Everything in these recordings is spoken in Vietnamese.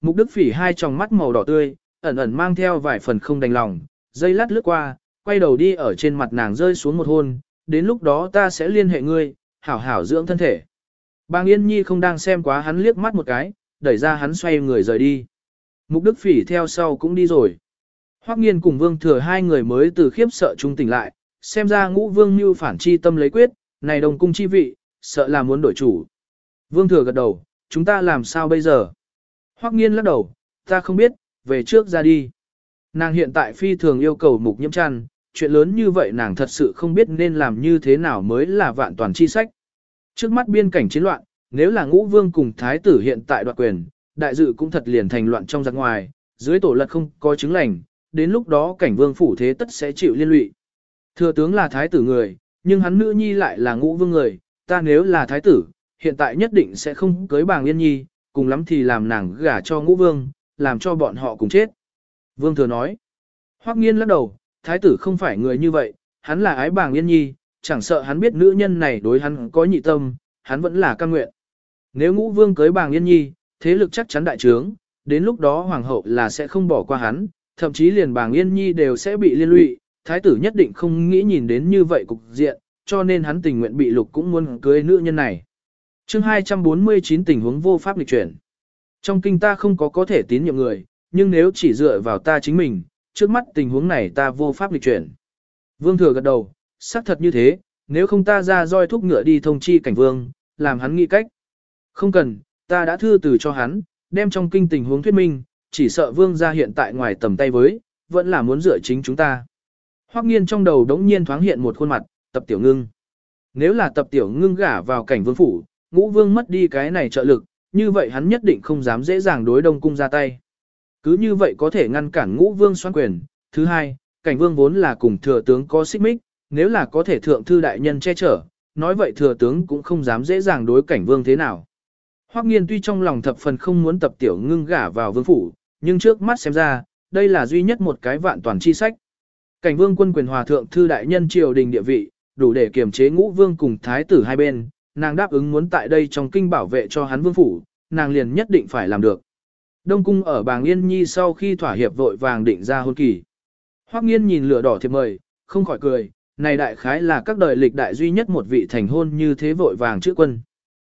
Mục Đức Phỉ hai tròng mắt màu đỏ tươi, ẩn ẩn mang theo vài phần không đành lòng, dây lát lướt qua, quay đầu đi ở trên mặt nàng rơi xuống một hôn, đến lúc đó ta sẽ liên hệ ngươi, hảo hảo dưỡng thân thể. Bàng Yên Nhi không đang xem quá hắn liếc mắt một cái, đẩy ra hắn xoay người rời đi. Mục Đức Phỉ theo sau cũng đi rồi. Hoắc Nghiên cùng Vương Thừa hai người mới từ khiếp sợ trung tỉnh lại, xem ra Ngũ Vương Nưu phản chi tâm lấy quyết, này đồng cung chi vị, sợ là muốn đổi chủ. Vương Thừa gật đầu, chúng ta làm sao bây giờ? Hoắc Nghiên lắc đầu, ta không biết, về trước ra đi. Nàng hiện tại phi thường yêu cầu mục nhiễm chăn, chuyện lớn như vậy nàng thật sự không biết nên làm như thế nào mới là vạn toàn chi sách. Trước mắt biên cảnh chiến loạn, nếu là ngũ vương cùng thái tử hiện tại đoạt quyền, đại dự cũng thật liền thành loạn trong giặc ngoài, dưới tổ lật không có chứng lành, đến lúc đó cảnh vương phủ thế tất sẽ chịu liên lụy. Thừa tướng là thái tử người, nhưng hắn nữ nhi lại là ngũ vương người, ta nếu là thái tử, hiện tại nhất định sẽ không cưới bàng yên nhi, cùng lắm thì làm nàng gả cho ngũ vương, làm cho bọn họ cùng chết. Vương thừa nói, hoắc nghiên lắc đầu, thái tử không phải người như vậy, hắn là ái bàng yên nhi, chẳng sợ hắn biết nữ nhân này đối hắn có nhị tâm, hắn vẫn là cam nguyện. Nếu ngũ vương cưới bàng yên nhi, thế lực chắc chắn đại trướng, đến lúc đó hoàng hậu là sẽ không bỏ qua hắn, thậm chí liền bàng yên nhi đều sẽ bị liên lụy, thái tử nhất định không nghĩ nhìn đến như vậy cục diện, cho nên hắn tình nguyện bị lục cũng muốn cưới nữ nhân này chương 249 tình huống vô pháp lịch chuyển. Trong kinh ta không có có thể tín nhiệm người, nhưng nếu chỉ dựa vào ta chính mình, trước mắt tình huống này ta vô pháp lịch chuyển. Vương thừa gật đầu, xác thật như thế, nếu không ta ra roi thúc ngựa đi thông chi cảnh vương, làm hắn nghĩ cách. Không cần, ta đã thư từ cho hắn, đem trong kinh tình huống thuyết minh, chỉ sợ vương gia hiện tại ngoài tầm tay với, vẫn là muốn dựa chính chúng ta. Hoắc nghiên trong đầu đống nhiên thoáng hiện một khuôn mặt, tập tiểu ngưng. Nếu là tập tiểu ngưng gả vào cảnh vương phủ, ngũ vương mất đi cái này trợ lực, như vậy hắn nhất định không dám dễ dàng đối đông cung ra tay. Cứ như vậy có thể ngăn cản ngũ vương xoan quyền. Thứ hai, cảnh vương vốn là cùng thừa tướng có xích mích, nếu là có thể thượng thư đại nhân che chở, nói vậy thừa tướng cũng không dám dễ dàng đối cảnh vương thế nào. Hoắc nghiên tuy trong lòng thập phần không muốn tập tiểu ngưng gả vào vương phủ, nhưng trước mắt xem ra, đây là duy nhất một cái vạn toàn chi sách. Cảnh vương quân quyền hòa thượng thư đại nhân triều đình địa vị, đủ để kiềm chế ngũ vương cùng thái tử hai bên, nàng đáp ứng muốn tại đây trong kinh bảo vệ cho hắn vương phủ, nàng liền nhất định phải làm được. Đông cung ở bàng yên nhi sau khi thỏa hiệp vội vàng định ra hôn kỳ. Hoắc nghiên nhìn lửa đỏ thiệp mời, không khỏi cười, này đại khái là các đời lịch đại duy nhất một vị thành hôn như thế vội vàng chữ quân.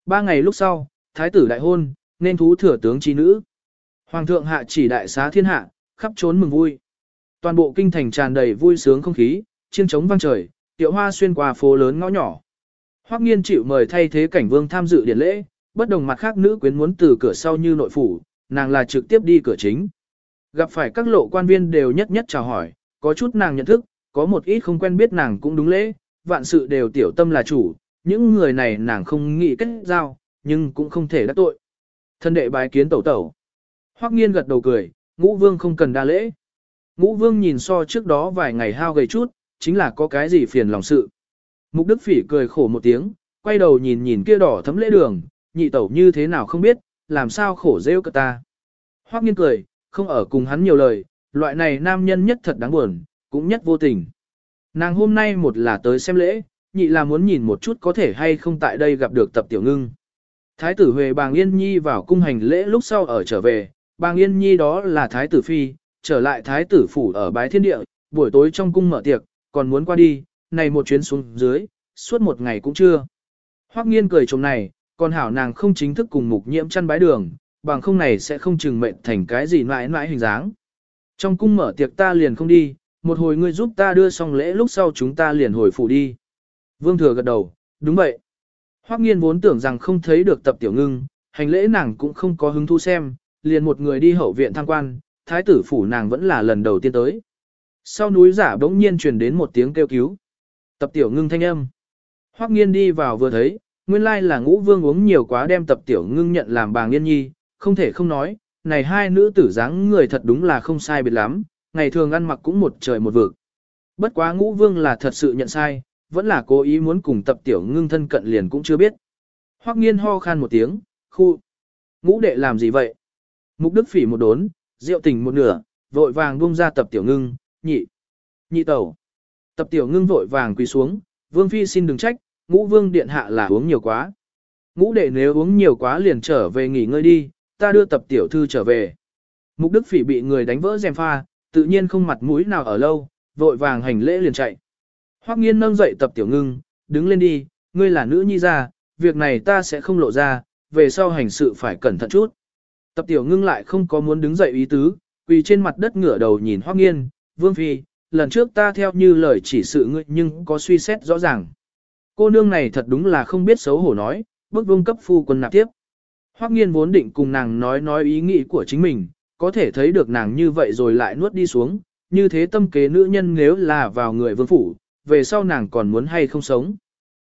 Ba ngày lúc sau, thái tử đại hôn, nên thú thừa tướng chi nữ. Hoàng thượng hạ chỉ đại xá thiên hạ, khắp trốn mừng vui. Toàn bộ kinh thành tràn đầy vui sướng không khí, chiêng trống vang trời, tiệu hoa xuyên qua phố lớn ngõ nhỏ. Hoắc nghiên chịu mời thay thế cảnh vương tham dự điển lễ, bất đồng mặt khác nữ quyến muốn từ cửa sau như nội phủ, nàng là trực tiếp đi cửa chính. Gặp phải các lộ quan viên đều nhất nhất chào hỏi, có chút nàng nhận thức, có một ít không quen biết nàng cũng đúng lễ, vạn sự đều tiểu tâm là chủ, những người này nàng không nghĩ kết giao, nhưng cũng không thể đắc tội. Thân đệ bái kiến tẩu tẩu. Hoắc nghiên gật đầu cười, ngũ vương không cần đa lễ. Ngũ vương nhìn so trước đó vài ngày hao gầy chút, chính là có cái gì phiền lòng sự. Mục đức phỉ cười khổ một tiếng, quay đầu nhìn nhìn kia đỏ thấm lễ đường, nhị tẩu như thế nào không biết, làm sao khổ rêu cơ ta. Hoắc nghiên cười, không ở cùng hắn nhiều lời, loại này nam nhân nhất thật đáng buồn, cũng nhất vô tình. Nàng hôm nay một là tới xem lễ, nhị là muốn nhìn một chút có thể hay không tại đây gặp được tập tiểu ngưng. Thái tử Huệ Bàng Yên Nhi vào cung hành lễ lúc sau ở trở về, Bàng Yên Nhi đó là Thái tử Phi, trở lại Thái tử Phủ ở Bái Thiên Địa, buổi tối trong cung mở tiệc, còn muốn qua đi, này một chuyến xuống dưới, suốt một ngày cũng chưa. Hoắc nghiên cười trộm này, còn hảo nàng không chính thức cùng mục nhiễm chăn bái đường, bằng không này sẽ không chừng mệnh thành cái gì mãi mãi hình dáng. Trong cung mở tiệc ta liền không đi, một hồi ngươi giúp ta đưa xong lễ lúc sau chúng ta liền hồi phủ đi. Vương thừa gật đầu, đúng vậy. Hoắc nghiên vốn tưởng rằng không thấy được tập tiểu ngưng, hành lễ nàng cũng không có hứng thú xem, liền một người đi hậu viện tham quan, thái tử phủ nàng vẫn là lần đầu tiên tới. Sau núi giả bỗng nhiên truyền đến một tiếng kêu cứu. Tập tiểu ngưng thanh âm. Hoắc nghiên đi vào vừa thấy, nguyên lai là ngũ vương uống nhiều quá đem tập tiểu ngưng nhận làm bà nghiên nhi, không thể không nói, này hai nữ tử dáng người thật đúng là không sai biệt lắm, ngày thường ăn mặc cũng một trời một vực. Bất quá ngũ vương là thật sự nhận sai, vẫn là cố ý muốn cùng tập tiểu ngưng thân cận liền cũng chưa biết. Hoắc nghiên ho khan một tiếng, khu. Ngũ đệ làm gì vậy? Mục đức phỉ một đốn, rượu tỉnh một nửa, vội vàng buông ra tập tiểu ngưng, nhị. Nhị tẩu. Tập tiểu ngưng vội vàng quỳ xuống, vương phi xin đừng trách, ngũ vương điện hạ là uống nhiều quá. Ngũ đệ nếu uống nhiều quá liền trở về nghỉ ngơi đi, ta đưa tập tiểu thư trở về. Mục Đức Phỉ bị người đánh vỡ rèm pha, tự nhiên không mặt mũi nào ở lâu, vội vàng hành lễ liền chạy. Hoắc Nghiên nâng dậy tập tiểu ngưng, đứng lên đi, ngươi là nữ nhi gia, việc này ta sẽ không lộ ra, về sau hành sự phải cẩn thận chút. Tập tiểu ngưng lại không có muốn đứng dậy ý tứ, quỳ trên mặt đất ngửa đầu nhìn Hoắc Nghiên, Vương Phi, lần trước ta theo như lời chỉ sự ngươi nhưng có suy xét rõ ràng. Cô nương này thật đúng là không biết xấu hổ nói, bước vương cấp phu quân nạp tiếp. Hoắc Nghiên vốn định cùng nàng nói nói ý nghĩ của chính mình, có thể thấy được nàng như vậy rồi lại nuốt đi xuống, như thế tâm kế nữ nhân nếu là vào người vương phủ, về sau nàng còn muốn hay không sống.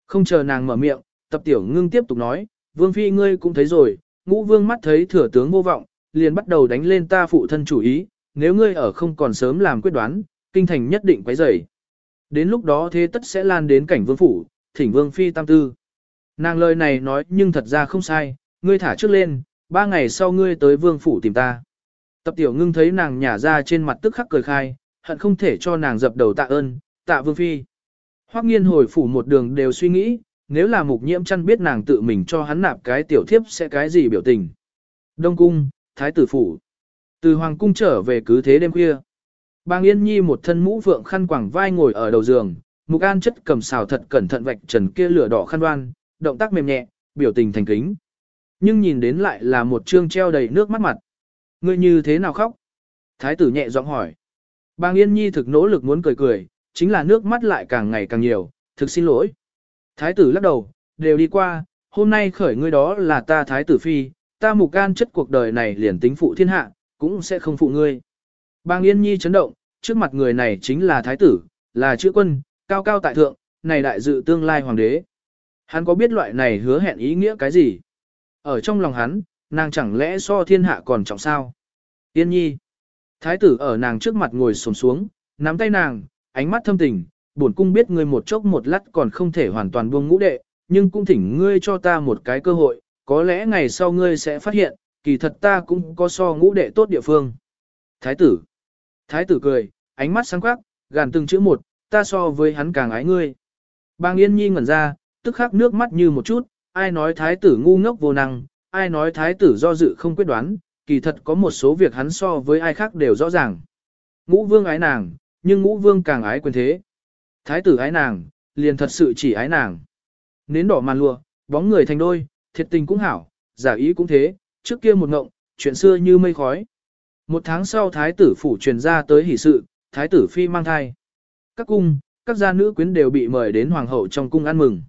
Không chờ nàng mở miệng, tập tiểu ngưng tiếp tục nói, vương phi ngươi cũng thấy rồi, ngũ vương mắt thấy thừa tướng vô vọng, liền bắt đầu đánh lên ta phụ thân chủ ý, nếu ngươi ở không còn sớm làm quyết đoán, kinh thành nhất định quấy rầy. Đến lúc đó thế tất sẽ lan đến cảnh vương phủ, thỉnh vương phi tam tư. Nàng lời này nói nhưng thật ra không sai, ngươi thả trước lên, ba ngày sau ngươi tới vương phủ tìm ta. Tập tiểu ngưng thấy nàng nhả ra trên mặt tức khắc cười khai, hận không thể cho nàng dập đầu tạ ơn, tạ vương phi. Hoắc nghiên hồi phủ một đường đều suy nghĩ, nếu là mục nhiễm chăn biết nàng tự mình cho hắn nạp cái tiểu thiếp sẽ cái gì biểu tình. Đông cung, thái tử phủ. Từ hoàng cung trở về cứ thế đêm khuya. Bàng Yên Nhi một thân mũ vượng khăn quàng vai ngồi ở đầu giường, mục an chất cầm xào thật cẩn thận vạch trần kia lửa đỏ khăn đoan, động tác mềm nhẹ, biểu tình thành kính. Nhưng nhìn đến lại là một trương treo đầy nước mắt mặt. Ngươi như thế nào khóc? Thái tử nhẹ giọng hỏi. Bàng Yên Nhi thực nỗ lực muốn cười cười, chính là nước mắt lại càng ngày càng nhiều, thực xin lỗi. Thái tử lắc đầu, đều đi qua, hôm nay khởi ngươi đó là ta thái tử phi, ta mục an chất cuộc đời này liền tính phụ thiên hạ, cũng sẽ không phụ ngươi. Bang Yên Nhi chấn động, trước mặt người này chính là thái tử, là chữ quân, cao cao tại thượng, này đại dự tương lai hoàng đế. Hắn có biết loại này hứa hẹn ý nghĩa cái gì? Ở trong lòng hắn, nàng chẳng lẽ so thiên hạ còn trọng sao? Yên nhi. Thái tử ở nàng trước mặt ngồi xổm xuống, nắm tay nàng, ánh mắt thâm tình, bổn cung biết ngươi một chốc một lát còn không thể hoàn toàn buông ngũ đệ, nhưng cũng thỉnh ngươi cho ta một cái cơ hội, có lẽ ngày sau ngươi sẽ phát hiện, kỳ thật ta cũng có so ngũ đệ tốt địa phương. Thái tử. Thái tử cười, ánh mắt sáng quắc, gàn từng chữ một, ta so với hắn càng ái ngươi. Bang Yên Nhi ngẩn ra, tức khắc nước mắt như một chút, ai nói thái tử ngu ngốc vô năng, ai nói thái tử do dự không quyết đoán, kỳ thật có một số việc hắn so với ai khác đều rõ ràng. Ngũ vương ái nàng, nhưng ngũ vương càng ái quyền thế. Thái tử ái nàng, liền thật sự chỉ ái nàng. Nến đỏ màn lụa, bóng người thành đôi, thiệt tình cũng hảo, giả ý cũng thế, trước kia một ngộng, chuyện xưa như mây khói. Một tháng sau thái tử phủ truyền ra tới hỷ sự, thái tử phi mang thai. Các cung, các gia nữ quyến đều bị mời đến hoàng hậu trong cung ăn mừng.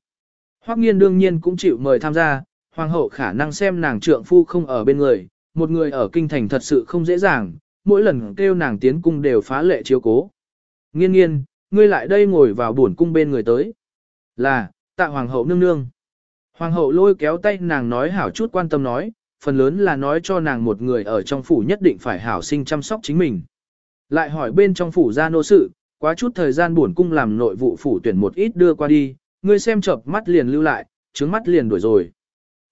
Hoắc nghiên đương nhiên cũng chịu mời tham gia, hoàng hậu khả năng xem nàng trượng phu không ở bên người, một người ở kinh thành thật sự không dễ dàng, mỗi lần kêu nàng tiến cung đều phá lệ chiếu cố. Nghiên nghiên, ngươi lại đây ngồi vào buồn cung bên người tới. Là, tạ hoàng hậu nương nương. Hoàng hậu lôi kéo tay nàng nói hảo chút quan tâm nói, phần lớn là nói cho nàng một người ở trong phủ nhất định phải hảo sinh chăm sóc chính mình. Lại hỏi bên trong phủ ra nô sự, quá chút thời gian buồn cung làm nội vụ phủ tuyển một ít đưa qua đi, ngươi xem chợp mắt liền lưu lại, trướng mắt liền đuổi rồi.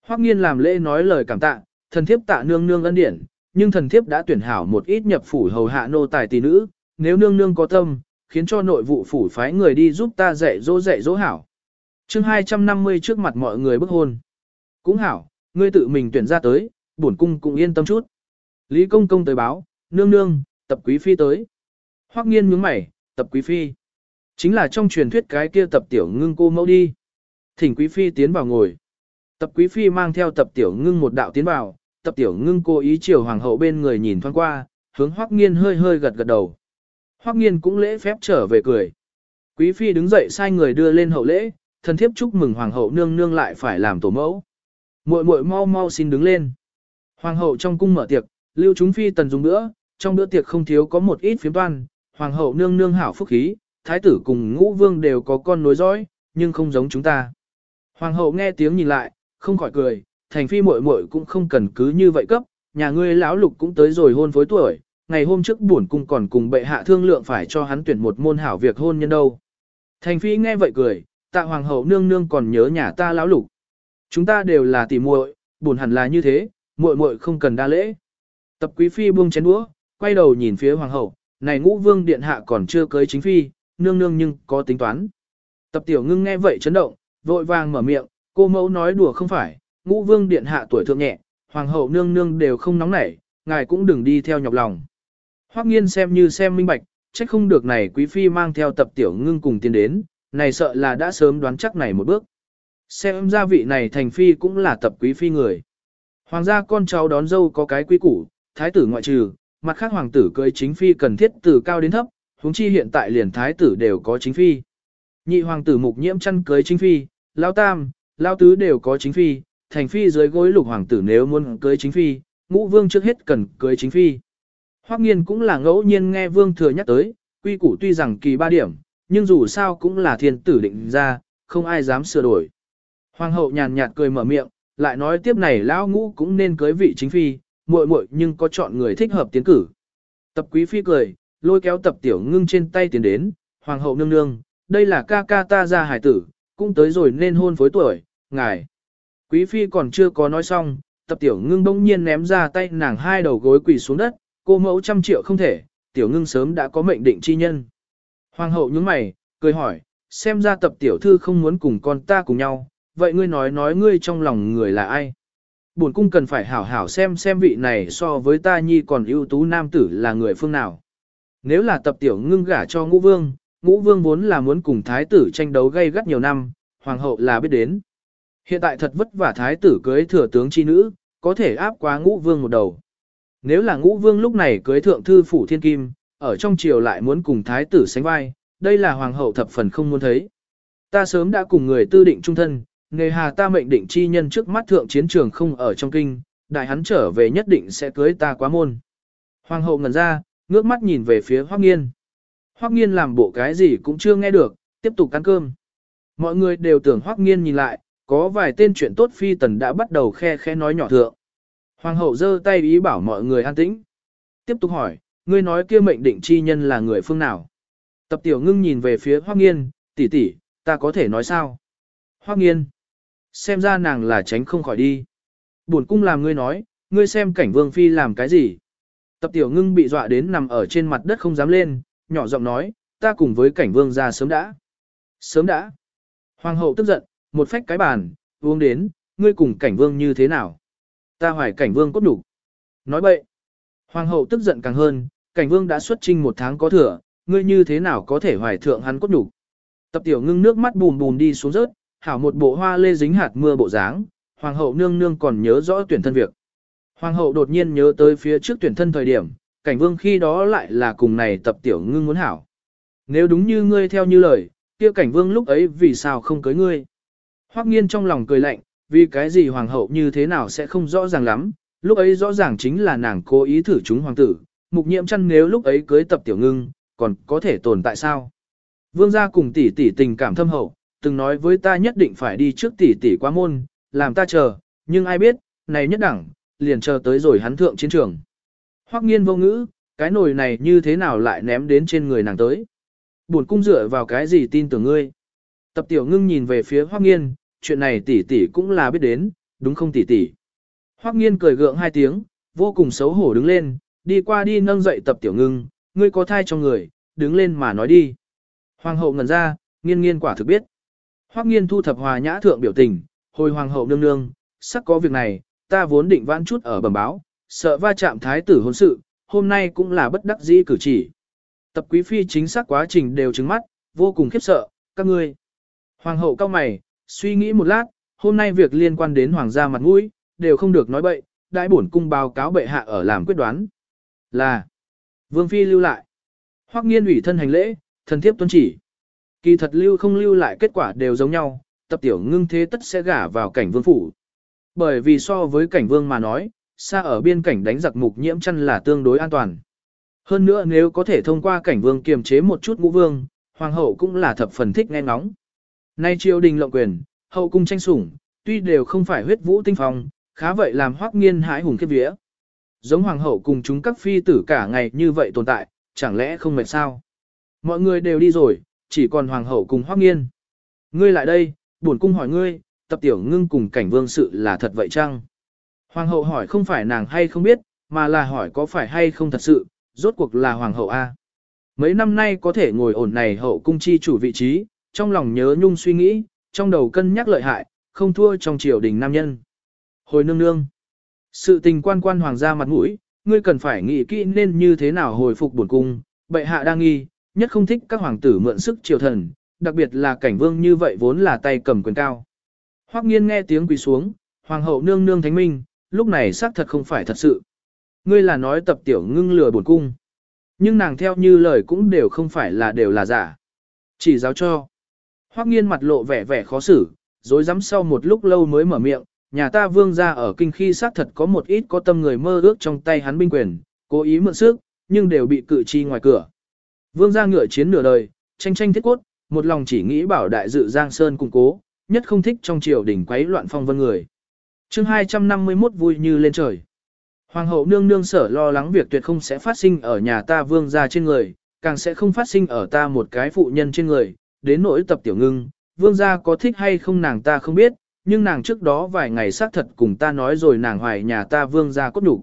Hoắc nghiên làm lễ nói lời cảm tạ, thần thiếp tạ nương nương ân điển, nhưng thần thiếp đã tuyển hảo một ít nhập phủ hầu hạ nô tài tỷ nữ, nếu nương nương có tâm, khiến cho nội vụ phủ phái người đi giúp ta dạy dỗ dạy dỗ hảo. Chương 250 trước mặt mọi người bức hôn. Cũng hảo, ngươi tự mình tuyển ra tới, bổn cung cũng yên tâm chút. Lý công công tới báo, nương nương, tập quý phi tới. Hoắc nghiên nhướng mày, tập quý phi. Chính là trong truyền thuyết cái kia tập tiểu ngưng cô mẫu đi. Thỉnh quý phi tiến vào ngồi. Tập quý phi mang theo tập tiểu ngưng một đạo tiến vào, tập tiểu ngưng cô ý chiều hoàng hậu bên người nhìn thoáng qua, hướng hoắc nghiên hơi hơi gật gật đầu. Hoắc nghiên cũng lễ phép trở về cười. Quý phi đứng dậy sai người đưa lên hậu lễ, thân thiếp chúc mừng hoàng hậu nương nương lại phải làm tổ mẫu. Muội muội mau mau xin đứng lên. Hoàng hậu trong cung mở tiệc, lưu chúng phi tần dùng bữa, trong bữa tiệc không thiếu có một ít phiếm toan, hoàng hậu nương nương hảo phúc khí, thái tử cùng ngũ vương đều có con nối dõi, nhưng không giống chúng ta. Hoàng hậu nghe tiếng nhìn lại, không khỏi cười, thành phi muội muội cũng không cần cứ như vậy cấp, nhà ngươi lão lục cũng tới rồi hôn phối tuổi, ngày hôm trước buồn cung còn cùng bệ hạ thương lượng phải cho hắn tuyển một môn hảo việc hôn nhân đâu. Thành phi nghe vậy cười, tạ hoàng hậu nương nương còn nhớ nhà ta lão lục. Chúng ta đều là tỷ muội, buồn hẳn là như thế, muội muội không cần đa lễ. Tập quý phi buông chén đũa, quay đầu nhìn phía hoàng hậu, này ngũ vương điện hạ còn chưa cưới chính phi, nương nương nhưng có tính toán. Tập tiểu ngưng nghe vậy chấn động, vội vàng mở miệng, cô mẫu nói đùa không phải, ngũ vương điện hạ tuổi thượng nhẹ, hoàng hậu nương nương đều không nóng nảy, ngài cũng đừng đi theo nhọc lòng. Hoắc nghiên xem như xem minh bạch, trách không được này quý phi mang theo tập tiểu ngưng cùng tiến đến, này sợ là đã sớm đoán chắc này một bước. Xem ra vị này thành phi cũng là tập quý phi người. Hoàng gia con cháu đón dâu có cái quý củ, thái tử ngoại trừ, mặt khác hoàng tử cưới chính phi cần thiết từ cao đến thấp, huống chi hiện tại liền thái tử đều có chính phi. Nhị hoàng tử mục nhiễm chăn cưới chính phi, lao tam, lao tứ đều có chính phi, thành phi dưới gối lục hoàng tử nếu muốn cưới chính phi, ngũ vương trước hết cần cưới chính phi. Hoắc nghiên cũng là ngẫu nhiên nghe vương thừa nhắc tới, quy củ tuy rằng kỳ ba điểm, nhưng dù sao cũng là thiên tử định ra, không ai dám sửa đổi. Hoàng hậu nhàn nhạt cười mở miệng, lại nói tiếp này lão ngũ cũng nên cưới vị chính phi, muội muội nhưng có chọn người thích hợp tiến cử. Tập quý phi cười, lôi kéo tập tiểu ngưng trên tay tiến đến, hoàng hậu nương nương, đây là ca ca ta ra hải tử, cũng tới rồi nên hôn phối tuổi, ngài. Quý phi còn chưa có nói xong, tập tiểu ngưng bỗng nhiên ném ra tay nàng hai đầu gối quỳ xuống đất, cô mẫu trăm triệu không thể, tiểu ngưng sớm đã có mệnh định chi nhân. Hoàng hậu nhướng mày, cười hỏi, xem ra tập tiểu thư không muốn cùng con ta cùng nhau, vậy ngươi nói nói ngươi trong lòng người là ai? Bổn cung cần phải hảo hảo xem xem vị này so với ta nhi còn ưu tú nam tử là người phương nào. Nếu là tập tiểu ngưng gả cho ngũ vương, ngũ vương vốn là muốn cùng thái tử tranh đấu gây gắt nhiều năm, hoàng hậu là biết đến. Hiện tại thật vất vả thái tử cưới thừa tướng chi nữ, có thể áp quá ngũ vương một đầu. Nếu là ngũ vương lúc này cưới thượng thư phủ thiên kim, ở trong triều lại muốn cùng thái tử sánh vai, đây là hoàng hậu thập phần không muốn thấy. Ta sớm đã cùng người tư định trung thân, nghề hà ta mệnh định chi nhân trước mắt thượng chiến trường không ở trong kinh, đại hắn trở về nhất định sẽ cưới ta quá môn. Hoàng hậu ngẩn ra, ngước mắt nhìn về phía Hoắc Nghiên. Hoắc Nghiên làm bộ cái gì cũng chưa nghe được, tiếp tục ăn cơm. Mọi người đều tưởng Hoắc Nghiên nhìn lại, có vài tên chuyện tốt phi tần đã bắt đầu khe khẽ nói nhỏ thượng. Hoàng hậu giơ tay ý bảo mọi người an tĩnh. Tiếp tục hỏi, ngươi nói kia mệnh định chi nhân là người phương nào? Tập tiểu ngưng nhìn về phía Hoắc Nghiên, tỷ tỷ, ta có thể nói sao? Hoắc Nghiên, xem ra nàng là tránh không khỏi đi. Buồn cung làm ngươi nói, ngươi xem cảnh vương phi làm cái gì? Tập tiểu ngưng bị dọa đến nằm ở trên mặt đất không dám lên, nhỏ giọng nói, ta cùng với cảnh vương ra sớm đã. Sớm đã. Hoàng hậu tức giận, một phách cái bàn, uống đến, ngươi cùng cảnh vương như thế nào? Ta hoài cảnh vương cốt đủ. Nói bậy. Hoàng hậu tức giận càng hơn, cảnh vương đã xuất trinh một tháng có thừa, ngươi như thế nào có thể hoài thượng hắn cốt đủ. Tập tiểu ngưng nước mắt bùn bùn đi xuống rớt, hảo một bộ hoa lê dính hạt mưa bộ dáng, hoàng hậu nương nương còn nhớ rõ tuyển thân việc. Hoàng hậu đột nhiên nhớ tới phía trước tuyển thân thời điểm, cảnh vương khi đó lại là cùng này tập tiểu ngưng muốn hảo. Nếu đúng như ngươi theo như lời, kia cảnh vương lúc ấy vì sao không cưới ngươi? Hoắc nghiên trong lòng cười lạnh, vì cái gì hoàng hậu như thế nào sẽ không rõ ràng lắm, lúc ấy rõ ràng chính là nàng cố ý thử chúng hoàng tử, mục nhiệm chăn nếu lúc ấy cưới tập tiểu ngưng, còn có thể tồn tại sao? Vương gia cùng tỷ tỷ tình cảm thâm hậu, từng nói với ta nhất định phải đi trước tỷ tỷ qua môn, làm ta chờ, nhưng ai biết, này nhất đẳng, liền chờ tới rồi hắn thượng chiến trường. Hoắc nghiên vô ngữ, cái nồi này như thế nào lại ném đến trên người nàng tới. Buồn cung dựa vào cái gì tin tưởng ngươi. Tập tiểu ngưng nhìn về phía Hoắc nghiên, chuyện này tỷ tỷ cũng là biết đến, đúng không tỷ tỷ. Hoắc nghiên cười gượng hai tiếng, vô cùng xấu hổ đứng lên, đi qua đi nâng dậy tập tiểu ngưng, ngươi có thai trong người, đứng lên mà nói đi. Hoàng hậu ngẩn ra, nghiên nghiên quả thực biết. Hoắc nghiên thu thập hòa nhã thượng biểu tình, hồi hoàng hậu nương nương, sắc có việc này, ta vốn định vãn chút ở bẩm báo, sợ va chạm thái tử hôn sự, hôm nay cũng là bất đắc dĩ cử chỉ. Tập quý phi chính xác quá trình đều trứng mắt, vô cùng khiếp sợ, các ngươi. Hoàng hậu cao mày, suy nghĩ một lát, hôm nay việc liên quan đến hoàng gia mặt mũi, đều không được nói bậy, đại bổn cung báo cáo bệ hạ ở làm quyết đoán. Là, vương phi lưu lại. Hoắc nghiên ủy thân hành lễ, thần thiếp tuân chỉ. Kỳ thật lưu không lưu lại kết quả đều giống nhau, tập tiểu ngưng thế tất sẽ gả vào cảnh vương phủ. Bởi vì so với cảnh vương mà nói, xa ở biên cảnh đánh giặc mục nhiễm chăn là tương đối an toàn. Hơn nữa nếu có thể thông qua cảnh vương kiềm chế một chút ngũ vương, hoàng hậu cũng là thập phần thích nghe ngóng. Nay triều đình lộng quyền, hậu cung tranh sủng, tuy đều không phải huyết vũ tinh phong, khá vậy làm hoắc nghiên hãi hùng kết vía. Giống hoàng hậu cùng chúng các phi tử cả ngày như vậy tồn tại, chẳng lẽ không mệt sao? Mọi người đều đi rồi, chỉ còn hoàng hậu cùng hoắc nghiên. Ngươi lại đây, bổn cung hỏi ngươi, tập tiểu ngưng cùng cảnh vương sự là thật vậy chăng? Hoàng hậu hỏi không phải nàng hay không biết, mà là hỏi có phải hay không thật sự, rốt cuộc là hoàng hậu A. Mấy năm nay có thể ngồi ổn này hậu cung chi chủ vị trí, trong lòng nhớ nhung suy nghĩ, trong đầu cân nhắc lợi hại, không thua trong triều đình nam nhân. Hồi nương nương. Sự tình quan quan hoàng gia mặt mũi, ngươi cần phải nghĩ kỹ nên như thế nào hồi phục bổn cung, bệ hạ đang nghi, nhất không thích các hoàng tử mượn sức triều thần, đặc biệt là cảnh vương như vậy vốn là tay cầm quyền cao. Hoắc nghiên nghe tiếng quỳ xuống, hoàng hậu nương nương thánh minh, lúc này xác thật không phải thật sự. Ngươi là nói tập tiểu ngưng lừa bổn cung. Nhưng nàng theo như lời cũng đều không phải là đều là giả. Chỉ giáo cho. Hoắc nghiên mặt lộ vẻ vẻ khó xử, rồi dám sau một lúc lâu mới mở miệng, nhà ta vương gia ở kinh khi xác thật có một ít có tâm người mơ ước trong tay hắn binh quyền, cố ý mượn sức, nhưng đều bị cự chi ngoài cửa. Vương gia ngựa chiến nửa đời, tranh tranh thiết cốt, một lòng chỉ nghĩ bảo đại dự Giang Sơn củng cố, nhất không thích trong triều đỉnh quấy loạn phong vân người. Chương 251 vui như lên trời. Hoàng hậu nương nương sở lo lắng việc tuyệt không sẽ phát sinh ở nhà ta vương gia trên người, càng sẽ không phát sinh ở ta một cái phụ nhân trên người, đến nỗi tập tiểu ngưng, vương gia có thích hay không nàng ta không biết, nhưng nàng trước đó vài ngày xác thật cùng ta nói rồi nàng hoài nhà ta vương gia cốt đủ.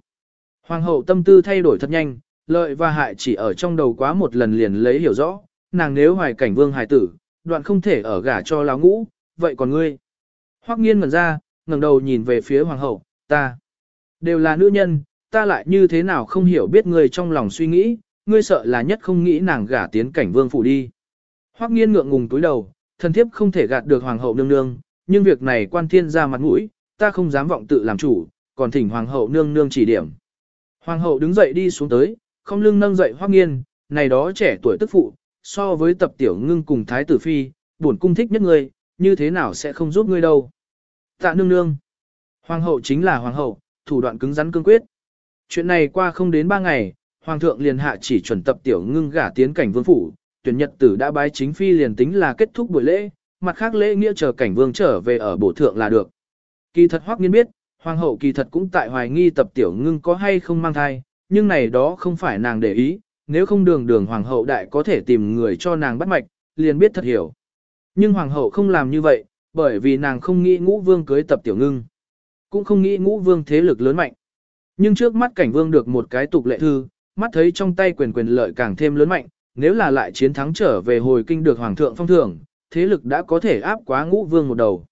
Hoàng hậu tâm tư thay đổi thật nhanh, lợi và hại chỉ ở trong đầu quá một lần liền lấy hiểu rõ, nàng nếu hoài cảnh vương hài tử, đoạn không thể ở gả cho lão ngũ, vậy còn ngươi? Hoắc nghiên ngẩn ra, ngẩng đầu nhìn về phía hoàng hậu, ta đều là nữ nhân, ta lại như thế nào không hiểu biết ngươi trong lòng suy nghĩ, ngươi sợ là nhất không nghĩ nàng gả tiến cảnh vương phủ đi. Hoắc nghiên ngượng ngùng túi đầu, thần thiếp không thể gạt được hoàng hậu nương nương, nhưng việc này quan thiên ra mặt mũi, ta không dám vọng tự làm chủ, còn thỉnh hoàng hậu nương nương chỉ điểm. Hoàng hậu đứng dậy đi xuống tới, không lưng nâng dậy Hoắc nghiên, này đó trẻ tuổi tức phụ, so với tập tiểu ngưng cùng thái tử phi, buồn cung thích nhất ngươi, như thế nào sẽ không giúp ngươi đâu. Tạ nương nương. Hoàng hậu chính là hoàng hậu, thủ đoạn cứng rắn cương quyết. Chuyện này qua không đến ba ngày, hoàng thượng liền hạ chỉ chuẩn tập tiểu ngưng gả tiến cảnh vương phủ, tuyển nhật tử đã bái chính phi liền tính là kết thúc buổi lễ, mặt khác lễ nghĩa chờ cảnh vương trở về ở bổ thượng là được. Kỳ thật hoắc nghiên biết, hoàng hậu kỳ thật cũng tại hoài nghi tập tiểu ngưng có hay không mang thai, nhưng này đó không phải nàng để ý, nếu không đường đường hoàng hậu đại có thể tìm người cho nàng bắt mạch, liền biết thật hiểu. Nhưng hoàng hậu không làm như vậy, bởi vì nàng không nghĩ ngũ vương cưới tập tiểu ngưng. Cũng không nghĩ ngũ vương thế lực lớn mạnh. Nhưng trước mắt cảnh vương được một cái tục lệ thư, mắt thấy trong tay quyền quyền lợi càng thêm lớn mạnh, nếu là lại chiến thắng trở về hồi kinh được hoàng thượng phong thưởng, thế lực đã có thể áp quá ngũ vương một đầu.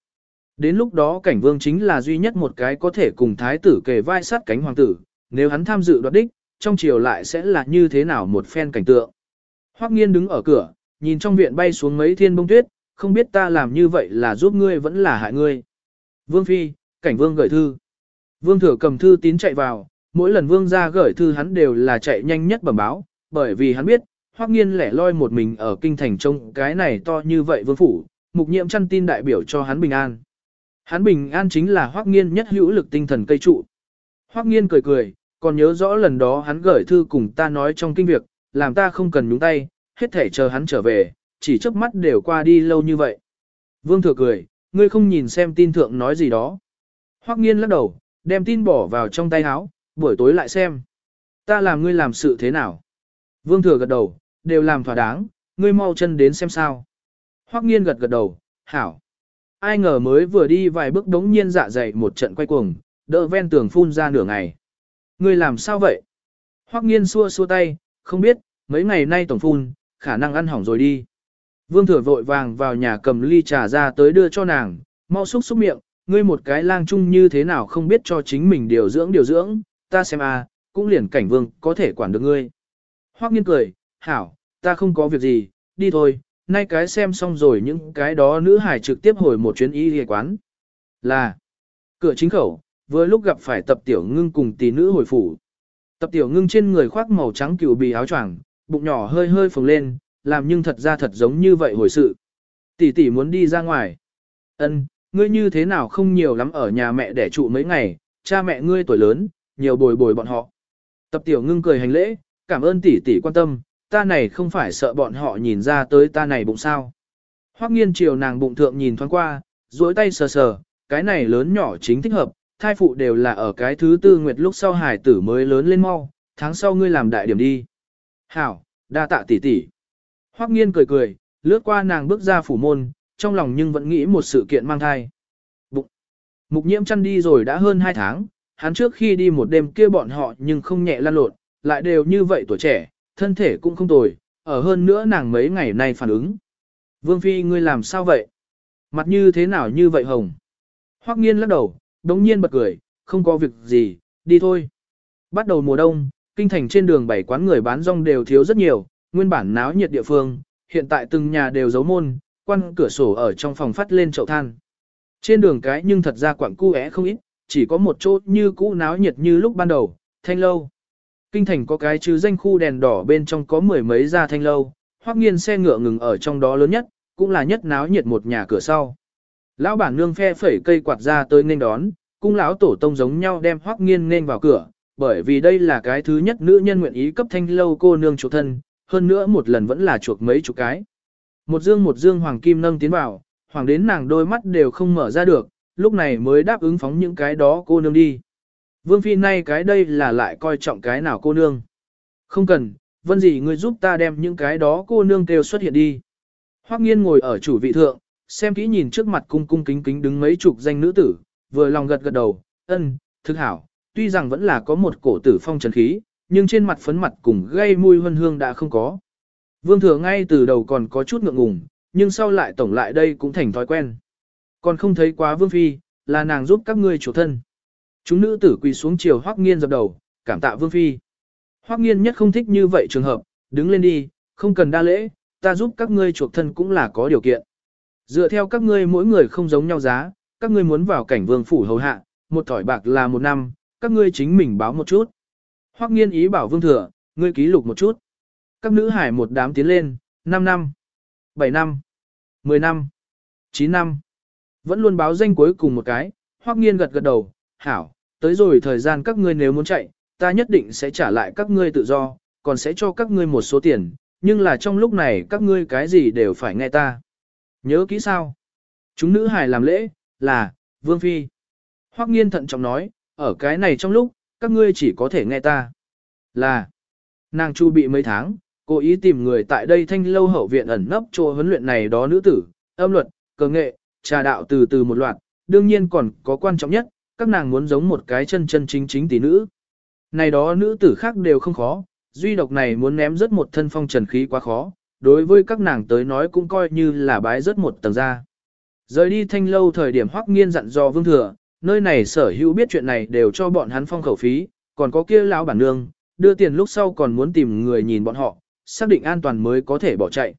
Đến lúc đó cảnh vương chính là duy nhất một cái có thể cùng thái tử kề vai sát cánh hoàng tử, nếu hắn tham dự đoạt đích, trong chiều lại sẽ là như thế nào một phen cảnh tượng. Hoắc nghiên đứng ở cửa, nhìn trong viện bay xuống mấy thiên bông tuyết, không biết ta làm như vậy là giúp ngươi vẫn là hại ngươi. Vương Phi, cảnh vương gửi thư. Vương thừa cầm thư tín chạy vào, mỗi lần vương ra gửi thư hắn đều là chạy nhanh nhất bẩm báo, bởi vì hắn biết, hoắc nghiên lẻ loi một mình ở kinh thành trông cái này to như vậy vương phủ, mục nhiệm chăn tin đại biểu cho hắn bình an. Hắn bình an chính là hoắc nghiên nhất hữu lực tinh thần cây trụ. Hoắc nghiên cười cười, còn nhớ rõ lần đó hắn gửi thư cùng ta nói trong kinh việc, làm ta không cần nhúng tay, hết thể chờ hắn trở về, chỉ chớp mắt đều qua đi lâu như vậy. Vương thừa cười, ngươi không nhìn xem tin thượng nói gì đó. Hoắc nghiên lắc đầu, đem tin bỏ vào trong tay áo, buổi tối lại xem. Ta làm ngươi làm sự thế nào? Vương thừa gật đầu, đều làm thỏa đáng, ngươi mau chân đến xem sao. Hoắc nghiên gật gật đầu, hảo. Ai ngờ mới vừa đi vài bước đống nhiên dạ dày một trận quay cuồng, đỡ ven tường phun ra nửa ngày. Ngươi làm sao vậy? Hoắc nghiên xua xua tay, không biết, mấy ngày nay tổng phun, khả năng ăn hỏng rồi đi. Vương thừa vội vàng vào nhà cầm ly trà ra tới đưa cho nàng, mau xúc xúc miệng, ngươi một cái lang chung như thế nào không biết cho chính mình điều dưỡng điều dưỡng, ta xem a, cũng liền cảnh vương có thể quản được ngươi. Hoắc nghiên cười, hảo, ta không có việc gì, đi thôi, nay cái xem xong rồi những cái đó nữ hải trực tiếp hồi một chuyến y y quán. Là, cửa chính khẩu, vừa lúc gặp phải tập tiểu ngưng cùng tỷ nữ hồi phủ. Tập tiểu ngưng trên người khoác màu trắng cựu bì áo choàng, bụng nhỏ hơi hơi phồng lên, làm nhưng thật ra thật giống như vậy hồi sự. Tỷ tỷ muốn đi ra ngoài. Ân, ngươi như thế nào không nhiều lắm ở nhà mẹ để trụ mấy ngày, cha mẹ ngươi tuổi lớn, nhiều bồi bồi bọn họ. Tập tiểu ngưng cười hành lễ, cảm ơn tỷ tỷ quan tâm, ta này không phải sợ bọn họ nhìn ra tới ta này bụng sao. Hoắc nghiên chiều nàng bụng thượng nhìn thoáng qua, duỗi tay sờ sờ, cái này lớn nhỏ chính thích hợp, thai phụ đều là ở cái thứ tư nguyệt lúc sau hải tử mới lớn lên mau, tháng sau ngươi làm đại điểm đi. Hảo, đa tạ tỷ tỷ. Hoắc nghiên cười cười, lướt qua nàng bước ra phủ môn, trong lòng nhưng vẫn nghĩ một sự kiện mang thai. Bụng. Mục nhiễm chăn đi rồi đã hơn 2 tháng, hắn trước khi đi một đêm kia bọn họ nhưng không nhẹ lan lộn, lại đều như vậy tuổi trẻ, thân thể cũng không tồi, ở hơn nữa nàng mấy ngày nay phản ứng. Vương Phi ngươi làm sao vậy? Mặt như thế nào như vậy hồng? Hoắc nghiên lắc đầu, đống nhiên bật cười, không có việc gì, đi thôi. Bắt đầu mùa đông, kinh thành trên đường bảy quán người bán rong đều thiếu rất nhiều, nguyên bản náo nhiệt địa phương, hiện tại từng nhà đều giấu môn, quan cửa sổ ở trong phòng phát lên chậu than. Trên đường cái nhưng thật ra quảng cu é không ít, chỉ có một chỗ như cũ náo nhiệt như lúc ban đầu, thanh lâu. Kinh thành có cái chứ danh khu đèn đỏ bên trong có mười mấy gia thanh lâu, hoắc nghiên xe ngựa ngừng ở trong đó lớn nhất, cũng là nhất náo nhiệt một nhà cửa sau. Lão bản nương phe phẩy cây quạt ra tới nên đón, cung lão tổ tông giống nhau đem hoắc nghiên nên vào cửa, bởi vì đây là cái thứ nhất nữ nhân nguyện ý cấp thanh lâu cô nương chủ thân, hơn nữa một lần vẫn là chuộc mấy chục cái. Một dương một dương hoàng kim nâng tiến vào, hoàng đến nàng đôi mắt đều không mở ra được, lúc này mới đáp ứng phóng những cái đó cô nương đi. Vương Phi nay cái đây là lại coi trọng cái nào cô nương. Không cần, vân gì ngươi giúp ta đem những cái đó cô nương kêu xuất hiện đi. Hoắc nghiên ngồi ở chủ vị thượng, xem kỹ nhìn trước mặt cung cung kính kính đứng mấy chục danh nữ tử, vừa lòng gật gật đầu, ân, thực hảo, tuy rằng vẫn là có một cổ tử phong trần khí, nhưng trên mặt phấn mặt cùng gây mùi hương hương đã không có. Vương thừa ngay từ đầu còn có chút ngượng ngùng, nhưng sau lại tổng lại đây cũng thành thói quen. Còn không thấy quá vương phi, là nàng giúp các ngươi chủ thân. Chúng nữ tử quỳ xuống chiều hoắc nghiên dập đầu, cảm tạ vương phi. Hoắc nghiên nhất không thích như vậy trường hợp, đứng lên đi, không cần đa lễ, ta giúp các ngươi chuộc thân cũng là có điều kiện. Dựa theo các ngươi mỗi người không giống nhau giá, các ngươi muốn vào cảnh vương phủ hầu hạ, một thỏi bạc là một năm, các ngươi chính mình báo một chút. Hoắc nghiên ý bảo vương thừa, ngươi ký lục một chút. Các nữ hải một đám tiến lên, 5 năm, 7 năm, 10 năm, 9 năm. Vẫn luôn báo danh cuối cùng một cái, Hoắc nghiên gật gật đầu, hảo, tới rồi thời gian các ngươi nếu muốn chạy, ta nhất định sẽ trả lại các ngươi tự do, còn sẽ cho các ngươi một số tiền, nhưng là trong lúc này các ngươi cái gì đều phải nghe ta. Nhớ kỹ sao? Chúng nữ hài làm lễ, là, Vương Phi. Hoắc nghiên thận trọng nói, ở cái này trong lúc, các ngươi chỉ có thể nghe ta. Là, nàng chu bị mấy tháng, cố ý tìm người tại đây thanh lâu hậu viện ẩn nấp cho huấn luyện này đó nữ tử, âm luật, cờ nghệ, trà đạo từ từ một loạt, đương nhiên còn có quan trọng nhất, các nàng muốn giống một cái chân chân chính chính tỷ nữ. Này đó nữ tử khác đều không khó, duy độc này muốn ném rất một thân phong trần khí quá khó, đối với các nàng tới nói cũng coi như là bái rất một tầng ra. Rời đi thanh lâu thời điểm hoắc nghiên dặn dò vương thừa, nơi này sở hữu biết chuyện này đều cho bọn hắn phong khẩu phí, còn có kia lão bản nương, đưa tiền lúc sau còn muốn tìm người nhìn bọn họ, xác định an toàn mới có thể bỏ chạy.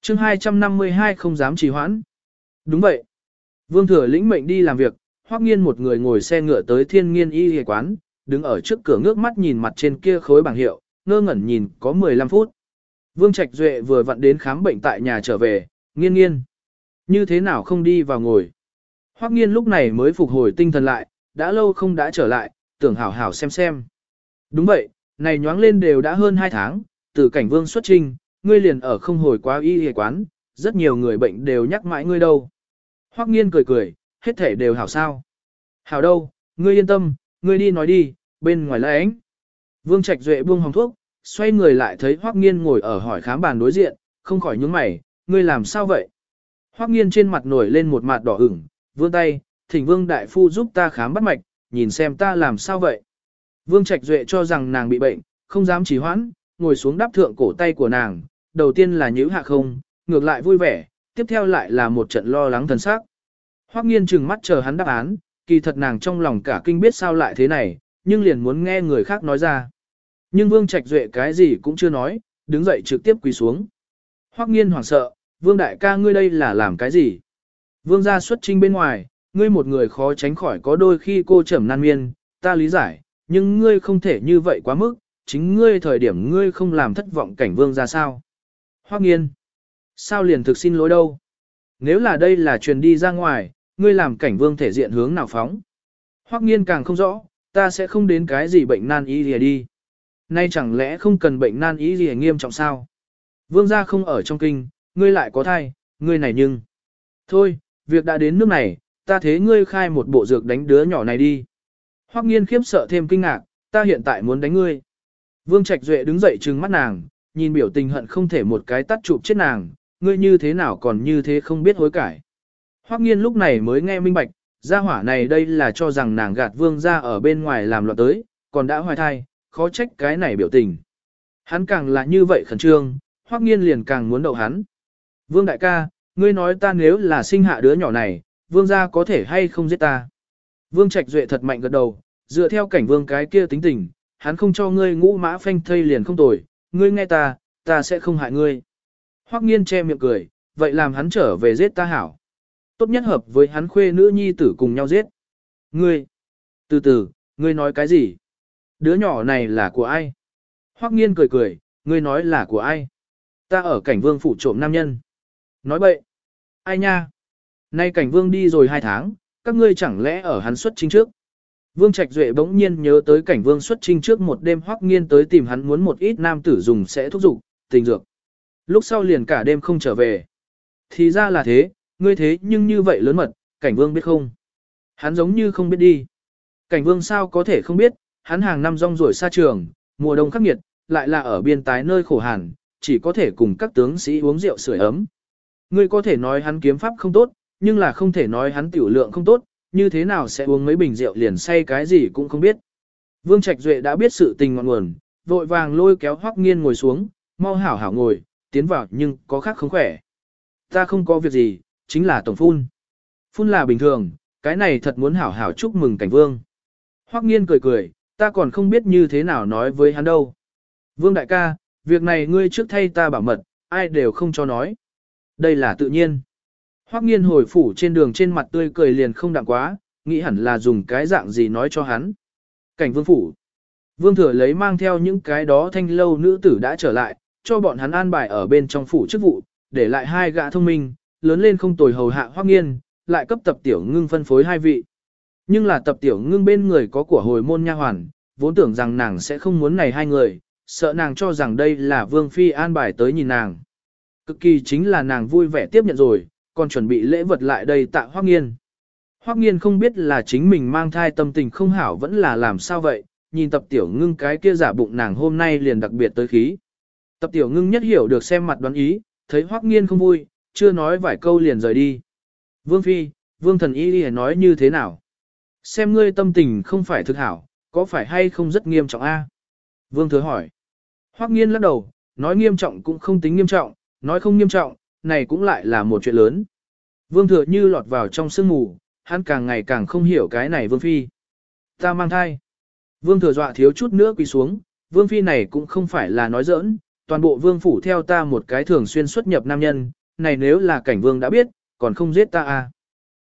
chương 252 không dám trì hoãn. Đúng vậy. Vương thừa lĩnh mệnh đi làm việc, hoắc nghiên một người ngồi xe ngựa tới thiên nghiên y y quán, đứng ở trước cửa ngước mắt nhìn mặt trên kia khối bảng hiệu, ngơ ngẩn nhìn có 15 phút. Vương Trạch Duệ vừa vặn đến khám bệnh tại nhà trở về, nghiên nghiên. Như thế nào không đi vào ngồi. Hoắc nghiên lúc này mới phục hồi tinh thần lại, đã lâu không đã trở lại, tưởng hảo hảo xem xem. Đúng vậy, này nhoáng lên đều đã hơn 2 tháng, từ cảnh vương xuất trinh, ngươi liền ở không hồi quá y y quán, rất nhiều người bệnh đều nhắc mãi ngươi đâu. Hoắc nghiên cười cười, hết thể đều hảo sao. Hảo đâu, ngươi yên tâm, ngươi đi nói đi, bên ngoài là ánh. Vương Trạch Duệ buông hồng thuốc, xoay người lại thấy Hoắc Nghiên ngồi ở hỏi khám bàn đối diện, không khỏi nhướng mày, ngươi làm sao vậy? Hoắc Nghiên trên mặt nổi lên một mặt đỏ ửng, vươn tay, thỉnh Vương đại phu giúp ta khám bắt mạch, nhìn xem ta làm sao vậy. Vương Trạch Duệ cho rằng nàng bị bệnh, không dám trì hoãn, ngồi xuống đắp thượng cổ tay của nàng, đầu tiên là nhíu hạ không, ngược lại vui vẻ, tiếp theo lại là một trận lo lắng thần sắc. Hoắc Nghiên trừng mắt chờ hắn đáp án, kỳ thật nàng trong lòng cả kinh biết sao lại thế này, nhưng liền muốn nghe người khác nói ra. Nhưng Vương Trạch Duệ cái gì cũng chưa nói, đứng dậy trực tiếp quỳ xuống. Hoắc Nghiên hoảng sợ, "Vương đại ca ngươi đây là làm cái gì?" Vương gia xuất trinh bên ngoài, ngươi một người khó tránh khỏi có đôi khi cô trầm nan miên, ta lý giải, nhưng ngươi không thể như vậy quá mức, chính ngươi thời điểm ngươi không làm thất vọng cảnh vương gia sao? Hoắc Nghiên, sao liền thực xin lỗi đâu? Nếu là đây là truyền đi ra ngoài, ngươi làm cảnh vương thể diện hướng nào phóng? Hoắc Nghiên càng không rõ, ta sẽ không đến cái gì bệnh nan y lìa đi. Nay chẳng lẽ không cần bệnh nan ý gì nghiêm trọng sao? Vương gia không ở trong kinh, ngươi lại có thai, ngươi này nhưng. Thôi, việc đã đến nước này, ta thế ngươi khai một bộ dược đánh đứa nhỏ này đi. Hoắc nghiên khiếp sợ thêm kinh ngạc, ta hiện tại muốn đánh ngươi. Vương Trạch Duệ đứng dậy trừng mắt nàng, nhìn biểu tình hận không thể một cái tắt chụp chết nàng, ngươi như thế nào còn như thế không biết hối cải. Hoắc nghiên lúc này mới nghe minh bạch, gia hỏa này đây là cho rằng nàng gạt vương ra ở bên ngoài làm loạn tới, còn đã hoài thai, khó trách cái này biểu tình. Hắn càng là như vậy khẩn trương, Hoắc nghiên liền càng muốn đậu hắn. Vương đại ca, ngươi nói ta nếu là sinh hạ đứa nhỏ này, vương gia có thể hay không giết ta. Vương Trạch Duệ thật mạnh gật đầu, Dựa theo cảnh vương cái kia tính tình, hắn không cho ngươi ngũ mã phanh thây liền không tồi, ngươi nghe ta, ta sẽ không hại ngươi. Hoắc nghiên che miệng cười, vậy làm hắn trở về giết ta hảo. Tốt nhất hợp với hắn khuê nữ nhi tử cùng nhau giết. Ngươi, từ từ, ngươi nói cái gì? Đứa nhỏ này là của ai? Hoắc nghiên cười cười, ngươi nói là của ai? Ta ở cảnh vương phủ trộm nam nhân. Nói bậy. Ai nha? Nay cảnh vương đi rồi hai tháng, các ngươi chẳng lẽ ở hắn xuất chính trước? Vương Trạch Duệ bỗng nhiên nhớ tới cảnh vương xuất trinh trước một đêm hoắc nghiên tới tìm hắn muốn một ít nam tử dùng sẽ thúc dục tình dược. Lúc sau liền cả đêm không trở về. Thì ra là thế, ngươi thế nhưng như vậy lớn mật, cảnh vương biết không? Hắn giống như không biết đi. Cảnh vương sao có thể không biết, hắn hàng năm rong ruổi xa trường, mùa đông khắc nghiệt, lại là ở biên tái nơi khổ hàn, chỉ có thể cùng các tướng sĩ uống rượu sưởi ấm. Ngươi có thể nói hắn kiếm pháp không tốt, nhưng là không thể nói hắn tiểu lượng không tốt, như thế nào sẽ uống mấy bình rượu liền say cái gì cũng không biết. Vương Trạch Duệ đã biết sự tình ngọn nguồn, vội vàng lôi kéo Hoắc Nghiên ngồi xuống, mau hảo hảo ngồi, tiến vào nhưng có khác không khỏe. Ta không có việc gì, chính là tổng phun. Phun là bình thường, cái này thật muốn hảo hảo chúc mừng cảnh vương. Hoắc Nghiên cười cười, ta còn không biết như thế nào nói với hắn đâu. Vương đại ca, việc này ngươi trước thay ta bảo mật, ai đều không cho nói. Đây là tự nhiên. Hoắc nghiên hồi phủ trên đường trên mặt tươi cười liền không đặng quá, nghĩ hẳn là dùng cái dạng gì nói cho hắn. Cảnh vương phủ. Vương thừa lấy mang theo những cái đó thanh lâu nữ tử đã trở lại, cho bọn hắn an bài ở bên trong phủ chức vụ, để lại hai gã thông minh, lớn lên không tồi hầu hạ Hoắc nghiên, lại cấp tập tiểu ngưng phân phối hai vị. Nhưng là tập tiểu ngưng bên người có của hồi môn nha hoàn, vốn tưởng rằng nàng sẽ không muốn này hai người, sợ nàng cho rằng đây là vương phi an bài tới nhìn nàng. Cực kỳ chính là nàng vui vẻ tiếp nhận rồi, còn chuẩn bị lễ vật lại đây tạ Hoắc Nghiên. Hoắc Nghiên không biết là chính mình mang thai tâm tình không hảo vẫn là làm sao vậy, nhìn tập tiểu ngưng cái kia giả bụng nàng hôm nay liền đặc biệt tới khí. Tập tiểu ngưng nhất hiểu được xem mặt đoán ý, thấy Hoắc Nghiên không vui, chưa nói vài câu liền rời đi. Vương Phi, Vương Thần Y nói như thế nào? Xem ngươi tâm tình không phải thực hảo, có phải hay không rất nghiêm trọng a? Vương Thừa hỏi. Hoắc Nghiên lắc đầu, nói nghiêm trọng cũng không tính nghiêm trọng, nói không nghiêm trọng, này cũng lại là một chuyện lớn. Vương thừa như lọt vào trong sương mù, hắn càng ngày càng không hiểu cái này vương phi. Ta mang thai. Vương thừa dọa thiếu chút nữa quỳ xuống, vương phi này cũng không phải là nói giỡn, toàn bộ vương phủ theo ta một cái thường xuyên xuất nhập nam nhân, này nếu là cảnh vương đã biết, còn không giết ta à.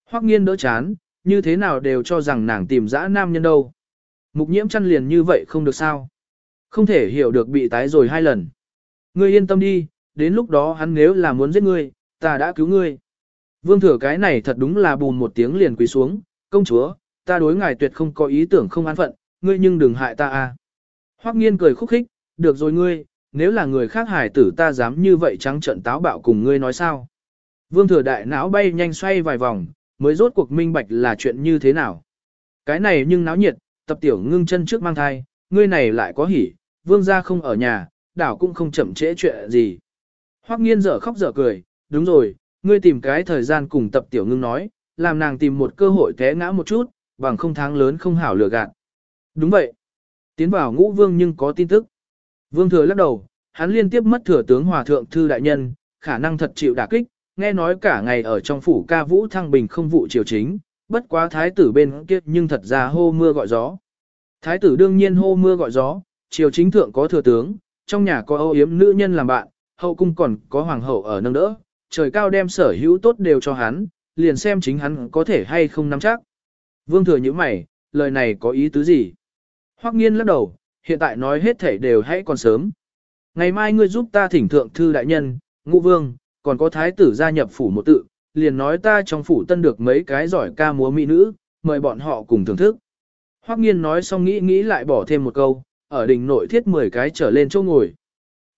Hoắc nghiên đỡ chán, như thế nào đều cho rằng nàng tìm dã nam nhân đâu. Mục nhiễm chăn liền như vậy không được sao. Không thể hiểu được bị tái rồi hai lần. Ngươi yên tâm đi, đến lúc đó hắn nếu là muốn giết ngươi, ta đã cứu ngươi. Vương thừa cái này thật đúng là bùn một tiếng liền quỳ xuống, công chúa, ta đối ngài tuyệt không có ý tưởng không an phận, ngươi nhưng đừng hại ta a. À. Hoắc nghiên cười khúc khích, được rồi ngươi, nếu là người khác hài tử ta dám như vậy trắng trận táo bạo cùng ngươi nói sao. Vương thừa đại não bay nhanh xoay vài vòng, mới rốt cuộc minh bạch là chuyện như thế nào. Cái này nhưng náo nhiệt, tập tiểu ngưng chân trước mang thai, ngươi này lại có hỉ, vương gia không ở nhà, đảo cũng không chậm trễ chuyện gì. Hoắc nghiên dở khóc dở cười, đúng rồi, ngươi tìm cái thời gian cùng tập tiểu ngưng nói, làm nàng tìm một cơ hội té ngã một chút, bằng không tháng lớn không hảo lừa gạt. Đúng vậy. Tiến vào ngũ vương nhưng có tin tức. Vương thừa lắc đầu, hắn liên tiếp mất thừa tướng hòa thượng thư đại nhân, khả năng thật chịu đả kích, nghe nói cả ngày ở trong phủ ca vũ thăng bình không vụ triều chính, bất quá thái tử bên kia nhưng thật ra hô mưa gọi gió. Thái tử đương nhiên hô mưa gọi gió, triều chính thượng có thừa tướng, trong nhà có âu yếm nữ nhân làm bạn, hậu cung còn có hoàng hậu ở nâng đỡ, trời cao đem sở hữu tốt đều cho hắn, liền xem chính hắn có thể hay không nắm chắc. Vương thừa như mày, lời này có ý tứ gì? Hoắc nghiên lắc đầu, hiện tại nói hết thể đều hãy còn sớm. Ngày mai ngươi giúp ta thỉnh thượng thư đại nhân, ngũ vương, còn có thái tử gia nhập phủ một tự, liền nói ta trong phủ tân được mấy cái giỏi ca múa mỹ nữ, mời bọn họ cùng thưởng thức. Hoắc nghiên nói xong nghĩ nghĩ lại bỏ thêm một câu, ở đỉnh nội thiết 10 cái trở lên chỗ ngồi.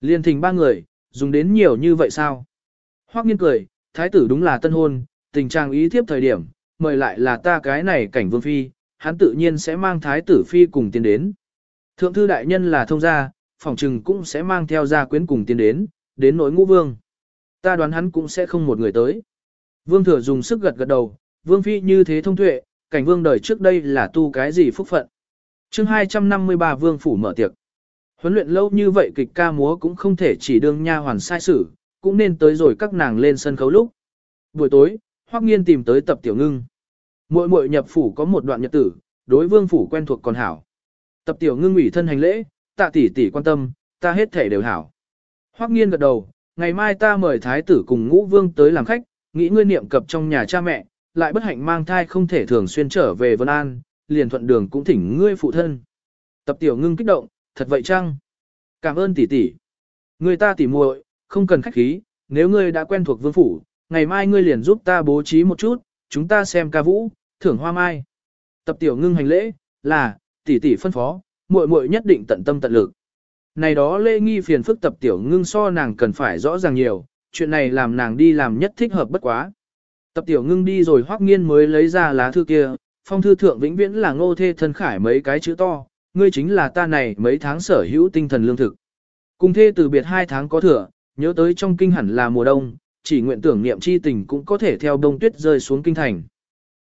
Liên thỉnh ba người, dùng đến nhiều như vậy sao? Hoắc nghiên cười, thái tử đúng là tân hôn, tình trạng ý thiếp thời điểm, mời lại là ta cái này cảnh vương phi, hắn tự nhiên sẽ mang thái tử phi cùng tiến đến. Thượng thư đại nhân là thông gia, phòng trừng cũng sẽ mang theo gia quyến cùng tiến đến, đến nỗi ngũ vương. Ta đoán hắn cũng sẽ không một người tới. Vương thừa dùng sức gật gật đầu, vương phi như thế thông tuệ, cảnh vương đời trước đây là tu cái gì phúc phận. chương 253 vương phủ mở tiệc. Huấn luyện lâu như vậy kịch ca múa cũng không thể chỉ đương nha hoàn sai sử, cũng nên tới rồi các nàng lên sân khấu lúc. Buổi tối, Hoắc Nghiên tìm tới tập tiểu ngưng. Muội muội nhập phủ có một đoạn nhật tử, đối vương phủ quen thuộc còn hảo. Tập tiểu ngưng ủy thân hành lễ, tạ tỷ tỷ quan tâm, ta hết thể đều hảo. Hoắc nghiên gật đầu, ngày mai ta mời thái tử cùng ngũ vương tới làm khách, nghĩ ngươi niệm cập trong nhà cha mẹ, lại bất hạnh mang thai không thể thường xuyên trở về Vân An, liền thuận đường cũng thỉnh ngươi phụ thân. Tập tiểu ngưng kích động, thật vậy chăng? Cảm ơn tỷ tỷ. Người ta tỷ muội, không cần khách khí, nếu ngươi đã quen thuộc vương phủ, ngày mai ngươi liền giúp ta bố trí một chút, chúng ta xem ca vũ, thưởng hoa mai. Tập tiểu ngưng hành lễ, là, tỷ tỷ phân phó, muội muội nhất định tận tâm tận lực. Này đó lễ nghi phiền phức tập tiểu ngưng so nàng cần phải rõ ràng nhiều, chuyện này làm nàng đi làm nhất thích hợp bất quá. Tập tiểu ngưng đi rồi hoắc nghiên mới lấy ra lá thư kia, phong thư thượng vĩnh viễn là ngô thê thân khải mấy cái chữ to, ngươi chính là ta này mấy tháng sở hữu tinh thần lương thực. Cùng thê từ biệt hai tháng có thừa, nhớ tới trong kinh hẳn là mùa đông, chỉ nguyện tưởng niệm chi tình cũng có thể theo đông tuyết rơi xuống kinh thành.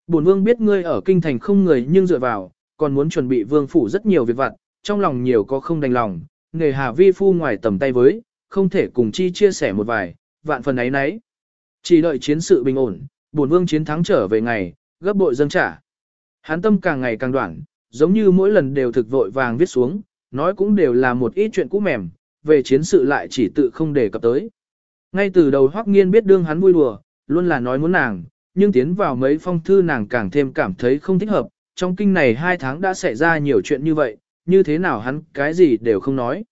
Bổn vương biết ngươi ở kinh thành không người nhưng dựa vào, còn muốn chuẩn bị vương phủ rất nhiều việc vặt, trong lòng nhiều có không đành lòng, nghề hà vi phu ngoài tầm tay với, không thể cùng chi chia sẻ một vài, vạn phần ấy nấy. Chỉ đợi chiến sự bình ổn, bổn vương chiến thắng trở về ngày, gấp bội dâng trả. Hán tâm càng ngày càng đoạn, giống như mỗi lần đều thực vội vàng viết xuống, nói cũng đều là một ít chuyện cũ mềm, về chiến sự lại chỉ tự không đề cập tới. Ngay từ đầu Hoắc Nghiên biết đương hắn vui đùa, luôn là nói muốn nàng, nhưng tiến vào mấy phong thư nàng càng thêm cảm thấy không thích hợp, trong kinh này hai tháng đã xảy ra nhiều chuyện như vậy, như thế nào hắn cái gì đều không nói.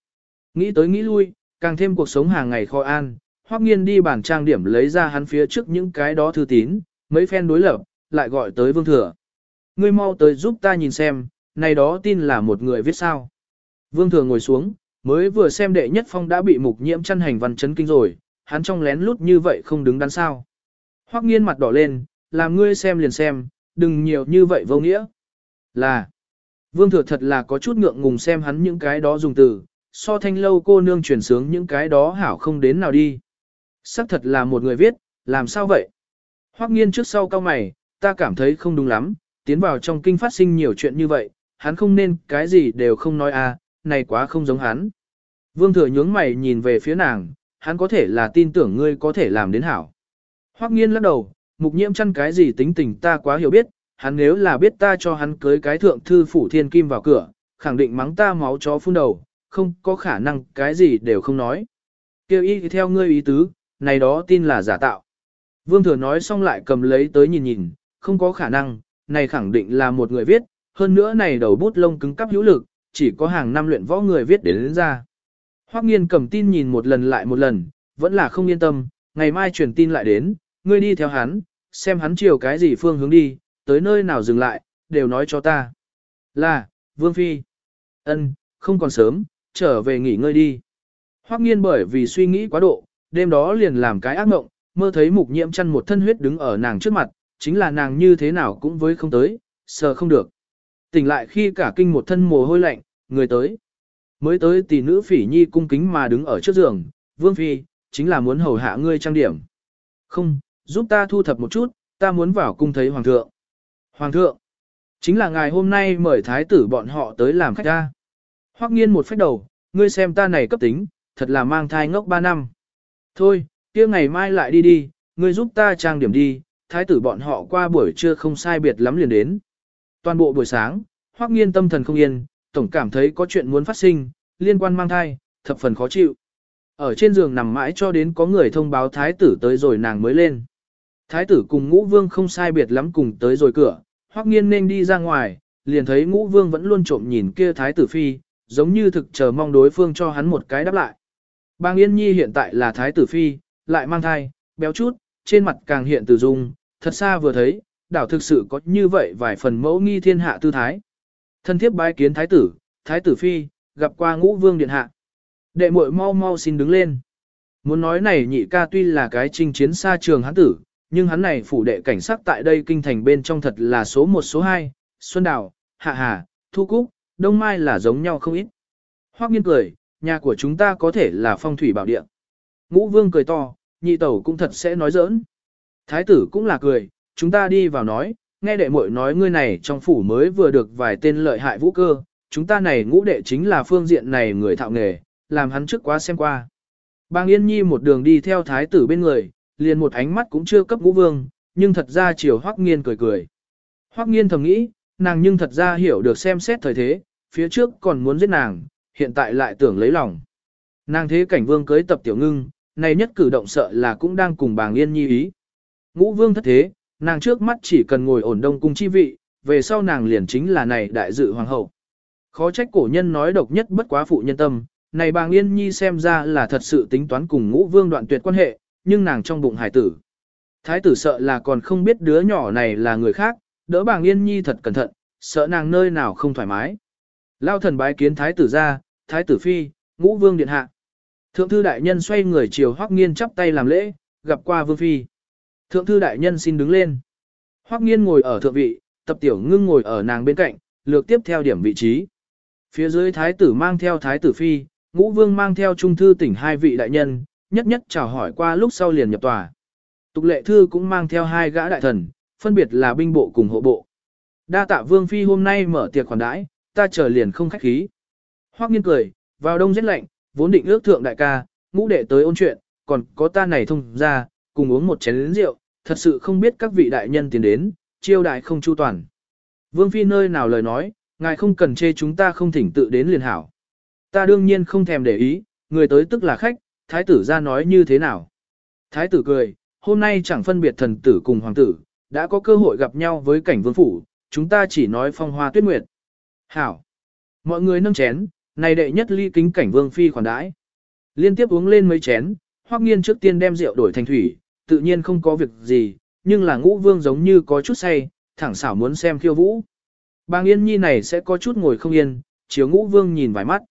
Nghĩ tới nghĩ lui, càng thêm cuộc sống hàng ngày khó an, Hoắc Nghiên đi bàn trang điểm lấy ra hắn phía trước những cái đó thư tín, mấy phen đối lập, lại gọi tới Vương Thừa. Ngươi mau tới giúp ta nhìn xem, này đó tin là một người viết sao. Vương Thừa ngồi xuống, mới vừa xem đệ nhất phong đã bị mục nhiễm chăn hành văn chấn kinh rồi, hắn trong lén lút như vậy không đứng đắn sao. Hoắc nghiên mặt đỏ lên, làm ngươi xem liền xem, đừng nhiều như vậy vô nghĩa. Là, vương thừa thật là có chút ngượng ngùng xem hắn những cái đó dùng từ, so thanh lâu cô nương truyền sướng những cái đó hảo không đến nào đi. Sắc thật là một người viết, làm sao vậy? Hoắc nghiên trước sau cao mày, ta cảm thấy không đúng lắm, tiến vào trong kinh phát sinh nhiều chuyện như vậy, hắn không nên cái gì đều không nói à, này quá không giống hắn. Vương thừa nhướng mày nhìn về phía nàng, hắn có thể là tin tưởng ngươi có thể làm đến hảo. Hoắc nghiên lắc đầu, mục nhiễm chăn cái gì tính tình ta quá hiểu biết, hắn nếu là biết ta cho hắn cưới cái thượng thư phủ thiên kim vào cửa, khẳng định mắng ta máu chó phun đầu, không có khả năng cái gì đều không nói. Kêu y theo ngươi ý tứ, này đó tin là giả tạo. Vương thừa nói xong lại cầm lấy tới nhìn nhìn, không có khả năng, này khẳng định là một người viết, hơn nữa này đầu bút lông cứng cắp hữu lực, chỉ có hàng năm luyện võ người viết đến, đến ra. Hoắc nghiên cầm tin nhìn một lần lại một lần, vẫn là không yên tâm, ngày mai truyền tin lại đến, ngươi đi theo hắn, xem hắn chiều cái gì phương hướng đi, tới nơi nào dừng lại, đều nói cho ta. Là, Vương Phi. ân, không còn sớm, trở về nghỉ ngơi đi. Hoắc nghiên bởi vì suy nghĩ quá độ, đêm đó liền làm cái ác mộng, mơ thấy mục nhiễm chăn một thân huyết đứng ở nàng trước mặt, chính là nàng như thế nào cũng với không tới, sờ không được. Tỉnh lại khi cả kinh một thân mồ hôi lạnh, người tới. Mới tới tỷ nữ phỉ nhi cung kính mà đứng ở trước giường, vương phi, chính là muốn hầu hạ ngươi trang điểm. Không, giúp ta thu thập một chút, ta muốn vào cung thấy hoàng thượng. Hoàng thượng, chính là ngài hôm nay mời thái tử bọn họ tới làm khách ta. Hoắc nghiên một phép đầu, ngươi xem ta này cấp tính, thật là mang thai ngốc ba năm. Thôi, kia ngày mai lại đi đi, ngươi giúp ta trang điểm đi, thái tử bọn họ qua buổi trưa không sai biệt lắm liền đến. Toàn bộ buổi sáng, Hoắc nghiên tâm thần không yên, tổng cảm thấy có chuyện muốn phát sinh, liên quan mang thai, thập phần khó chịu. Ở trên giường nằm mãi cho đến có người thông báo thái tử tới rồi nàng mới lên. Thái tử cùng ngũ vương không sai biệt lắm cùng tới rồi cửa, hoắc nghiên nên đi ra ngoài, liền thấy ngũ vương vẫn luôn trộm nhìn kia thái tử phi, giống như thực chờ mong đối phương cho hắn một cái đáp lại. Bang Yên Nhi hiện tại là thái tử phi, lại mang thai, béo chút, trên mặt càng hiện từ dung, thật xa vừa thấy, đảo thực sự có như vậy vài phần mẫu nghi thiên hạ tư thái. Thân thiếp bái kiến thái tử, thái tử phi, gặp qua ngũ vương điện hạ. Đệ muội mau mau xin đứng lên. Muốn nói này nhị ca tuy là cái chinh chiến xa trường hắn tử, nhưng hắn này phủ đệ cảnh sát tại đây kinh thành bên trong thật là số 1 số 2, Xuân Đào, Hạ Hà, Thu Cúc, Đông Mai là giống nhau không ít. Hoắc nghiên cười, nhà của chúng ta có thể là phong thủy bảo địa. Ngũ vương cười to, nhị tẩu cũng thật sẽ nói giỡn. Thái tử cũng là cười, chúng ta đi vào nói, nghe đệ muội nói ngươi này trong phủ mới vừa được vài tên lợi hại vũ cơ, chúng ta này ngũ đệ chính là phương diện này người thạo nghề, làm hắn trước quá xem qua. Bang Yên Nhi một đường đi theo thái tử bên người, liền một ánh mắt cũng chưa cấp ngũ vương, nhưng thật ra chiều Hoắc Nghiên cười cười. Hoắc Nghiên thầm nghĩ, nàng nhưng thật ra hiểu được xem xét thời thế, phía trước còn muốn giết nàng, hiện tại lại tưởng lấy lòng. Nàng thế cảnh vương cưới tập tiểu ngưng, này nhất cử động sợ là cũng đang cùng bàng yên nhi ý. Ngũ vương thất thế, nàng trước mắt chỉ cần ngồi ổn đông cung chi vị, về sau nàng liền chính là này đại dự hoàng hậu. Khó trách cổ nhân nói độc nhất bất quá phụ nhân tâm, này bàng yên nhi xem ra là thật sự tính toán cùng ngũ vương đoạn tuyệt quan hệ, nhưng nàng trong bụng hải tử. Thái tử sợ là còn không biết đứa nhỏ này là người khác, đỡ bàng yên nhi thật cẩn thận, sợ nàng nơi nào không thoải mái. Lao thần bái kiến thái tử ra, thái tử phi, ngũ vương điện hạ. Thượng thư đại nhân xoay người chiều hoắc nghiên chắp tay làm lễ, gặp qua vương phi. Thượng thư đại nhân xin đứng lên. Hoắc nghiên ngồi ở thượng vị, tập tiểu ngưng ngồi ở nàng bên cạnh, lược tiếp theo điểm vị trí. Phía dưới thái tử mang theo thái tử phi, ngũ vương mang theo trung thư tỉnh hai vị đại nhân, nhất nhất chào hỏi qua lúc sau liền nhập tòa. Tục lệ thư cũng mang theo hai gã đại thần, phân biệt là binh bộ cùng hộ bộ. Đa tạ vương phi hôm nay mở tiệc khoản đãi, ta chờ liền không khách khí. Hoắc nghiên cười, vào đông rét lạnh, vốn định ước thượng đại ca, ngũ đệ tới ôn chuyện, còn có ta này thông ra, cùng uống một chén rượu, thật sự không biết các vị đại nhân tiến đến, chiêu đại không chu toàn. Vương phi nơi nào lời nói, ngài không cần chê chúng ta không thỉnh tự đến liền hảo. Ta đương nhiên không thèm để ý, người tới tức là khách, thái tử ra nói như thế nào. Thái tử cười, hôm nay chẳng phân biệt thần tử cùng hoàng tử, đã có cơ hội gặp nhau với cảnh vương phủ, chúng ta chỉ nói phong hoa tuyết nguyệt. Hảo! Mọi người nâng chén, này đệ nhất ly kính cảnh vương phi khoản đãi. Liên tiếp uống lên mấy chén, hoắc nghiên trước tiên đem rượu đổi thành thủy, tự nhiên không có việc gì, nhưng là ngũ vương giống như có chút say, thẳng xảo muốn xem khiêu vũ. Bàng yên nhi này sẽ có chút ngồi không yên, chiếu ngũ vương nhìn vài mắt.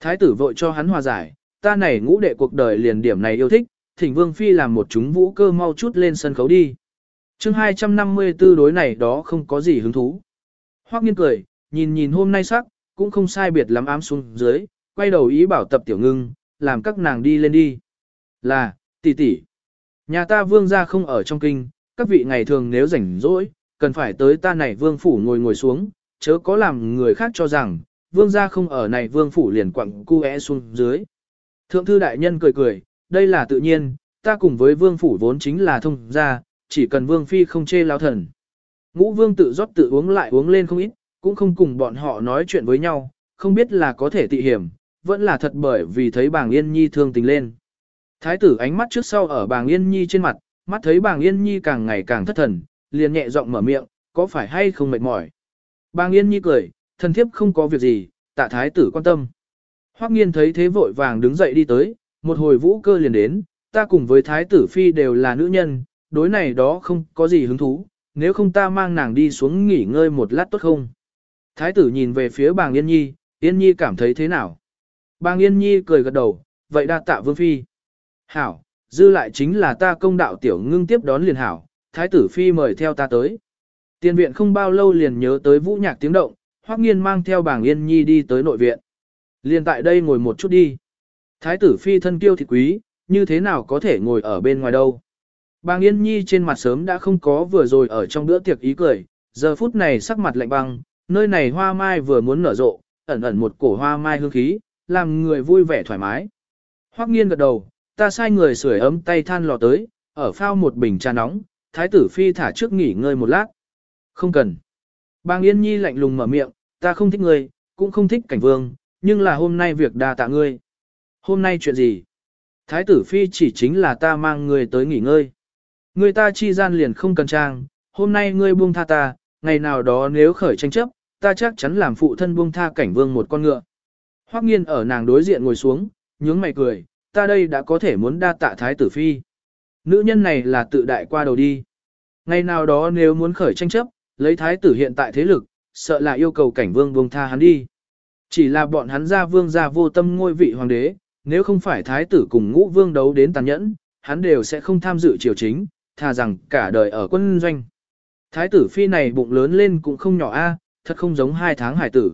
Thái tử vội cho hắn hòa giải, ta này ngũ đệ cuộc đời liền điểm này yêu thích, thỉnh vương phi làm một chúng vũ cơ mau chút lên sân khấu đi. chương 254 đối này đó không có gì hứng thú. Hoắc nghiên cười, nhìn nhìn hôm nay sắc, cũng không sai biệt lắm ám xuống dưới, quay đầu ý bảo tập tiểu ngưng, làm các nàng đi lên đi. Là, tỷ tỷ. Nhà ta vương gia không ở trong kinh, các vị ngày thường nếu rảnh rỗi, cần phải tới ta này vương phủ ngồi ngồi xuống, chớ có làm người khác cho rằng, vương gia không ở này vương phủ liền quặng cu xuống dưới. Thượng thư đại nhân cười cười, đây là tự nhiên, ta cùng với vương phủ vốn chính là thông gia, chỉ cần vương phi không chê lao thần. Ngũ vương tự rót tự uống lại uống lên không ít, cũng không cùng bọn họ nói chuyện với nhau, không biết là có thể tị hiểm, vẫn là thật bởi vì thấy bàng yên nhi thương tình lên. Thái tử ánh mắt trước sau ở bàng yên nhi trên mặt, mắt thấy bàng yên nhi càng ngày càng thất thần, liền nhẹ giọng mở miệng, có phải hay không mệt mỏi. Bàng yên nhi cười, thần thiếp không có việc gì, tạ thái tử quan tâm. Hoắc nghiên thấy thế vội vàng đứng dậy đi tới, một hồi vũ cơ liền đến, ta cùng với thái tử phi đều là nữ nhân, đối này đó không có gì hứng thú, nếu không ta mang nàng đi xuống nghỉ ngơi một lát tốt không? Thái tử nhìn về phía bàng Yên Nhi, Yên Nhi cảm thấy thế nào? Bàng Yên Nhi cười gật đầu, vậy đa tạ vương phi. Hảo, dư lại chính là ta công đạo tiểu ngưng tiếp đón liền hảo, thái tử phi mời theo ta tới. Tiền viện không bao lâu liền nhớ tới vũ nhạc tiếng động, hoắc nghiên mang theo bàng Yên Nhi đi tới nội viện. Liền tại đây ngồi một chút đi. Thái tử phi thân kiêu thịt quý, như thế nào có thể ngồi ở bên ngoài đâu. Bàng Yên Nhi trên mặt sớm đã không có vừa rồi ở trong bữa tiệc ý cười, giờ phút này sắc mặt lạnh băng, nơi này hoa mai vừa muốn nở rộ, ẩn ẩn một cổ hoa mai hương khí, làm người vui vẻ thoải mái. Hoắc nghiên gật đầu, ta sai người sưởi ấm tay than lò tới, ở phao một bình trà nóng, thái tử phi thả trước nghỉ ngơi một lát. Không cần. Bàng Yên Nhi lạnh lùng mở miệng, ta không thích ngươi, cũng không thích cảnh vương, nhưng là hôm nay việc đa tạ ngươi. Hôm nay chuyện gì? Thái tử phi chỉ chính là ta mang ngươi tới nghỉ ngơi. Người ta chi gian liền không cần trang, hôm nay ngươi buông tha ta, ngày nào đó nếu khởi tranh chấp, ta chắc chắn làm phụ thân buông tha cảnh vương một con ngựa. Hoắc nghiên ở nàng đối diện ngồi xuống, nhướng mày cười, ta đây đã có thể muốn đa tạ thái tử phi. Nữ nhân này là tự đại qua đầu đi. Ngày nào đó nếu muốn khởi tranh chấp, lấy thái tử hiện tại thế lực, sợ là yêu cầu cảnh vương buông tha hắn đi. Chỉ là bọn hắn gia vương gia vô tâm ngôi vị hoàng đế, nếu không phải thái tử cùng ngũ vương đấu đến tàn nhẫn, hắn đều sẽ không tham dự triều chính, thà rằng cả đời ở quân doanh. Thái tử phi này bụng lớn lên cũng không nhỏ a, thật không giống hai tháng hải tử.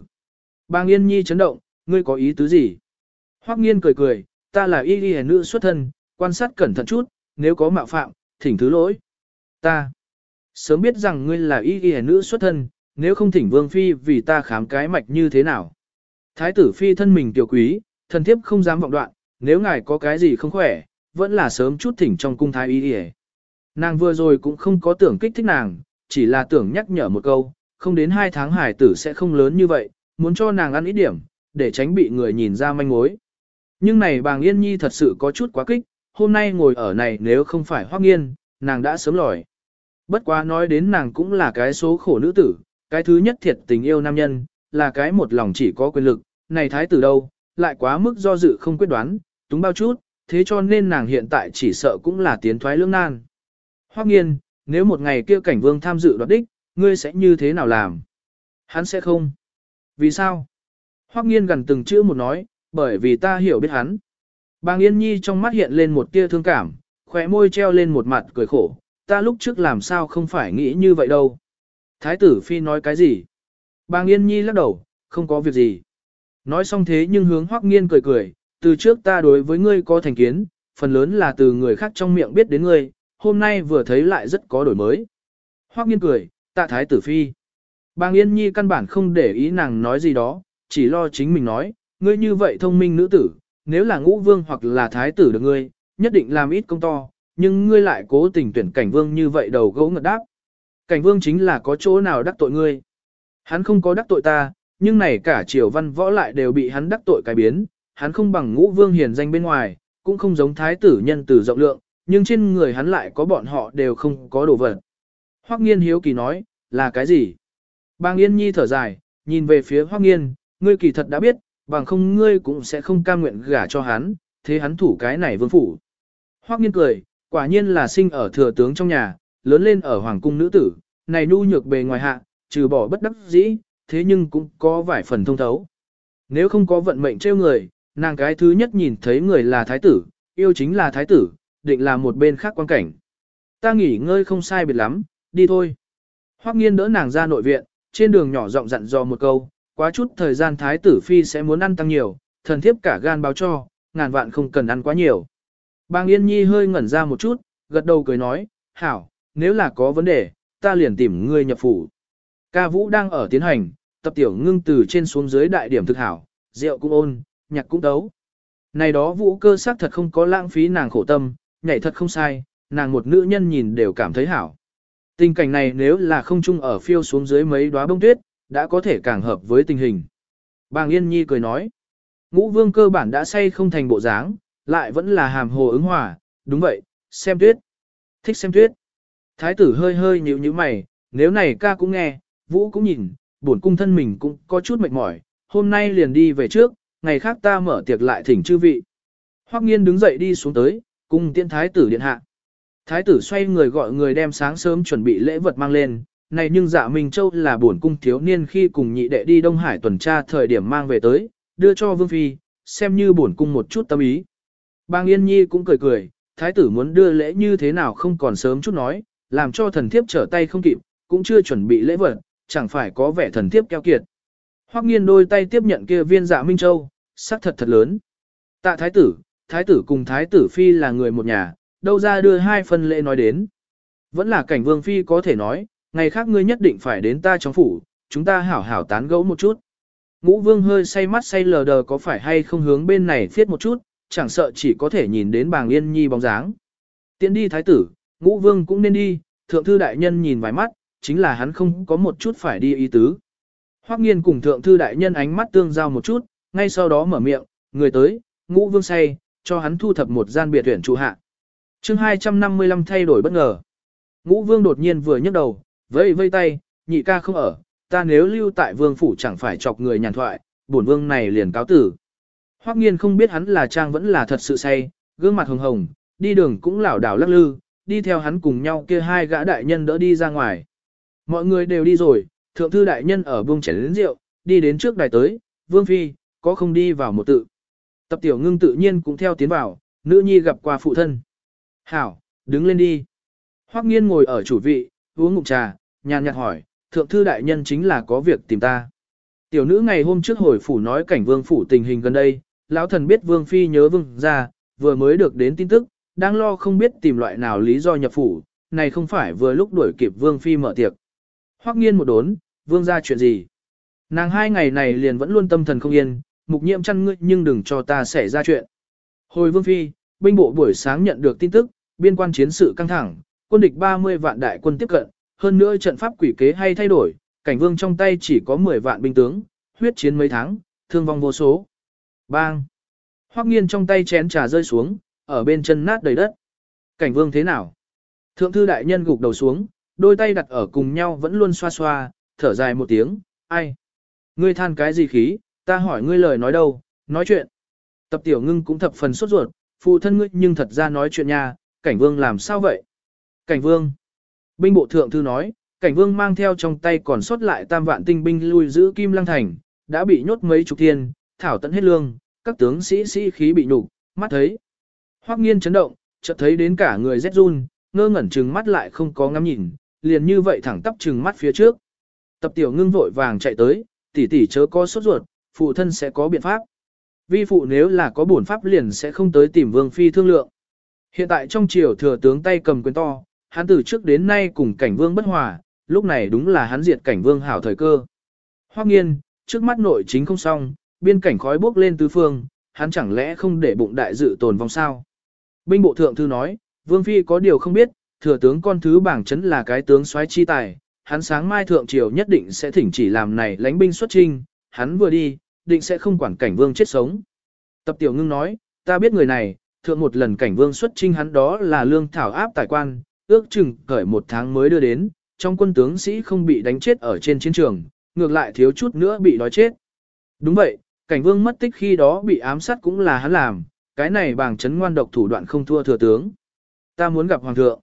Bang Yên Nhi chấn động, ngươi có ý tứ gì? Hoắc Nghiên cười cười, ta là y y nữ xuất thân, quan sát cẩn thận chút, nếu có mạo phạm, thỉnh thứ lỗi. Ta sớm biết rằng ngươi là y y nữ xuất thân, nếu không thỉnh vương phi vì ta khám cái mạch như thế nào. Thái tử phi thân mình tiểu quý, thần thiếp không dám vọng đoạn, nếu ngài có cái gì không khỏe, vẫn là sớm chút thỉnh trong cung thái y đi. Nàng vừa rồi cũng không có tưởng kích thích nàng, chỉ là tưởng nhắc nhở một câu, không đến hai tháng hải tử sẽ không lớn như vậy, muốn cho nàng ăn ít điểm, để tránh bị người nhìn ra manh mối. Nhưng này bàng Yên Nhi thật sự có chút quá kích, hôm nay ngồi ở này nếu không phải hoác nghiên, nàng đã sớm lòi. Bất quá nói đến nàng cũng là cái số khổ nữ tử, cái thứ nhất thiệt tình yêu nam nhân, là cái một lòng chỉ có quyền lực, này thái tử đâu, lại quá mức do dự không quyết đoán, túng bao chút, thế cho nên nàng hiện tại chỉ sợ cũng là tiến thoái lưỡng nan. Hoắc nghiên, nếu một ngày kia cảnh vương tham dự đoạt đích, ngươi sẽ như thế nào làm? Hắn sẽ không. Vì sao? Hoắc nghiên gần từng chữ một nói, bởi vì ta hiểu biết hắn. Bàng Yên Nhi trong mắt hiện lên một tia thương cảm, khóe môi treo lên một mặt cười khổ, ta lúc trước làm sao không phải nghĩ như vậy đâu. Thái tử Phi nói cái gì? Bàng Yên Nhi lắc đầu, không có việc gì. Nói xong thế nhưng hướng Hoắc Nghiên cười cười, từ trước ta đối với ngươi có thành kiến, phần lớn là từ người khác trong miệng biết đến ngươi, hôm nay vừa thấy lại rất có đổi mới. Hoắc Nghiên cười, tạ thái tử phi. Bàng Yên Nhi căn bản không để ý nàng nói gì đó, chỉ lo chính mình nói, ngươi như vậy thông minh nữ tử, nếu là ngũ vương hoặc là thái tử được ngươi, nhất định làm ít công to, nhưng ngươi lại cố tình tuyển cảnh vương như vậy đầu gỗ ngật đáp. Cảnh vương chính là có chỗ nào đắc tội ngươi. Hắn không có đắc tội ta, nhưng này cả triều văn võ lại đều bị hắn đắc tội cái biến, hắn không bằng ngũ vương hiền danh bên ngoài, cũng không giống thái tử nhân tử rộng lượng, nhưng trên người hắn lại có bọn họ đều không có đồ vật. Hoắc nghiên hiếu kỳ nói, là cái gì? Bang Yên Nhi thở dài, nhìn về phía Hoắc nghiên, ngươi kỳ thật đã biết, bằng không ngươi cũng sẽ không cam nguyện gả cho hắn, thế hắn thủ cái này vương phủ. Hoắc nghiên cười, quả nhiên là sinh ở thừa tướng trong nhà, lớn lên ở hoàng cung nữ tử, này nu nhược bề ngoài hạ, trừ bỏ bất đắc dĩ, thế nhưng cũng có vài phần thông thấu. Nếu không có vận mệnh trêu người, nàng cái thứ nhất nhìn thấy người là thái tử, yêu chính là thái tử, định là một bên khác quan cảnh. Ta nghỉ ngơi không sai biệt lắm, đi thôi. Hoắc nghiên đỡ nàng ra nội viện, trên đường nhỏ giọng dặn dò một câu, quá chút thời gian thái tử phi sẽ muốn ăn tăng nhiều, thần thiếp cả gan báo cho, ngàn vạn không cần ăn quá nhiều. Bang Yên Nhi hơi ngẩn ra một chút, gật đầu cười nói, hảo, nếu là có vấn đề, ta liền tìm ngươi nhập phủ. Ca vũ đang ở tiến hành, tập tiểu ngưng từ trên xuống dưới đại điểm thực hảo, rượu cũng ôn, nhạc cũng đấu. Này đó vũ cơ sắc thật không có lãng phí nàng khổ tâm, nhảy thật không sai, nàng một nữ nhân nhìn đều cảm thấy hảo. Tình cảnh này nếu là không chung ở phiêu xuống dưới mấy đóa bông tuyết, đã có thể càng hợp với tình hình. Bàng Yên Nhi cười nói, ngũ vương cơ bản đã say không thành bộ dáng, lại vẫn là hàm hồ ứng hòa, đúng vậy, xem tuyết. Thích xem tuyết. Thái tử hơi hơi nhíu nhíu mày, nếu này ca cũng nghe, vũ cũng nhìn, bổn cung thân mình cũng có chút mệt mỏi, hôm nay liền đi về trước, ngày khác ta mở tiệc lại thỉnh chư vị. Hoắc nghiên đứng dậy đi xuống tới, cung tiễn thái tử điện hạ. Thái tử xoay người gọi người đem sáng sớm chuẩn bị lễ vật mang lên, này nhưng dạ Minh Châu là bổn cung thiếu niên khi cùng nhị đệ đi Đông Hải tuần tra thời điểm mang về tới, đưa cho Vương Phi, xem như bổn cung một chút tâm ý. Bang Yên Nhi cũng cười cười, thái tử muốn đưa lễ như thế nào không còn sớm chút nói, làm cho thần thiếp trở tay không kịp, cũng chưa chuẩn bị lễ vật, chẳng phải có vẻ thần thiếp keo kiệt. Hoắc nghiên đôi tay tiếp nhận kia viên dạ Minh Châu, sắc thật thật lớn. Tạ thái tử, thái tử cùng thái tử phi là người một nhà, đâu ra đưa hai phần lễ nói đến. Vẫn là cảnh vương phi có thể nói, ngày khác ngươi nhất định phải đến ta trong phủ, chúng ta hảo hảo tán gẫu một chút. Ngũ vương hơi say mắt say lờ đờ có phải hay không hướng bên này phiết một chút, chẳng sợ chỉ có thể nhìn đến bàng yên nhi bóng dáng. Tiến đi thái tử, ngũ vương cũng nên đi, thượng thư đại nhân nhìn vài mắt, chính là hắn không có một chút phải đi ý tứ. Hoắc nghiên cùng thượng thư đại nhân ánh mắt tương giao một chút, ngay sau đó mở miệng, người tới, ngũ vương say, cho hắn thu thập một gian biệt tuyển trụ hạ. chương 255 thay đổi bất ngờ. Ngũ vương đột nhiên vừa nhấc đầu, vây vây tay, nhị ca không ở, ta nếu lưu tại vương phủ chẳng phải chọc người nhàn thoại, bổn vương này liền cáo tử. Hoắc nghiên không biết hắn là trang vẫn là thật sự say, gương mặt hồng hồng, đi đường cũng lảo đảo lắc lư, đi theo hắn cùng nhau kia hai gã đại nhân đỡ đi ra ngoài. Mọi người đều đi rồi, thượng thư đại nhân ở buông chén lĩnh rượu, đi đến trước đài tới, vương phi, có không đi vào một tự. Tập tiểu ngưng tự nhiên cũng theo tiến vào, nữ nhi gặp qua phụ thân. Hảo, đứng lên đi. Hoắc nghiên ngồi ở chủ vị, uống ngụm trà, nhàn nhạt hỏi, thượng thư đại nhân chính là có việc tìm ta. Tiểu nữ ngày hôm trước hồi phủ nói cảnh vương phủ tình hình gần đây, lão thần biết vương phi nhớ vương ra, vừa mới được đến tin tức, đang lo không biết tìm loại nào lý do nhập phủ, này không phải vừa lúc đuổi kịp vương phi mở tiệc. Hoắc nghiên một đốn, vương ra chuyện gì? Nàng hai ngày này liền vẫn luôn tâm thần không yên, mục nhiễm chăn ngươi nhưng đừng cho ta xảy ra chuyện. Hồi vương phi, binh bộ buổi sáng nhận được tin tức, biên quan chiến sự căng thẳng, quân địch 30 vạn đại quân tiếp cận, hơn nữa trận pháp quỷ kế hay thay đổi, cảnh vương trong tay chỉ có 10 vạn binh tướng, huyết chiến mấy tháng, thương vong vô số. Bang! Hoắc nghiên trong tay chén trà rơi xuống, ở bên chân nát đầy đất. Cảnh vương thế nào? Thượng thư đại nhân gục đầu xuống, đôi tay đặt ở cùng nhau vẫn luôn xoa xoa, thở dài một tiếng, ai? Ngươi than cái gì khí, ta hỏi ngươi lời nói đâu, nói chuyện. Tập tiểu ngưng cũng thập phần sốt ruột, phụ thân ngươi nhưng thật ra nói chuyện nha, cảnh vương làm sao vậy? Cảnh vương. Binh bộ thượng thư nói, cảnh vương mang theo trong tay còn sót lại tam vạn tinh binh lui giữ Kim Lăng Thành, đã bị nhốt mấy chục thiên, thảo tận hết lương, các tướng sĩ sĩ khí bị nhục, mắt thấy. Hoắc nghiên chấn động, chợt thấy đến cả người rét run, ngơ ngẩn trừng mắt lại không có ngắm nhìn, liền như vậy thẳng tắp trừng mắt phía trước. Tập tiểu ngưng vội vàng chạy tới, tỷ tỷ chớ có sốt ruột, phụ thân sẽ có biện pháp. Vi phụ nếu là có bổn pháp liền sẽ không tới tìm vương phi thương lượng. Hiện tại trong triều thừa tướng tay cầm quyền to, hắn từ trước đến nay cùng cảnh vương bất hòa, lúc này đúng là hắn diệt cảnh vương hảo thời cơ. Hoắc nghiên, trước mắt nội chính không xong, biên cảnh khói bốc lên tứ phương, hắn chẳng lẽ không để bụng đại dự tồn vong sao? Binh bộ thượng thư nói, vương phi có điều không biết, thừa tướng con thứ bảng chấn là cái tướng soái chi tài, hắn sáng mai thượng triều nhất định sẽ thỉnh chỉ làm này lãnh binh xuất trinh, hắn vừa đi, định sẽ không quản cảnh vương chết sống. Tập tiểu ngưng nói, ta biết người này, thượng một lần cảnh vương xuất trinh hắn đó là lương thảo áp tài quan, ước chừng cởi một tháng mới đưa đến, trong quân tướng sĩ không bị đánh chết ở trên chiến trường, ngược lại thiếu chút nữa bị đói chết. Đúng vậy, cảnh vương mất tích khi đó bị ám sát cũng là hắn làm, cái này bàng chấn ngoan độc thủ đoạn không thua thừa tướng. Ta muốn gặp hoàng thượng.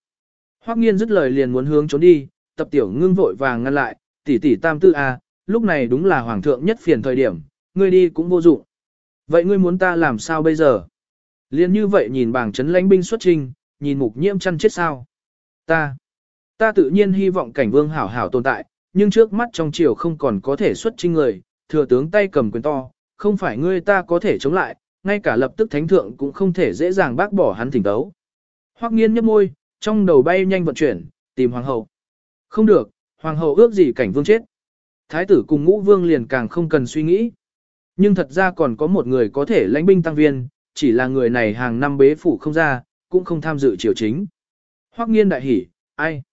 Hoắc nghiên dứt lời liền muốn hướng trốn đi, tập tiểu ngưng vội vàng ngăn lại, tỷ tỷ tam tư a, lúc này đúng là hoàng thượng nhất phiền thời điểm, ngươi đi cũng vô dụng. Vậy ngươi muốn ta làm sao bây giờ? Liên như vậy nhìn bảng chấn lãnh binh xuất trình, nhìn mục nhiễm chăn chết sao? Ta, ta tự nhiên hy vọng cảnh vương hảo hảo tồn tại, nhưng trước mắt trong triều không còn có thể xuất trình người, thừa tướng tay cầm quyền to, không phải ngươi ta có thể chống lại, ngay cả lập tức thánh thượng cũng không thể dễ dàng bác bỏ hắn thỉnh đấu. Hoắc nghiên nhếch môi, trong đầu bay nhanh vận chuyển, tìm hoàng hậu. Không được, hoàng hậu ước gì cảnh vương chết. Thái tử cùng ngũ vương liền càng không cần suy nghĩ. Nhưng thật ra còn có một người có thể lãnh binh tăng viên, chỉ là người này hàng năm bế phủ không ra, cũng không tham dự triều chính. Hoắc nghiên đại hỉ, ai?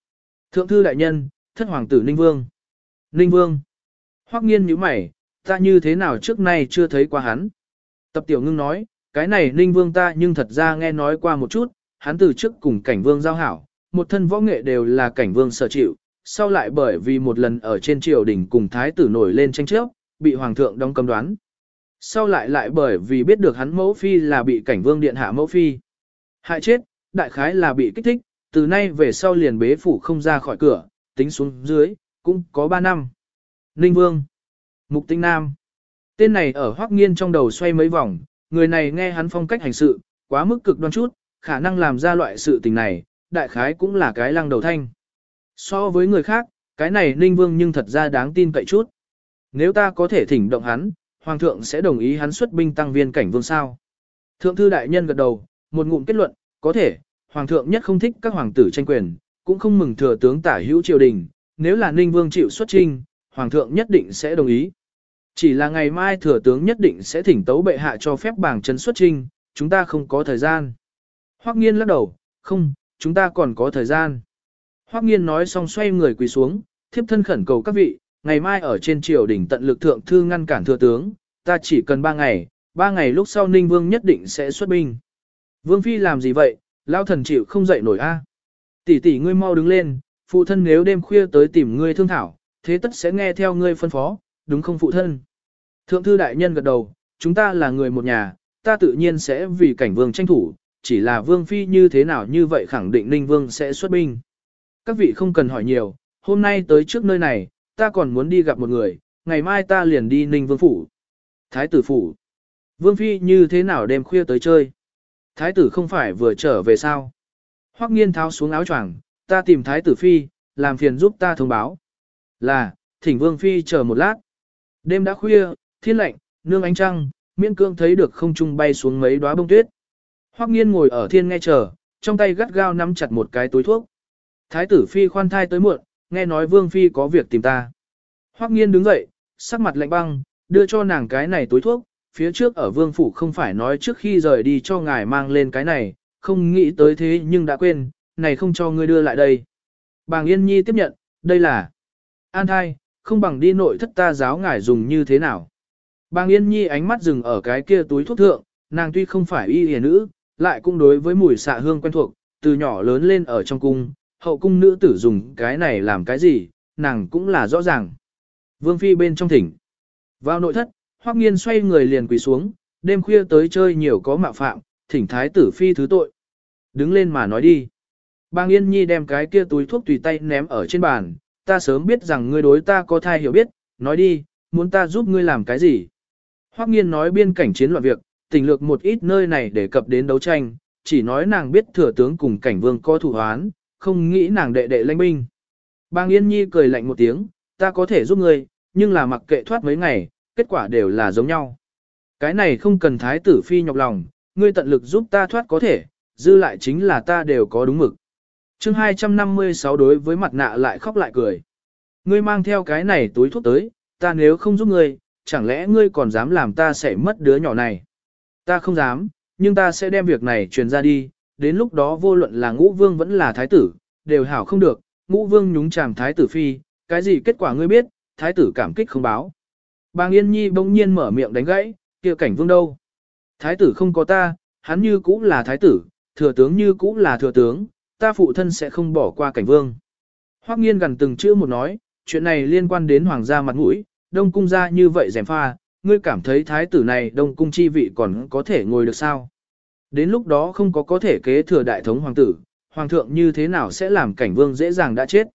Thượng thư đại nhân, thất hoàng tử Ninh Vương. Ninh Vương. Hoắc nghiên nhíu mày, ta như thế nào trước nay chưa thấy qua hắn. Tập tiểu ngưng nói, cái này Ninh Vương ta nhưng thật ra nghe nói qua một chút, hắn từ trước cùng cảnh vương giao hảo, một thân võ nghệ đều là cảnh vương sở chịu, sau lại bởi vì một lần ở trên triều đình cùng thái tử nổi lên tranh chấp, bị hoàng thượng đóng cấm đoán. Sau lại lại bởi vì biết được hắn mẫu phi là bị cảnh vương điện hạ mẫu phi. Hại chết, đại khái là bị kích thích, từ nay về sau liền bế phủ không ra khỏi cửa, tính xuống dưới, cũng có 3 năm. Ninh Vương Mục Tinh Nam Tên này ở Hoắc Nghiên trong đầu xoay mấy vòng, người này nghe hắn phong cách hành sự, quá mức cực đoan chút, khả năng làm ra loại sự tình này, đại khái cũng là cái lăng đầu thanh. So với người khác, cái này Ninh Vương nhưng thật ra đáng tin cậy chút. Nếu ta có thể thỉnh động hắn, Hoàng thượng sẽ đồng ý hắn xuất binh tăng viên cảnh vương sao. Thượng thư đại nhân gật đầu, một ngụm kết luận, có thể, Hoàng thượng nhất không thích các hoàng tử tranh quyền, cũng không mừng thừa tướng tả hữu triều đình, nếu là Ninh Vương chịu xuất trinh, Hoàng thượng nhất định sẽ đồng ý. Chỉ là ngày mai thừa tướng nhất định sẽ thỉnh tấu bệ hạ cho phép bảng trấn xuất trinh, chúng ta không có thời gian. Hoắc nghiên lắc đầu, không, chúng ta còn có thời gian. Hoắc nghiên nói xong xoay người quỳ xuống, thiếp thân khẩn cầu các vị, ngày mai ở trên triều đình tận lực thượng thư ngăn cản thừa tướng, ta chỉ cần ba ngày, ba ngày lúc sau Ninh Vương nhất định sẽ xuất binh. Vương Phi làm gì vậy, lao thần chịu không dậy nổi a. Tỷ tỷ ngươi mau đứng lên, phụ thân nếu đêm khuya tới tìm ngươi thương thảo, thế tất sẽ nghe theo ngươi phân phó, đúng không phụ thân? Thượng thư đại nhân gật đầu, chúng ta là người một nhà, ta tự nhiên sẽ vì cảnh vương tranh thủ, chỉ là vương phi như thế nào như vậy khẳng định ninh vương sẽ xuất binh. Các vị không cần hỏi nhiều, hôm nay tới trước nơi này, ta còn muốn đi gặp một người, ngày mai ta liền đi ninh vương phủ. Thái tử phủ. Vương phi như thế nào đêm khuya tới chơi? Thái tử không phải vừa trở về sao? Hoắc nghiên tháo xuống áo choàng, ta tìm thái tử phi, làm phiền giúp ta thông báo. Là, thỉnh vương phi chờ một lát. Đêm đã khuya, thiên lạnh, nương ánh trăng, miễn cương thấy được không trung bay xuống mấy đóa bông tuyết. Hoắc nghiên ngồi ở thiên nghe chờ, trong tay gắt gao nắm chặt một cái túi thuốc. Thái tử phi khoan thai tới muộn, nghe nói vương phi có việc tìm ta. Hoắc nghiên đứng dậy, sắc mặt lạnh băng, đưa cho nàng cái này túi thuốc, phía trước ở vương phủ không phải nói trước khi rời đi cho ngài mang lên cái này, không nghĩ tới thế nhưng đã quên, này không cho ngươi đưa lại đây. Bàng Yên Nhi tiếp nhận, đây là An thai, không bằng đi nội thất ta giáo ngài dùng như thế nào. Bàng Yên Nhi ánh mắt dừng ở cái kia túi thuốc thượng, nàng tuy không phải y hề nữ, lại cũng đối với mùi xạ hương quen thuộc, từ nhỏ lớn lên ở trong cung, hậu cung nữ tử dùng cái này làm cái gì, nàng cũng là rõ ràng. Vương Phi bên trong thỉnh. Vào nội thất, Hoắc Nghiên xoay người liền quỳ xuống, đêm khuya tới chơi nhiều có mạo phạm, thỉnh thái tử Phi thứ tội. Đứng lên mà nói đi. Bang Yên Nhi đem cái kia túi thuốc tùy tay ném ở trên bàn, ta sớm biết rằng ngươi đối ta có thai hiểu biết, nói đi, muốn ta giúp ngươi làm cái gì. Hoắc Nghiên nói biên cảnh chiến loạn việc, tình lược một ít nơi này để cập đến đấu tranh, chỉ nói nàng biết thừa tướng cùng cảnh vương có thủ hoán, không nghĩ nàng đệ đệ lãnh binh. Bang Yên Nhi cười lạnh một tiếng, ta có thể giúp ngươi, nhưng là mặc kệ thoát mấy ngày, kết quả đều là giống nhau. Cái này không cần thái tử phi nhọc lòng, ngươi tận lực giúp ta thoát có thể, dư lại chính là ta đều có đúng mực. chương 256 đối với mặt nạ lại khóc lại cười. Ngươi mang theo cái này túi thuốc tới, ta nếu không giúp ngươi, chẳng lẽ ngươi còn dám làm ta sẽ mất đứa nhỏ này? Ta không dám, nhưng ta sẽ đem việc này truyền ra đi, đến lúc đó vô luận là ngũ vương vẫn là thái tử, đều hảo không được, ngũ vương nhúng chàm thái tử phi, cái gì kết quả ngươi biết, thái tử cảm kích không báo. Bàng Yên Nhi bỗng nhiên mở miệng đánh gãy, kia cảnh vương đâu? Thái tử không có ta, hắn như cũ là thái tử, thừa tướng như cũ là thừa tướng, ta phụ thân sẽ không bỏ qua cảnh vương. Hoắc nghiên gần từng chữ một nói, chuyện này liên quan đến hoàng gia mặt mũi, đông cung gia như vậy rèm pha, ngươi cảm thấy thái tử này đông cung chi vị còn có thể ngồi được sao? Đến lúc đó không có có thể kế thừa đại thống hoàng tử, hoàng thượng như thế nào sẽ làm cảnh vương dễ dàng đã chết?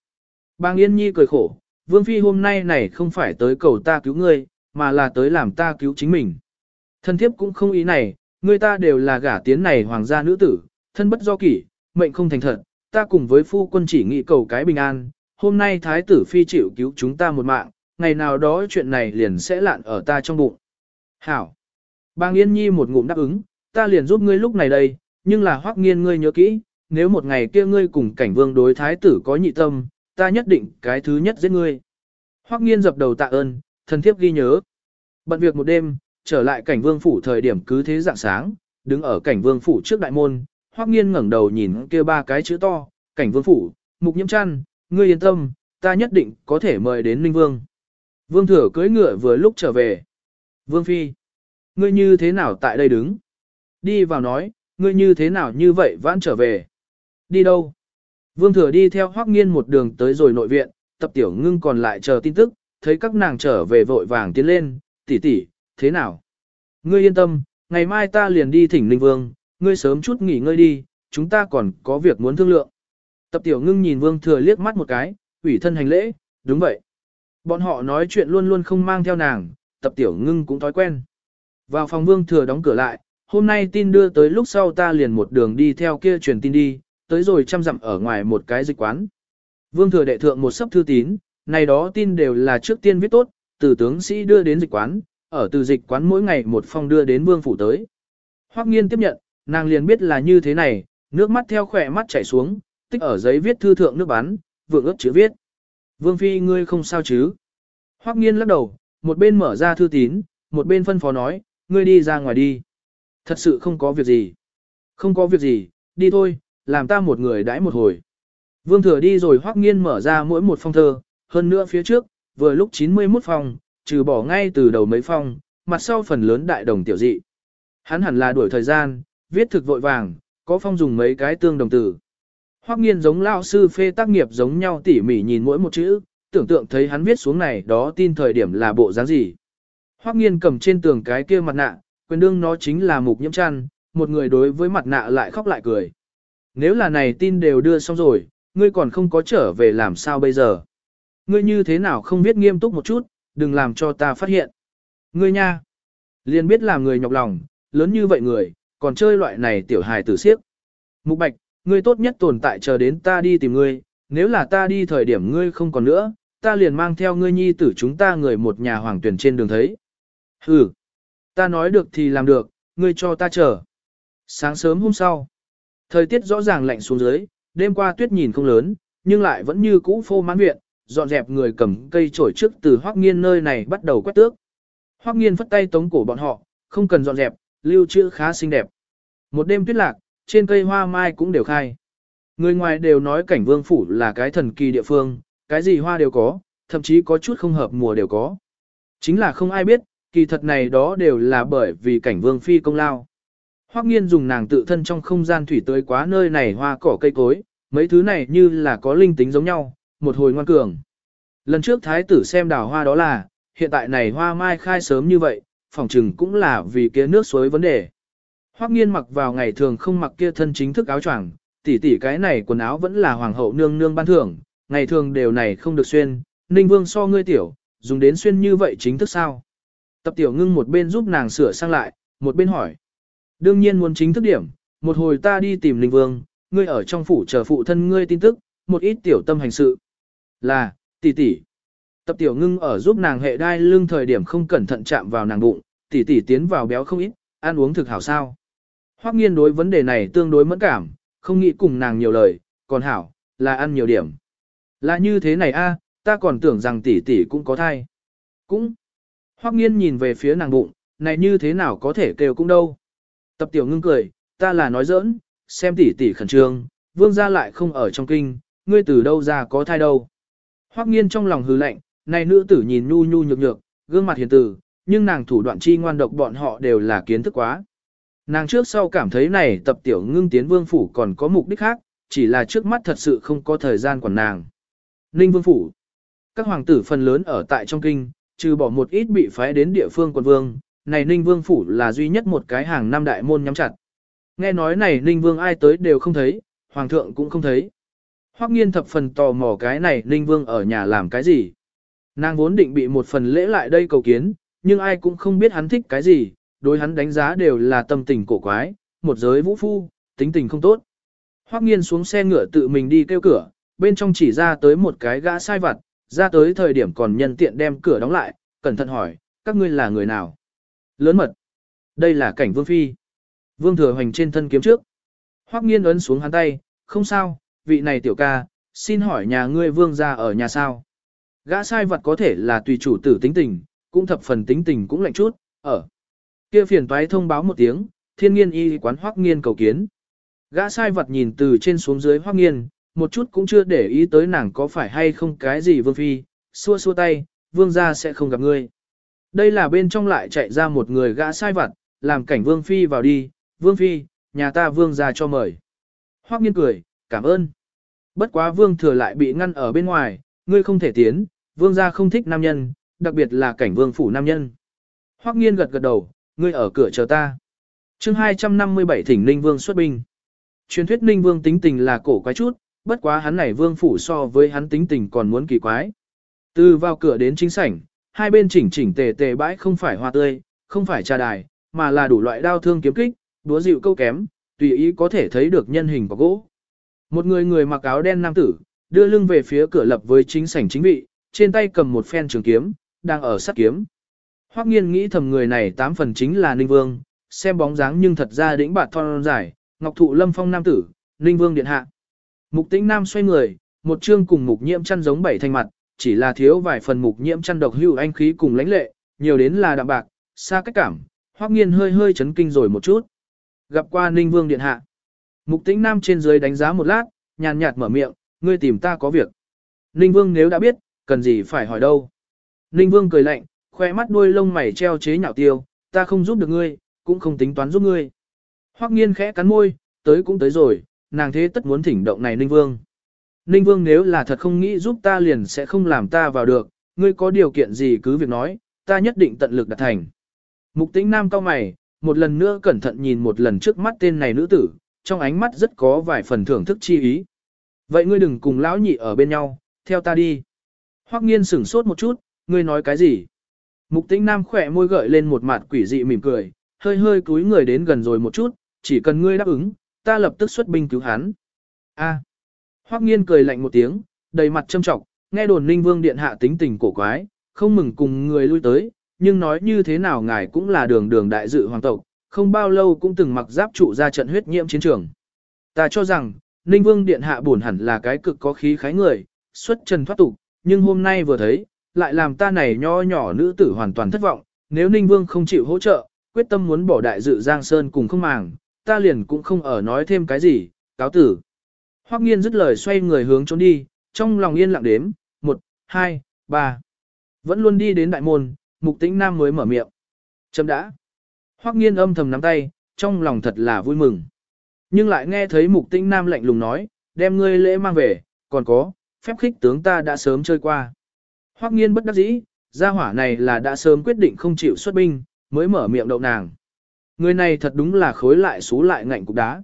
Bang Yên Nhi cười khổ, vương phi hôm nay này không phải tới cầu ta cứu ngươi, mà là tới làm ta cứu chính mình. Thân thiếp cũng không ý này, người ta đều là gả tiến này hoàng gia nữ tử, thân bất do kỷ, mệnh không thành thật, ta cùng với phu quân chỉ nghĩ cầu cái bình an, hôm nay thái tử phi chịu cứu chúng ta một mạng, ngày nào đó chuyện này liền sẽ lạn ở ta trong bụng. Hảo! Bang Yên Nhi một ngụm đáp ứng, ta liền giúp ngươi lúc này đây, nhưng là hoắc nghiên ngươi nhớ kỹ, nếu một ngày kia ngươi cùng cảnh vương đối thái tử có nhị tâm, ta nhất định cái thứ nhất giết ngươi. Hoắc nghiên dập đầu tạ ơn, thần thiếp ghi nhớ. Bận việc một đêm, trở lại cảnh vương phủ thời điểm cứ thế dạng sáng, đứng ở cảnh vương phủ trước đại môn, hoắc nghiên ngẩng đầu nhìn kia ba cái chữ to, cảnh vương phủ, mục nhiễm chăn, ngươi yên tâm, ta nhất định có thể mời đến Ninh Vương. Vương thừa cưỡi ngựa vừa lúc trở về. Vương phi, ngươi như thế nào tại đây đứng? Đi vào nói, ngươi như thế nào như vậy vãn trở về? Đi đâu? Vương thừa đi theo hoắc nghiên một đường tới rồi nội viện, tập tiểu ngưng còn lại chờ tin tức, thấy các nàng trở về vội vàng tiến lên, tỷ tỷ, thế nào? Ngươi yên tâm, ngày mai ta liền đi thỉnh Ninh Vương, ngươi sớm chút nghỉ ngơi đi, chúng ta còn có việc muốn thương lượng. Tập tiểu ngưng nhìn Vương Thừa liếc mắt một cái, ủy thân hành lễ, đúng vậy. Bọn họ nói chuyện luôn luôn không mang theo nàng, tập tiểu ngưng cũng thói quen. Vào phòng Vương Thừa đóng cửa lại, hôm nay tin đưa tới lúc sau ta liền một đường đi theo kia truyền tin đi, tới rồi chăm dặm ở ngoài một cái dịch quán. Vương Thừa đệ thượng một sấp thư tín, này đó tin đều là trước tiên viết tốt, từ tướng sĩ đưa đến dịch quán, ở từ dịch quán mỗi ngày một phong đưa đến vương phủ tới. Hoắc nghiên tiếp nhận, nàng liền biết là như thế này, nước mắt theo khỏe mắt chảy xuống, tích ở giấy viết thư thượng nước bắn, vượng ước chữ viết. Vương phi ngươi không sao chứ? Hoắc nghiên lắc đầu, một bên mở ra thư tín, một bên phân phó nói, ngươi đi ra ngoài đi. Thật sự không có việc gì. Không có việc gì, đi thôi, làm ta một người đãi một hồi. Vương thừa đi rồi Hoắc nghiên mở ra mỗi một phong thơ, hơn nữa phía trước, vừa lúc 91 phong, trừ bỏ ngay từ đầu mấy phong, mặt sau phần lớn đại đồng tiểu dị. Hắn hẳn là đuổi thời gian, viết thực vội vàng, có phong dùng mấy cái tương đồng tử. Hoắc nghiên giống lao sư phê tác nghiệp giống nhau tỉ mỉ nhìn mỗi một chữ, tưởng tượng thấy hắn viết xuống này đó tin thời điểm là bộ dáng gì. Hoắc nghiên cầm trên tường cái kia mặt nạ, quyền đương nó chính là mục nhiễm chăn, một người đối với mặt nạ lại khóc lại cười. Nếu là này tin đều đưa xong rồi, ngươi còn không có trở về làm sao bây giờ? Ngươi như thế nào không biết nghiêm túc một chút, đừng làm cho ta phát hiện. Ngươi nha, liền biết làm người nhọc lòng, lớn như vậy người, còn chơi loại này tiểu hài tử siếc. Mục Bạch, ngươi tốt nhất tồn tại chờ đến ta đi tìm ngươi, nếu là ta đi thời điểm ngươi không còn nữa, ta liền mang theo ngươi nhi tử chúng ta người một nhà hoàng tuyển trên đường thấy. Hừ, ta nói được thì làm được, ngươi cho ta chờ. Sáng sớm hôm sau, thời tiết rõ ràng lạnh xuống dưới, đêm qua tuyết nhìn không lớn, nhưng lại vẫn như cũ phô mãn viện, dọn dẹp người cầm cây trổi trước từ Hoắc Nghiên nơi này bắt đầu quét tước. Hoắc Nghiên phất tay tống cổ bọn họ, không cần dọn dẹp, lưu trữ khá xinh đẹp. Một đêm tuyết lạc, trên cây hoa mai cũng đều khai. Người ngoài đều nói cảnh vương phủ là cái thần kỳ địa phương, cái gì hoa đều có, thậm chí có chút không hợp mùa đều có. Chính là không ai biết, kỳ thật này đó đều là bởi vì cảnh vương phi công lao. Hoắc nghiên dùng nàng tự thân trong không gian thủy tới quá nơi này hoa cỏ cây cối, mấy thứ này như là có linh tính giống nhau, một hồi ngoan cường. Lần trước thái tử xem đào hoa đó là, hiện tại này hoa mai khai sớm như vậy, phòng trừng cũng là vì kia nước suối vấn đề. Hoắc nghiên mặc vào ngày thường không mặc kia thân chính thức áo choàng, tỷ tỷ cái này quần áo vẫn là hoàng hậu nương nương ban thưởng, ngày thường đều này không được xuyên, ninh vương so ngươi tiểu, dùng đến xuyên như vậy chính thức sao? Tập tiểu ngưng một bên giúp nàng sửa sang lại, một bên hỏi. Đương nhiên muốn chính thức điểm, một hồi ta đi tìm ninh vương, ngươi ở trong phủ chờ phụ thân ngươi tin tức, một ít tiểu tâm hành sự. Là, tỷ tỷ. Tập tiểu ngưng ở giúp nàng hệ đai lưng thời điểm không cẩn thận chạm vào nàng bụng, tỷ tỷ tiến vào béo không ít, ăn uống thực hảo sao. Hoắc nghiên đối vấn đề này tương đối mẫn cảm, không nghĩ cùng nàng nhiều lời, còn hảo, là ăn nhiều điểm. Là như thế này a, ta còn tưởng rằng tỷ tỷ cũng có thai. Cũng. Hoắc nghiên nhìn về phía nàng bụng, này như thế nào có thể kêu cũng đâu. Tập tiểu ngưng cười, ta là nói giỡn, xem tỷ tỷ khẩn trương, vương gia lại không ở trong kinh, ngươi từ đâu ra có thai đâu. Hoắc nghiên trong lòng hừ lạnh, này nữ tử nhìn nhu nhu nhược nhược, gương mặt hiền từ, nhưng nàng thủ đoạn chi ngoan độc bọn họ đều là kiến thức quá. Nàng trước sau cảm thấy này tập tiểu ngưng tiến vương phủ còn có mục đích khác, chỉ là trước mắt thật sự không có thời gian quản nàng. Ninh vương phủ. Các hoàng tử phần lớn ở tại trong kinh, trừ bỏ một ít bị phái đến địa phương quận vương, này Ninh vương phủ là duy nhất một cái hàng năm đại môn nhắm chặt. Nghe nói này Ninh vương ai tới đều không thấy, hoàng thượng cũng không thấy. Hoắc nghiên thập phần tò mò cái này Ninh vương ở nhà làm cái gì. Nàng vốn định bị một phần lễ lại đây cầu kiến, nhưng ai cũng không biết hắn thích cái gì, đối hắn đánh giá đều là tâm tình cổ quái, một giới vũ phu, tính tình không tốt. Hoắc nghiên xuống xe ngựa tự mình đi kêu cửa, bên trong chỉ ra tới một cái gã sai vặt, ra tới thời điểm còn nhân tiện đem cửa đóng lại, cẩn thận hỏi, các ngươi là người nào? Lớn mật. Đây là cảnh vương phi. Vương thừa hoành trên thân kiếm trước. Hoắc nghiên ấn xuống hắn tay, không sao, vị này tiểu ca, xin hỏi nhà ngươi vương gia ở nhà sao? Gã sai vật có thể là tùy chủ tử tính tình, cũng thập phần tính tình cũng lạnh chút, ở. Kia phiền toái thông báo một tiếng, thiên nghiên y quán hoắc nghiên cầu kiến. Gã sai vật nhìn từ trên xuống dưới hoắc nghiên, một chút cũng chưa để ý tới nàng có phải hay không cái gì vương phi, xua xua tay, vương gia sẽ không gặp ngươi. Đây là bên trong lại chạy ra một người gã sai vật, làm cảnh vương phi vào đi, vương phi, nhà ta vương gia cho mời. Hoắc nghiên cười, cảm ơn. Bất quá vương thừa lại bị ngăn ở bên ngoài, ngươi không thể tiến, vương gia không thích nam nhân, đặc biệt là cảnh vương phủ nam nhân. Hoắc nghiên gật gật đầu, ngươi ở cửa chờ ta. chương 257 thỉnh Ninh Vương xuất binh. Truyền thuyết Ninh Vương tính tình là cổ quái chút, bất quá hắn này vương phủ so với hắn tính tình còn muốn kỳ quái. Từ vào cửa đến chính sảnh, hai bên chỉnh chỉnh tề tề bãi không phải hoa tươi, không phải trà đài, mà là đủ loại đao thương kiếm kích, đúa dịu câu kém, tùy ý có thể thấy được nhân hình của gỗ. Một người người mặc áo đen nam tử, đưa lưng về phía cửa lập với chính sảnh chính vị, trên tay cầm một phen trường kiếm, đang ở sát kiếm. Hoắc nghiên nghĩ thầm người này tám phần chính là Ninh Vương, xem bóng dáng nhưng thật ra đĩnh bạt thon dài, ngọc thụ lâm phong nam tử, Ninh Vương điện hạ. Mục tĩnh nam xoay người, một chương cùng mục nhiễm chăn giống bảy thanh mặt, chỉ là thiếu vài phần mục nhiễm chăn độc hữu anh khí cùng lãnh lệ, nhiều đến là đạm bạc, xa cách cảm, Hoắc nghiên hơi hơi chấn kinh rồi một chút. Gặp qua Ninh Vương điện hạ. Mục tĩnh nam trên dưới đánh giá một lát, nhàn nhạt mở miệng, ngươi tìm ta có việc. Ninh Vương nếu đã biết, cần gì phải hỏi đâu. Ninh Vương cười lạnh, khoe mắt đuôi lông mày treo chế nhạo tiêu, ta không giúp được ngươi, cũng không tính toán giúp ngươi. Hoắc nghiên khẽ cắn môi, tới cũng tới rồi, nàng thế tất muốn thỉnh động này Ninh Vương. Ninh Vương nếu là thật không nghĩ giúp ta liền sẽ không làm ta vào được, ngươi có điều kiện gì cứ việc nói, ta nhất định tận lực đạt thành. Mục tĩnh nam cao mày, một lần nữa cẩn thận nhìn một lần trước mắt tên này nữ tử, trong ánh mắt rất có vài phần thưởng thức chi ý. Vậy ngươi đừng cùng lão nhị ở bên nhau, theo ta đi. Hoắc nghiên sửng sốt một chút, ngươi nói cái gì? Mục tĩnh nam khỏe môi gợi lên một mặt quỷ dị mỉm cười, hơi hơi cúi người đến gần rồi một chút, chỉ cần ngươi đáp ứng, ta lập tức xuất binh cứu hắn. A. Hoắc nghiên cười lạnh một tiếng, đầy mặt châm trọng, nghe đồn ninh vương điện hạ tính tình cổ quái, không mừng cùng người lui tới, nhưng nói như thế nào ngài cũng là đường đường đại dự hoàng tộc, không bao lâu cũng từng mặc giáp trụ ra trận huyết nhiễm chiến trường. Ta cho rằng, ninh vương điện hạ buồn hẳn là cái cực có khí khái người, xuất trần thoát tục, nhưng hôm nay vừa thấy, lại làm ta này nho nhỏ nữ tử hoàn toàn thất vọng, nếu Ninh Vương không chịu hỗ trợ, quyết tâm muốn bỏ đại dự Giang Sơn cùng không màng, ta liền cũng không ở nói thêm cái gì, cáo tử. Hoắc nghiên dứt lời xoay người hướng trốn đi, trong lòng yên lặng đếm, một, hai, Ba. Vẫn luôn đi đến đại môn, mục tĩnh nam mới mở miệng. Chấm đã. Hoắc nghiên âm thầm nắm tay, trong lòng thật là vui mừng. Nhưng lại nghe thấy mục tĩnh nam lạnh lùng nói, đem ngươi lễ mang về, còn có, phép khích tướng ta đã sớm chơi qua. Hoắc nghiên bất đắc dĩ, gia hỏa này là đã sớm quyết định không chịu xuất binh, mới mở miệng đậu nàng. Người này thật đúng là khối lại xú lại ngạnh cục đá.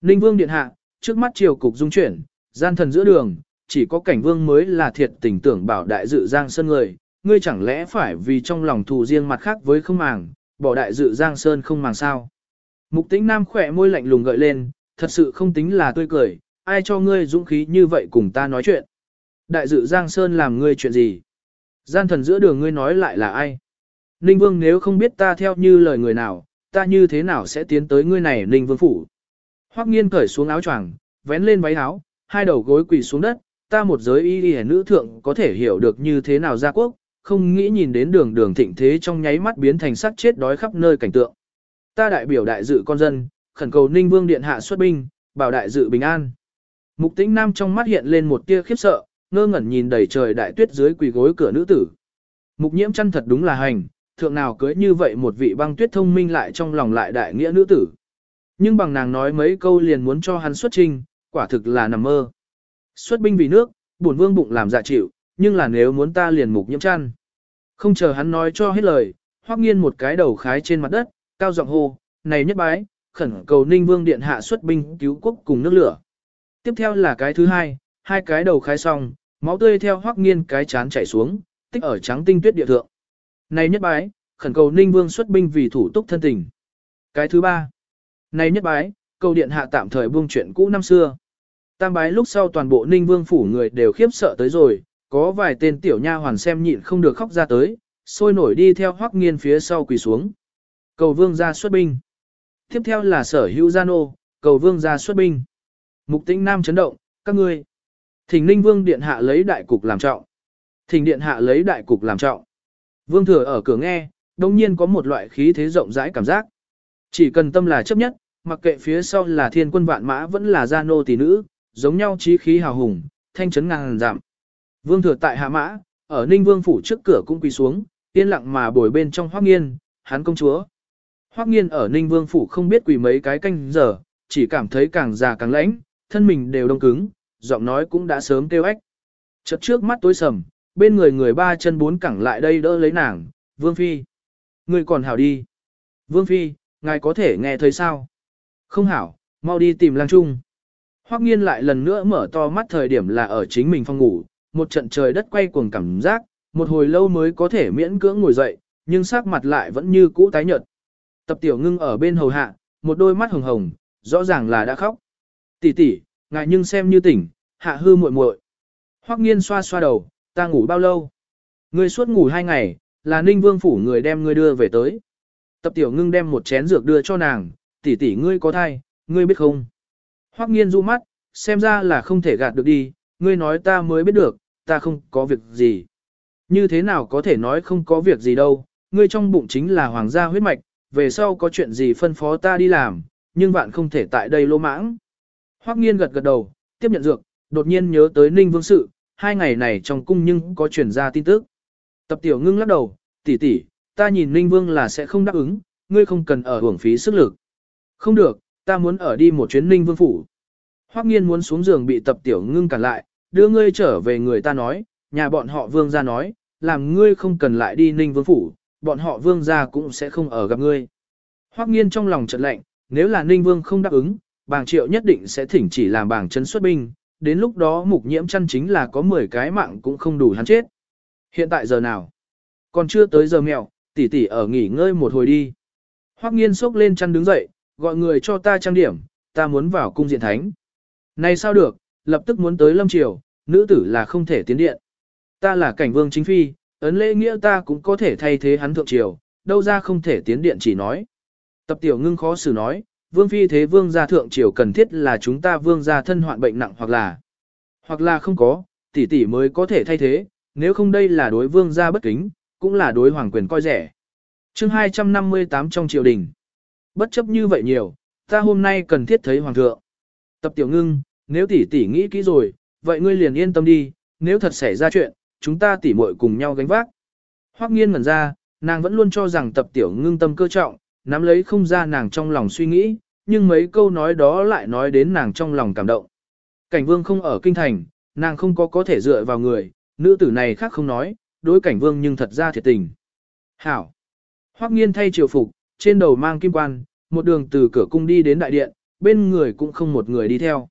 Ninh vương điện hạ, trước mắt triều cục dung chuyển, gian thần giữa đường, chỉ có cảnh vương mới là thiệt tình tưởng bảo đại dự giang sơn người, ngươi chẳng lẽ phải vì trong lòng thù riêng mặt khác với không màng, bỏ đại dự giang sơn không màng sao. Mục tĩnh nam khỏe môi lạnh lùng gợi lên, thật sự không tính là tươi cười, ai cho ngươi dũng khí như vậy cùng ta nói chuyện. Đại dự giang sơn làm ngươi chuyện gì? Gian thần giữa đường ngươi nói lại là ai? Ninh vương nếu không biết ta theo như lời người nào, ta như thế nào sẽ tiến tới ngươi này Ninh vương phủ? Hoắc nghiên cởi xuống áo choàng, vén lên váy áo, hai đầu gối quỳ xuống đất, ta một giới y y nữ thượng có thể hiểu được như thế nào gia quốc, không nghĩ nhìn đến đường đường thịnh thế trong nháy mắt biến thành sắc chết đói khắp nơi cảnh tượng. Ta đại biểu đại dự con dân, khẩn cầu Ninh Vương Điện hạ xuất binh, bảo đại dự bình an. Mục tĩnh nam trong mắt hiện lên một tia khiếp sợ, ngơ ngẩn nhìn đầy trời đại tuyết dưới quỳ gối cửa nữ tử. Mục nhiễm chăn thật đúng là hành, thượng nào cưới như vậy một vị băng tuyết thông minh lại trong lòng lại đại nghĩa nữ tử. Nhưng bằng nàng nói mấy câu liền muốn cho hắn xuất trình quả thực là nằm mơ. Xuất binh vì nước, bổn vương bụng làm dạ chịu, nhưng là nếu muốn ta liền mục nhiễm chăn. Không chờ hắn nói cho hết lời, hoắc nghiên một cái đầu khái trên mặt đất, cao giọng hô, này nhất bái, khẩn cầu ninh vương điện hạ xuất binh cứu quốc cùng nước lửa. Tiếp theo là cái thứ hai, hai cái đầu khai xong, máu tươi theo hoắc nghiên cái chán chảy xuống, tích ở trắng tinh tuyết địa thượng. Này nhất bái, khẩn cầu ninh vương xuất binh vì thủ túc thân tình. Cái thứ ba, này nhất bái, cầu điện hạ tạm thời buông chuyện cũ năm xưa. Tam bái lúc sau toàn bộ ninh vương phủ người đều khiếp sợ tới rồi, có vài tên tiểu nha hoàn xem nhịn không được khóc ra tới, sôi nổi đi theo hoắc nghiên phía sau quỳ xuống. Cầu vương ra xuất binh. Tiếp theo là sở hữu gia nô, cầu vương ra xuất binh. Mục tĩnh nam chấn động, các ngươi. Thỉnh ninh vương điện hạ lấy đại cục làm trọng. Thỉnh điện hạ lấy đại cục làm trọng. Vương thừa ở cửa nghe, đồng nhiên có một loại khí thế rộng rãi cảm giác. Chỉ cần tâm là chấp nhất, mặc kệ phía sau là thiên quân vạn mã vẫn là gia nô tỷ nữ, giống nhau chí khí hào hùng, thanh chấn ngàn giảm. Vương thừa tại hạ mã, ở Ninh Vương phủ trước cửa cũng quỳ xuống, yên lặng mà bồi bên trong Hoắc Nghiên, hắn công chúa. Hoắc Nghiên ở Ninh Vương phủ không biết quỳ mấy cái canh giờ, chỉ cảm thấy càng già càng lãnh, thân mình đều đông cứng, giọng nói cũng đã sớm kêu ếch. Chợt trước mắt tối sầm, bên người người ba chân bốn cẳng lại đây đỡ lấy nàng, Vương Phi. Người còn hảo đi. Vương Phi, ngài có thể nghe thấy sao? Không hảo, mau đi tìm lang trung. Hoắc nghiên lại lần nữa mở to mắt thời điểm là ở chính mình phòng ngủ, một trận trời đất quay cuồng cảm giác, một hồi lâu mới có thể miễn cưỡng ngồi dậy, nhưng sắc mặt lại vẫn như cũ tái nhợt. Tập tiểu ngưng ở bên hầu hạ, một đôi mắt hồng hồng, rõ ràng là đã khóc. Tỷ tỷ, ngài nhưng xem như tỉnh, hạ hư muội muội. Hoắc nghiên xoa xoa đầu, ta ngủ bao lâu? Ngươi suốt ngủ hai ngày, là ninh vương phủ người đem ngươi đưa về tới. Tập tiểu ngưng đem một chén dược đưa cho nàng, tỷ tỷ ngươi có thai, ngươi biết không? Hoắc nghiên du mắt, xem ra là không thể gạt được đi, ngươi nói ta mới biết được, ta không có việc gì. Như thế nào có thể nói không có việc gì đâu, ngươi trong bụng chính là hoàng gia huyết mạch, về sau có chuyện gì phân phó ta đi làm, nhưng bạn không thể tại đây lô mãng. Hoắc nghiên gật gật đầu, tiếp nhận dược, đột nhiên nhớ tới Ninh Vương sự, hai ngày này trong cung nhưng có truyền ra tin tức. Tập tiểu ngưng lắc đầu, tỷ tỷ, ta nhìn Ninh Vương là sẽ không đáp ứng, ngươi không cần ở hưởng phí sức lực. Không được, ta muốn ở đi một chuyến Ninh Vương phủ. Hoắc nghiên muốn xuống giường bị tập tiểu ngưng cản lại, đưa ngươi trở về người ta nói, nhà bọn họ vương gia nói, làm ngươi không cần lại đi ninh vương phủ, bọn họ vương gia cũng sẽ không ở gặp ngươi. Hoắc nghiên trong lòng chợt lạnh, nếu là ninh vương không đáp ứng, bàng triệu nhất định sẽ thỉnh chỉ làm bàng chân xuất binh, đến lúc đó mục nhiễm chăn chính là có 10 cái mạng cũng không đủ hắn chết. Hiện tại giờ nào? Còn chưa tới giờ mèo, tỷ tỷ ở nghỉ ngơi một hồi đi. Hoắc nghiên sốc lên chăn đứng dậy, gọi người cho ta trang điểm, ta muốn vào cung diện thánh. Này sao được, lập tức muốn tới lâm triều, nữ tử là không thể tiến điện. Ta là cảnh vương chính phi, ấn lễ nghĩa ta cũng có thể thay thế hắn thượng triều, đâu ra không thể tiến điện chỉ nói. Tập tiểu ngưng khó xử nói, vương phi thế vương gia thượng triều cần thiết là chúng ta vương gia thân hoạn bệnh nặng hoặc là, hoặc là không có, tỷ tỷ mới có thể thay thế, nếu không đây là đối vương gia bất kính, cũng là đối hoàng quyền coi rẻ. chương 258 trong triều đình. Bất chấp như vậy nhiều, ta hôm nay cần thiết thấy hoàng thượng. Tập tiểu ngưng, nếu tỷ tỷ nghĩ kỹ rồi, vậy ngươi liền yên tâm đi, nếu thật xảy ra chuyện, chúng ta tỷ muội cùng nhau gánh vác. Hoắc nghiên ngẩn ra, nàng vẫn luôn cho rằng tập tiểu ngưng tâm cơ trọng, nắm lấy không ra nàng trong lòng suy nghĩ, nhưng mấy câu nói đó lại nói đến nàng trong lòng cảm động. Cảnh vương không ở kinh thành, nàng không có có thể dựa vào người, nữ tử này khác không nói, đối cảnh vương nhưng thật ra thiệt tình. Hảo! Hoắc nghiên thay triều phục, trên đầu mang kim quan, một đường từ cửa cung đi đến đại điện, bên người cũng không một người đi theo.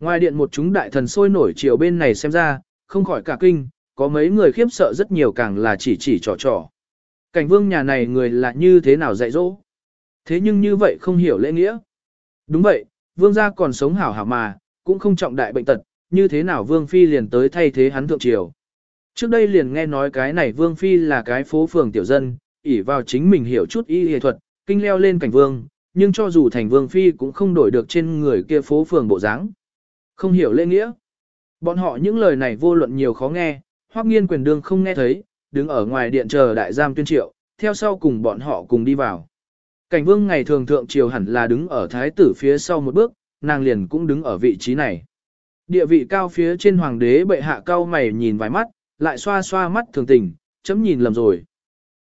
Ngoài điện một chúng đại thần sôi nổi chiều bên này xem ra, không khỏi cả kinh, có mấy người khiếp sợ rất nhiều càng là chỉ chỉ trò trò. Cảnh vương nhà này người là như thế nào dạy dỗ? Thế nhưng như vậy không hiểu lễ nghĩa. Đúng vậy, vương gia còn sống hảo hảo mà, cũng không trọng đại bệnh tật, như thế nào vương phi liền tới thay thế hắn thượng triều. Trước đây liền nghe nói cái này vương phi là cái phố phường tiểu dân, ỷ vào chính mình hiểu chút y y thuật, kinh leo lên cảnh vương, nhưng cho dù thành vương phi cũng không đổi được trên người kia phố phường bộ dáng. Không hiểu lễ nghĩa. Bọn họ những lời này vô luận nhiều khó nghe, hoắc nghiên quyền đương không nghe thấy, đứng ở ngoài điện chờ đại giam tuyên triệu, theo sau cùng bọn họ cùng đi vào. Cảnh vương ngày thường thượng triều hẳn là đứng ở thái tử phía sau một bước, nàng liền cũng đứng ở vị trí này. Địa vị cao phía trên hoàng đế bệ hạ cao mày nhìn vài mắt, lại xoa xoa mắt thường tình, chấm nhìn lầm rồi.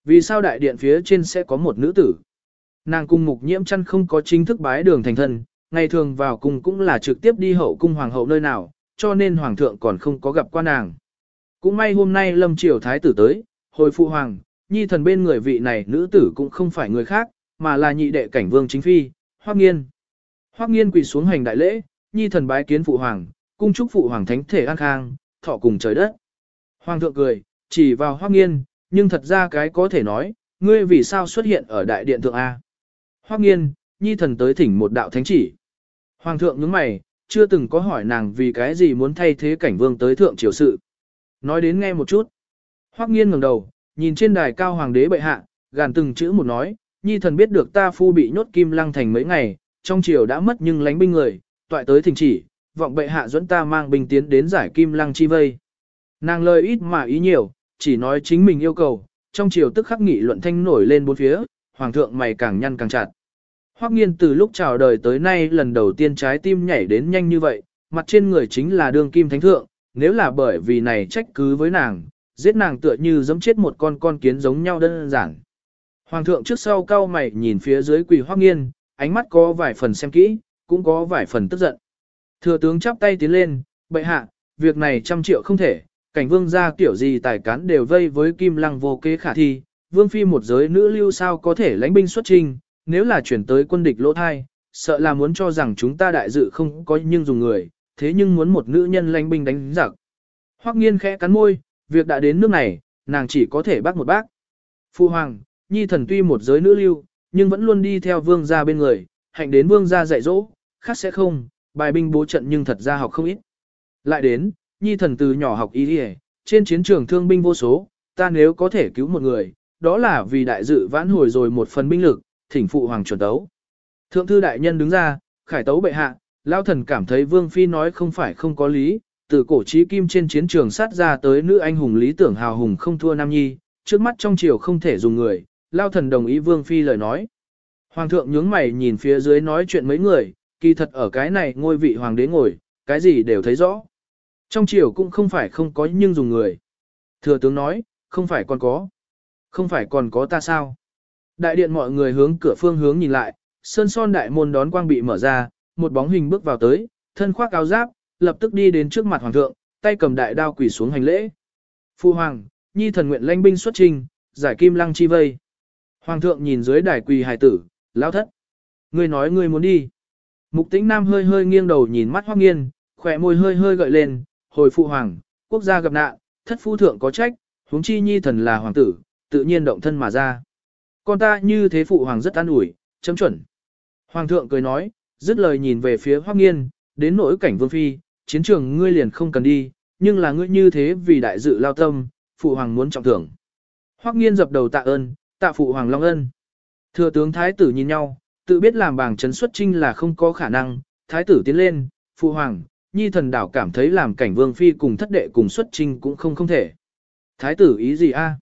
Vì sao đại điện phía trên sẽ có một nữ tử? Nàng cung mục nhiễm chăn không có chính thức bái đường thành thân, ngày thường vào cung cũng là trực tiếp đi hậu cung hoàng hậu nơi nào, cho nên hoàng thượng còn không có gặp qua nàng. Cũng may hôm nay lâm triều thái tử tới, hồi phụ hoàng, nhi thần bên người vị này nữ tử cũng không phải người khác, mà là nhị đệ cảnh vương chính phi, hoắc nghiên. Hoắc nghiên quỳ xuống hành đại lễ, nhi thần bái kiến phụ hoàng, cung chúc phụ hoàng thánh thể an khang, thọ cùng trời đất. Hoàng thượng cười, chỉ vào hoắc nghiên, nhưng thật ra cái có thể nói, ngươi vì sao xuất hiện ở đại điện thượng A. Hoắc nghiên, nhi thần tới thỉnh một đạo thánh chỉ. Hoàng thượng nhướng mày, chưa từng có hỏi nàng vì cái gì muốn thay thế cảnh vương tới thượng triều sự. Nói đến nghe một chút. Hoắc nghiên ngẩng đầu, nhìn trên đài cao hoàng đế bệ hạ, gàn từng chữ một nói, nhi thần biết được ta phu bị nhốt kim lăng thành mấy ngày, trong triều đã mất nhưng lánh binh người, toại tới thỉnh chỉ, vọng bệ hạ dẫn ta mang binh tiến đến giải kim lăng chi vây. Nàng lời ít mà ý nhiều, chỉ nói chính mình yêu cầu, trong triều tức khắc nghị luận thanh nổi lên bốn phía, hoàng thượng mày càng nhăn càng chặt. Hoắc nghiên từ lúc chào đời tới nay lần đầu tiên trái tim nhảy đến nhanh như vậy, mặt trên người chính là đương kim thánh thượng, nếu là bởi vì này trách cứ với nàng, giết nàng tựa như giẫm chết một con con kiến giống nhau đơn giản. Hoàng thượng trước sau cao mày nhìn phía dưới quỳ Hoắc nghiên, ánh mắt có vài phần xem kỹ, cũng có vài phần tức giận. Thừa tướng chắp tay tiến lên, bệ hạ, việc này trăm triệu không thể, cảnh vương gia kiểu gì tài cán đều vây với kim lăng vô kế khả thi, vương phi một giới nữ lưu sao có thể lãnh binh xuất trình, nếu là chuyển tới quân địch lỗ thai, sợ là muốn cho rằng chúng ta đại dự không có nhưng dùng người, thế nhưng muốn một nữ nhân lãnh binh đánh giặc. Hoắc nghiên khẽ cắn môi, việc đã đến nước này, nàng chỉ có thể bác một bác. Phu hoàng, nhi thần tuy một giới nữ lưu, nhưng vẫn luôn đi theo vương gia bên người, hạnh đến vương gia dạy dỗ, khác sẽ không, bài binh bố trận nhưng thật ra học không ít. Lại đến, nhi thần từ nhỏ học y đi trên chiến trường thương binh vô số, ta nếu có thể cứu một người, đó là vì đại dự vãn hồi rồi một phần binh lực, thỉnh phụ hoàng chuẩn tấu. Thượng thư đại nhân đứng ra, khải tấu bệ hạ, lao thần cảm thấy vương phi nói không phải không có lý, từ cổ trí kim trên chiến trường sát ra tới nữ anh hùng lý tưởng hào hùng không thua nam nhi, trước mắt trong triều không thể dùng người, lao thần đồng ý vương phi lời nói. Hoàng thượng nhướng mày nhìn phía dưới nói chuyện mấy người, kỳ thật ở cái này ngôi vị hoàng đế ngồi, cái gì đều thấy rõ. Trong triều cũng không phải không có nhưng dùng người. Thừa tướng nói, không phải còn có. Không phải còn có ta sao? Đại điện mọi người hướng cửa phương hướng nhìn lại, sơn son đại môn đón quang bị mở ra, một bóng hình bước vào tới, thân khoác áo giáp, lập tức đi đến trước mặt hoàng thượng, tay cầm đại đao quỳ xuống hành lễ. Phu hoàng, nhi thần nguyện lãnh binh xuất trình, giải kim lăng chi vây. Hoàng thượng nhìn dưới đài quỳ hài tử, lao thất. Ngươi nói ngươi muốn đi. Mục tĩnh nam hơi hơi nghiêng đầu nhìn mắt hoác nghiên, khỏe môi hơi hơi gợi lên, hồi phụ hoàng, quốc gia gặp nạn, thất phu thượng có trách, huống chi nhi thần là hoàng tử, tự nhiên động thân mà ra. Con ta như thế phụ hoàng rất an ủi, chấm chuẩn. Hoàng thượng cười nói, dứt lời nhìn về phía hoác nghiên, đến nỗi cảnh vương phi, chiến trường ngươi liền không cần đi, nhưng là ngươi như thế vì đại dự lao tâm, phụ hoàng muốn trọng thưởng. Hoắc nghiên dập đầu tạ ơn, tạ phụ hoàng long ân. Thừa tướng thái tử nhìn nhau, tự biết làm bảng chấn xuất trinh là không có khả năng, thái tử tiến lên, phụ hoàng, nhi thần đảo cảm thấy làm cảnh vương phi cùng thất đệ cùng xuất trinh cũng không không thể. Thái tử ý gì a?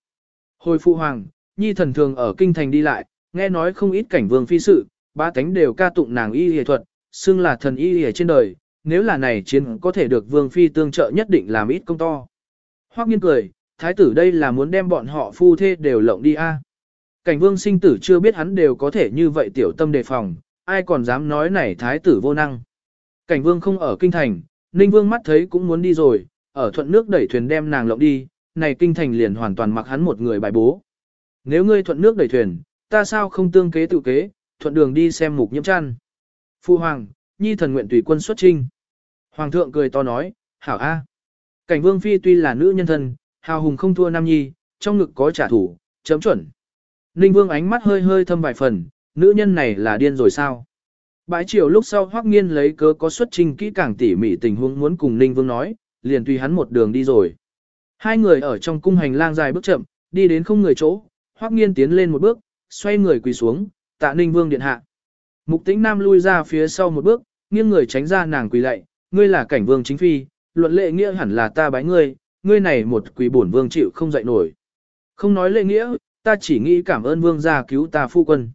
Hồi phụ hoàng, nhi thần thường ở kinh thành đi lại, nghe nói không ít cảnh vương phi sự, ba tánh đều ca tụng nàng y y thuật, xưng là thần y y trên đời, nếu là này chiến có thể được vương phi tương trợ nhất định làm ít công to. Hoắc nghiên cười, thái tử đây là muốn đem bọn họ phu thê đều lộng đi a. Cảnh vương sinh tử chưa biết hắn đều có thể như vậy tiểu tâm đề phòng, ai còn dám nói này thái tử vô năng. Cảnh vương không ở kinh thành, ninh vương mắt thấy cũng muốn đi rồi, ở thuận nước đẩy thuyền đem nàng lộng đi, này kinh thành liền hoàn toàn mặc hắn một người bài bố. Nếu ngươi thuận nước đẩy thuyền, ta sao không tương kế tự kế, thuận đường đi xem mục nhiễm chăn. Phu hoàng, nhi thần nguyện tùy quân xuất trinh. Hoàng thượng cười to nói, hảo a. Cảnh vương phi tuy là nữ nhân thân, hào hùng không thua nam nhi, trong ngực có trả thủ, chấm chuẩn. Ninh vương ánh mắt hơi hơi thâm vài phần, nữ nhân này là điên rồi sao? Bãi chiều lúc sau hoắc nghiên lấy cớ có xuất trình kỹ càng tỉ mỉ tình huống muốn cùng Ninh vương nói, liền tùy hắn một đường đi rồi. Hai người ở trong cung hành lang dài bước chậm, đi đến không người chỗ, hoắc nghiên tiến lên một bước, xoay người quỳ xuống, tạ Ninh vương điện hạ. Mục tĩnh nam lui ra phía sau một bước, nghiêng người tránh ra nàng quỳ lạy, ngươi là cảnh vương chính phi, luận lệ nghĩa hẳn là ta bái ngươi, ngươi này một quỳ bổn vương chịu không dậy nổi. Không nói lệ nghĩa, ta chỉ nghĩ cảm ơn vương gia cứu ta phu quân.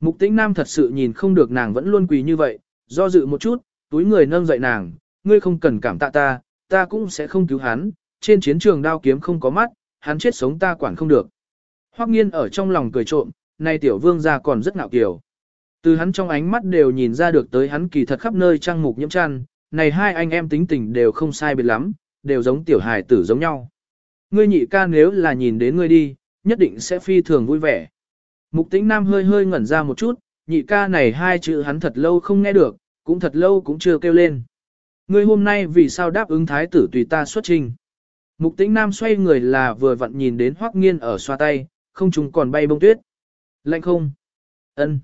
Mục tĩnh nam thật sự nhìn không được nàng vẫn luôn quỳ như vậy, do dự một chút, túi người nâng dậy nàng, ngươi không cần cảm tạ ta, ta cũng sẽ không cứu hắn, trên chiến trường đao kiếm không có mắt, hắn chết sống ta quản không được. Hoắc nghiên ở trong lòng cười trộm, nay tiểu vương gia còn rất ngạo kiều. Từ hắn trong ánh mắt đều nhìn ra được tới hắn kỳ thật khắp nơi trang mục nhiễm chăn, này hai anh em tính tình đều không sai biệt lắm, đều giống tiểu hài tử giống nhau. Ngươi nhị ca nếu là nhìn đến ngươi đi, nhất định sẽ phi thường vui vẻ. Mục tĩnh nam hơi hơi ngẩn ra một chút, nhị ca này hai chữ hắn thật lâu không nghe được, cũng thật lâu cũng chưa kêu lên. Ngươi hôm nay vì sao đáp ứng thái tử tùy ta xuất trình. Mục tĩnh nam xoay người là vừa vặn nhìn đến hoắc nghiên ở xoa tay, không chúng còn bay bông tuyết. Lạnh không? Ân.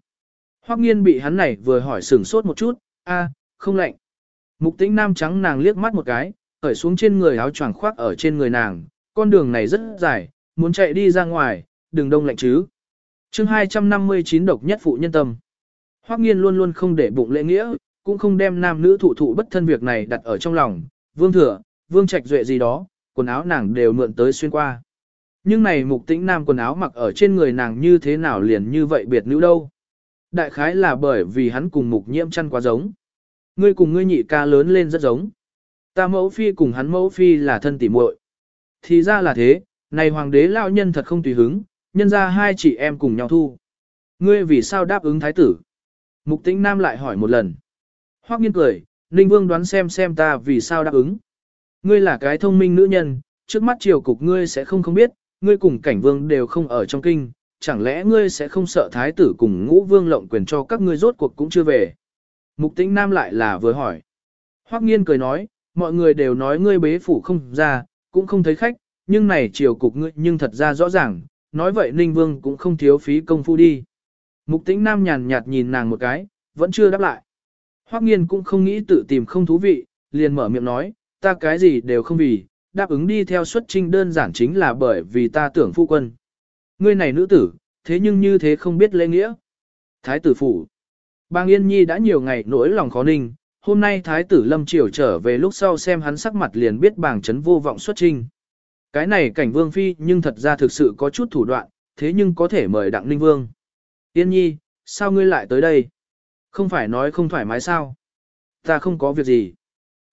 Hoắc nghiên bị hắn này vừa hỏi sửng sốt một chút, a, không lạnh. Mục tĩnh nam trắng nàng liếc mắt một cái, cởi xuống trên người áo choàng khoác ở trên người nàng, con đường này rất dài, muốn chạy đi ra ngoài, đừng đông lạnh chứ. chương 259 độc nhất phụ nhân tâm. Hoắc nghiên luôn luôn không để bụng lễ nghĩa, cũng không đem nam nữ thụ thụ bất thân việc này đặt ở trong lòng, vương thừa, vương trạch duệ gì đó, quần áo nàng đều mượn tới xuyên qua. Nhưng này mục tĩnh nam quần áo mặc ở trên người nàng như thế nào liền như vậy biệt nữ đâu. Đại khái là bởi vì hắn cùng mục nhiễm chăn quá giống. Ngươi cùng ngươi nhị ca lớn lên rất giống. Ta mẫu phi cùng hắn mẫu phi là thân tỉ muội. Thì ra là thế, này hoàng đế lão nhân thật không tùy hứng, nhân ra hai chị em cùng nhau thu. Ngươi vì sao đáp ứng thái tử? Mục tĩnh nam lại hỏi một lần. Hoắc nghiên cười, Ninh Vương đoán xem xem ta vì sao đáp ứng. Ngươi là cái thông minh nữ nhân, trước mắt triều cục ngươi sẽ không không biết, ngươi cùng cảnh vương đều không ở trong kinh, chẳng lẽ ngươi sẽ không sợ thái tử cùng ngũ vương lộng quyền cho các ngươi rốt cuộc cũng chưa về. Mục tĩnh nam lại là vừa hỏi. Hoắc nghiên cười nói, mọi người đều nói ngươi bế phủ không ra, cũng không thấy khách, nhưng này triều cục ngươi nhưng thật ra rõ ràng, nói vậy Ninh Vương cũng không thiếu phí công phu đi. Mục tĩnh nam nhàn nhạt nhìn nàng một cái, vẫn chưa đáp lại. Hoắc nghiên cũng không nghĩ tự tìm không thú vị, liền mở miệng nói, ta cái gì đều không vì, đáp ứng đi theo xuất trinh đơn giản chính là bởi vì ta tưởng phu quân. Ngươi này nữ tử, thế nhưng như thế không biết lễ nghĩa. Thái tử phủ. Bang Yên Nhi đã nhiều ngày nỗi lòng khó ninh, hôm nay Thái tử Lâm Triều trở về lúc sau xem hắn sắc mặt liền biết bàng chấn vô vọng xuất trinh. Cái này cảnh vương phi nhưng thật ra thực sự có chút thủ đoạn, thế nhưng có thể mời Đặng Ninh Vương. Yên Nhi, sao ngươi lại tới đây? Không phải nói không thoải mái sao? Ta không có việc gì.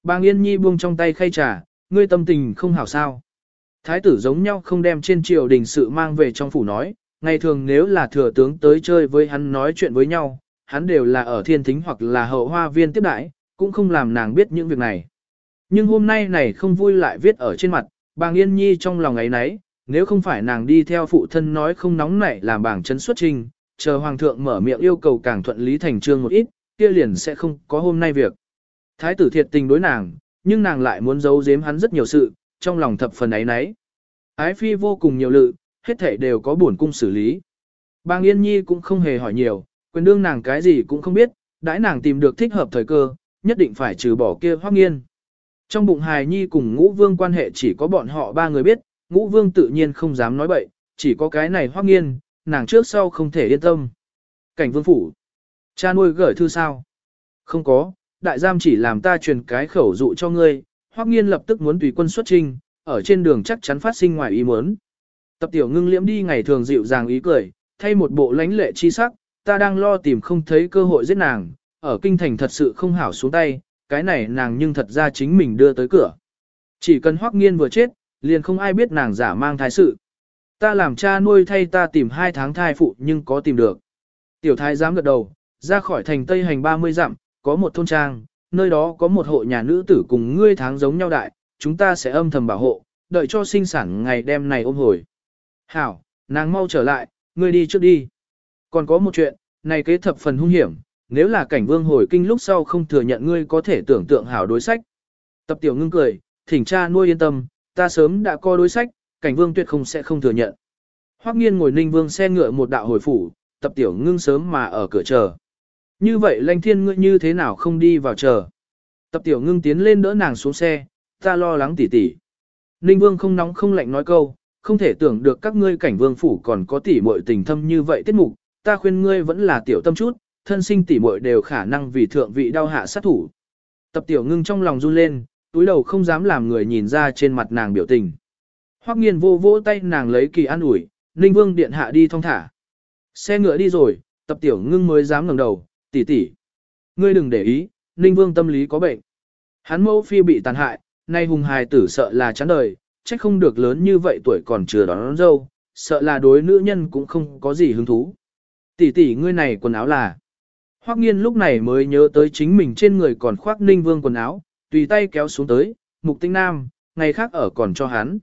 Bang Yên Nhi buông trong tay khay trà, ngươi tâm tình không hảo sao. Thái tử giống nhau không đem trên triều đình sự mang về trong phủ nói, ngày thường nếu là thừa tướng tới chơi với hắn nói chuyện với nhau, hắn đều là ở thiên thính hoặc là hậu hoa viên tiếp đãi, cũng không làm nàng biết những việc này. Nhưng hôm nay này không vui lại viết ở trên mặt, bàng yên nhi trong lòng ấy nấy, nếu không phải nàng đi theo phụ thân nói không nóng nảy làm bảng chấn xuất trình, chờ hoàng thượng mở miệng yêu cầu càng thuận lý thành trương một ít, kia liền sẽ không có hôm nay việc. Thái tử thiệt tình đối nàng, nhưng nàng lại muốn giấu giếm hắn rất nhiều sự, trong lòng thập phần ấy nấy. Ái phi vô cùng nhiều lự, hết thảy đều có bổn cung xử lý. Bàng Yên Nhi cũng không hề hỏi nhiều, quyền đương nàng cái gì cũng không biết, đãi nàng tìm được thích hợp thời cơ, nhất định phải trừ bỏ kia hoác nghiên. Trong bụng hài nhi cùng ngũ vương quan hệ chỉ có bọn họ ba người biết, ngũ vương tự nhiên không dám nói bậy, chỉ có cái này hoác nghiên, nàng trước sau không thể yên tâm. Cảnh vương phủ. Cha nuôi gửi thư sao? Không có, đại giam chỉ làm ta truyền cái khẩu dụ cho ngươi, hoác nghiên lập tức muốn tùy quân xuất trinh, ở trên đường chắc chắn phát sinh ngoài ý muốn. Tập tiểu ngưng liễm đi ngày thường dịu dàng ý cười, thay một bộ lãnh lệ chi sắc, ta đang lo tìm không thấy cơ hội giết nàng, ở kinh thành thật sự không hảo xuống tay, cái này nàng nhưng thật ra chính mình đưa tới cửa. Chỉ cần hoắc nghiên vừa chết, liền không ai biết nàng giả mang thai sự. Ta làm cha nuôi thay ta tìm hai tháng thai phụ nhưng có tìm được. Tiểu thái dám gật đầu, ra khỏi thành Tây hành 30 dặm, có một thôn trang, nơi đó có một hộ nhà nữ tử cùng ngươi tháng giống nhau đại, chúng ta sẽ âm thầm bảo hộ, đợi cho sinh sản ngày đêm này ôm hồi. Hảo, nàng mau trở lại, ngươi đi trước đi. Còn có một chuyện, này kế thập phần hung hiểm, nếu là cảnh vương hồi kinh lúc sau không thừa nhận ngươi có thể tưởng tượng hảo đối sách. Tập tiểu ngưng cười, thỉnh cha nuôi yên tâm, ta sớm đã có đối sách, cảnh vương tuyệt không sẽ không thừa nhận. Hoắc nghiên ngồi ninh vương xe ngựa một đạo hồi phủ, tập tiểu ngưng sớm mà ở cửa chờ. Như vậy lanh thiên ngươi như thế nào không đi vào chờ. Tập tiểu ngưng tiến lên đỡ nàng xuống xe, ta lo lắng tỉ tỉ. Ninh vương không nóng không lạnh nói câu, không thể tưởng được các ngươi cảnh vương phủ còn có tỉ muội tình thâm như vậy tiết mục, ta khuyên ngươi vẫn là tiểu tâm chút, thân sinh tỉ muội đều khả năng vì thượng vị đau hạ sát thủ. Tập tiểu ngưng trong lòng run lên, túi đầu không dám làm người nhìn ra trên mặt nàng biểu tình. Hoắc nghiên vô vỗ tay nàng lấy kỳ an ủi, Ninh Vương điện hạ đi thong thả. Xe ngựa đi rồi, tập tiểu ngưng mới dám ngẩng đầu, tỷ tỷ. Ngươi đừng để ý, Ninh Vương tâm lý có bệnh. Hắn mẫu phi bị tàn hại, nay hùng hài tử sợ là chán đời, trách không được lớn như vậy tuổi còn chưa đón, đón dâu, sợ là đối nữ nhân cũng không có gì hứng thú. Tỷ tỷ ngươi này quần áo là. Hoắc nghiên lúc này mới nhớ tới chính mình trên người còn khoác Ninh Vương quần áo, tùy tay kéo xuống tới, mục tinh nam, ngày khác ở còn cho hắn.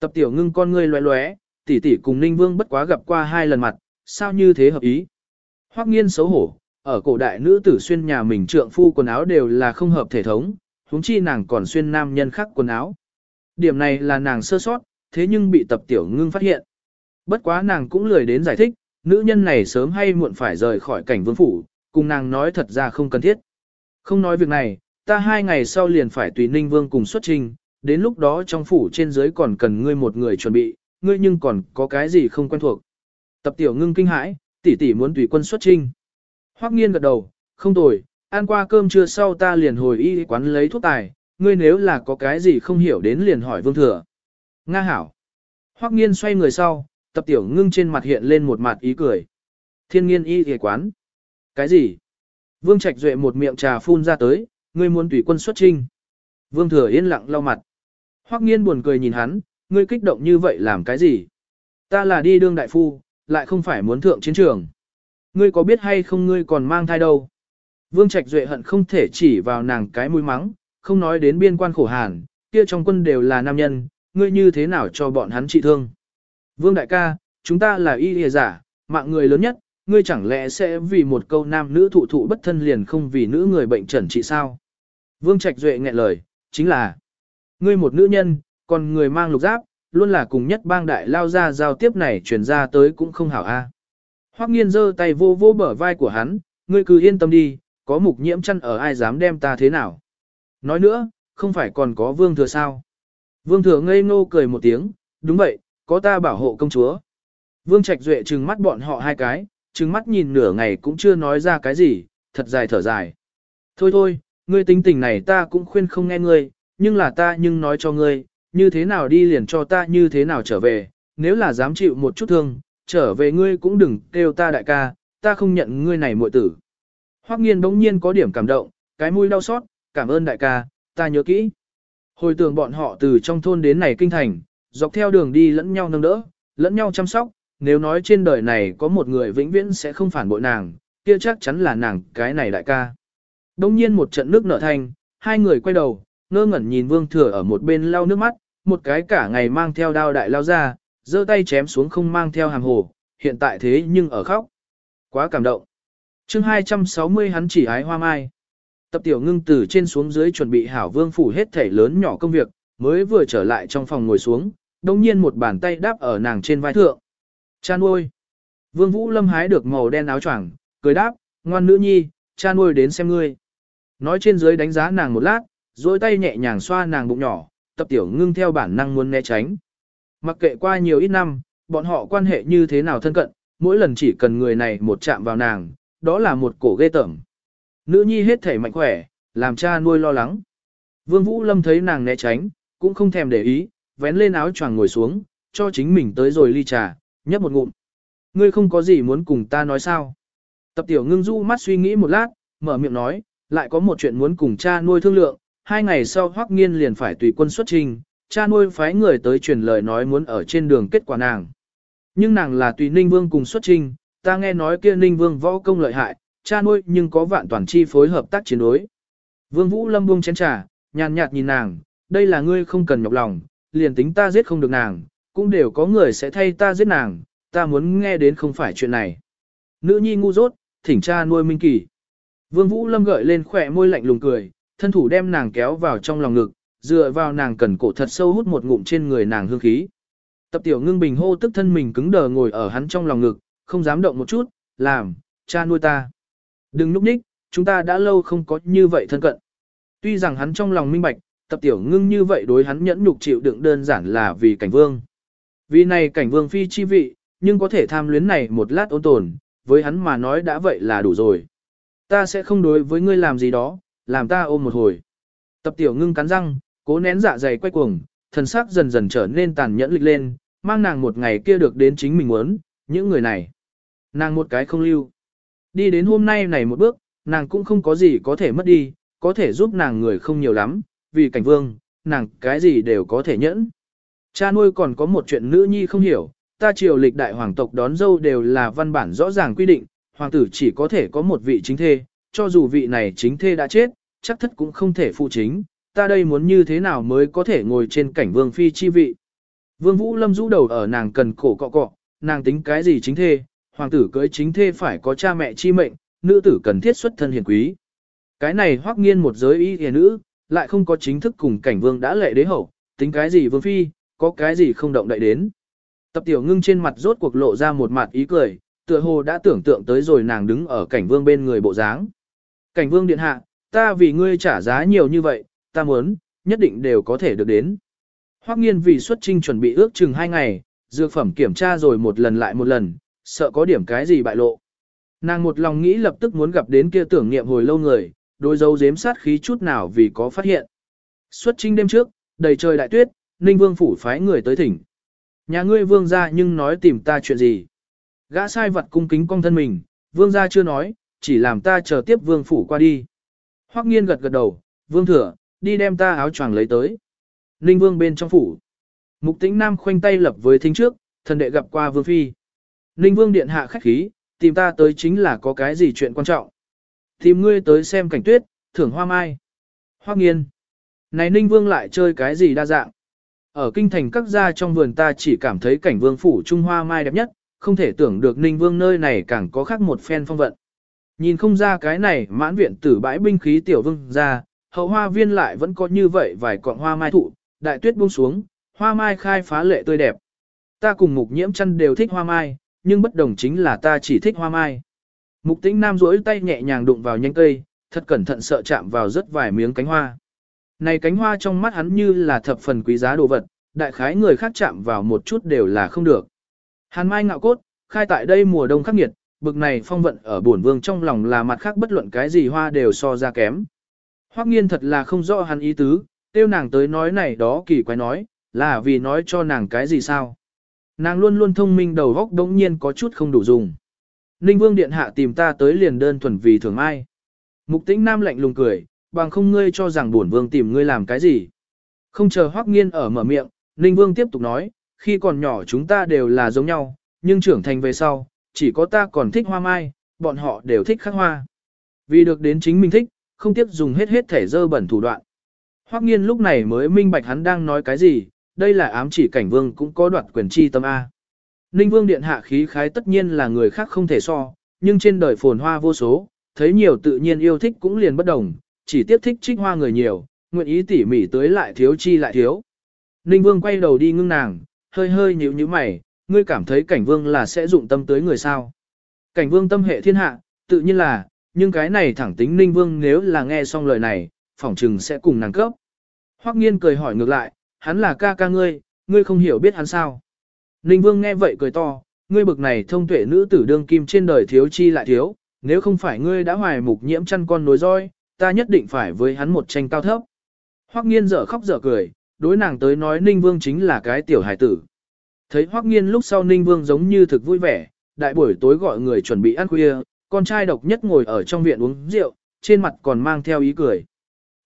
Tập tiểu ngưng con ngươi loé loé, tỷ tỷ cùng Ninh Vương bất quá gặp qua hai lần mặt, sao như thế hợp ý. Hoắc nghiên xấu hổ, ở cổ đại nữ tử xuyên nhà mình trượng phu quần áo đều là không hợp thể thống, huống chi nàng còn xuyên nam nhân khác quần áo. Điểm này là nàng sơ sót, thế nhưng bị tập tiểu ngưng phát hiện. Bất quá nàng cũng lười đến giải thích, nữ nhân này sớm hay muộn phải rời khỏi cảnh vương phủ, cùng nàng nói thật ra không cần thiết. Không nói việc này, ta hai ngày sau liền phải tùy Ninh Vương cùng xuất trình, đến lúc đó trong phủ trên dưới còn cần ngươi một người chuẩn bị, ngươi nhưng còn có cái gì không quen thuộc. Tập tiểu ngưng kinh hãi, tỷ tỷ muốn tùy quân xuất trình, Hoắc nghiên gật đầu, không tồi, ăn qua cơm trưa sau ta liền hồi y quán lấy thuốc tài, ngươi nếu là có cái gì không hiểu đến liền hỏi vương thừa. Nga hảo. Hoắc nghiên xoay người sau, tập tiểu ngưng trên mặt hiện lên một mặt ý cười. Thiên nghiên y y quán. Cái gì? Vương Trạch Duệ một miệng trà phun ra tới, ngươi muốn tùy quân xuất trinh. Vương Thừa yên lặng lau mặt. Hoắc Nghiên buồn cười nhìn hắn, ngươi kích động như vậy làm cái gì? Ta là đi đương đại phu, lại không phải muốn thượng chiến trường. Ngươi có biết hay không ngươi còn mang thai đâu? Vương Trạch Duệ hận không thể chỉ vào nàng cái mũi mắng, không nói đến biên quan khổ hàn, kia trong quân đều là nam nhân, ngươi như thế nào cho bọn hắn trị thương? Vương đại ca, chúng ta là y y giả, mạng người lớn nhất, ngươi chẳng lẽ sẽ vì một câu nam nữ thụ thụ bất thân liền không vì nữ người bệnh trần trị sao? Vương Trạch Duệ nghẹn lời, chính là ngươi một nữ nhân, còn người mang lục giáp, luôn là cùng nhất bang đại lao ra giao tiếp này truyền ra tới cũng không hảo a. À. Hoắc nghiên giơ tay vô vô bờ vai của hắn, ngươi cứ yên tâm đi, có mục nhiễm chăn ở ai dám đem ta thế nào. Nói nữa, không phải còn có vương thừa sao. Vương thừa ngây ngô cười một tiếng, đúng vậy, có ta bảo hộ công chúa. Vương Trạch Duệ trừng mắt bọn họ hai cái, trừng mắt nhìn nửa ngày cũng chưa nói ra cái gì, thật dài thở dài. Thôi thôi, ngươi tính tình này ta cũng khuyên không nghe ngươi, nhưng là ta nhưng nói cho ngươi, như thế nào đi liền cho ta như thế nào trở về, nếu là dám chịu một chút thương, trở về ngươi cũng đừng kêu ta đại ca, ta không nhận ngươi này muội tử. Hoắc nghiên bỗng nhiên có điểm cảm động, cái mũi đau xót, cảm ơn đại ca, ta nhớ kỹ. Hồi tưởng bọn họ từ trong thôn đến này kinh thành, dọc theo đường đi lẫn nhau nâng đỡ, lẫn nhau chăm sóc, nếu nói trên đời này có một người vĩnh viễn sẽ không phản bội nàng, kia chắc chắn là nàng cái này đại ca. Đông nhiên một trận nước nở thanh, hai người quay đầu, ngơ ngẩn nhìn vương thừa ở một bên lau nước mắt, một cái cả ngày mang theo đao đại lao ra, giơ tay chém xuống không mang theo hàng hồ, hiện tại thế nhưng ở khóc. Quá cảm động. chương 260 hắn chỉ ái hoa mai. Tập tiểu ngưng từ trên xuống dưới chuẩn bị hảo vương phủ hết thể lớn nhỏ công việc, mới vừa trở lại trong phòng ngồi xuống, đồng nhiên một bàn tay đáp ở nàng trên vai thượng. Cha nuôi. Vương Vũ Lâm hái được màu đen áo choàng, cười đáp, ngoan nữ nhi, cha nuôi đến xem ngươi. Nói trên dưới đánh giá nàng một lát, duỗi tay nhẹ nhàng xoa nàng bụng nhỏ, tập tiểu ngưng theo bản năng muốn né tránh. Mặc kệ qua nhiều ít năm, bọn họ quan hệ như thế nào thân cận, mỗi lần chỉ cần người này một chạm vào nàng, đó là một cổ ghê tởm. Nữ nhi hết thể mạnh khỏe, làm cha nuôi lo lắng. Vương Vũ Lâm thấy nàng né tránh, cũng không thèm để ý, vén lên áo choàng ngồi xuống, cho chính mình tới rồi ly trà, nhấp một ngụm. Ngươi không có gì muốn cùng ta nói sao? Tập tiểu ngưng du mắt suy nghĩ một lát, mở miệng nói, lại có một chuyện muốn cùng cha nuôi thương lượng, hai ngày sau Hoắc Nghiên liền phải tùy quân xuất trình, cha nuôi phái người tới truyền lời nói muốn ở trên đường kết quả nàng. Nhưng nàng là tùy Ninh Vương cùng xuất trình ta nghe nói kia Ninh Vương võ công lợi hại, cha nuôi nhưng có vạn toàn chi phối hợp tác chiến đối. Vương Vũ Lâm buông chén trà, nhàn nhạt nhìn nàng, đây là ngươi không cần nhọc lòng, liền tính ta giết không được nàng, cũng đều có người sẽ thay ta giết nàng, ta muốn nghe đến không phải chuyện này. Nữ nhi ngu dốt, thỉnh cha nuôi Minh Kỳ. Vương Vũ Lâm gợi lên khỏe môi lạnh lùng cười, thân thủ đem nàng kéo vào trong lòng ngực, dựa vào nàng cần cổ thật sâu hút một ngụm trên người nàng hương khí. Tập tiểu ngưng bình hô tức thân mình cứng đờ ngồi ở hắn trong lòng ngực, không dám động một chút, làm, cha nuôi ta. Đừng núp ních, chúng ta đã lâu không có như vậy thân cận. Tuy rằng hắn trong lòng minh bạch, tập tiểu ngưng như vậy đối hắn nhẫn nhục chịu đựng đơn giản là vì cảnh vương. Vì này cảnh vương phi chi vị, nhưng có thể tham luyến này một lát ôn tồn, với hắn mà nói đã vậy là đủ rồi. Ta sẽ không đối với ngươi làm gì đó, làm ta ôm một hồi. Tập tiểu ngưng cắn răng, cố nén dạ dày quay cuồng, thần sắc dần dần trở nên tàn nhẫn lịch lên, mang nàng một ngày kia được đến chính mình muốn, những người này. Nàng một cái không lưu. Đi đến hôm nay này một bước, nàng cũng không có gì có thể mất đi, có thể giúp nàng người không nhiều lắm, vì cảnh vương, nàng cái gì đều có thể nhẫn. Cha nuôi còn có một chuyện nữ nhi không hiểu, ta triều lịch đại hoàng tộc đón dâu đều là văn bản rõ ràng quy định, hoàng tử chỉ có thể có một vị chính thê, cho dù vị này chính thê đã chết, chắc thất cũng không thể phụ chính, ta đây muốn như thế nào mới có thể ngồi trên cảnh vương phi chi vị. Vương Vũ Lâm rũ đầu ở nàng cần cổ cọ cọ, nàng tính cái gì chính thê, hoàng tử cưới chính thê phải có cha mẹ chi mệnh, nữ tử cần thiết xuất thân hiền quý. Cái này hoắc nghiên một giới y hề nữ, lại không có chính thức cùng cảnh vương đã lệ đế hậu, tính cái gì vương phi, có cái gì không động đậy đến. Tập tiểu ngưng trên mặt rốt cuộc lộ ra một mặt ý cười, tựa hồ đã tưởng tượng tới rồi nàng đứng ở cảnh vương bên người bộ dáng. Cảnh vương điện hạ, ta vì ngươi trả giá nhiều như vậy, ta muốn, nhất định đều có thể được đến. Hoắc nghiên vì xuất trinh chuẩn bị ước chừng hai ngày, dược phẩm kiểm tra rồi một lần lại một lần, sợ có điểm cái gì bại lộ. Nàng một lòng nghĩ lập tức muốn gặp đến kia tưởng niệm hồi lâu người, đôi dấu dếm sát khí chút nào vì có phát hiện. Xuất trinh đêm trước, đầy trời đại tuyết, Ninh Vương phủ phái người tới thỉnh. Nhà ngươi vương gia nhưng nói tìm ta chuyện gì. Gã sai vật cung kính cong thân mình, vương gia chưa nói, chỉ làm ta chờ tiếp vương phủ qua đi. Hoắc nghiên gật gật đầu, vương thừa, đi đem ta áo choàng lấy tới. Ninh vương bên trong phủ. Mục tĩnh nam khoanh tay lập với thính trước, thần đệ gặp qua vương phi. Ninh vương điện hạ khách khí, tìm ta tới chính là có cái gì chuyện quan trọng. Tìm ngươi tới xem cảnh tuyết, thưởng hoa mai. Hoắc nghiên. Này Ninh vương lại chơi cái gì đa dạng. Ở kinh thành các gia trong vườn ta chỉ cảm thấy cảnh vương phủ Trung Hoa mai đẹp nhất, không thể tưởng được Ninh Vương nơi này càng có khác một phen phong vận. Nhìn không ra cái này mãn viện tử bãi binh khí tiểu vương ra, hậu hoa viên lại vẫn có như vậy vài cọng hoa mai thụ, đại tuyết buông xuống, hoa mai khai phá lệ tươi đẹp. Ta cùng mục nhiễm chân đều thích hoa mai, nhưng bất đồng chính là ta chỉ thích hoa mai. Mục tĩnh nam duỗi tay nhẹ nhàng đụng vào nhánh cây, thật cẩn thận sợ chạm vào rất vài miếng cánh hoa. Này cánh hoa trong mắt hắn như là thập phần quý giá đồ vật, đại khái người khác chạm vào một chút đều là không được. Hàn mai ngạo cốt, khai tại đây mùa đông khắc nghiệt, bực này phong vận ở bổn vương trong lòng là mặt khác bất luận cái gì hoa đều so ra kém. Hoắc nghiên thật là không rõ hắn ý tứ, tiêu nàng tới nói này đó kỳ quái nói, là vì nói cho nàng cái gì sao. Nàng luôn luôn thông minh đầu óc đống nhiên có chút không đủ dùng. Ninh vương điện hạ tìm ta tới liền đơn thuần vì thường ai. Mục tĩnh nam lạnh lùng cười, bằng không ngươi cho rằng bổn vương tìm ngươi làm cái gì. Không chờ Hoắc Nghiên ở mở miệng, Ninh Vương tiếp tục nói, khi còn nhỏ chúng ta đều là giống nhau, nhưng trưởng thành về sau, chỉ có ta còn thích hoa mai, bọn họ đều thích khắc hoa. Vì được đến chính mình thích, không tiếp dùng hết hết thể dơ bẩn thủ đoạn. Hoắc Nghiên lúc này mới minh bạch hắn đang nói cái gì, đây là ám chỉ cảnh vương cũng có đoạt quyền chi tâm A. Ninh Vương điện hạ khí khái tất nhiên là người khác không thể so, nhưng trên đời phồn hoa vô số, thấy nhiều tự nhiên yêu thích cũng liền bất đồng, chỉ tiếp thích trích hoa người nhiều, nguyện ý tỉ mỉ tới lại thiếu chi lại thiếu. Ninh Vương quay đầu đi ngưng nàng, hơi hơi nhíu nhíu mày, ngươi cảm thấy cảnh vương là sẽ dụng tâm tới người sao. Cảnh vương tâm hệ thiên hạ, tự nhiên là, nhưng cái này thẳng tính Ninh Vương nếu là nghe xong lời này, phỏng chừng sẽ cùng nàng cấp. Hoắc nghiên cười hỏi ngược lại, hắn là ca ca ngươi, ngươi không hiểu biết hắn sao. Ninh Vương nghe vậy cười to, ngươi bực này thông tuệ nữ tử đương kim trên đời thiếu chi lại thiếu, nếu không phải ngươi đã hoài mục nhiễm chăn con nối roi, ta nhất định phải với hắn một tranh cao thấp. Hoắc nghiên dở khóc dở cười, đối nàng tới nói Ninh Vương chính là cái tiểu hải tử. Thấy Hoắc nghiên lúc sau Ninh Vương giống như thực vui vẻ, đại buổi tối gọi người chuẩn bị ăn khuya, con trai độc nhất ngồi ở trong viện uống rượu, trên mặt còn mang theo ý cười.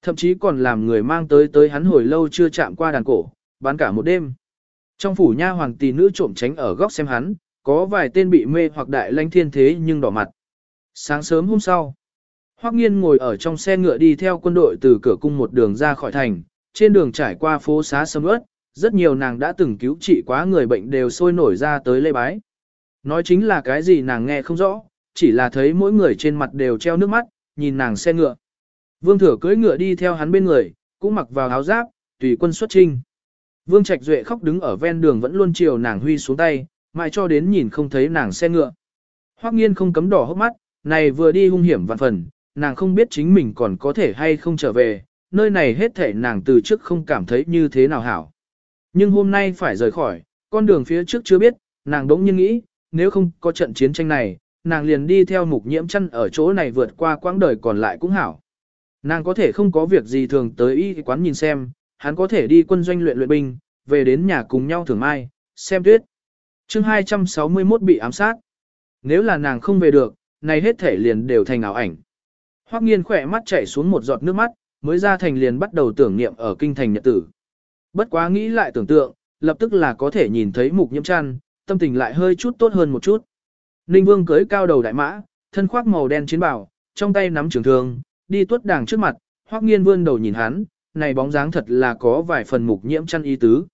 Thậm chí còn làm người mang tới tới hắn hồi lâu chưa chạm qua đàn cổ, bán cả một đêm. Trong phủ nha hoàng tỷ nữ trộm tránh ở góc xem hắn, có vài tên bị mê hoặc đại lãnh thiên thế nhưng đỏ mặt. Sáng sớm hôm sau, Hoắc Nghiên ngồi ở trong xe ngựa đi theo quân đội từ cửa cung một đường ra khỏi thành, trên đường trải qua phố xá sầm uất, rất nhiều nàng đã từng cứu trị quá người bệnh đều sôi nổi ra tới lê bái. Nói chính là cái gì nàng nghe không rõ, chỉ là thấy mỗi người trên mặt đều treo nước mắt, nhìn nàng xe ngựa. Vương Thừa cưỡi ngựa đi theo hắn bên người, cũng mặc vào áo giáp, tùy quân xuất chinh. Vương Trạch Duệ khóc đứng ở ven đường vẫn luôn chiều nàng huy xuống tay, mãi cho đến nhìn không thấy nàng xe ngựa. Hoắc Nghiên không cấm đỏ hốc mắt, này vừa đi hung hiểm vạn phần, nàng không biết chính mình còn có thể hay không trở về, nơi này hết thể nàng từ trước không cảm thấy như thế nào hảo. Nhưng hôm nay phải rời khỏi, con đường phía trước chưa biết, nàng đống nhiên nghĩ, nếu không có trận chiến tranh này, nàng liền đi theo mục nhiễm chăn ở chỗ này vượt qua quãng đời còn lại cũng hảo. Nàng có thể không có việc gì thường tới y quán nhìn xem, hắn có thể đi quân doanh luyện luyện binh, về đến nhà cùng nhau thường mai, xem tuyết. chương 261 bị ám sát. Nếu là nàng không về được, này hết thể liền đều thành ảo ảnh. Hoắc nghiên khỏe mắt chảy xuống một giọt nước mắt, mới ra thành liền bắt đầu tưởng niệm ở kinh thành nhật tử. Bất quá nghĩ lại tưởng tượng, lập tức là có thể nhìn thấy mục nhiễm chăn, tâm tình lại hơi chút tốt hơn một chút. Ninh Vương cưới cao đầu đại mã, thân khoác màu đen chiến bào, trong tay nắm trường thương, đi tuốt đàng trước mặt, Hoắc Nghiên vươn đầu nhìn hắn, này bóng dáng thật là có vài phần mục nhiễm chăn ý tứ.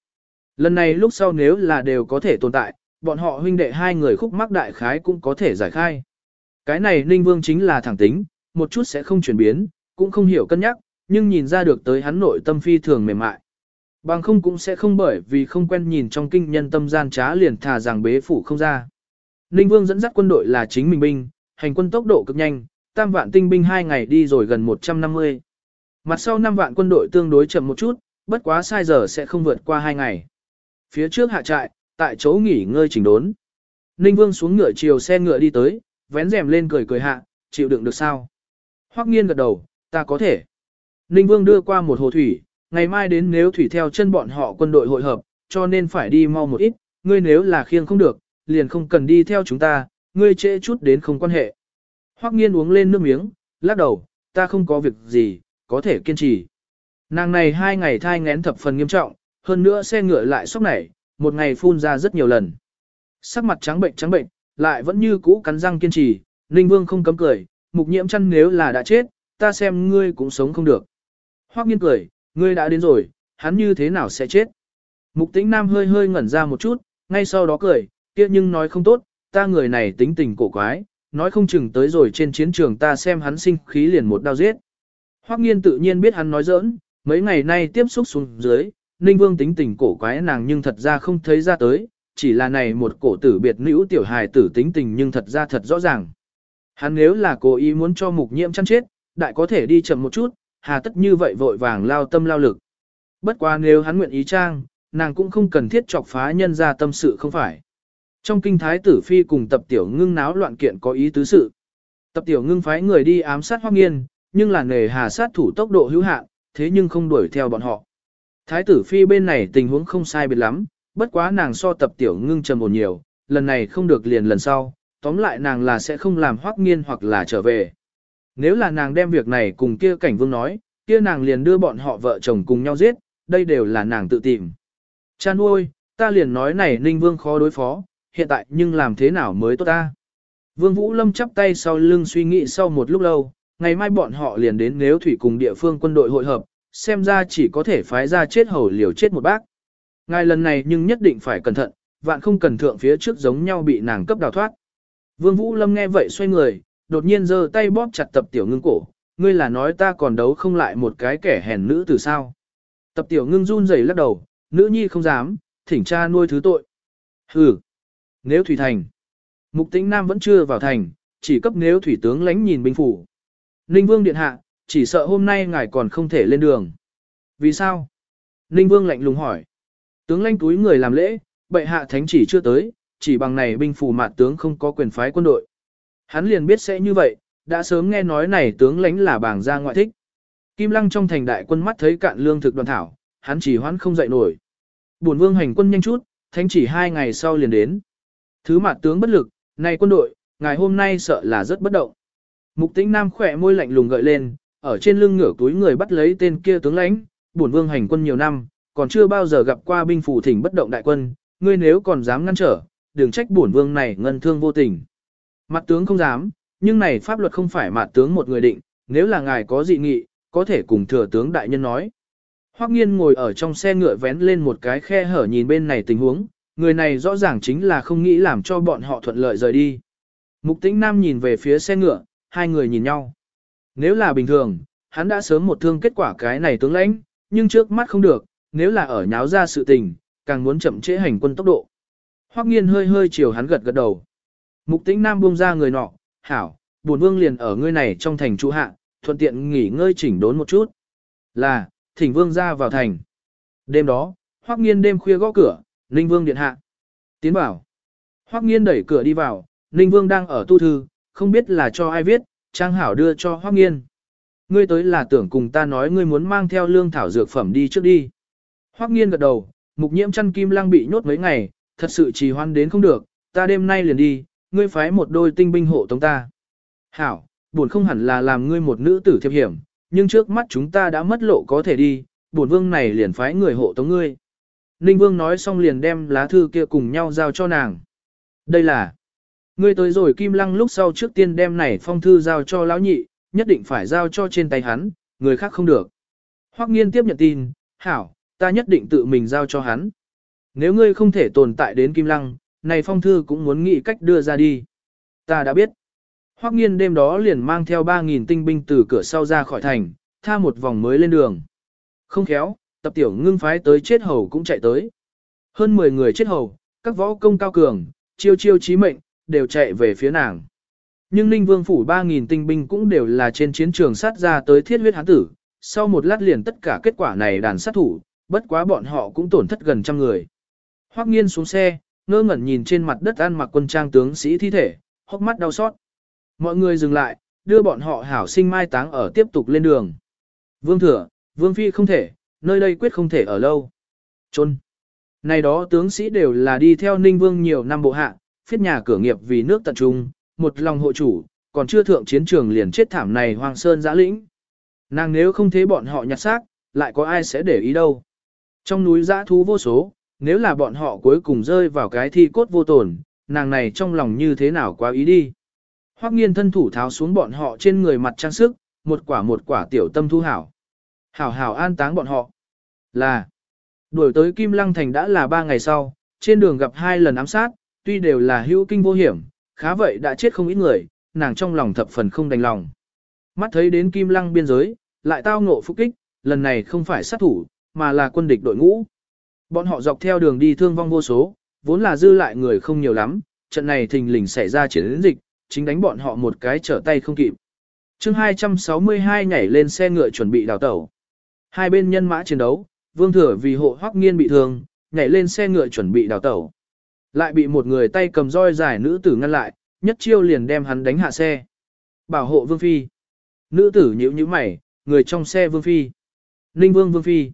Lần này lúc sau nếu là đều có thể tồn tại, bọn họ huynh đệ hai người khúc mắc đại khái cũng có thể giải khai. Cái này Ninh Vương chính là thẳng tính, một chút sẽ không chuyển biến, cũng không hiểu cân nhắc, nhưng nhìn ra được tới hắn nội tâm phi thường mềm mại. Bằng không cũng sẽ không bởi vì không quen nhìn trong kinh nhân tâm gian trá liền thà rằng bế phủ không ra. Ninh Vương dẫn dắt quân đội là chính mình binh, hành quân tốc độ cực nhanh, tam vạn tinh binh hai ngày đi rồi gần 150. Mặt sau năm vạn quân đội tương đối chậm một chút, bất quá sai giờ sẽ không vượt qua hai ngày. Phía trước hạ trại, tại chỗ nghỉ ngơi chỉnh đốn. Ninh Vương xuống ngựa chiều xe ngựa đi tới, vén rèm lên cười cười hạ, chịu đựng được sao? Hoắc nghiên gật đầu, ta có thể. Ninh Vương đưa qua một hồ thủy, ngày mai đến nếu thủy theo chân bọn họ quân đội hội hợp, cho nên phải đi mau một ít, ngươi nếu là khiêng không được, liền không cần đi theo chúng ta, ngươi trễ chút đến không quan hệ. Hoắc nghiên uống lên nước miếng, lắc đầu, ta không có việc gì, có thể kiên trì. Nàng này hai ngày thai ngén thập phần nghiêm trọng, hơn nữa xe ngựa lại sốc nảy, một ngày phun ra rất nhiều lần. Sắc mặt trắng bệnh trắng bệnh, lại vẫn như cũ cắn răng kiên trì, Ninh Vương không cấm cười, mục nhiễm chăn nếu là đã chết, ta xem ngươi cũng sống không được. Hoắc nghiên cười, ngươi đã đến rồi, hắn như thế nào sẽ chết? Mục tĩnh nam hơi hơi ngẩn ra một chút, ngay sau đó cười, kia nhưng nói không tốt, ta người này tính tình cổ quái, nói không chừng tới rồi trên chiến trường ta xem hắn sinh khí liền một đao giết. Hoắc nghiên tự nhiên biết hắn nói giỡn, mấy ngày nay tiếp xúc xuống dưới, Ninh Vương tính tình cổ quái nàng nhưng thật ra không thấy ra tới, chỉ là này một cổ tử biệt nữ tiểu hài tử tính tình nhưng thật ra thật rõ ràng. Hắn nếu là cố ý muốn cho mục nhiễm chăn chết, đại có thể đi chậm một chút, hà tất như vậy vội vàng lao tâm lao lực. Bất quá nếu hắn nguyện ý trang, nàng cũng không cần thiết chọc phá nhân ra tâm sự không phải. Trong kinh thái tử phi cùng tập tiểu ngưng náo loạn kiện có ý tứ sự. Tập tiểu ngưng phái người đi ám sát hoác nghiên, nhưng là nề hà sát thủ tốc độ hữu hạn, thế nhưng không đuổi theo bọn họ. Thái tử phi bên này tình huống không sai biệt lắm, bất quá nàng so tập tiểu ngưng trầm ổn nhiều, lần này không được liền lần sau, tóm lại nàng là sẽ không làm hoác nghiên hoặc là trở về. Nếu là nàng đem việc này cùng kia cảnh vương nói, kia nàng liền đưa bọn họ vợ chồng cùng nhau giết, đây đều là nàng tự tìm. Cha nuôi, ta liền nói này ninh vương khó đối phó, hiện tại nhưng làm thế nào mới tốt ta. Vương Vũ Lâm chắp tay sau lưng suy nghĩ sau một lúc lâu, ngày mai bọn họ liền đến nếu thủy cùng địa phương quân đội hội hợp, xem ra chỉ có thể phái ra chết hầu liều chết một bác. Ngài lần này nhưng nhất định phải cẩn thận, vạn không cần thượng phía trước giống nhau bị nàng cấp đào thoát. Vương Vũ Lâm nghe vậy xoay người, đột nhiên giơ tay bóp chặt tập tiểu ngưng cổ, ngươi là nói ta còn đấu không lại một cái kẻ hèn nữ từ sao. Tập tiểu ngưng run rẩy lắc đầu, nữ nhi không dám, thỉnh cha nuôi thứ tội. Hừ, nếu thủy thành. Mục tĩnh nam vẫn chưa vào thành, chỉ cấp nếu thủy tướng lánh nhìn binh phủ. Ninh vương điện hạ, chỉ sợ hôm nay ngài còn không thể lên đường. Vì sao? Ninh vương lạnh lùng hỏi. Tướng lãnh túi người làm lễ, bệ hạ thánh chỉ chưa tới, chỉ bằng này binh phủ mạt tướng không có quyền phái quân đội. Hắn liền biết sẽ như vậy, đã sớm nghe nói này tướng lãnh là bảng gia ngoại thích. Kim Lăng trong thành đại quân mắt thấy cạn lương thực đoàn thảo, hắn chỉ hoãn không dậy nổi. Bổn vương hành quân nhanh chút, thánh chỉ hai ngày sau liền đến. Thứ mạt tướng bất lực, này quân đội, ngày hôm nay sợ là rất bất động. Mục tĩnh nam khỏe môi lạnh lùng gợi lên, ở trên lưng ngửa túi người bắt lấy tên kia tướng lãnh, bổn vương hành quân nhiều năm, còn chưa bao giờ gặp qua binh phủ thỉnh bất động đại quân, ngươi nếu còn dám ngăn trở, đừng trách bổn vương này ngân thương vô tình. Mặt tướng không dám, nhưng này pháp luật không phải mặt tướng một người định, nếu là ngài có dị nghị, có thể cùng thừa tướng đại nhân nói. Hoắc nghiên ngồi ở trong xe ngựa vén lên một cái khe hở nhìn bên này tình huống, người này rõ ràng chính là không nghĩ làm cho bọn họ thuận lợi rời đi. Mục tĩnh nam nhìn về phía xe ngựa, hai người nhìn nhau. Nếu là bình thường, hắn đã sớm một thương kết quả cái này tướng lãnh, nhưng trước mắt không được, nếu là ở nháo ra sự tình, càng muốn chậm trễ hành quân tốc độ. Hoắc nghiên hơi hơi chiều hắn gật gật đầu. Mục tĩnh nam buông ra người nọ, hảo, buồn vương liền ở ngươi này trong thành trụ hạ, thuận tiện nghỉ ngơi chỉnh đốn một chút. Là, thỉnh vương ra vào thành. Đêm đó, Hoắc nghiên đêm khuya gõ cửa, Ninh vương điện hạ. Tiến vào. Hoắc nghiên đẩy cửa đi vào, Ninh vương đang ở tu thư, không biết là cho ai viết, trang hảo đưa cho Hoắc nghiên. Ngươi tới là tưởng cùng ta nói ngươi muốn mang theo lương thảo dược phẩm đi trước đi. Hoắc nghiên gật đầu, mục nhiễm chăn kim lang bị nhốt mấy ngày, thật sự trì hoan đến không được, ta đêm nay liền đi, ngươi phái một đôi tinh binh hộ tống ta. Hảo, buồn không hẳn là làm ngươi một nữ tử thiệp hiểm, nhưng trước mắt chúng ta đã mất lộ có thể đi, buồn vương này liền phái người hộ tống ngươi. Ninh vương nói xong liền đem lá thư kia cùng nhau giao cho nàng. Đây là, ngươi tới rồi kim lăng lúc sau trước tiên đem này phong thư giao cho lão nhị, nhất định phải giao cho trên tay hắn, người khác không được. Hoắc nghiên tiếp nhận tin, hảo, ta nhất định tự mình giao cho hắn. Nếu ngươi không thể tồn tại đến kim lăng, này phong thư cũng muốn nghĩ cách đưa ra đi. Ta đã biết. Hoắc nghiên đêm đó liền mang theo 3.000 tinh binh từ cửa sau ra khỏi thành, tha một vòng mới lên đường. Không khéo, tập tiểu ngưng phái tới chết hầu cũng chạy tới. Hơn 10 người chết hầu, các võ công cao cường, chiêu chiêu chí mệnh, đều chạy về phía nàng. Nhưng Ninh Vương phủ 3.000 tinh binh cũng đều là trên chiến trường sát ra tới thiết huyết hán tử, sau một lát liền tất cả kết quả này đàn sát thủ, bất quá bọn họ cũng tổn thất gần trăm người. Hoắc nghiên xuống xe, ngơ ngẩn nhìn trên mặt đất ăn mặc quân trang tướng sĩ thi thể, hốc mắt đau xót. Mọi người dừng lại, đưa bọn họ hảo sinh mai táng ở tiếp tục lên đường. Vương thừa, vương phi không thể, nơi đây quyết không thể ở lâu. Trôn. Này đó tướng sĩ đều là đi theo ninh vương nhiều năm bộ hạ, phiết nhà cửa nghiệp vì nước tận trung, một lòng hộ chủ, còn chưa thượng chiến trường liền chết thảm này hoang sơn giã lĩnh. Nàng nếu không thế bọn họ nhặt xác, lại có ai sẽ để ý đâu. Trong núi giã thú vô số, nếu là bọn họ cuối cùng rơi vào cái thi cốt vô tổn, nàng này trong lòng như thế nào quá ý đi. Hoắc nghiên thân thủ tháo xuống bọn họ trên người mặt trang sức, một quả một quả tiểu tâm thu hảo. Hảo hảo an táng bọn họ. Là, đuổi tới Kim Lăng Thành đã là ba ngày sau, trên đường gặp hai lần ám sát, tuy đều là hữu kinh vô hiểm, khá vậy đã chết không ít người, nàng trong lòng thập phần không đành lòng. Mắt thấy đến Kim Lăng biên giới, lại tao ngộ phục kích, lần này không phải sát thủ, mà là quân địch đội ngũ. Bọn họ dọc theo đường đi thương vong vô số, vốn là dư lại người không nhiều lắm, trận này thình lình xảy ra chiến dịch, chính đánh bọn họ một cái trở tay không kịp. chương 262 nhảy lên xe ngựa chuẩn bị đào tẩu. Hai bên nhân mã chiến đấu, vương thừa vì hộ hoắc nghiên bị thương, nhảy lên xe ngựa chuẩn bị đào tẩu. Lại bị một người tay cầm roi dài nữ tử ngăn lại, nhất chiêu liền đem hắn đánh hạ xe. Bảo hộ vương phi. Nữ tử nhíu nhíu mày, người trong xe vương phi. Ninh vương vương phi.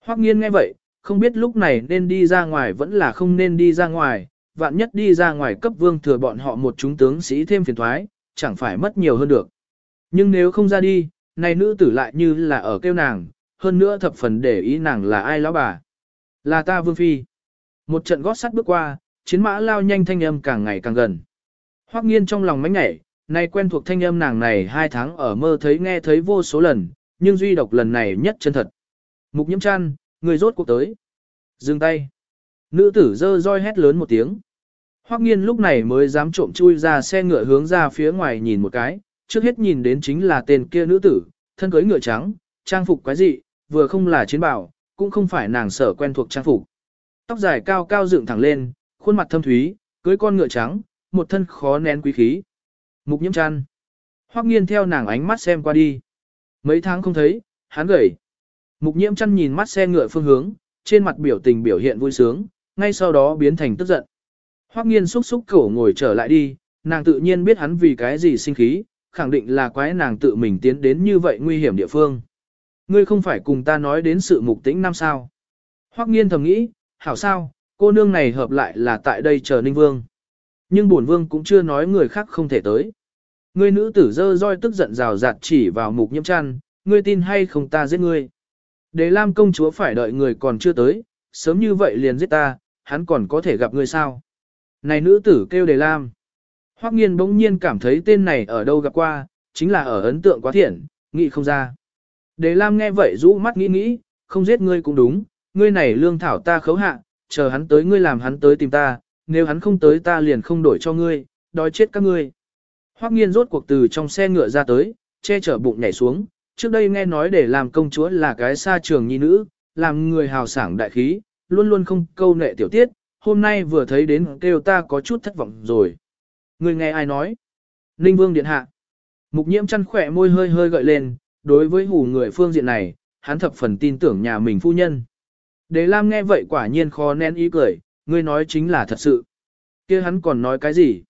Hoắc nghiên nghe vậy, không biết lúc này nên đi ra ngoài vẫn là không nên đi ra ngoài, vạn nhất đi ra ngoài cấp vương thừa bọn họ một chúng tướng sĩ thêm phiền thoái, chẳng phải mất nhiều hơn được. Nhưng nếu không ra đi, này nữ tử lại như là ở kêu nàng, hơn nữa thập phần để ý nàng là ai lão bà. Là ta vương phi. Một trận gót sắt bước qua, chiến mã lao nhanh thanh âm càng ngày càng gần. Hoắc nghiên trong lòng mánh ngảy, nay quen thuộc thanh âm nàng này hai tháng ở mơ thấy nghe thấy vô số lần, nhưng duy độc lần này nhất chân thật. Mục nhiễm chăn, người rốt cuộc tới. Dừng tay. Nữ tử dơ roi hét lớn một tiếng. Hoắc nghiên lúc này mới dám trộm chui ra xe ngựa hướng ra phía ngoài nhìn một cái, trước hết nhìn đến chính là tên kia nữ tử, thân cưới ngựa trắng, trang phục quái dị, vừa không là chiến bảo, cũng không phải nàng sở quen thuộc trang phục. Tóc dài cao cao dựng thẳng lên, khuôn mặt thâm thúy, cưới con ngựa trắng, một thân khó nén quý khí. Mục nhiễm chăn. Hoắc nghiên theo nàng ánh mắt xem qua đi. Mấy tháng không thấy, hắn gầy. Mục nhiễm chăn nhìn mắt xe ngựa phương hướng, trên mặt biểu tình biểu hiện vui sướng, ngay sau đó biến thành tức giận. Hoắc nghiên xúc xúc cổ ngồi trở lại đi, nàng tự nhiên biết hắn vì cái gì sinh khí, khẳng định là quái nàng tự mình tiến đến như vậy nguy hiểm địa phương. Ngươi không phải cùng ta nói đến sự mục tĩnh năm sao. Hoắc nghiên thầm nghĩ, hảo sao, cô nương này hợp lại là tại đây chờ Ninh Vương. Nhưng bổn Vương cũng chưa nói người khác không thể tới. Ngươi nữ tử dơ roi tức giận rào rạt chỉ vào mục nhiễm chăn, ngươi tin hay không ta giết ngươi. Đề Lam công chúa phải đợi người còn chưa tới, sớm như vậy liền giết ta, hắn còn có thể gặp người sao. Này nữ tử kêu Đề Lam. Hoắc nghiên bỗng nhiên cảm thấy tên này ở đâu gặp qua, chính là ở ấn tượng quá thiện, nghĩ không ra. Đề Lam nghe vậy rũ mắt nghĩ nghĩ, không giết ngươi cũng đúng, ngươi này lương thảo ta khấu hạ, chờ hắn tới ngươi làm hắn tới tìm ta, nếu hắn không tới ta liền không đổi cho ngươi, đói chết các ngươi. Hoắc nghiên rốt cuộc từ trong xe ngựa ra tới, che chở bụng nhảy xuống, trước đây nghe nói để làm công chúa là cái xa trường nhi nữ, làm người hào sảng đại khí, luôn luôn không câu nệ tiểu tiết, hôm nay vừa thấy đến kêu ta có chút thất vọng rồi. Người nghe ai nói? Ninh Vương Điện Hạ. Mục nhiễm chăn khỏe môi hơi hơi gợi lên, đối với hủ người phương diện này, hắn thập phần tin tưởng nhà mình phu nhân. Đề Lam nghe vậy quả nhiên khó nén ý cười, ngươi nói chính là thật sự. kia hắn còn nói cái gì?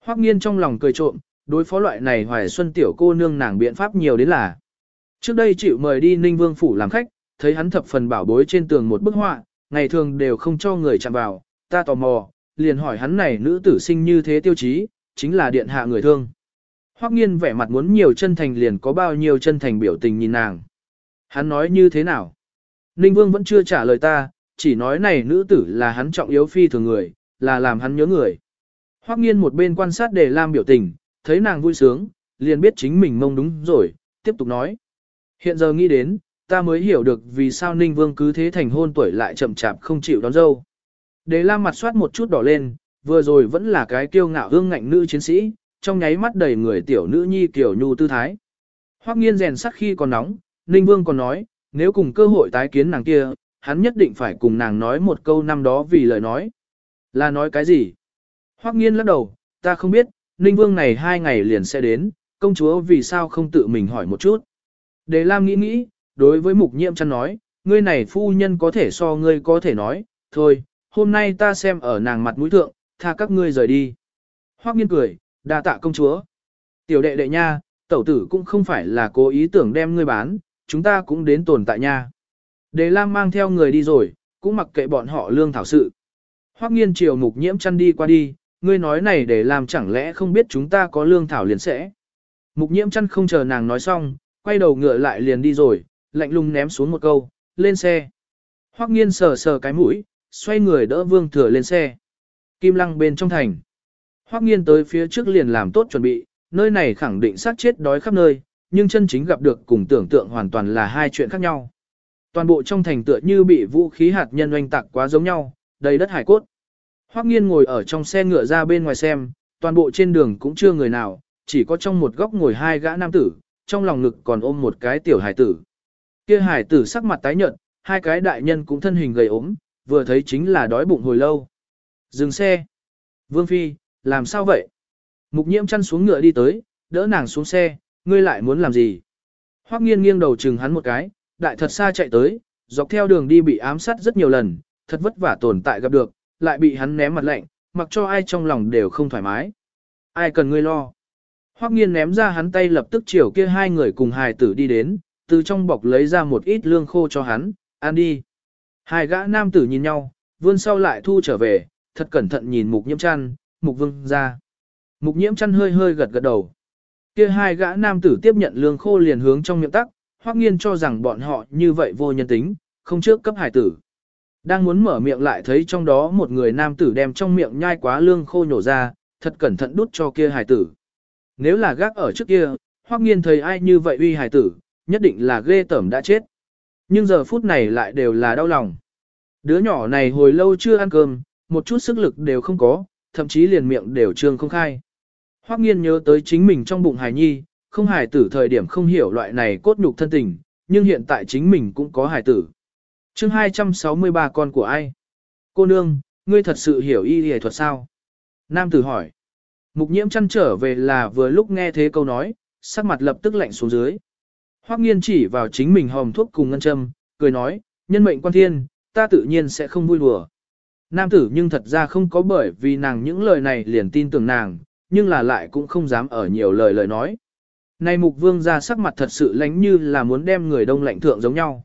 Hoắc nghiên trong lòng cười trộm, đối phó loại này hoài xuân tiểu cô nương nàng biện pháp nhiều đến là. Trước đây chịu mời đi Ninh Vương Phủ làm khách, thấy hắn thập phần bảo bối trên tường một bức họa, ngày thường đều không cho người chạm vào, ta tò mò, liền hỏi hắn này nữ tử sinh như thế tiêu chí, chính là điện hạ người thương. Hoắc nghiên vẻ mặt muốn nhiều chân thành liền có bao nhiêu chân thành biểu tình nhìn nàng. Hắn nói như thế nào? Ninh Vương vẫn chưa trả lời ta, chỉ nói này nữ tử là hắn trọng yếu phi thường người, là làm hắn nhớ người. Hoắc nghiên một bên quan sát để Lam biểu tình, thấy nàng vui sướng, liền biết chính mình mông đúng rồi, tiếp tục nói. Hiện giờ nghĩ đến, ta mới hiểu được vì sao Ninh Vương cứ thế thành hôn tuổi lại chậm chạp không chịu đón dâu. Đế Lam mặt soát một chút đỏ lên, vừa rồi vẫn là cái kiêu ngạo hương ngạnh nữ chiến sĩ, trong nháy mắt đầy người tiểu nữ nhi kiểu nhu tư thái. Hoắc nghiên rèn sắt khi còn nóng, Ninh Vương còn nói, nếu cùng cơ hội tái kiến nàng kia, hắn nhất định phải cùng nàng nói một câu năm đó vì lời nói. Là nói cái gì? Hoắc nghiên lắc đầu, ta không biết, Ninh Vương này hai ngày liền sẽ đến, công chúa vì sao không tự mình hỏi một chút. Đề Lam nghĩ nghĩ, đối với mục nhiễm chăn nói, ngươi này phu nhân có thể so ngươi có thể nói, thôi, hôm nay ta xem ở nàng mặt mũi thượng, tha các ngươi rời đi. Hoắc nghiên cười, đa tạ công chúa. Tiểu đệ đệ nha, tẩu tử cũng không phải là cố ý tưởng đem ngươi bán, chúng ta cũng đến tồn tại nha. Đề Lam mang theo người đi rồi, cũng mặc kệ bọn họ lương thảo sự. Hoắc nghiên chiều mục nhiễm chăn đi qua đi, ngươi nói này để làm chẳng lẽ không biết chúng ta có lương thảo liền sẽ. Mục nhiễm chăn không chờ nàng nói xong, quay đầu ngựa lại liền đi rồi, lạnh lùng ném xuống một câu, lên xe. Hoắc nghiên sờ sờ cái mũi, xoay người đỡ vương thừa lên xe. Kim lăng bên trong thành. Hoắc nghiên tới phía trước liền làm tốt chuẩn bị, nơi này khẳng định sát chết đói khắp nơi, nhưng chân chính gặp được cùng tưởng tượng hoàn toàn là hai chuyện khác nhau. Toàn bộ trong thành tựa như bị vũ khí hạt nhân oanh tạc quá giống nhau, đầy đất hải cốt. Hoắc nghiên ngồi ở trong xe ngựa ra bên ngoài xem, toàn bộ trên đường cũng chưa người nào, chỉ có trong một góc ngồi hai gã nam tử, trong lòng ngực còn ôm một cái tiểu hải tử. Kia hải tử sắc mặt tái nhợt, hai cái đại nhân cũng thân hình gầy ốm, vừa thấy chính là đói bụng hồi lâu. Dừng xe. Vương Phi, làm sao vậy? Mục nhiễm chăn xuống ngựa đi tới, đỡ nàng xuống xe, ngươi lại muốn làm gì? Hoắc nghiên nghiêng đầu chừng hắn một cái, đại thật xa chạy tới, dọc theo đường đi bị ám sát rất nhiều lần, thật vất vả tồn tại gặp được, lại bị hắn ném mặt lạnh, mặc cho ai trong lòng đều không thoải mái. Ai cần ngươi lo? Hoắc nghiên ném ra hắn tay lập tức chiều kia hai người cùng hài tử đi đến, từ trong bọc lấy ra một ít lương khô cho hắn, ăn đi. Hai gã nam tử nhìn nhau, vươn sau lại thu trở về, thật cẩn thận nhìn mục nhiễm chăn, mục vương ra. Mục nhiễm chăn hơi hơi gật gật đầu. Kia hai gã nam tử tiếp nhận lương khô liền hướng trong miệng tắc, hoắc nghiên cho rằng bọn họ như vậy vô nhân tính, không trước cấp hải tử. Đang muốn mở miệng lại thấy trong đó một người nam tử đem trong miệng nhai quá lương khô nhổ ra, thật cẩn thận đút cho kia hải tử. Nếu là gác ở trước kia, hoắc nghiên thấy ai như vậy uy hải tử, nhất định là ghê tởm đã chết. Nhưng giờ phút này lại đều là đau lòng. Đứa nhỏ này hồi lâu chưa ăn cơm, một chút sức lực đều không có, thậm chí liền miệng đều trương không khai. Hoắc nghiên nhớ tới chính mình trong bụng hài nhi, không hài tử thời điểm không hiểu loại này cốt nhục thân tình, nhưng hiện tại chính mình cũng có hài tử. chương 263 con của ai? Cô nương, ngươi thật sự hiểu y y thuật sao? Nam tử hỏi. Mục nhiễm chăn trở về là vừa lúc nghe thế câu nói, sắc mặt lập tức lạnh xuống dưới. Hoắc nghiên chỉ vào chính mình hòm thuốc cùng ngân châm, cười nói, nhân mệnh quan thiên, ta tự nhiên sẽ không vui đùa. Nam tử nhưng thật ra không có bởi vì nàng những lời này liền tin tưởng nàng, nhưng là lại cũng không dám ở nhiều lời lời nói. Này mục vương ra sắc mặt thật sự lánh như là muốn đem người đông lạnh thượng giống nhau.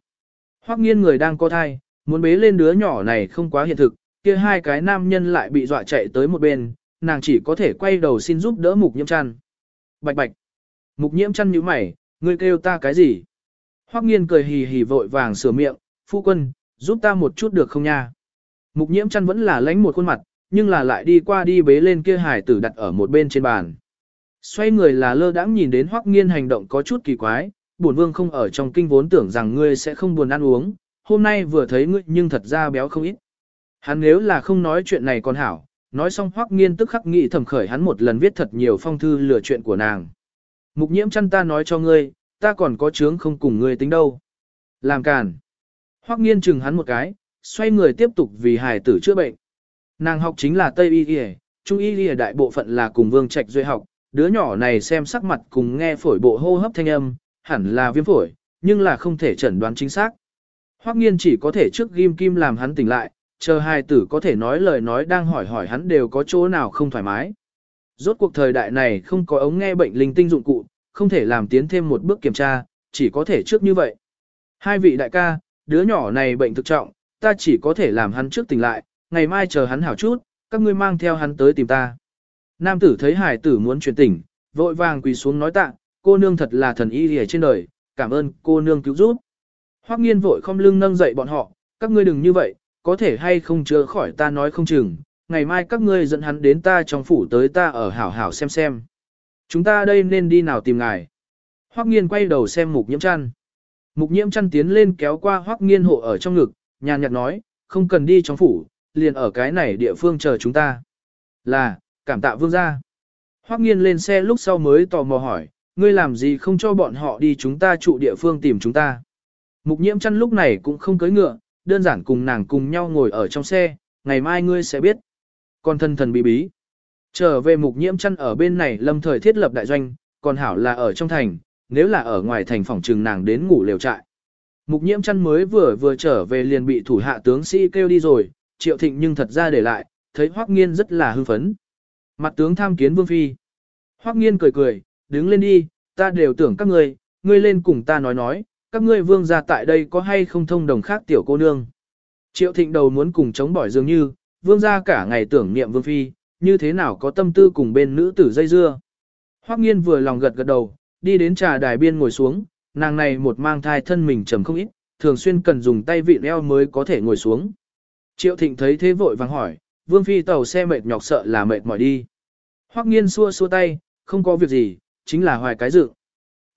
Hoắc nghiên người đang có thai, muốn bế lên đứa nhỏ này không quá hiện thực, kia hai cái nam nhân lại bị dọa chạy tới một bên, nàng chỉ có thể quay đầu xin giúp đỡ mục nhiễm chăn. Bạch bạch. Mục nhiễm chăn như mày, ngươi kêu ta cái gì? Hoắc nghiên cười hì hì vội vàng sửa miệng, phu quân, giúp ta một chút được không nha. Mục nhiễm chăn vẫn là lánh một khuôn mặt, nhưng là lại đi qua đi bế lên kia hải tử đặt ở một bên trên bàn. Xoay người là lơ đãng nhìn đến Hoắc nghiên hành động có chút kỳ quái, bổn vương không ở trong kinh vốn tưởng rằng ngươi sẽ không buồn ăn uống, hôm nay vừa thấy ngươi nhưng thật ra béo không ít. Hắn nếu là không nói chuyện này còn hảo, nói xong Hoắc nghiên tức khắc nghĩ thầm khởi hắn một lần viết thật nhiều phong thư lừa chuyện của nàng. Mục nhiễm chăn ta nói cho ngươi, ta còn có chướng không cùng ngươi tính đâu. Làm càn. Hoắc nghiên chừng hắn một cái, xoay người tiếp tục vì hài tử chữa bệnh. Nàng học chính là Tây Y Y, Trung Y Y đại bộ phận là cùng Vương Trạch Duy học, đứa nhỏ này xem sắc mặt cùng nghe phổi bộ hô hấp thanh âm, hẳn là viêm phổi, nhưng là không thể chẩn đoán chính xác. Hoắc nghiên chỉ có thể trước ghim kim làm hắn tỉnh lại, chờ hai tử có thể nói lời nói đang hỏi hỏi hắn đều có chỗ nào không thoải mái. Rốt cuộc thời đại này không có ống nghe bệnh linh tinh dụng cụ, không thể làm tiến thêm một bước kiểm tra, chỉ có thể trước như vậy. Hai vị đại ca, đứa nhỏ này bệnh thực trọng, ta chỉ có thể làm hắn trước tỉnh lại, ngày mai chờ hắn hảo chút, các ngươi mang theo hắn tới tìm ta. Nam tử thấy hải tử muốn truyền tỉnh, vội vàng quỳ xuống nói tạ, cô nương thật là thần y ở trên đời, cảm ơn cô nương cứu giúp. Hoắc nghiên vội không lưng nâng dậy bọn họ, các ngươi đừng như vậy, có thể hay không chữa khỏi ta nói không chừng, ngày mai các ngươi dẫn hắn đến ta trong phủ tới ta ở hảo hảo xem xem. Chúng ta đây nên đi nào tìm ngài. Hoắc nghiên quay đầu xem mục nhiễm chăn. Mục nhiễm chăn tiến lên kéo qua Hoắc nghiên hộ ở trong ngực, nhàn nhạt nói, không cần đi trong phủ, liền ở cái này địa phương chờ chúng ta. Là, cảm tạ vương gia. Hoắc nghiên lên xe lúc sau mới tò mò hỏi, ngươi làm gì không cho bọn họ đi chúng ta trụ địa phương tìm chúng ta. Mục nhiễm chăn lúc này cũng không cưới ngựa, đơn giản cùng nàng cùng nhau ngồi ở trong xe, ngày mai ngươi sẽ biết. Còn thân thần bí bí. Trở về mục nhiễm chăn ở bên này lâm thời thiết lập đại doanh, còn hảo là ở trong thành, nếu là ở ngoài thành phòng trừng nàng đến ngủ lều trại. Mục nhiễm chăn mới vừa vừa trở về liền bị thủ hạ tướng sĩ kêu đi rồi, triệu thịnh nhưng thật ra để lại, thấy hoắc nghiên rất là hưng phấn. Mặt tướng tham kiến vương phi. Hoắc nghiên cười cười, đứng lên đi, ta đều tưởng các ngươi, ngươi lên cùng ta nói nói, các ngươi vương gia tại đây có hay không thông đồng khác tiểu cô nương. Triệu thịnh đầu muốn cùng chống bỏi dường như, vương gia cả ngày tưởng niệm vương phi, như thế nào có tâm tư cùng bên nữ tử dây dưa. Hoắc nghiên vừa lòng gật gật đầu, đi đến trà đài biên ngồi xuống, nàng này một mang thai thân mình trầm không ít, thường xuyên cần dùng tay vịn eo mới có thể ngồi xuống. Triệu thịnh thấy thế vội vàng hỏi, vương phi tàu xe mệt nhọc sợ là mệt mỏi đi. Hoắc nghiên xua xua tay, không có việc gì, chính là hoài cái dự.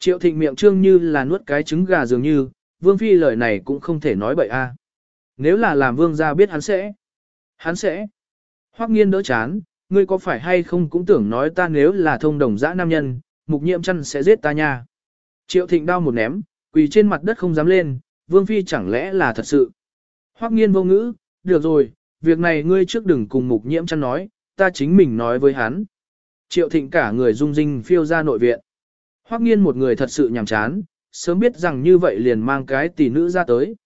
Triệu thịnh miệng trương như là nuốt cái trứng gà dường như, vương phi lời này cũng không thể nói bậy a. Nếu là làm vương gia biết hắn sẽ. Hắn sẽ. Hoắc nghiên đỡ chán, ngươi có phải hay không cũng tưởng nói ta nếu là thông đồng dã nam nhân, mục nhiệm chăn sẽ giết ta nha. Triệu thịnh đau một ném, quỳ trên mặt đất không dám lên, vương phi chẳng lẽ là thật sự. Hoắc nghiên vô ngữ, được rồi, việc này ngươi trước đừng cùng mục nhiễm chăn nói, ta chính mình nói với hắn. Triệu thịnh cả người rung rinh phiêu ra nội viện. Hoắc nghiên một người thật sự nhàm chán, sớm biết rằng như vậy liền mang cái tỷ nữ ra tới.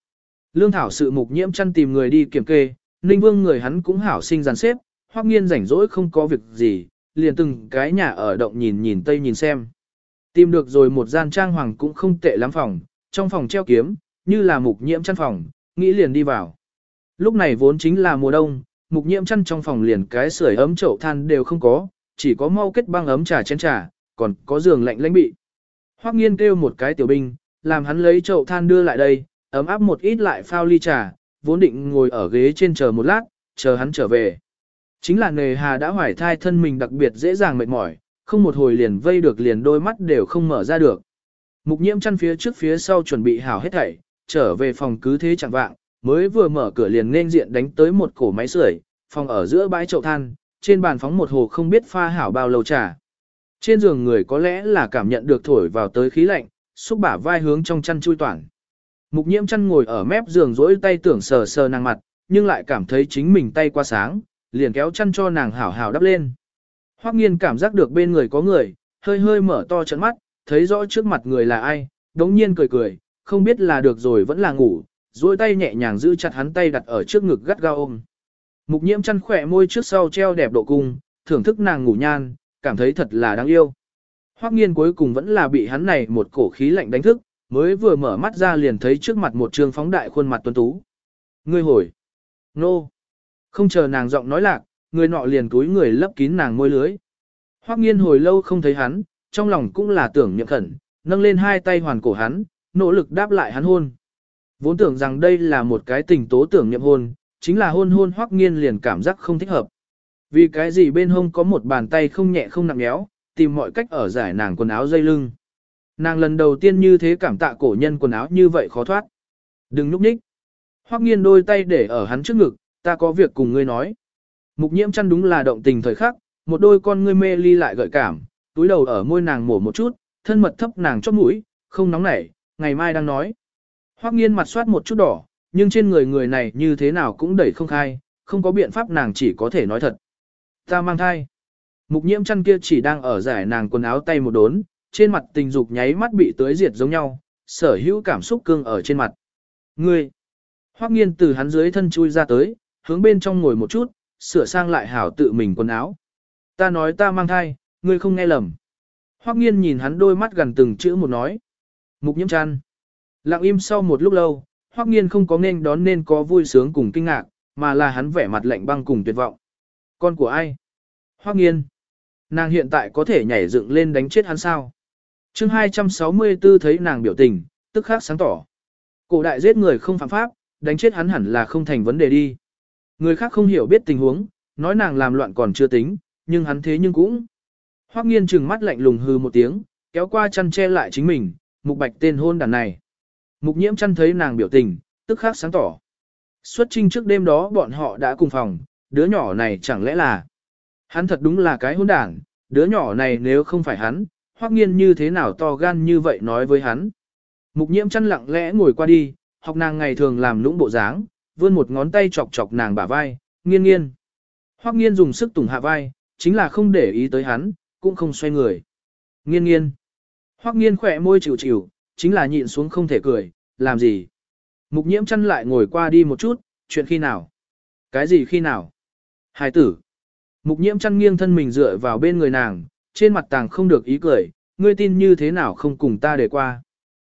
Lương thảo sự mục nhiễm chăn tìm người đi kiểm kê, ninh vương người hắn cũng hảo sinh dàn xếp, Hoắc nghiên rảnh rỗi không có việc gì, liền từng cái nhà ở động nhìn nhìn tây nhìn xem. Tìm được rồi một gian trang hoàng cũng không tệ lắm phòng, trong phòng treo kiếm, như là mục nhiễm chăn phòng, nghĩ liền đi vào. Lúc này vốn chính là mùa đông, mục nhiễm chăn trong phòng liền cái sưởi ấm chậu than đều không có, chỉ có mau kết băng ấm trà chén trà, còn có giường lạnh lãnh bị. Hoắc nghiên kêu một cái tiểu binh, làm hắn lấy chậu than đưa lại đây, ấm áp một ít lại phao ly trà, vốn định ngồi ở ghế trên chờ một lát, chờ hắn trở về. Chính là nề hà đã hoài thai thân mình đặc biệt dễ dàng mệt mỏi, không một hồi liền vây được liền đôi mắt đều không mở ra được. Mục nhiễm chăn phía trước phía sau chuẩn bị hảo hết thảy, trở về phòng cứ thế chẳng vạng, mới vừa mở cửa liền nên diện đánh tới một cổ máy sưởi, phòng ở giữa bãi chậu than, trên bàn phóng một hồ không biết pha hảo bao lâu trà. Trên giường người có lẽ là cảm nhận được thổi vào tới khí lạnh, xúc bả vai hướng trong chăn chui toàn. Mục nhiễm chăn ngồi ở mép giường rỗi tay tưởng sờ sờ nàng mặt, nhưng lại cảm thấy chính mình tay qua sáng, liền kéo chăn cho nàng hảo hảo đắp lên. Hoắc nghiên cảm giác được bên người có người, hơi hơi mở to trận mắt, thấy rõ trước mặt người là ai, đống nhiên cười cười, không biết là được rồi vẫn là ngủ, duỗi tay nhẹ nhàng giữ chặt hắn tay đặt ở trước ngực gắt gao ôm. Mục nhiễm chăn khỏe môi trước sau treo đẹp độ cung, thưởng thức nàng ngủ nhan, cảm thấy thật là đáng yêu. Hoắc nghiên cuối cùng vẫn là bị hắn này một cổ khí lạnh đánh thức, mới vừa mở mắt ra liền thấy trước mặt một trương phóng đại khuôn mặt tuấn tú. Ngươi hồi. Nô. Không chờ nàng giọng nói lạc, người nọ liền túi người lấp kín nàng môi lưới. Hoắc nghiên hồi lâu không thấy hắn, trong lòng cũng là tưởng niệm khẩn, nâng lên hai tay hoàn cổ hắn, nỗ lực đáp lại hắn hôn. Vốn tưởng rằng đây là một cái tình tố tưởng niệm hôn, chính là hôn hôn hoắc nghiên liền cảm giác không thích hợp. Vì cái gì bên hông có một bàn tay không nhẹ không nặng nhéo, tìm mọi cách ở giải nàng quần áo dây lưng. Nàng lần đầu tiên như thế cảm tạ cổ nhân quần áo như vậy khó thoát. Đừng núp nhích. Hoắc nghiên đôi tay để ở hắn trước ngực, ta có việc cùng ngươi nói. Mục nhiễm chăn đúng là động tình thời khắc, một đôi con ngươi mê ly lại gợi cảm, túi đầu ở môi nàng mổ một chút, thân mật thấp nàng chóp mũi, không nóng nảy, ngày mai đang nói. Hoắc nghiên mặt soát một chút đỏ, nhưng trên người người này như thế nào cũng đẩy không khai, không có biện pháp nàng chỉ có thể nói thật. Ta mang thai. Mục nhiễm chăn kia chỉ đang ở giải nàng quần áo tay một đốn, trên mặt tình dục nháy mắt bị tưới diệt giống nhau, sở hữu cảm xúc cương ở trên mặt. Ngươi! Hoắc nghiên từ hắn dưới thân chui ra tới, hướng bên trong ngồi một chút, sửa sang lại hảo tự mình quần áo. Ta nói ta mang thai, ngươi không nghe lầm. Hoắc nghiên nhìn hắn đôi mắt gần từng chữ một nói. Mục nhiễm chăn. Lặng im sau một lúc lâu, Hoắc nghiên không có nên đón nên có vui sướng cùng kinh ngạc, mà là hắn vẻ mặt lạnh băng cùng tuyệt vọng. Con của ai? Hoắc nghiên. Nàng hiện tại có thể nhảy dựng lên đánh chết hắn sao? chương 264 thấy nàng biểu tình, tức khắc sáng tỏ. Cổ đại giết người không phạm pháp, đánh chết hắn hẳn là không thành vấn đề đi. Người khác không hiểu biết tình huống, nói nàng làm loạn còn chưa tính, nhưng hắn thế nhưng cũng. Hoắc nghiên trừng mắt lạnh lùng hừ một tiếng, kéo qua chăn che lại chính mình, mục bạch tên hôn đàn này. Mục nhiễm chăn thấy nàng biểu tình, tức khắc sáng tỏ. Xuất trinh trước đêm đó bọn họ đã cùng phòng, đứa nhỏ này chẳng lẽ là. Hắn thật đúng là cái hôn đảng. đứa nhỏ này nếu không phải hắn, hoắc nghiên như thế nào to gan như vậy nói với hắn. Mục nhiễm chăn lặng lẽ ngồi qua đi, học nàng ngày thường làm lũng bộ dáng, vươn một ngón tay chọc chọc nàng bả vai, nghiên nghiên. Hoắc nghiên dùng sức tùng hạ vai, chính là không để ý tới hắn, cũng không xoay người. Nghiên nghiên. Hoắc nghiên khỏe môi chịu chịu, chính là nhịn xuống không thể cười, làm gì. Mục nhiễm chăn lại ngồi qua đi một chút, chuyện khi nào? Cái gì khi nào? Hải tử. Mục nhiễm chăn nghiêng thân mình dựa vào bên người nàng, trên mặt tàng không được ý cười, ngươi tin như thế nào không cùng ta để qua.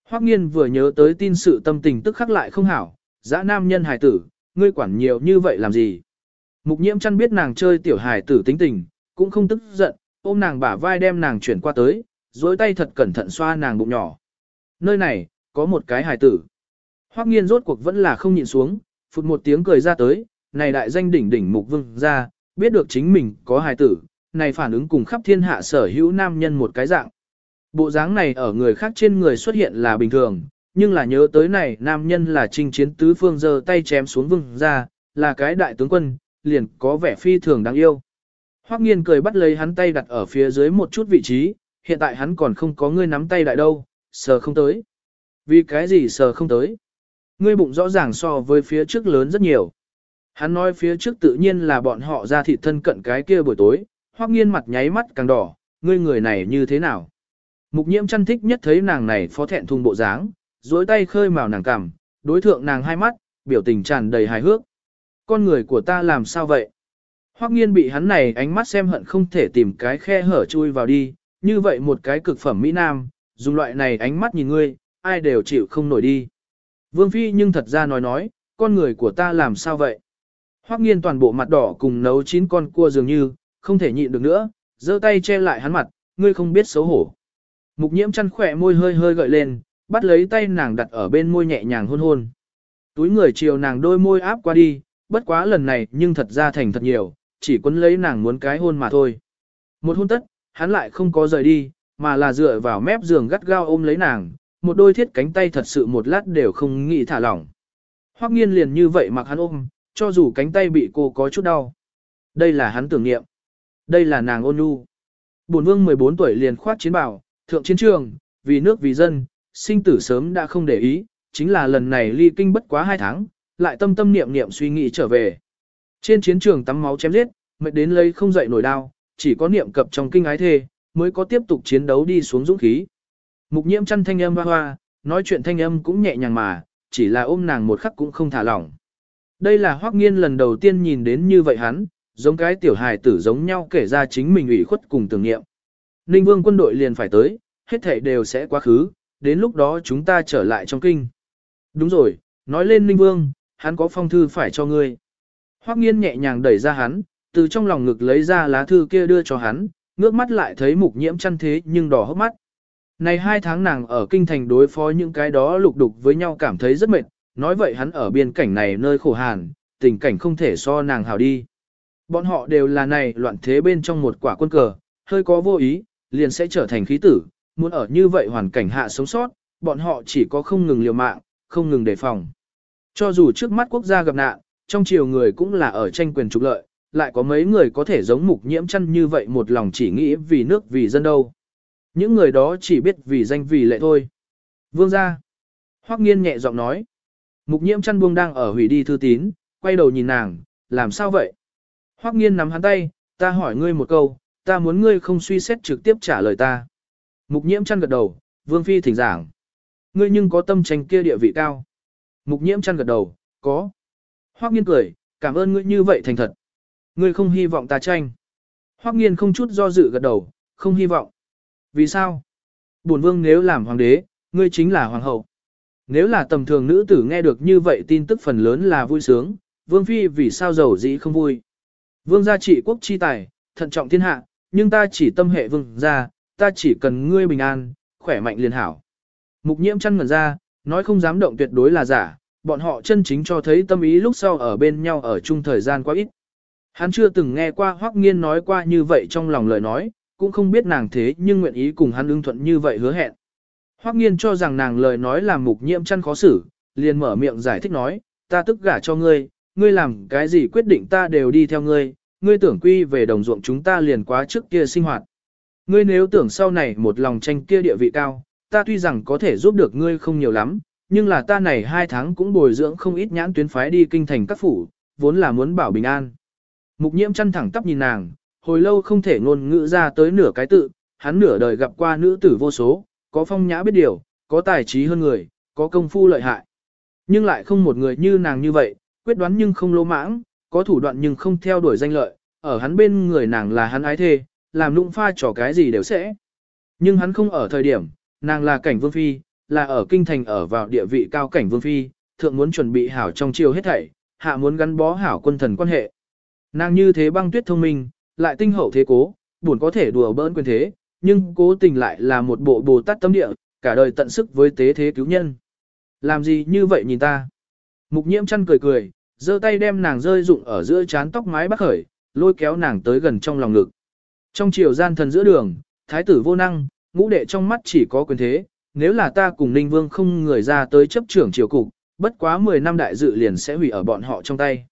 Hoắc nghiên vừa nhớ tới tin sự tâm tình tức khắc lại không hảo, dã nam nhân hài tử, ngươi quản nhiều như vậy làm gì. Mục nhiễm chăn biết nàng chơi tiểu hài tử tính tình, cũng không tức giận, ôm nàng bả vai đem nàng chuyển qua tới, dối tay thật cẩn thận xoa nàng bụng nhỏ. Nơi này, có một cái hài tử. Hoắc nghiên rốt cuộc vẫn là không nhịn xuống, phụt một tiếng cười ra tới, này đại danh đỉnh đỉnh mục vương ra, biết được chính mình có hài tử, này phản ứng cùng khắp thiên hạ sở hữu nam nhân một cái dạng. Bộ dáng này ở người khác trên người xuất hiện là bình thường, nhưng là nhớ tới này nam nhân là trinh chiến tứ phương giơ tay chém xuống vương ra, là cái đại tướng quân, liền có vẻ phi thường đáng yêu. Hoắc nghiên cười bắt lấy hắn tay đặt ở phía dưới một chút vị trí, hiện tại hắn còn không có ngươi nắm tay đại đâu, sờ không tới. Vì cái gì sờ không tới? Ngươi bụng rõ ràng so với phía trước lớn rất nhiều. Hắn nói phía trước tự nhiên là bọn họ ra thịt thân cận cái kia buổi tối, Hoắc nghiên mặt nháy mắt càng đỏ, ngươi người này như thế nào? Mục nhiễm chăn thích nhất thấy nàng này phó thẹn thùng bộ dáng, duỗi tay khơi màu nàng cằm, đối thượng nàng hai mắt, biểu tình tràn đầy hài hước. Con người của ta làm sao vậy? Hoắc nghiên bị hắn này ánh mắt xem hận không thể tìm cái khe hở chui vào đi, như vậy một cái cực phẩm Mỹ Nam, dùng loại này ánh mắt nhìn ngươi, ai đều chịu không nổi đi. Vương Phi nhưng thật ra nói nói, con người của ta làm sao vậy? Hoắc nghiên toàn bộ mặt đỏ cùng nấu chín con cua dường như, không thể nhịn được nữa, giơ tay che lại hắn mặt, ngươi không biết xấu hổ. Mục nhiễm chăn khỏe môi hơi hơi gợi lên, bắt lấy tay nàng đặt ở bên môi nhẹ nhàng hôn hôn. Túi người chiều nàng đôi môi áp qua đi, bất quá lần này nhưng thật ra thành thật nhiều, chỉ quấn lấy nàng muốn cái hôn mà thôi. Một hôn tất, hắn lại không có rời đi, mà là dựa vào mép giường gắt gao ôm lấy nàng, một đôi thiết cánh tay thật sự một lát đều không nghĩ thả lỏng. Hoắc nghiên liền như vậy mặc hắn ôm, cho dù cánh tay bị cô có chút đau. Đây là hắn tưởng niệm. Đây là nàng ôn nhu. Bổn vương 14 tuổi liền khoát chiến bào, thượng chiến trường, vì nước vì dân, sinh tử sớm đã không để ý, chính là lần này ly kinh bất quá hai tháng, lại tâm tâm niệm niệm suy nghĩ trở về. Trên chiến trường tắm máu chém giết, mệt đến lấy không dậy nổi đau, chỉ có niệm cập trong kinh ái thề, mới có tiếp tục chiến đấu đi xuống dũng khí. Mục nhiễm chăn thanh âm hoa hoa, nói chuyện thanh âm cũng nhẹ nhàng mà, chỉ là ôm nàng một khắc cũng không thả lỏng. Đây là hoắc nghiên lần đầu tiên nhìn đến như vậy hắn, giống cái tiểu hài tử giống nhau kể ra chính mình ủy khuất cùng tưởng niệm. Ninh vương quân đội liền phải tới, hết thảy đều sẽ quá khứ, đến lúc đó chúng ta trở lại trong kinh. Đúng rồi, nói lên Ninh vương, hắn có phong thư phải cho ngươi. Hoắc nghiên nhẹ nhàng đẩy ra hắn, từ trong lòng ngực lấy ra lá thư kia đưa cho hắn, ngước mắt lại thấy mục nhiễm chăn thế nhưng đỏ hốc mắt. Này hai tháng nàng ở kinh thành đối phó những cái đó lục đục với nhau cảm thấy rất mệt, nói vậy hắn ở biên cảnh này nơi khổ hàn, tình cảnh không thể so nàng hào đi. Bọn họ đều là này loạn thế bên trong một quả quân cờ, hơi có vô ý, liền sẽ trở thành khí tử, muốn ở như vậy hoàn cảnh hạ sống sót, bọn họ chỉ có không ngừng liều mạng, không ngừng đề phòng. Cho dù trước mắt quốc gia gặp nạn, trong chiều người cũng là ở tranh quyền trục lợi, lại có mấy người có thể giống mục nhiễm chăn như vậy một lòng chỉ nghĩ vì nước vì dân đâu. Những người đó chỉ biết vì danh vì lệ thôi. Vương gia. Hoắc nghiên nhẹ giọng nói. Mục nhiễm chăn buông đang ở hủy đi thư tín, quay đầu nhìn nàng, làm sao vậy? Hoắc nghiên nắm hắn tay, ta hỏi ngươi một câu, ta muốn ngươi không suy xét trực tiếp trả lời ta. Mục nhiễm chăn gật đầu, vương phi thỉnh giảng. Ngươi nhưng có tâm tranh kia địa vị cao. Mục nhiễm chăn gật đầu, có. Hoắc nghiên cười, cảm ơn ngươi như vậy thành thật. Ngươi không hy vọng ta tranh. Hoắc nghiên không chút do dự gật đầu, không hy vọng. Vì sao? Bổn vương nếu làm hoàng đế, ngươi chính là hoàng hậu. Nếu là tầm thường nữ tử nghe được như vậy tin tức phần lớn là vui sướng, vương phi vì sao giàu dĩ không vui. Vương gia trị quốc chi tài, thận trọng thiên hạ, nhưng ta chỉ tâm hệ vương gia, ta chỉ cần ngươi bình an, khỏe mạnh liền hảo. Mục nhiễm chăn ngẩn ra, nói không dám động tuyệt đối là giả, bọn họ chân chính cho thấy tâm ý lúc sau ở bên nhau ở chung thời gian quá ít. Hắn chưa từng nghe qua Hoắc Nghiên nói qua như vậy trong lòng lời nói, cũng không biết nàng thế nhưng nguyện ý cùng hắn ưng thuận như vậy hứa hẹn. Hoắc Nghiên cho rằng nàng lời nói làm mục nhiễm chăn khó xử, liền mở miệng giải thích nói, ta tức gả cho ngươi, ngươi làm cái gì quyết định ta đều đi theo ngươi, ngươi tưởng quy về đồng ruộng chúng ta liền quá trước kia sinh hoạt. Ngươi nếu tưởng sau này một lòng tranh kia địa vị cao, ta tuy rằng có thể giúp được ngươi không nhiều lắm, nhưng là ta này hai tháng cũng bồi dưỡng không ít nhãn tuyến phái đi kinh thành các phủ, vốn là muốn bảo bình an. Mục nhiễm chăn thẳng tắp nhìn nàng, hồi lâu không thể ngôn ngữ ra tới nửa cái tự, hắn nửa đời gặp qua nữ tử vô số, có phong nhã biết điều, có tài trí hơn người, có công phu lợi hại. Nhưng lại không một người như nàng như vậy, quyết đoán nhưng không lỗ mãng, có thủ đoạn nhưng không theo đuổi danh lợi, ở hắn bên người nàng là hắn ái thê, làm lụng pha trò cái gì đều sẽ. Nhưng hắn không ở thời điểm, nàng là cảnh vương phi, là ở kinh thành ở vào địa vị cao cảnh vương phi, thượng muốn chuẩn bị hảo trong chiều hết thảy, hạ muốn gắn bó hảo quân thần quan hệ. Nàng như thế băng tuyết thông minh, lại tinh hậu thế cố, buồn có thể đùa bỡn quyền thế, nhưng cố tình lại là một bộ bồ tát tâm địa, cả đời tận sức với tế thế cứu nhân. Làm gì như vậy nhìn ta? Mục nhiễm chăn cười cười, giơ tay đem nàng rơi rụng ở giữa chán tóc mái bắc khởi, lôi kéo nàng tới gần trong lòng ngực. Trong chiều gian thần giữa đường, thái tử vô năng, ngũ đệ trong mắt chỉ có quyền thế, nếu là ta cùng Ninh Vương không người ra tới chấp trưởng triều cục, bất quá 10 năm đại dự liền sẽ hủy ở bọn họ trong tay.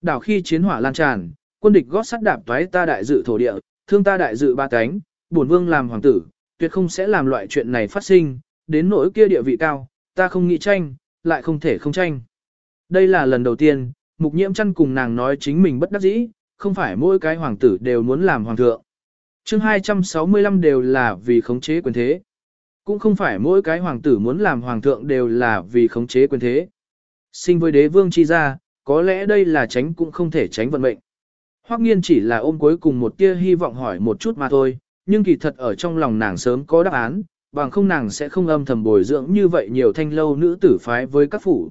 Đảo khi chiến hỏa lan tràn, quân địch gót sắt đạp toái ta đại dự thổ địa, thương ta đại dự ba cánh, bổn vương làm hoàng tử, tuyệt không sẽ làm loại chuyện này phát sinh, đến nỗi kia địa vị cao, ta không nghĩ tranh, lại không thể không tranh. Đây là lần đầu tiên, mục nhiễm chăn cùng nàng nói chính mình bất đắc dĩ, không phải mỗi cái hoàng tử đều muốn làm hoàng thượng. chương 265 đều là vì khống chế quyền thế. Cũng không phải mỗi cái hoàng tử muốn làm hoàng thượng đều là vì khống chế quyền thế. Sinh với đế vương chi ra, có lẽ đây là tránh cũng không thể tránh vận mệnh. Hoắc nghiên chỉ là ôm cuối cùng một tia hy vọng hỏi một chút mà thôi, nhưng kỳ thật ở trong lòng nàng sớm có đáp án, bằng không nàng sẽ không âm thầm bồi dưỡng như vậy nhiều thanh lâu nữ tử phái với các phủ.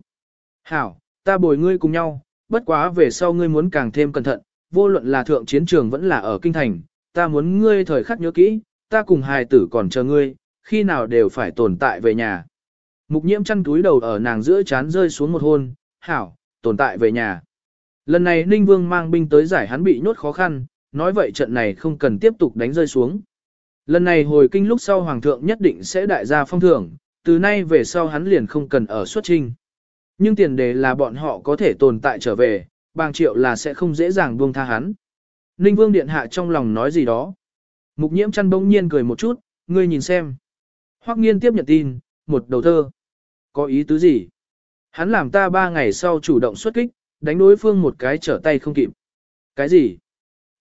Hảo, ta bồi ngươi cùng nhau, bất quá về sau ngươi muốn càng thêm cẩn thận, vô luận là thượng chiến trường vẫn là ở kinh thành, ta muốn ngươi thời khắc nhớ kỹ, ta cùng hài tử còn chờ ngươi, khi nào đều phải tồn tại về nhà. Mục nhiễm chăn túi đầu ở nàng giữa chán rơi xuống một hôn, hảo, tồn tại về nhà. Lần này Ninh Vương mang binh tới giải hắn bị nhốt khó khăn, nói vậy trận này không cần tiếp tục đánh rơi xuống. Lần này hồi kinh lúc sau Hoàng thượng nhất định sẽ đại gia phong thưởng, từ nay về sau hắn liền không cần ở xuất trinh. Nhưng tiền đề là bọn họ có thể tồn tại trở về, bang triệu là sẽ không dễ dàng buông tha hắn. Ninh Vương Điện Hạ trong lòng nói gì đó. Mục nhiễm chăn bỗng nhiên cười một chút, ngươi nhìn xem. Hoắc nghiên tiếp nhận tin, một đầu thơ. Có ý tứ gì? Hắn làm ta ba ngày sau chủ động xuất kích, đánh đối phương một cái trở tay không kịp. Cái gì?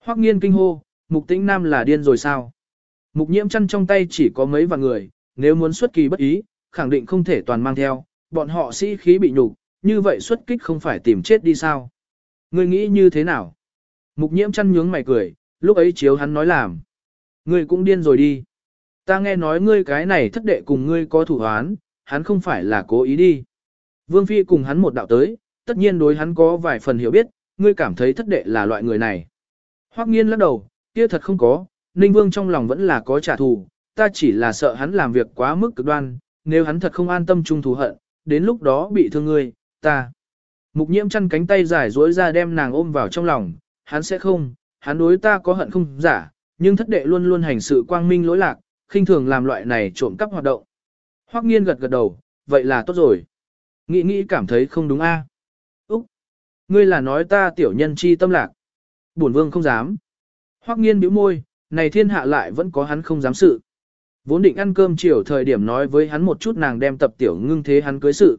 Hoắc nghiên kinh hô, mục tĩnh nam là điên rồi sao? Mục nhiễm chăn trong tay chỉ có mấy vạn người, nếu muốn xuất kỳ bất ý, khẳng định không thể toàn mang theo, bọn họ sĩ khí bị nhục, như vậy xuất kích không phải tìm chết đi sao? Ngươi nghĩ như thế nào? Mục nhiễm chăn nhướng mày cười, lúc ấy chiếu hắn nói làm. Ngươi cũng điên rồi đi. Ta nghe nói ngươi cái này thất đệ cùng ngươi có thủ hoán, hắn không phải là cố ý đi. Vương Phi cùng hắn một đạo tới, tất nhiên đối hắn có vài phần hiểu biết, ngươi cảm thấy thất đệ là loại người này. Hoắc nghiên lắc đầu, kia thật không có, Ninh Vương trong lòng vẫn là có trả thù, ta chỉ là sợ hắn làm việc quá mức cực đoan, nếu hắn thật không an tâm trung thù hận, đến lúc đó bị thương ngươi, ta. Mục nhiễm chăn cánh tay dài duỗi ra đem nàng ôm vào trong lòng, hắn sẽ không, hắn đối ta có hận không giả, nhưng thất đệ luôn luôn hành sự quang minh lỗi lạc, khinh thường làm loại này trộm cắp hoạt động. Hoắc nghiên gật gật đầu, vậy là tốt rồi. Nghĩ nghĩ cảm thấy không đúng a. Úc, ngươi là nói ta tiểu nhân chi tâm lạc. Bổn vương không dám. Hoắc nghiên bĩu môi, này thiên hạ lại vẫn có hắn không dám sự. Vốn định ăn cơm chiều thời điểm nói với hắn một chút nàng đem tập tiểu ngưng thế hắn cưới sự.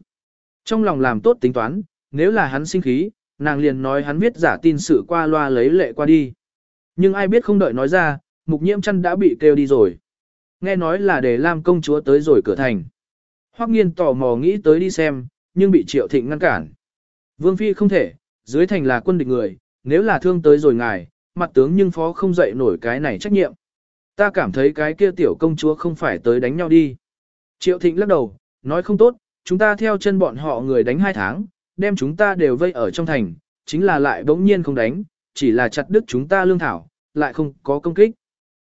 Trong lòng làm tốt tính toán, nếu là hắn sinh khí, nàng liền nói hắn viết giả tin sự qua loa lấy lệ qua đi. Nhưng ai biết không đợi nói ra, mục nhiễm chăn đã bị kêu đi rồi. Nghe nói là để Lam công chúa tới rồi cửa thành. Hoắc nghiên tò mò nghĩ tới đi xem, nhưng bị triệu thịnh ngăn cản. Vương Phi không thể, dưới thành là quân địch người, nếu là thương tới rồi ngài, mặt tướng nhưng phó không dậy nổi cái này trách nhiệm. Ta cảm thấy cái kia tiểu công chúa không phải tới đánh nhau đi. Triệu thịnh lắc đầu, nói không tốt, chúng ta theo chân bọn họ người đánh hai tháng, đem chúng ta đều vây ở trong thành, chính là lại bỗng nhiên không đánh, chỉ là chặt đứt chúng ta lương thảo, lại không có công kích.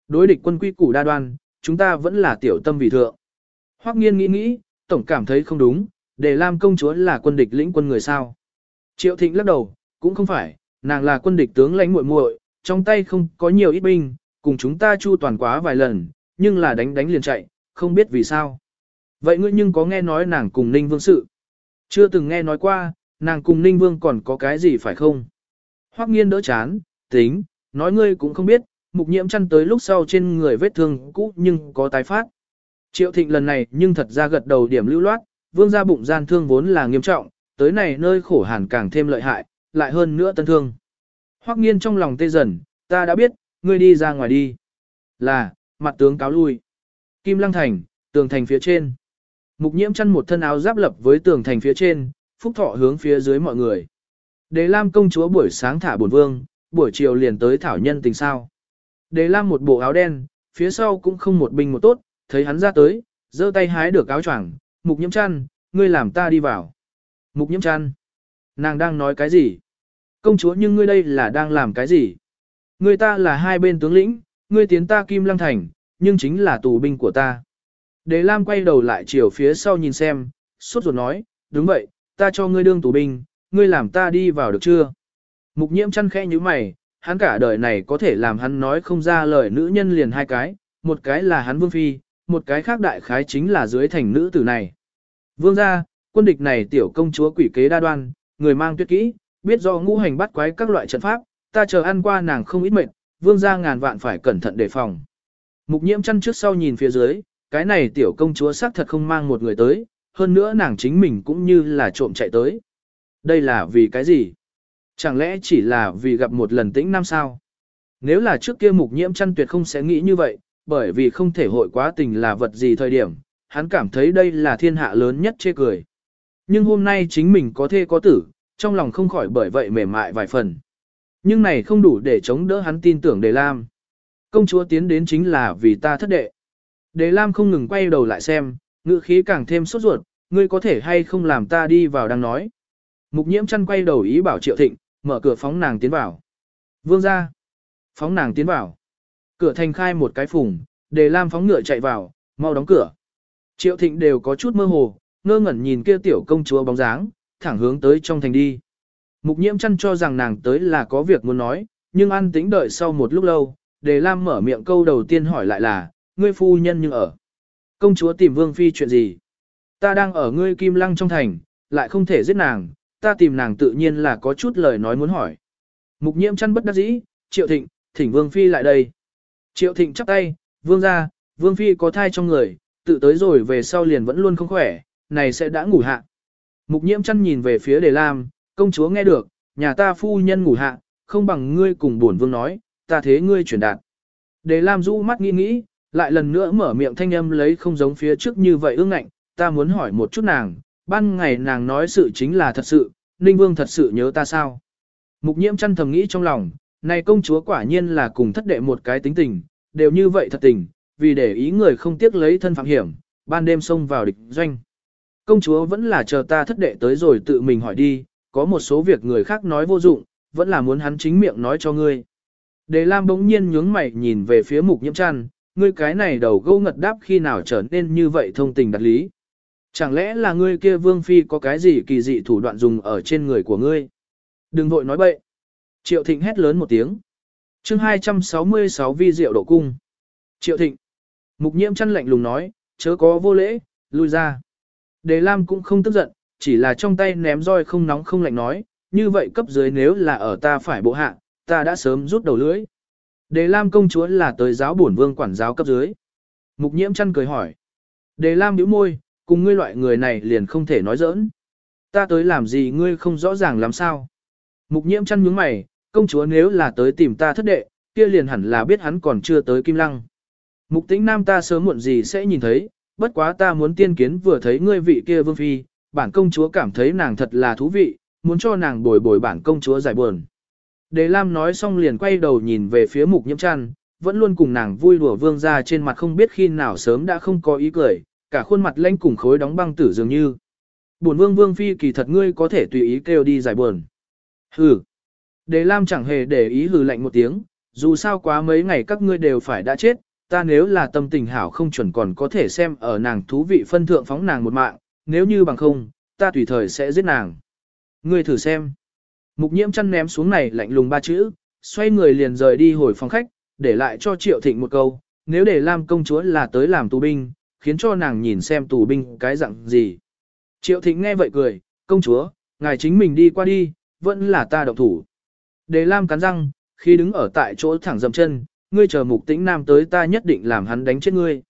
Đối địch quân quy củ đa đoan, chúng ta vẫn là tiểu tâm vì thượng. Hoắc nghiên nghĩ nghĩ, tổng cảm thấy không đúng, để Lam công chúa là quân địch lĩnh quân người sao. Triệu thịnh lắc đầu, cũng không phải, nàng là quân địch tướng lãnh muội muội, trong tay không có nhiều ít binh, cùng chúng ta chu toàn quá vài lần, nhưng là đánh đánh liền chạy, không biết vì sao. Vậy ngươi nhưng có nghe nói nàng cùng Ninh Vương sự? Chưa từng nghe nói qua, nàng cùng Ninh Vương còn có cái gì phải không? Hoắc nghiên đỡ chán, tính, nói ngươi cũng không biết, mục nhiễm chăn tới lúc sau trên người vết thương cũ nhưng có tái phát. Triệu thịnh lần này nhưng thật ra gật đầu điểm lưu loát, vương gia bụng gian thương vốn là nghiêm trọng, tới này nơi khổ hàn càng thêm lợi hại, lại hơn nữa tân thương. Hoắc nghiên trong lòng tê dần, ta đã biết, ngươi đi ra ngoài đi. Là, mặt tướng cáo lui. Kim Lăng Thành, tường thành phía trên. Mục nhiễm chăn một thân áo giáp lập với tường thành phía trên, phúc thọ hướng phía dưới mọi người. Đế Lam công chúa buổi sáng thả bổn vương, buổi chiều liền tới thảo nhân tình sao. Đế Lam một bộ áo đen, phía sau cũng không một binh một tốt, thấy hắn ra tới, giơ tay hái được áo choàng, mục nhiễm chăn, ngươi làm ta đi vào. Mục nhiễm chăn, nàng đang nói cái gì? Công chúa nhưng ngươi đây là đang làm cái gì? Ngươi ta là hai bên tướng lĩnh, ngươi tiến ta kim lăng thành, nhưng chính là tù binh của ta. Đế Lam quay đầu lại chiều phía sau nhìn xem, suốt ruột nói, đúng vậy, ta cho ngươi đương tù binh, ngươi làm ta đi vào được chưa? Mục nhiễm chăn khẽ như mày, hắn cả đời này có thể làm hắn nói không ra lời nữ nhân liền hai cái, một cái là hắn vương phi, một cái khác đại khái chính là dưới thành nữ tử này. Vương gia, quân địch này tiểu công chúa quỷ kế đa đoan, người mang tuyệt kỹ, biết do ngũ hành bắt quái các loại trận pháp, ta chờ ăn qua nàng không ít mệt, vương gia ngàn vạn phải cẩn thận đề phòng. Mục nhiễm chăn trước sau nhìn phía dưới, cái này tiểu công chúa xác thật không mang một người tới, hơn nữa nàng chính mình cũng như là trộm chạy tới. Đây là vì cái gì? Chẳng lẽ chỉ là vì gặp một lần tĩnh năm sao? Nếu là trước kia mục nhiễm chăn tuyệt không sẽ nghĩ như vậy, bởi vì không thể hội quá tình là vật gì thời điểm, hắn cảm thấy đây là thiên hạ lớn nhất chê cười. Nhưng hôm nay chính mình có thê có tử, trong lòng không khỏi bởi vậy mềm mại vài phần. Nhưng này không đủ để chống đỡ hắn tin tưởng Đề Lam. Công chúa tiến đến chính là vì ta thất đệ. Đề Lam không ngừng quay đầu lại xem, ngữ khí càng thêm sốt ruột, ngươi có thể hay không làm ta đi vào đang nói. Mục nhiễm chăn quay đầu ý bảo Triệu Thịnh, mở cửa phóng nàng tiến vào. Vương ra. Phóng nàng tiến vào. Cửa thành khai một cái phùng, Đề Lam phóng ngựa chạy vào, mau đóng cửa. Triệu Thịnh đều có chút mơ hồ, ngơ ngẩn nhìn kia tiểu công chúa bóng dáng, thẳng hướng tới trong thành đi. Mục nhiễm chăn cho rằng nàng tới là có việc muốn nói, nhưng an tĩnh đợi sau một lúc lâu, Đề Lam mở miệng câu đầu tiên hỏi lại là, ngươi phu nhân nhưng ở. Công chúa tìm Vương Phi chuyện gì? Ta đang ở ngươi kim lăng trong thành, lại không thể giết nàng, ta tìm nàng tự nhiên là có chút lời nói muốn hỏi. Mục nhiễm chăn bất đắc dĩ, Triệu Thịnh, thỉnh Vương Phi lại đây. Triệu Thịnh chắp tay, Vương ra, Vương Phi có thai trong người, tự tới rồi về sau liền vẫn luôn không khỏe, này sẽ đã ngủ hạ. Mục nhiễm chăn nhìn về phía Đề Lam, công chúa nghe được, nhà ta phu nhân ngủ hạ, không bằng ngươi cùng buồn vương nói, ta thế ngươi chuyển đạt. Đề Lam rũ mắt nghĩ nghĩ, lại lần nữa mở miệng thanh âm lấy không giống phía trước như vậy ương ngạnh, ta muốn hỏi một chút nàng, ban ngày nàng nói sự chính là thật sự, Ninh Vương thật sự nhớ ta sao? Mục nhiễm chăn thầm nghĩ trong lòng, này công chúa quả nhiên là cùng thất đệ một cái tính tình, đều như vậy thật tình, vì để ý người không tiếc lấy thân phạm hiểm, ban đêm xông vào địch doanh. Công chúa vẫn là chờ ta thất đệ tới rồi tự mình hỏi đi, có một số việc người khác nói vô dụng, vẫn là muốn hắn chính miệng nói cho ngươi. Đề Lam bỗng nhiên nhướng mày nhìn về phía mục nhiễm chăn, ngươi cái này đầu gâu ngật đáp khi nào trở nên như vậy thông tình đặt lý. Chẳng lẽ là ngươi kia vương phi có cái gì kỳ dị thủ đoạn dùng ở trên người của ngươi? Đừng vội nói bậy. Triệu thịnh hét lớn một tiếng. chương 266 vi diệu độ cung. Triệu thịnh. Mục nhiễm chăn lạnh lùng nói, chớ có vô lễ, lui ra. Đề Lam cũng không tức giận, chỉ là trong tay ném roi không nóng không lạnh nói, như vậy cấp dưới nếu là ở ta phải bộ hạ, ta đã sớm rút đầu lưỡi. Đề Lam công chúa là tới giáo bổn vương quản giáo cấp dưới. Mục nhiễm chăn cười hỏi. Đề Lam nhíu môi, cùng ngươi loại người này liền không thể nói giỡn. Ta tới làm gì ngươi không rõ ràng làm sao. Mục nhiễm chăn nhướng mày, công chúa nếu là tới tìm ta thất đệ, kia liền hẳn là biết hắn còn chưa tới Kim Lăng. Mục tĩnh nam ta sớm muộn gì sẽ nhìn thấy, bất quá ta muốn tiên kiến vừa thấy ngươi vị kia vương phi, bản công chúa cảm thấy nàng thật là thú vị, muốn cho nàng bồi bồi bản công chúa giải buồn. Đề Lam nói xong liền quay đầu nhìn về phía mục nhiễm chăn, vẫn luôn cùng nàng vui đùa vương ra trên mặt không biết khi nào sớm đã không có ý cười, cả khuôn mặt lanh cùng khối đóng băng tử dường như. Buồn vương vương phi kỳ thật ngươi có thể tùy ý kêu đi giải buồn. Hừ. Đề Lam chẳng hề để ý hừ lạnh một tiếng, dù sao quá mấy ngày các ngươi đều phải đã chết, ta nếu là tâm tình hảo không chuẩn còn có thể xem ở nàng thú vị phân thượng phóng nàng một mạng, nếu như bằng không, ta tùy thời sẽ giết nàng. Ngươi thử xem. Mục nhiễm chăn ném xuống này lạnh lùng ba chữ, xoay người liền rời đi hồi phòng khách, để lại cho Triệu Thịnh một câu, nếu để Lam công chúa là tới làm tù binh, khiến cho nàng nhìn xem tù binh cái dạng gì. Triệu Thịnh nghe vậy cười, công chúa, ngài chính mình đi qua đi, vẫn là ta động thủ. Đề Lam cắn răng, khi đứng ở tại chỗ thẳng dầm chân, ngươi chờ mục tĩnh nam tới ta nhất định làm hắn đánh chết ngươi.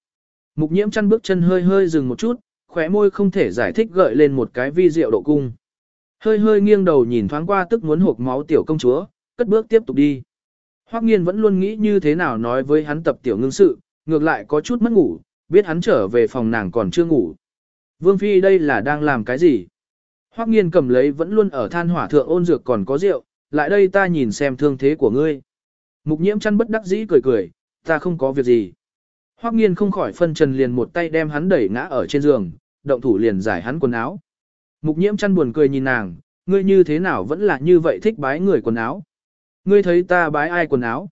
Mục nhiễm chăn bước chân hơi hơi dừng một chút, khóe môi không thể giải thích gợi lên một cái vi diệu độ cung. Hơi hơi nghiêng đầu nhìn thoáng qua tức muốn hộp máu tiểu công chúa, cất bước tiếp tục đi. Hoắc nghiên vẫn luôn nghĩ như thế nào nói với hắn tập tiểu ngưng sự, ngược lại có chút mất ngủ, biết hắn trở về phòng nàng còn chưa ngủ. Vương Phi đây là đang làm cái gì? Hoắc nghiên cầm lấy vẫn luôn ở than hỏa thượng ôn dược còn có rượu, lại đây ta nhìn xem thương thế của ngươi. Mục nhiễm chăn bất đắc dĩ cười cười, ta không có việc gì. Hoắc nghiên không khỏi phân trần liền một tay đem hắn đẩy ngã ở trên giường, động thủ liền giải hắn quần áo. Mục nhiễm chăn buồn cười nhìn nàng, ngươi như thế nào vẫn là như vậy thích bái người quần áo. Ngươi thấy ta bái ai quần áo.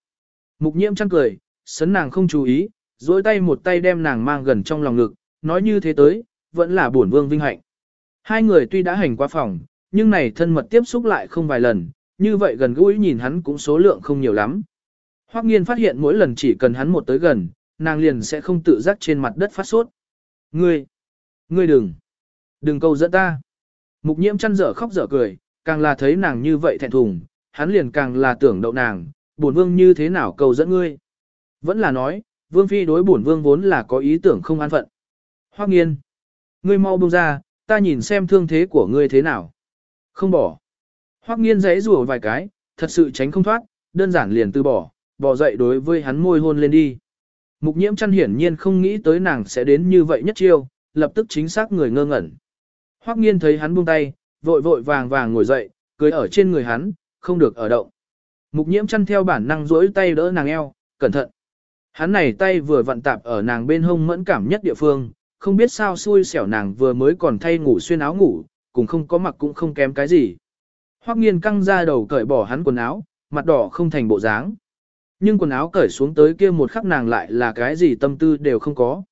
Mục nhiễm chăn cười, sấn nàng không chú ý, dối tay một tay đem nàng mang gần trong lòng ngực, nói như thế tới, vẫn là bổn vương vinh hạnh. Hai người tuy đã hành qua phòng, nhưng này thân mật tiếp xúc lại không vài lần, như vậy gần gũi nhìn hắn cũng số lượng không nhiều lắm. Hoắc nghiên phát hiện mỗi lần chỉ cần hắn một tới gần, nàng liền sẽ không tự giác trên mặt đất phát sốt. Ngươi, ngươi đừng, đừng câu dẫn ta. Mục nhiễm chăn dở khóc dở cười, càng là thấy nàng như vậy thẹn thùng, hắn liền càng là tưởng đậu nàng, bổn vương như thế nào câu dẫn ngươi. Vẫn là nói, vương phi đối bổn vương vốn là có ý tưởng không an phận. Hoắc nghiên, ngươi mau buông ra, ta nhìn xem thương thế của ngươi thế nào. Không bỏ. Hoắc nghiên giãy rủa vài cái, thật sự tránh không thoát, đơn giản liền từ bỏ, bỏ dậy đối với hắn môi hôn lên đi. Mục nhiễm chăn hiển nhiên không nghĩ tới nàng sẽ đến như vậy nhất chiêu, lập tức chính xác người ngơ ngẩn. Hoắc nghiên thấy hắn buông tay, vội vội vàng vàng ngồi dậy, cưới ở trên người hắn, không được ở động. Mục nhiễm chăn theo bản năng duỗi tay đỡ nàng eo, cẩn thận. Hắn này tay vừa vặn tạp ở nàng bên hông mẫn cảm nhất địa phương, không biết sao xui xẻo nàng vừa mới còn thay ngủ xuyên áo ngủ, cũng không có mặc cũng không kém cái gì. Hoắc nghiên căng ra đầu cởi bỏ hắn quần áo, mặt đỏ không thành bộ dáng. Nhưng quần áo cởi xuống tới kia một khắc nàng lại là cái gì tâm tư đều không có.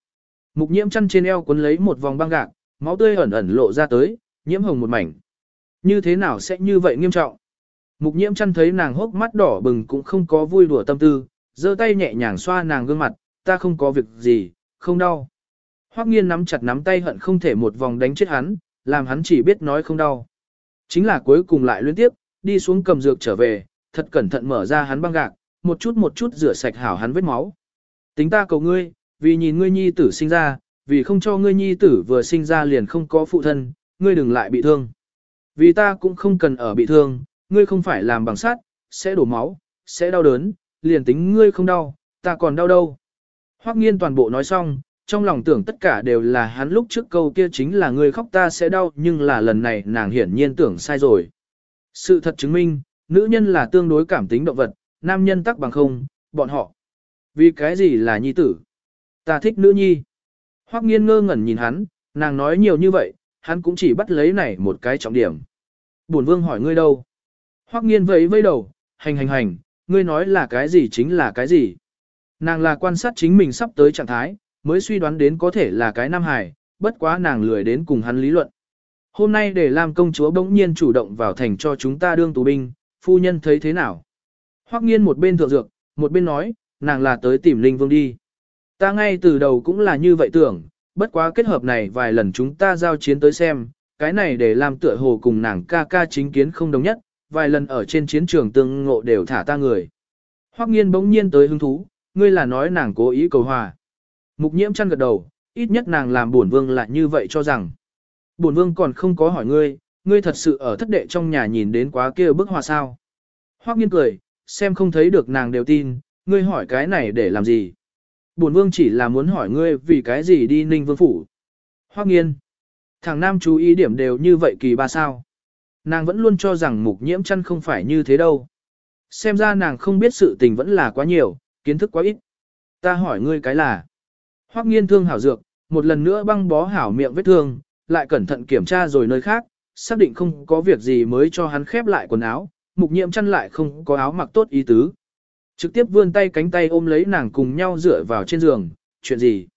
Mục nhiễm chăn trên eo cuốn lấy một vòng băng gạc, máu tươi ẩn ẩn lộ ra tới, nhiễm hồng một mảnh. Như thế nào sẽ như vậy nghiêm trọng? Mục nhiễm chăn thấy nàng hốc mắt đỏ bừng cũng không có vui đùa tâm tư, giơ tay nhẹ nhàng xoa nàng gương mặt, ta không có việc gì, không đau. Hoắc nghiên nắm chặt nắm tay hận không thể một vòng đánh chết hắn, làm hắn chỉ biết nói không đau. Chính là cuối cùng lại liên tiếp, đi xuống cầm dược trở về, thật cẩn thận mở ra hắn băng gạc, một chút một chút rửa sạch hảo hắn vết máu. Tính ta cầu ngươi, vì nhìn ngươi nhi tử sinh ra, vì không cho ngươi nhi tử vừa sinh ra liền không có phụ thân, ngươi đừng lại bị thương. Vì ta cũng không cần ở bị thương, ngươi không phải làm bằng sắt, sẽ đổ máu, sẽ đau đớn, liền tính ngươi không đau, ta còn đau đâu. Hoắc nghiên toàn bộ nói xong, trong lòng tưởng tất cả đều là hắn lúc trước câu kia chính là ngươi khóc ta sẽ đau nhưng là lần này nàng hiển nhiên tưởng sai rồi. Sự thật chứng minh, nữ nhân là tương đối cảm tính động vật, nam nhân tắc bằng không, bọn họ. Vì cái gì là nhi tử? Ta thích nữ nhi. Hoắc nghiên ngơ ngẩn nhìn hắn, nàng nói nhiều như vậy, hắn cũng chỉ bắt lấy này một cái trọng điểm. Bổn vương hỏi ngươi đâu? Hoắc nghiên vẫy vẫy đầu, hành hành hành, ngươi nói là cái gì chính là cái gì? Nàng là quan sát chính mình sắp tới trạng thái, mới suy đoán đến có thể là cái Nam Hải, bất quá nàng lười đến cùng hắn lý luận. Hôm nay để làm công chúa bỗng nhiên chủ động vào thành cho chúng ta đương tù binh, phu nhân thấy thế nào? Hoắc nghiên một bên thượng dược, một bên nói, nàng là tới tìm Linh Vương đi. Ta ngay từ đầu cũng là như vậy tưởng, bất quá kết hợp này vài lần chúng ta giao chiến tới xem, cái này để làm tựa hồ cùng nàng ca ca chính kiến không đồng nhất, vài lần ở trên chiến trường tương ngộ đều thả ta người. Hoắc nghiên bỗng nhiên tới hứng thú, ngươi là nói nàng cố ý cầu hòa. Mục nhiễm chăn gật đầu, ít nhất nàng làm bổn vương lại như vậy cho rằng. Bổn vương còn không có hỏi ngươi, ngươi thật sự ở thất đệ trong nhà nhìn đến quá kia bức hoa sao. Hoắc nghiên cười, xem không thấy được nàng đều tin, ngươi hỏi cái này để làm gì. Bổn vương chỉ là muốn hỏi ngươi vì cái gì đi ninh vương phủ. Hoắc nghiên. Thằng nam chú ý điểm đều như vậy kỳ ba sao. Nàng vẫn luôn cho rằng mục nhiễm chăn không phải như thế đâu. Xem ra nàng không biết sự tình vẫn là quá nhiều, kiến thức quá ít. Ta hỏi ngươi cái là. Hoắc nghiên thương hảo dược, một lần nữa băng bó hảo miệng vết thương, lại cẩn thận kiểm tra rồi nơi khác, xác định không có việc gì mới cho hắn khép lại quần áo, mục nhiễm chăn lại không có áo mặc tốt ý tứ. Trực tiếp vươn tay cánh tay ôm lấy nàng cùng nhau dựa vào trên giường, chuyện gì?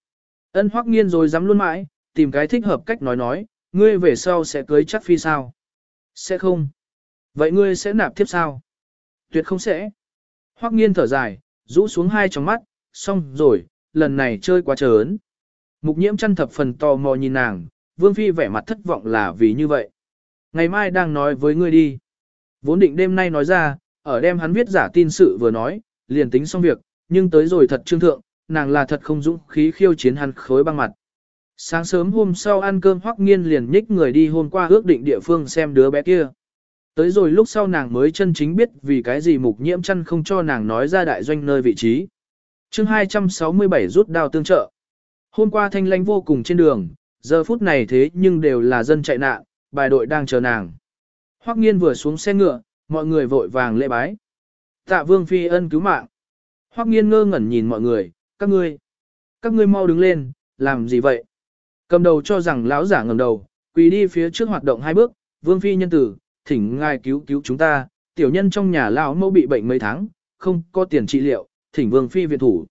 Ân hoắc nghiên rồi dám luôn mãi, tìm cái thích hợp cách nói nói, ngươi về sau sẽ cưới chắc phi sao? Sẽ không. Vậy ngươi sẽ nạp tiếp sao? Tuyệt không sẽ. Hoắc nghiên thở dài, rũ xuống hai tròng mắt, xong rồi, lần này chơi quá trớn. Mục nhiễm chăn thập phần tò mò nhìn nàng, Vương Phi vẻ mặt thất vọng là vì như vậy. Ngày mai đang nói với ngươi đi. Vốn định đêm nay nói ra, ở đêm hắn viết giả tin sự vừa nói, liền tính xong việc, nhưng tới rồi thật trương thượng, nàng là thật không dũng khí khiêu chiến hắn khối băng mặt. Sáng sớm hôm sau ăn cơm hoắc nghiên liền nhích người đi hôm qua ước định địa phương xem đứa bé kia. Tới rồi lúc sau nàng mới chân chính biết vì cái gì mục nhiễm chăn không cho nàng nói ra đại doanh nơi vị trí. chương 267 rút đao tương trợ. Hôm qua thanh lãnh vô cùng trên đường, giờ phút này thế nhưng đều là dân chạy nạn, bài đội đang chờ nàng. Hoắc nghiên vừa xuống xe ngựa, mọi người vội vàng lễ bái. Tạ vương phi ân cứu mạng. Hoắc nghiên ngơ ngẩn nhìn mọi người, các ngươi, các ngươi mau đứng lên, làm gì vậy? Cầm đầu cho rằng lão giả ngẩng đầu, quỳ đi phía trước hoạt động hai bước, vương phi nhân tử, thỉnh ngài cứu cứu chúng ta, tiểu nhân trong nhà lão mẫu bị bệnh mấy tháng, không có tiền trị liệu, thỉnh vương phi viện thủ.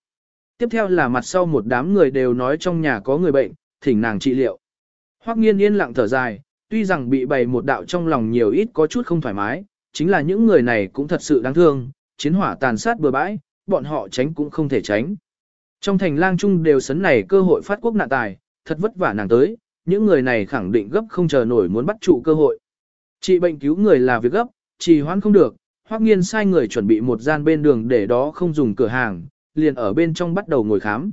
Tiếp theo là mặt sau một đám người đều nói trong nhà có người bệnh, thỉnh nàng trị liệu. Hoắc nghiên yên lặng thở dài, tuy rằng bị bày một đạo trong lòng nhiều ít có chút không thoải mái, chính là những người này cũng thật sự đáng thương, chiến hỏa tàn sát bừa bãi, bọn họ tránh cũng không thể tránh. Trong thành lang trung đều sấn này cơ hội phát quốc nạn tài, thật vất vả nàng tới, những người này khẳng định gấp không chờ nổi muốn bắt trụ cơ hội. Trị bệnh cứu người là việc gấp, trì hoãn không được, Hoắc Nghiên sai người chuẩn bị một gian bên đường để đó không dùng cửa hàng, liền ở bên trong bắt đầu ngồi khám.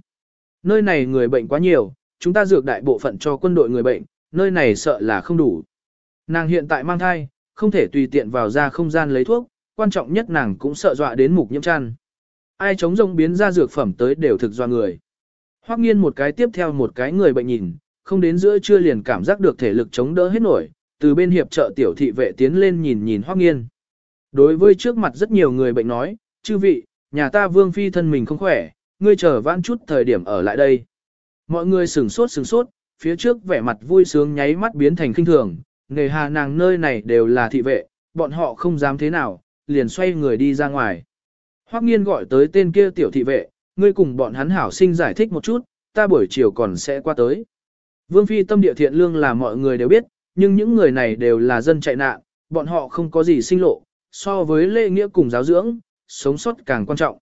Nơi này người bệnh quá nhiều, chúng ta dược đại bộ phận cho quân đội người bệnh, nơi này sợ là không đủ. Nàng hiện tại mang thai, không thể tùy tiện vào ra không gian lấy thuốc, quan trọng nhất nàng cũng sợ dọa đến mục nhiễm chăn. Ai chống rông biến ra dược phẩm tới đều thực dọa người. Hoắc nghiên một cái tiếp theo một cái người bệnh nhìn, không đến giữa trưa liền cảm giác được thể lực chống đỡ hết nổi, từ bên hiệp trợ tiểu thị vệ tiến lên nhìn nhìn Hoắc nghiên. Đối với trước mặt rất nhiều người bệnh nói, chư vị, nhà ta vương phi thân mình không khỏe, ngươi chờ vãn chút thời điểm ở lại đây. Mọi người sửng sốt sửng sốt, phía trước vẻ mặt vui sướng nháy mắt biến thành kinh thường, nghề hà nàng nơi này đều là thị vệ, bọn họ không dám thế nào, liền xoay người đi ra ngoài. Hoắc nghiên gọi tới tên kia tiểu thị vệ, ngươi cùng bọn hắn hảo sinh giải thích một chút, ta buổi chiều còn sẽ qua tới. Vương Phi tâm địa thiện lương là mọi người đều biết, nhưng những người này đều là dân chạy nạn, bọn họ không có gì sinh lộ, so với lễ nghĩa cùng giáo dưỡng, sống sót càng quan trọng.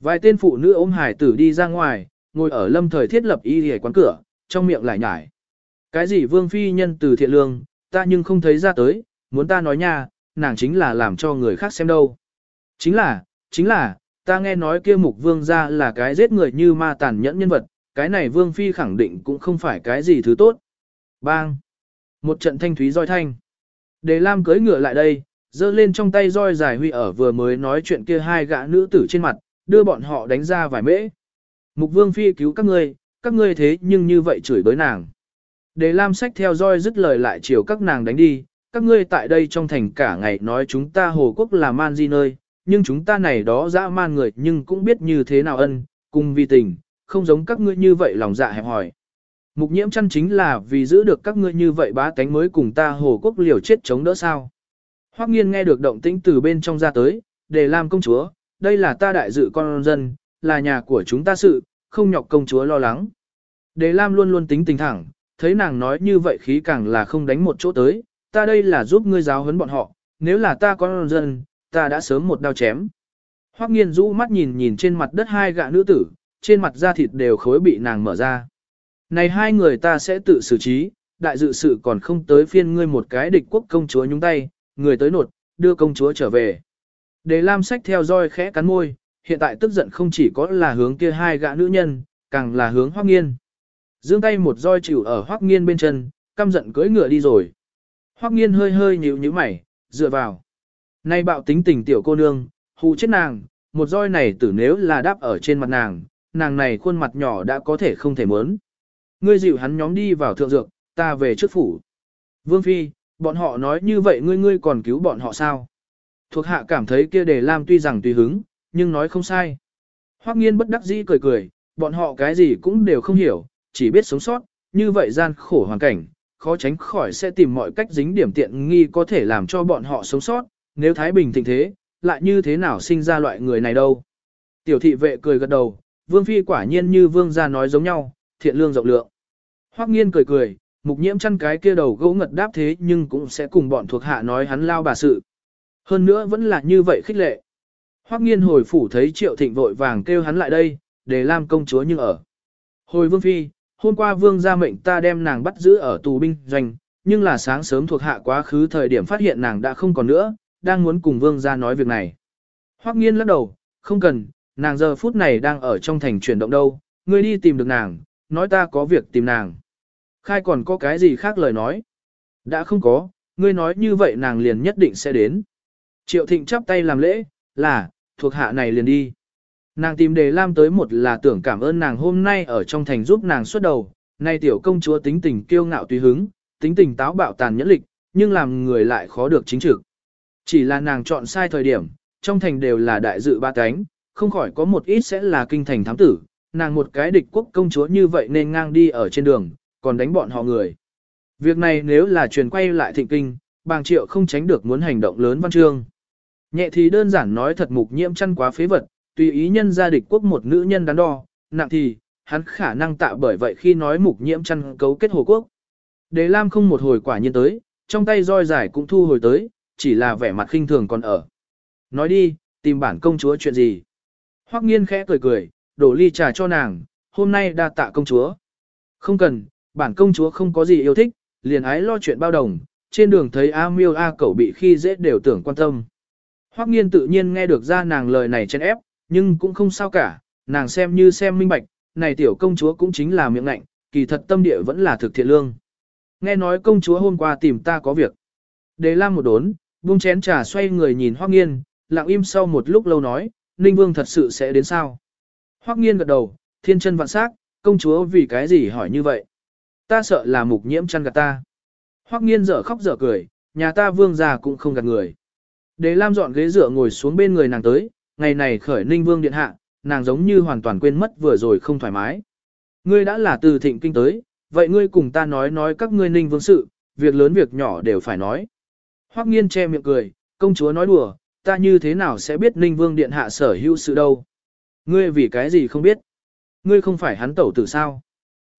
Vài tên phụ nữ ôm hải tử đi ra ngoài, ngồi ở lâm thời thiết lập y hề quán cửa, trong miệng lại nhải. Cái gì vương phi nhân từ thiện lương, ta nhưng không thấy ra tới, muốn ta nói nha, nàng chính là làm cho người khác xem đâu. Chính là, chính là, ta nghe nói kia mục vương ra là cái giết người như ma tàn nhẫn nhân vật, cái này vương phi khẳng định cũng không phải cái gì thứ tốt. Bang! Một trận thanh thúy roi thanh. Đề Lam cưới ngựa lại đây, giơ lên trong tay roi dài huy ở vừa mới nói chuyện kia hai gã nữ tử trên mặt, đưa bọn họ đánh ra vài mễ. Mục vương phi cứu các ngươi, các ngươi thế nhưng như vậy chửi bới nàng. để Lam sách theo dõi dứt lời lại chiều các nàng đánh đi, các ngươi tại đây trong thành cả ngày nói chúng ta Hồ Quốc là man di nơi, nhưng chúng ta này đó dã man người nhưng cũng biết như thế nào ân, cùng vì tình, không giống các ngươi như vậy lòng dạ hẹp hỏi. Mục nhiễm chăn chính là vì giữ được các ngươi như vậy bá tánh mới cùng ta Hồ Quốc liều chết chống đỡ sao. Hoắc nghiên nghe được động tĩnh từ bên trong ra tới, để làm công chúa, đây là ta đại dự con dân, là nhà của chúng ta sự, không nhọc công chúa lo lắng. Đề Lam luôn luôn tính tình thẳng, thấy nàng nói như vậy khí càng là không đánh một chỗ tới, ta đây là giúp ngươi giáo huấn bọn họ, nếu là ta con dân, ta đã sớm một đao chém. Hoắc nghiên rũ mắt nhìn nhìn trên mặt đất hai gạ nữ tử, trên mặt da thịt đều khối bị nàng mở ra. Này hai người ta sẽ tự xử trí, đại dự sự còn không tới phiên ngươi một cái địch quốc công chúa nhúng tay, người tới nột, đưa công chúa trở về. Đề Lam sách theo roi khẽ cắn môi, hiện tại tức giận không chỉ có là hướng kia hai gã nữ nhân, càng là hướng Hoắc Nghiên. Dương tay một roi chịu ở Hoắc Nghiên bên chân, căm giận cưỡi ngựa đi rồi. Hoắc Nghiên hơi hơi nhíu nhíu mày, dựa vào. Nay bạo tính tình tiểu cô nương, hù chết nàng, một roi này tử nếu là đáp ở trên mặt nàng, nàng này khuôn mặt nhỏ đã có thể không thể muốn. Ngươi dịu hắn nhóm đi vào thượng dược, ta về trước phủ. Vương Phi, bọn họ nói như vậy ngươi ngươi còn cứu bọn họ sao? Thuộc hạ cảm thấy kia đề Lam tuy rằng tùy hứng, nhưng nói không sai. Hoắc nghiên bất đắc dĩ cười cười, bọn họ cái gì cũng đều không hiểu, chỉ biết sống sót, như vậy gian khổ hoàn cảnh, khó tránh khỏi sẽ tìm mọi cách dính điểm tiện nghi có thể làm cho bọn họ sống sót, nếu Thái Bình thịnh thế, lại như thế nào sinh ra loại người này đâu. Tiểu thị vệ cười gật đầu, Vương Phi quả nhiên như Vương gia nói giống nhau, thiện lương rộng lượng. Hoắc nghiên cười cười, mục nhiễm chăn cái kia đầu gấu ngật đáp thế nhưng cũng sẽ cùng bọn thuộc hạ nói hắn lao bà sự. Hơn nữa vẫn là như vậy khích lệ. Hoắc nghiên hồi phủ thấy triệu thịnh vội vàng kêu hắn lại đây, để làm công chúa nhưng ở. Hồi vương phi, hôm qua vương ra mệnh ta đem nàng bắt giữ ở tù binh doanh, nhưng là sáng sớm thuộc hạ quá khứ thời điểm phát hiện nàng đã không còn nữa, đang muốn cùng vương ra nói việc này. Hoắc nghiên lắc đầu, không cần, nàng giờ phút này đang ở trong thành chuyển động đâu, ngươi đi tìm được nàng, nói ta có việc tìm nàng. Khai còn có cái gì khác lời nói? Đã không có, ngươi nói như vậy nàng liền nhất định sẽ đến. Triệu thịnh chắp tay làm lễ, là, thuộc hạ này liền đi. Nàng tìm đề lam tới một là tưởng cảm ơn nàng hôm nay ở trong thành giúp nàng xuất đầu, nay tiểu công chúa tính tình kiêu ngạo tùy hứng, tính tình táo bạo tàn nhẫn lịch, nhưng làm người lại khó được chính trực. Chỉ là nàng chọn sai thời điểm, trong thành đều là đại dự ba cánh, không khỏi có một ít sẽ là kinh thành thám tử, nàng một cái địch quốc công chúa như vậy nên ngang đi ở trên đường, còn đánh bọn họ người. Việc này nếu là truyền quay lại thịnh kinh, bàng triệu không tránh được muốn hành động lớn văn chương. Nhẹ thì đơn giản nói thật mục nhiễm chăn quá phế vật, tùy ý nhân gia địch quốc một nữ nhân đắn đo, nặng thì, hắn khả năng tạo bởi vậy khi nói mục nhiễm chăn cấu kết hồ quốc. Đề Lam không một hồi quả nhiên tới, trong tay roi giải cũng thu hồi tới, chỉ là vẻ mặt khinh thường còn ở. Nói đi, tìm bản công chúa chuyện gì? Hoắc nghiên khẽ cười cười, đổ ly trà cho nàng, hôm nay đa tạ công chúa. Không cần, bản công chúa không có gì yêu thích, liền ái lo chuyện bao đồng, trên đường thấy A miêu A cậu bị khi dễ đều tưởng quan tâm. Hoắc nghiên tự nhiên nghe được ra nàng lời này chen ép, nhưng cũng không sao cả, nàng xem như xem minh bạch, này tiểu công chúa cũng chính là miệng ngạnh, kỳ thật tâm địa vẫn là thực thiện lương. Nghe nói công chúa hôm qua tìm ta có việc. Đề Lam một đốn, buông chén trà xoay người nhìn Hoắc nghiên, lặng im sau một lúc lâu nói, Ninh Vương thật sự sẽ đến sao? Hoắc nghiên gật đầu, thiên chân vạn sắc, công chúa vì cái gì hỏi như vậy? Ta sợ là mục nhiễm chăn gạt ta. Hoắc nghiên dở khóc dở cười, nhà ta vương già cũng không gạt người. Đế Lam dọn ghế dựa ngồi xuống bên người nàng tới, ngày này khởi ninh vương điện hạ, nàng giống như hoàn toàn quên mất vừa rồi không thoải mái. Ngươi đã là từ thịnh kinh tới, vậy ngươi cùng ta nói nói các ngươi ninh vương sự, việc lớn việc nhỏ đều phải nói. Hoắc nghiên che miệng cười, công chúa nói đùa, ta như thế nào sẽ biết ninh vương điện hạ sở hữu sự đâu. Ngươi vì cái gì không biết. Ngươi không phải hắn tẩu tử sao.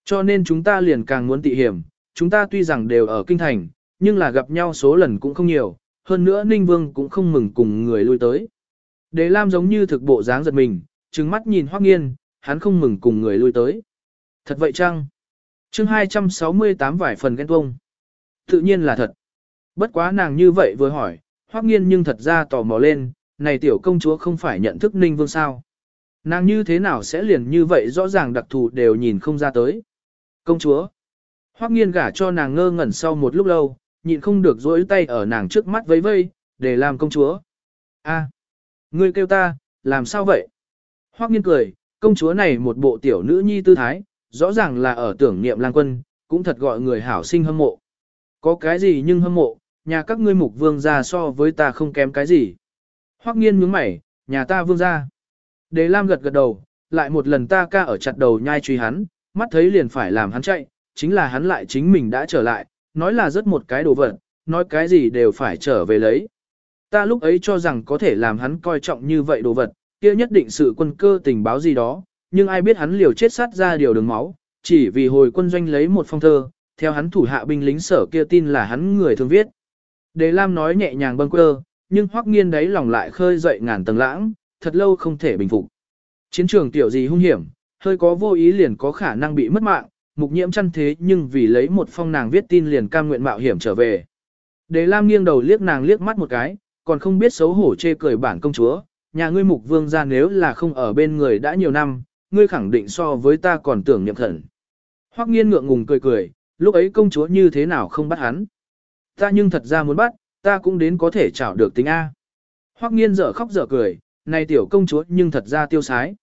Cho nên chúng ta liền càng muốn tị hiểm, chúng ta tuy rằng đều ở kinh thành, nhưng là gặp nhau số lần cũng không nhiều, hơn nữa Ninh Vương cũng không mừng cùng người lui tới. Đế Lam giống như thực bộ dáng giật mình, trừng mắt nhìn Hoắc Nghiên, hắn không mừng cùng người lui tới. Thật vậy chăng? Chương 268 vải phần ghen tuông. Tự nhiên là thật. Bất quá nàng như vậy vừa hỏi, Hoắc Nghiên nhưng thật ra tò mò lên, này tiểu công chúa không phải nhận thức Ninh Vương sao? Nàng như thế nào sẽ liền như vậy rõ ràng đặc thù đều nhìn không ra tới. Công chúa. Hoắc Nghiên gả cho nàng ngơ ngẩn sau một lúc lâu, nhịn không được dối tay ở nàng trước mắt vấy vây, để làm công chúa. A, ngươi kêu ta, làm sao vậy? Hoắc nghiên cười, công chúa này một bộ tiểu nữ nhi tư thái, rõ ràng là ở tưởng niệm lang quân, cũng thật gọi người hảo sinh hâm mộ. Có cái gì nhưng hâm mộ, nhà các ngươi mục vương gia so với ta không kém cái gì. Hoắc nghiên nhướng mày, nhà ta vương gia. Đề Lam gật gật đầu, lại một lần ta ca ở chặt đầu nhai truy hắn, mắt thấy liền phải làm hắn chạy, chính là hắn lại chính mình đã trở lại, nói là rất một cái đồ vật, nói cái gì đều phải trở về lấy. Ta lúc ấy cho rằng có thể làm hắn coi trọng như vậy đồ vật, kia nhất định sự quân cơ tình báo gì đó, nhưng ai biết hắn liều chết sát ra điều đường máu, chỉ vì hồi quân doanh lấy một phong thơ, theo hắn thủ hạ binh lính sở kia tin là hắn người thường viết. Đề Lam nói nhẹ nhàng bâng quơ, nhưng hoắc nghiên đấy lòng lại khơi dậy ngàn tầng lãng, thật lâu không thể bình phục. Chiến trường tiểu gì hung hiểm, hơi có vô ý liền có khả năng bị mất mạng, mục nhiễm chăn thế nhưng vì lấy một phong nàng viết tin liền cam nguyện mạo hiểm trở về. Đề Lam nghiêng đầu liếc nàng liếc mắt một cái, còn không biết xấu hổ chê cười bản công chúa, nhà ngươi mục vương gia nếu là không ở bên người đã nhiều năm, ngươi khẳng định so với ta còn tưởng niệm thần. Hoắc nghiên ngượng ngùng cười cười, lúc ấy công chúa như thế nào không bắt hắn. Ta nhưng thật ra muốn bắt, ta cũng đến có thể chảo được tính A. Hoắc nghiên dở khóc dở cười, này tiểu công chúa nhưng thật ra tiêu sái.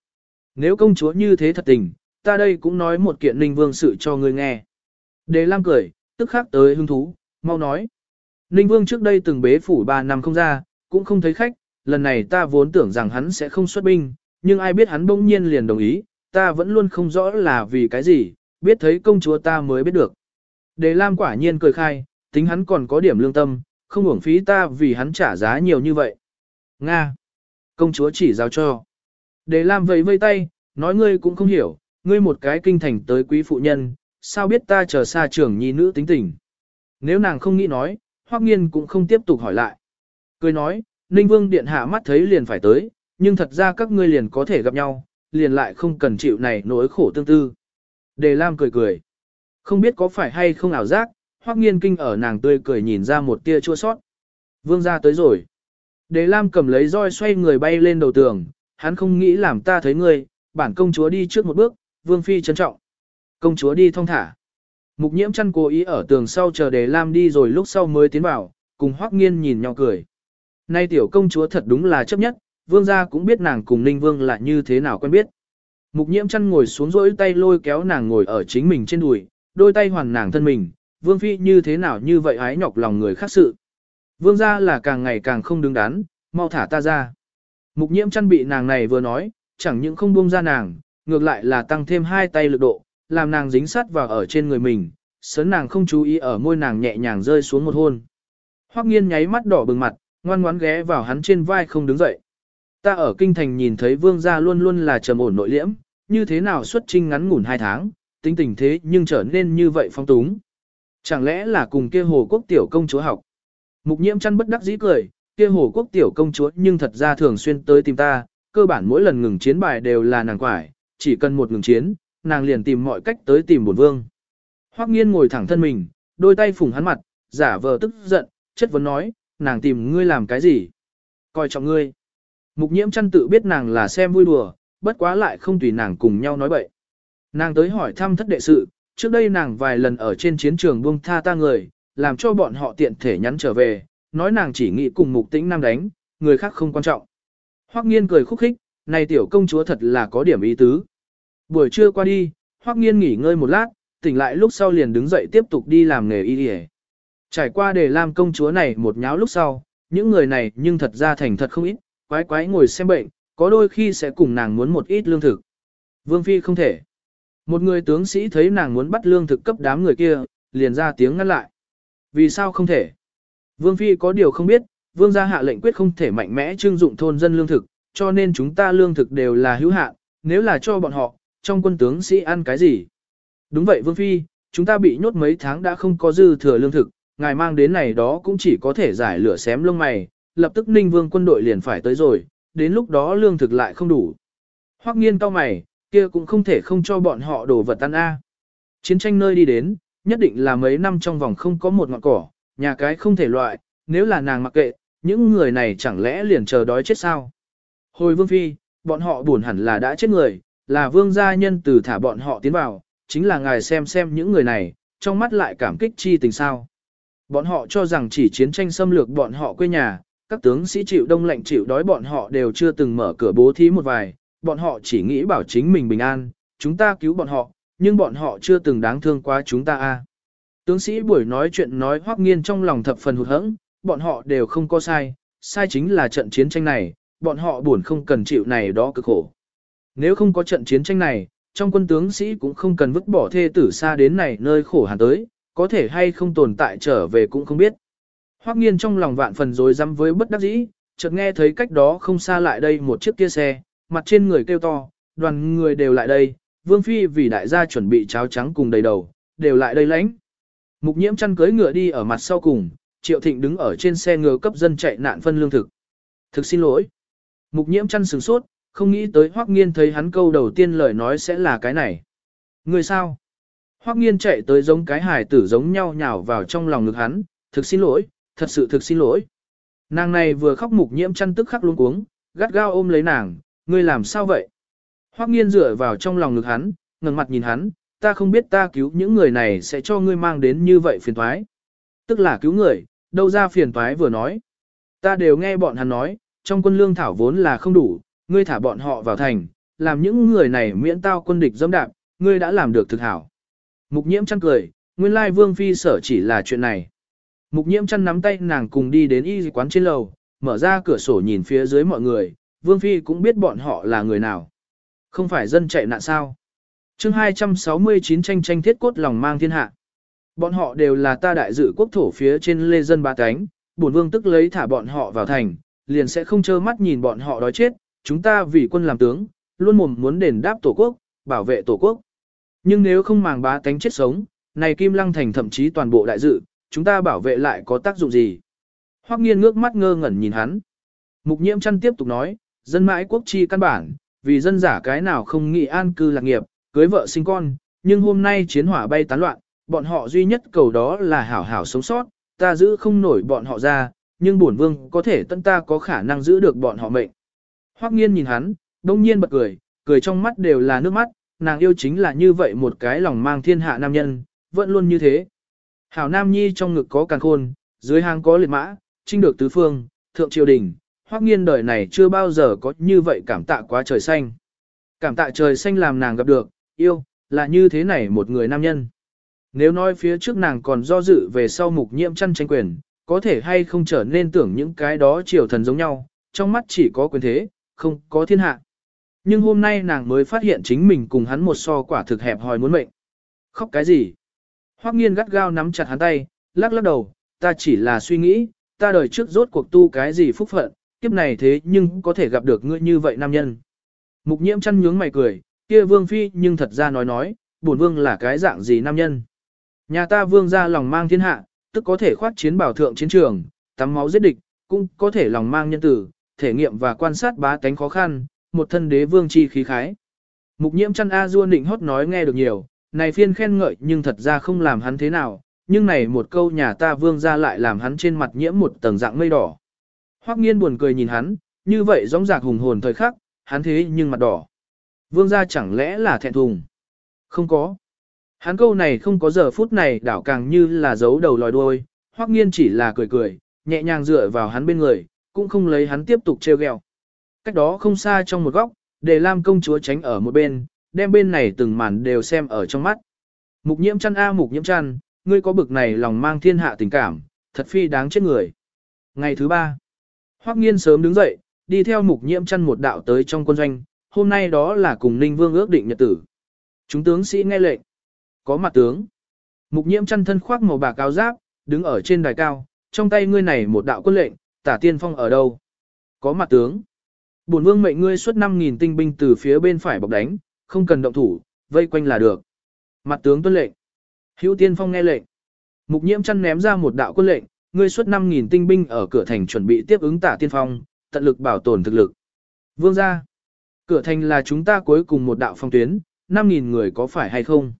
Nếu công chúa như thế thật tình, ta đây cũng nói một kiện ninh vương sự cho ngươi nghe. Đề Lam cười, tức khắc tới hứng thú, mau nói. Ninh vương trước đây từng bế phủ 3 năm không ra, cũng không thấy khách, lần này ta vốn tưởng rằng hắn sẽ không xuất binh, nhưng ai biết hắn bỗng nhiên liền đồng ý, ta vẫn luôn không rõ là vì cái gì, biết thấy công chúa ta mới biết được. Đề Lam quả nhiên cười khai, tính hắn còn có điểm lương tâm, không uổng phí ta vì hắn trả giá nhiều như vậy. Nga. Công chúa chỉ giao cho. Đề Lam vẫy vây tay, nói ngươi cũng không hiểu, ngươi một cái kinh thành tới quý phụ nhân, sao biết ta chờ xa trưởng nhi nữ tính tình. Nếu nàng không nghĩ nói, Hoắc Nghiên cũng không tiếp tục hỏi lại. Cười nói, Ninh Vương điện hạ mắt thấy liền phải tới, nhưng thật ra các ngươi liền có thể gặp nhau, liền lại không cần chịu này nỗi khổ tương tư. Đề Lam cười cười. Không biết có phải hay không ảo giác, Hoắc Nghiên kinh ở nàng tươi cười nhìn ra một tia chua xót. Vương gia tới rồi. Đề Lam cầm lấy roi xoay người bay lên đầu tường, hắn không nghĩ làm ta thấy ngươi, bản công chúa đi trước một bước, Vương phi trân trọng. Công chúa đi thong thả. Mục Nhiễm chăn cố ý ở tường sau chờ Đề Lam đi rồi lúc sau mới tiến vào, cùng Hoắc Nghiên nhìn nhau cười. Nay tiểu công chúa thật đúng là chấp nhất, vương gia cũng biết nàng cùng Ninh Vương là như thế nào quen biết. Mục nhiễm chăn ngồi xuống rỗi tay lôi kéo nàng ngồi ở chính mình trên đùi, đôi tay hoàn nàng thân mình, vương phi như thế nào như vậy ái nhọc lòng người khác sự. Vương gia là càng ngày càng không đứng đắn, mau thả ta ra. Mục nhiễm chăn bị nàng này vừa nói, chẳng những không buông ra nàng, ngược lại là tăng thêm hai tay lực độ, làm nàng dính sát vào ở trên người mình, sớn nàng không chú ý ở môi nàng nhẹ nhàng rơi xuống một hôn. Hoắc nghiên nháy mắt đỏ bừng mặt, ngoan ngoãn ghé vào hắn trên vai không đứng dậy. Ta ở kinh thành nhìn thấy vương gia luôn luôn là trầm ổn nội liễm, như thế nào xuất trinh ngắn ngủn hai tháng, tính tình thế nhưng trở nên như vậy phong túng. Chẳng lẽ là cùng kia hồ quốc tiểu công chúa học? Mục nhiễm chăn bất đắc dĩ cười, kia hồ quốc tiểu công chúa nhưng thật ra thường xuyên tới tìm ta, cơ bản mỗi lần ngừng chiến bài đều là nàng quải, chỉ cần một ngừng chiến, nàng liền tìm mọi cách tới tìm bổn vương. Hoắc nghiên ngồi thẳng thân mình, đôi tay phủng hắn mặt, giả vờ tức giận, chất vấn nói, nàng tìm ngươi làm cái gì? Coi trọng ngươi. Mục nhiễm chăn tự biết nàng là xem vui đùa, bất quá lại không tùy nàng cùng nhau nói bậy. Nàng tới hỏi thăm thất đệ sự, trước đây nàng vài lần ở trên chiến trường buông tha ta người, làm cho bọn họ tiện thể nhắn trở về, nói nàng chỉ nghĩ cùng mục tĩnh nam đánh, người khác không quan trọng. Hoắc nghiên cười khúc khích, này tiểu công chúa thật là có điểm ý tứ. Buổi trưa qua đi, Hoắc nghiên nghỉ ngơi một lát, tỉnh lại lúc sau liền đứng dậy tiếp tục đi làm nghề y y. Trải qua để làm công chúa này một nháo lúc sau, những người này nhưng thật ra thành thật không ít, quái quái ngồi xem bệnh, có đôi khi sẽ cùng nàng muốn một ít lương thực. Vương Phi không thể. Một người tướng sĩ thấy nàng muốn bắt lương thực cấp đám người kia, liền ra tiếng ngăn lại. Vì sao không thể? Vương Phi có điều không biết, Vương gia hạ lệnh quyết không thể mạnh mẽ trưng dụng thôn dân lương thực, cho nên chúng ta lương thực đều là hữu hạn, nếu là cho bọn họ, trong quân tướng sĩ ăn cái gì? Đúng vậy Vương Phi, chúng ta bị nhốt mấy tháng đã không có dư thừa lương thực, ngài mang đến này đó cũng chỉ có thể giải lửa xém lông mày, lập tức ninh vương quân đội liền phải tới rồi, đến lúc đó lương thực lại không đủ. Hoắc nghiên cao mày, kia cũng không thể không cho bọn họ đổ vật ăn A. Chiến tranh nơi đi đến, nhất định là mấy năm trong vòng không có một ngọn cỏ, nhà cái không thể loại, nếu là nàng mặc kệ, những người này chẳng lẽ liền chờ đói chết sao. Hồi vương phi, bọn họ buồn hẳn là đã chết người, là vương gia nhân từ thả bọn họ tiến vào, chính là ngài xem xem những người này, trong mắt lại cảm kích chi tình sao. Bọn họ cho rằng chỉ chiến tranh xâm lược bọn họ quê nhà, các tướng sĩ chịu đông lạnh chịu đói bọn họ đều chưa từng mở cửa bố thí một vài, bọn họ chỉ nghĩ bảo chính mình bình an, chúng ta cứu bọn họ, nhưng bọn họ chưa từng đáng thương quá chúng ta a. Tướng sĩ buổi nói chuyện nói hoắc nghiên trong lòng thập phần hụt hẫng, bọn họ đều không có sai, sai chính là trận chiến tranh này, bọn họ buồn không cần chịu này đó cực khổ. Nếu không có trận chiến tranh này, trong quân tướng sĩ cũng không cần vứt bỏ thê tử xa đến này nơi khổ hàn tới, có thể hay không tồn tại trở về cũng không biết. Hoắc nghiên trong lòng vạn phần rối rắm với bất đắc dĩ, chợt nghe thấy cách đó không xa lại đây một chiếc kia xe, mặt trên người kêu to, đoàn người đều lại đây, Vương Phi vì đại gia chuẩn bị cháo trắng cùng đầy đầu, đều lại đây lãnh. Mục nhiễm chăn cưới ngựa đi ở mặt sau cùng, Triệu Thịnh đứng ở trên xe ngựa cấp dân chạy nạn phân lương thực. Thực xin lỗi. Mục nhiễm chăn sửng sốt, không nghĩ tới Hoắc Nghiên thấy hắn câu đầu tiên lời nói sẽ là cái này. Người sao? Hoắc Nghiên chạy tới giống cái hài tử giống nhau nhào vào trong lòng ngực hắn, thực xin lỗi, thật sự thực xin lỗi. Nàng này vừa khóc mục nhiễm chăn tức khắc luống cuống, gắt gao ôm lấy nàng, ngươi làm sao vậy? Hoắc nghiên dựa vào trong lòng ngực hắn, ngẩng mặt nhìn hắn, ta không biết ta cứu những người này sẽ cho ngươi mang đến như vậy phiền toái. Tức là cứu người, đâu ra phiền toái vừa nói. Ta đều nghe bọn hắn nói, trong quân lương thảo vốn là không đủ, ngươi thả bọn họ vào thành, làm những người này miễn tao quân địch dâm đạp, ngươi đã làm được thực hảo. Mục nhiễm chăn cười, nguyên lai vương phi sở chỉ là chuyện này. Mục nhiễm chăn nắm tay nàng cùng đi đến y quán trên lầu, mở ra cửa sổ nhìn phía dưới mọi người, vương phi cũng biết bọn họ là người nào. Không phải dân chạy nạn sao. chương 269 tranh tranh thiết cốt lòng mang thiên hạ. Bọn họ đều là ta đại dự quốc thổ phía trên lê dân ba cánh, bổn vương tức lấy thả bọn họ vào thành, liền sẽ không trơ mắt nhìn bọn họ đói chết, chúng ta vì quân làm tướng, luôn mồm muốn đền đáp tổ quốc, bảo vệ tổ quốc. Nhưng nếu không màng bá tánh chết sống, này Kim Lăng Thành thậm chí toàn bộ đại dự, chúng ta bảo vệ lại có tác dụng gì? Hoắc nghiên ngước mắt ngơ ngẩn nhìn hắn. Mục nhiễm chăn tiếp tục nói, dân mãi quốc chi căn bản, vì dân giả cái nào không nghĩ an cư lạc nghiệp, cưới vợ sinh con, nhưng hôm nay chiến hỏa bay tán loạn, bọn họ duy nhất cầu đó là hảo hảo sống sót, ta giữ không nổi bọn họ ra, nhưng bổn vương có thể tận ta có khả năng giữ được bọn họ mệnh. Hoắc nghiên nhìn hắn, đông nhiên bật cười, cười trong mắt đều là nước mắt, nàng yêu chính là như vậy một cái lòng mang thiên hạ nam nhân, vẫn luôn như thế. Hảo Nam Nhi trong ngực có càng khôn, dưới hang có liệt mã, trinh được tứ phương, thượng triều đình, hoắc nghiên đời này chưa bao giờ có như vậy cảm tạ quá trời xanh. Cảm tạ trời xanh làm nàng gặp được, yêu, là như thế này một người nam nhân. Nếu nói phía trước nàng còn do dự về sau mục nhiễm chăn tranh quyền, có thể hay không trở nên tưởng những cái đó triều thần giống nhau, trong mắt chỉ có quyền thế, không có thiên hạ. Nhưng hôm nay nàng mới phát hiện chính mình cùng hắn một so quả thực hẹp hòi muốn mệnh. Khóc cái gì? Hoắc nghiên gắt gao nắm chặt hắn tay, lắc lắc đầu, ta chỉ là suy nghĩ, ta đời trước rốt cuộc tu cái gì phúc phận, kiếp này thế nhưng có thể gặp được ngươi như vậy nam nhân. Mục nhiễm chăn nhướng mày cười, kia vương phi nhưng thật ra nói nói, bổn vương là cái dạng gì nam nhân. Nhà ta vương ra lòng mang thiên hạ, tức có thể khoát chiến bảo thượng chiến trường, tắm máu giết địch, cũng có thể lòng mang nhân tử, thể nghiệm và quan sát bá tánh khó khăn, một thân đế vương chi khí khái. Mục nhiễm chăn A Du nịnh hót nói nghe được nhiều, này phiên khen ngợi nhưng thật ra không làm hắn thế nào, nhưng này một câu nhà ta vương ra lại làm hắn trên mặt nhiễm một tầng dạng mây đỏ. Hoắc nghiên buồn cười nhìn hắn, như vậy giống giạc hùng hồn thời khắc, hắn thế nhưng mặt đỏ. Vương gia chẳng lẽ là thẹn thùng? Không có. Hắn câu này không có giờ phút này đảo càng như là giấu đầu lòi đuôi, Hoắc nghiên chỉ là cười cười, nhẹ nhàng dựa vào hắn bên người, cũng không lấy hắn tiếp tục trêu ghẹo. Cách đó không xa trong một góc, để Lam công chúa tránh ở một bên, đem bên này từng màn đều xem ở trong mắt. Mục nhiễm chăn a mục nhiễm chăn, ngươi có bực này lòng mang thiên hạ tình cảm, thật phi đáng chết người. Ngày thứ ba, Hoắc nghiên sớm đứng dậy, đi theo mục nhiễm chăn một đạo tới trong quân doanh, hôm nay đó là cùng Ninh Vương ước định nhật tử. Chúng tướng sĩ nghe lệnh. Có mặt tướng. Mục nhiễm chăn thân khoác màu bạc áo giáp, đứng ở trên đài cao, trong tay ngươi này một đạo quân lệnh, tả tiên phong ở đâu? Có mặt tướng. Bổn vương mệnh ngươi xuất 5.000 tinh binh từ phía bên phải bọc đánh, không cần động thủ, vây quanh là được. Mặt tướng tuân lệnh. Hữu tiên phong nghe lệnh. Mục nhiễm chăn ném ra một đạo quân lệnh, ngươi xuất 5.000 tinh binh ở cửa thành chuẩn bị tiếp ứng tả tiên phong, tận lực bảo tồn thực lực. Vương gia. Cửa thành là chúng ta cuối cùng một đạo phong tuyến, 5.000 người có phải hay không?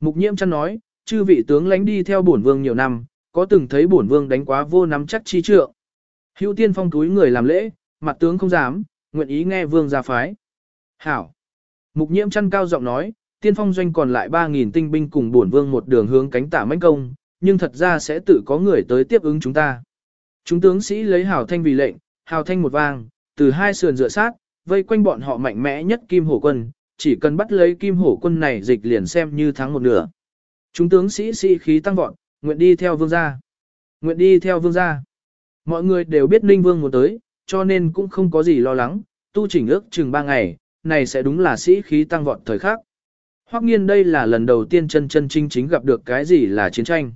Mục nhiễm chăn nói, chư vị tướng lãnh đi theo bổn vương nhiều năm, có từng thấy bổn vương đánh quá vô nắm chắc chi trượng. Hữu tiên phong túi người làm lễ, mặt tướng không dám, nguyện ý nghe vương gia phái. Hảo. Mục nhiễm chăn cao giọng nói, tiên phong doanh còn lại 3.000 tinh binh cùng bổn vương một đường hướng cánh tả mãnh công, nhưng thật ra sẽ tự có người tới tiếp ứng chúng ta. Chúng tướng sĩ lấy hào thanh vì lệnh, hào thanh một vang, từ hai sườn dựa sát, vây quanh bọn họ mạnh mẽ nhất kim hổ quân, chỉ cần bắt lấy kim hổ quân này dịch liền xem như thắng một nửa. Chúng tướng sĩ sĩ khí tăng vọt, nguyện đi theo vương gia. Nguyện đi theo vương gia. Mọi người đều biết Ninh Vương muốn tới, cho nên cũng không có gì lo lắng, tu chỉnh ước chừng 3 ngày, này sẽ đúng là sĩ khí tăng vọt thời khắc. Hoắc nghiên đây là lần đầu tiên chân chân chính chính gặp được cái gì là chiến tranh.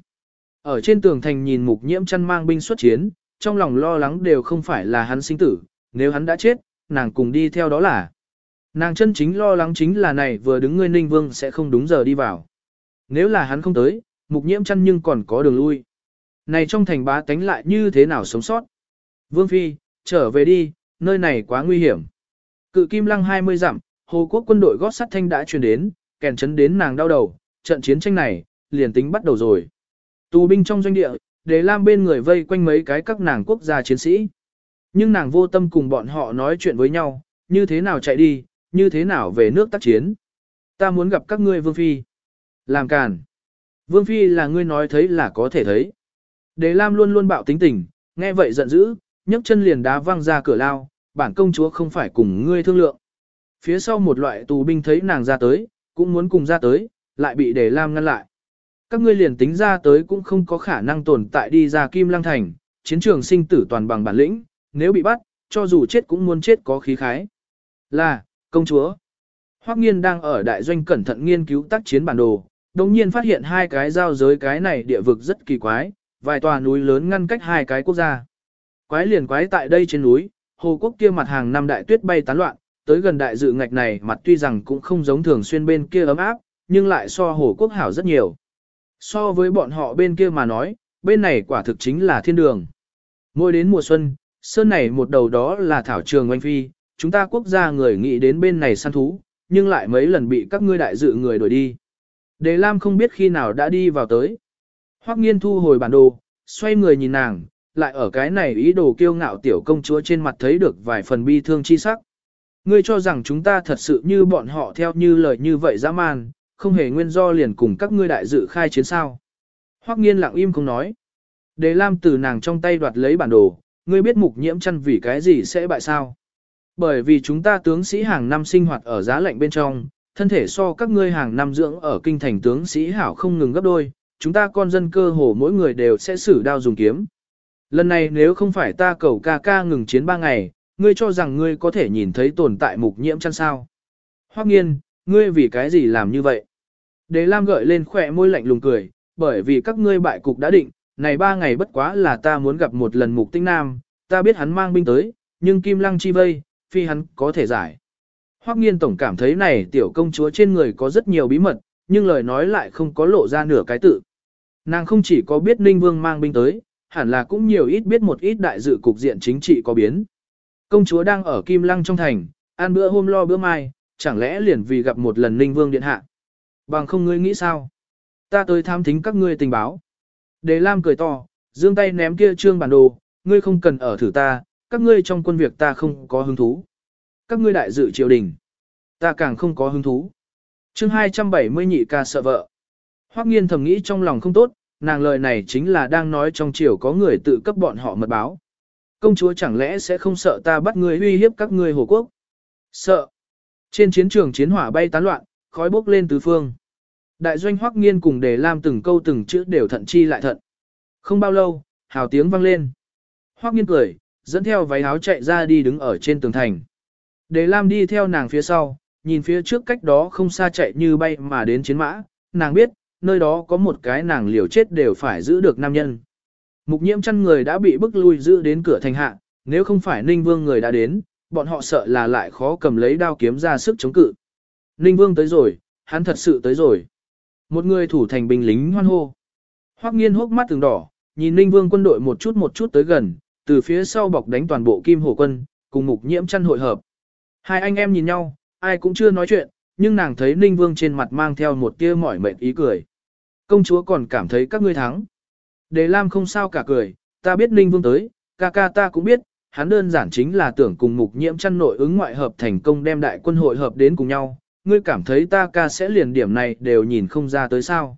Ở trên tường thành nhìn mục nhiễm chăn mang binh xuất chiến, trong lòng lo lắng đều không phải là hắn sinh tử, nếu hắn đã chết, nàng cùng đi theo đó là. Nàng chân chính lo lắng chính là này vừa đứng ngươi ninh vương sẽ không đúng giờ đi vào. Nếu là hắn không tới, mục nhiễm chăn nhưng còn có đường lui. Này trong thành bá tánh lại như thế nào sống sót? Vương Phi, trở về đi, nơi này quá nguy hiểm. Cự kim lăng 20 dặm, Hồ Quốc quân đội gót sắt thanh đã truyền đến, kèn chấn đến nàng đau đầu, trận chiến tranh này, liền tính bắt đầu rồi. Tù binh trong doanh địa, để Lam bên người vây quanh mấy cái các nàng quốc gia chiến sĩ. Nhưng nàng vô tâm cùng bọn họ nói chuyện với nhau, như thế nào chạy đi, như thế nào về nước tác chiến. Ta muốn gặp các ngươi Vương Phi. Làm càn. Vương Phi là ngươi nói thấy là có thể thấy. Đề Lam luôn luôn bạo tính tình, nghe vậy giận dữ, nhấc chân liền đá văng ra cửa lao, bản công chúa không phải cùng ngươi thương lượng. Phía sau một loại tù binh thấy nàng ra tới, cũng muốn cùng ra tới, lại bị Đề Lam ngăn lại. Các ngươi liền tính ra tới cũng không có khả năng tồn tại đi ra Kim Lăng Thành, chiến trường sinh tử toàn bằng bản lĩnh, nếu bị bắt, cho dù chết cũng muốn chết có khí khái. Là, công chúa. Hoắc Nghiên đang ở đại doanh cẩn thận nghiên cứu tác chiến bản đồ, đồng nhiên phát hiện hai cái giao giới cái này địa vực rất kỳ quái, vài tòa núi lớn ngăn cách hai cái quốc gia. Quái liền quái tại đây trên núi, hồ quốc kia mặt hàng năm đại tuyết bay tán loạn, tới gần đại dự ngạch này mặt tuy rằng cũng không giống thường xuyên bên kia ấm áp, nhưng lại so hồ quốc hảo rất nhiều. So với bọn họ bên kia mà nói, bên này quả thực chính là thiên đường. Mỗi đến mùa xuân, sơn này một đầu đó là thảo trường oanh phi, chúng ta quốc gia người nghĩ đến bên này săn thú, nhưng lại mấy lần bị các ngươi đại dự người đuổi đi. Đề Lam không biết khi nào đã đi vào tới. Hoắc nghiên thu hồi bản đồ, xoay người nhìn nàng, lại ở cái này ý đồ kiêu ngạo tiểu công chúa trên mặt thấy được vài phần bi thương chi sắc. Ngươi cho rằng chúng ta thật sự như bọn họ theo như lời như vậy dã man, không hề nguyên do liền cùng các ngươi đại dự khai chiến sao. Hoắc nghiên lặng im không nói. Đề Lam từ nàng trong tay đoạt lấy bản đồ, ngươi biết mục nhiễm chăn vì cái gì sẽ bại sao. Bởi vì chúng ta tướng sĩ hàng năm sinh hoạt ở giá lạnh bên trong, thân thể so các ngươi hàng năm dưỡng ở kinh thành tướng sĩ hảo không ngừng gấp đôi, chúng ta con dân cơ hồ mỗi người đều sẽ sử đao dùng kiếm. Lần này nếu không phải ta cầu ca ca ngừng chiến ba ngày, ngươi cho rằng ngươi có thể nhìn thấy tồn tại mục nhiễm chăn sao. Hoắc nghiên, ngươi vì cái gì làm như vậy? Đế Lam gợi lên khỏe môi lạnh lùng cười, bởi vì các ngươi bại cục đã định, này ba ngày bất quá là ta muốn gặp một lần mục tinh nam, ta biết hắn mang binh tới, nhưng kim lăng chi vây, phi hắn có thể giải. Hoắc nghiên tổng cảm thấy này tiểu công chúa trên người có rất nhiều bí mật, nhưng lời nói lại không có lộ ra nửa cái tự. Nàng không chỉ có biết Ninh Vương mang binh tới, hẳn là cũng nhiều ít biết một ít đại dự cục diện chính trị có biến. Công chúa đang ở Kim Lăng trong thành, ăn bữa hôm lo bữa mai, chẳng lẽ liền vì gặp một lần Ninh Vương điện hạ. Bằng không ngươi nghĩ sao? Ta tới tham thính các ngươi tình báo. Đề Lam cười to, giương tay ném kia trương bản đồ, ngươi không cần ở thử ta, các ngươi trong quân việc ta không có hứng thú. Các ngươi đại dự triều đình, ta càng không có hứng thú. chương 270 nhị ca sợ vợ. Hoắc nghiên thầm nghĩ trong lòng không tốt, nàng lời này chính là đang nói trong triều có người tự cấp bọn họ mật báo. Công chúa chẳng lẽ sẽ không sợ ta bắt người uy hiếp các ngươi hồ quốc? Sợ. Trên chiến trường chiến hỏa bay tán loạn, khói bốc lên tứ phương. Đại doanh Hoắc nghiên cùng đề lam từng câu từng chữ đều thận chi lại thận. Không bao lâu, hào tiếng vang lên. Hoắc nghiên cười, dẫn theo váy áo chạy ra đi đứng ở trên tường thành. Đề Lam đi theo nàng phía sau, nhìn phía trước cách đó không xa chạy như bay mà đến chiến mã, nàng biết, nơi đó có một cái nàng liều chết đều phải giữ được nam nhân. Mục nhiễm chăn người đã bị bức lui giữ đến cửa thành hạ, nếu không phải Ninh Vương người đã đến, bọn họ sợ là lại khó cầm lấy đao kiếm ra sức chống cự. Ninh Vương tới rồi, hắn thật sự tới rồi. Một người thủ thành binh lính hoan hô. Hoắc nghiên hốc mắt từng đỏ, nhìn Ninh Vương quân đội một chút một chút tới gần, từ phía sau bọc đánh toàn bộ kim hổ quân, cùng mục nhiễm chăn hội hợp. Hai anh em nhìn nhau, ai cũng chưa nói chuyện, nhưng nàng thấy Ninh Vương trên mặt mang theo một tia mỏi mệt ý cười. Công chúa còn cảm thấy các ngươi thắng. Đề Lam không sao cả cười, ta biết Ninh Vương tới, ca ca ta cũng biết, hắn đơn giản chính là tưởng cùng mục nhiễm chăn nội ứng ngoại hợp thành công đem đại quân hội hợp đến cùng nhau. Ngươi cảm thấy ta ca sẽ liền điểm này đều nhìn không ra tới sao.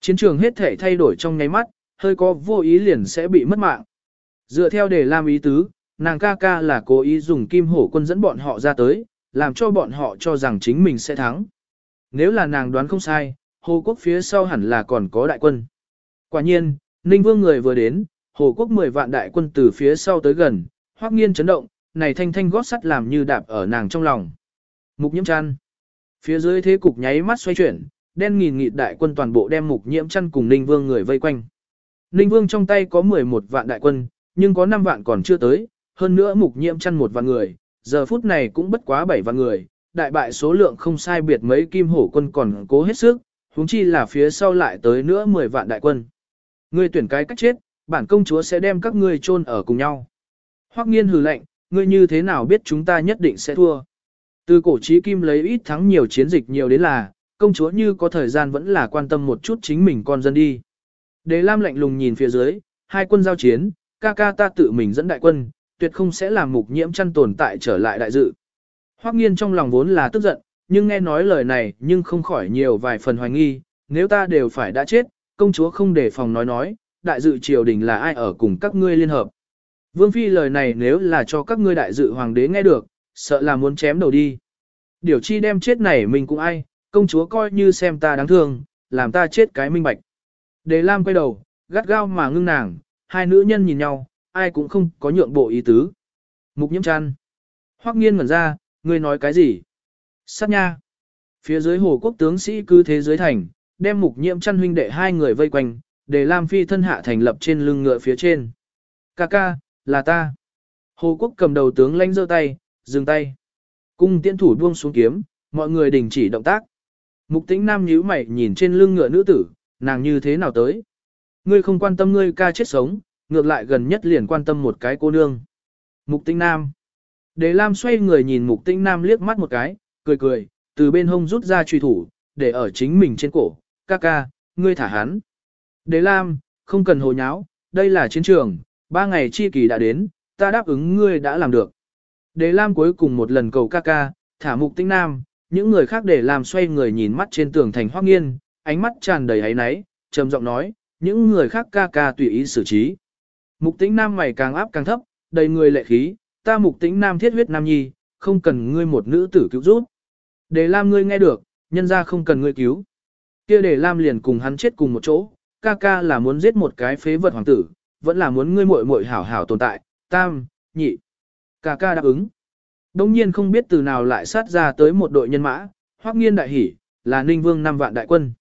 Chiến trường hết thể thay đổi trong nháy mắt, hơi có vô ý liền sẽ bị mất mạng. Dựa theo đề Lam ý tứ, nàng ca ca là cố ý dùng kim hổ quân dẫn bọn họ ra tới, làm cho bọn họ cho rằng chính mình sẽ thắng. Nếu là nàng đoán không sai, Hồ Quốc phía sau hẳn là còn có đại quân. Quả nhiên, Ninh Vương người vừa đến, Hồ Quốc 10 vạn đại quân từ phía sau tới gần, hoắc nghiên chấn động, này thanh thanh gót sắt làm như đạp ở nàng trong lòng. Mục nhiễm chăn. Phía dưới thế cục nháy mắt xoay chuyển, đen nghìn nghịt đại quân toàn bộ đem mục nhiễm chăn cùng Ninh Vương người vây quanh. Ninh Vương trong tay có 11 vạn đại quân, nhưng có 5 vạn còn chưa tới, hơn nữa mục nhiễm chăn một vạn người, giờ phút này cũng bất quá bảy vạn người, đại bại số lượng không sai biệt mấy kim hổ quân còn cố hết sức, huống chi là phía sau lại tới nữa 10 vạn đại quân. Ngươi tuyển cái cách chết, bản công chúa sẽ đem các ngươi chôn ở cùng nhau. Hoắc nghiên hừ lạnh, ngươi như thế nào biết chúng ta nhất định sẽ thua. Từ cổ chí kim lấy ít thắng nhiều chiến dịch nhiều đến là, công chúa như có thời gian vẫn là quan tâm một chút chính mình con dân đi. Đề Lam lạnh lùng nhìn phía dưới, hai quân giao chiến, ca ca ta tự mình dẫn đại quân, tuyệt không sẽ làm mục nhiễm chăn tồn tại trở lại đại dự. Hoắc nghiên trong lòng vốn là tức giận, nhưng nghe nói lời này nhưng không khỏi nhiều vài phần hoài nghi, nếu ta đều phải đã chết, công chúa không để phòng nói nói, đại dự triều đình là ai ở cùng các ngươi liên hợp. Vương Phi lời này nếu là cho các ngươi đại dự hoàng đế nghe được, sợ là muốn chém đầu đi. Điều chi đem chết này mình cũng ai, công chúa coi như xem ta đáng thương, làm ta chết cái minh bạch. Đề Lam quay đầu, gắt gao mà ngưng nàng, hai nữ nhân nhìn nhau, ai cũng không có nhượng bộ ý tứ. Mục nhiễm chăn. Hoắc nghiên ngẩn ra, ngươi nói cái gì? Sát nha. Phía dưới hồ quốc tướng sĩ cứ thế giới thành, đem mục nhiễm chăn huynh đệ hai người vây quanh, để Lam Phi thân hạ thành lập trên lưng ngựa phía trên. Ca ca, là ta. Hồ quốc cầm đầu tướng lãnh giơ tay, dừng tay. Cung tiễn thủ buông xuống kiếm, mọi người đình chỉ động tác. Mục tĩnh nam nhíu mày nhìn trên lưng ngựa nữ tử, nàng như thế nào tới. Ngươi không quan tâm ngươi ca chết sống, ngược lại gần nhất liền quan tâm một cái cô nương. Mục tĩnh nam. Đề Lam xoay người nhìn mục tĩnh nam liếc mắt một cái, cười cười, từ bên hông rút ra truy thủ, để ở chính mình trên cổ. Ca ca, ngươi thả hắn. Đề Lam, không cần hồ nháo, đây là chiến trường, ba ngày chi kỳ đã đến, ta đáp ứng ngươi đã làm được. Đề Lam cuối cùng một lần cầu ca ca, thả mục tĩnh nam, những người khác để làm xoay người nhìn mắt trên tường thành hoác nghiên, ánh mắt tràn đầy ấy náy, trầm giọng nói, những người khác ca ca tùy ý xử trí. Mục tĩnh nam mày càng áp càng thấp, đầy người lệ khí, ta mục tĩnh nam thiết huyết nam nhi, không cần ngươi một nữ tử cứu giúp. Để Lam ngươi nghe được, nhân ra không cần ngươi cứu. kia để Lam liền cùng hắn chết cùng một chỗ, ca ca là muốn giết một cái phế vật hoàng tử, vẫn là muốn ngươi muội muội hảo hảo tồn tại, tam, nhị. Ca ca đáp ứng. Đông nhiên không biết từ nào lại sát ra tới một đội nhân mã, hoắc nghiên đại hỉ, là ninh vương năm vạn đại quân.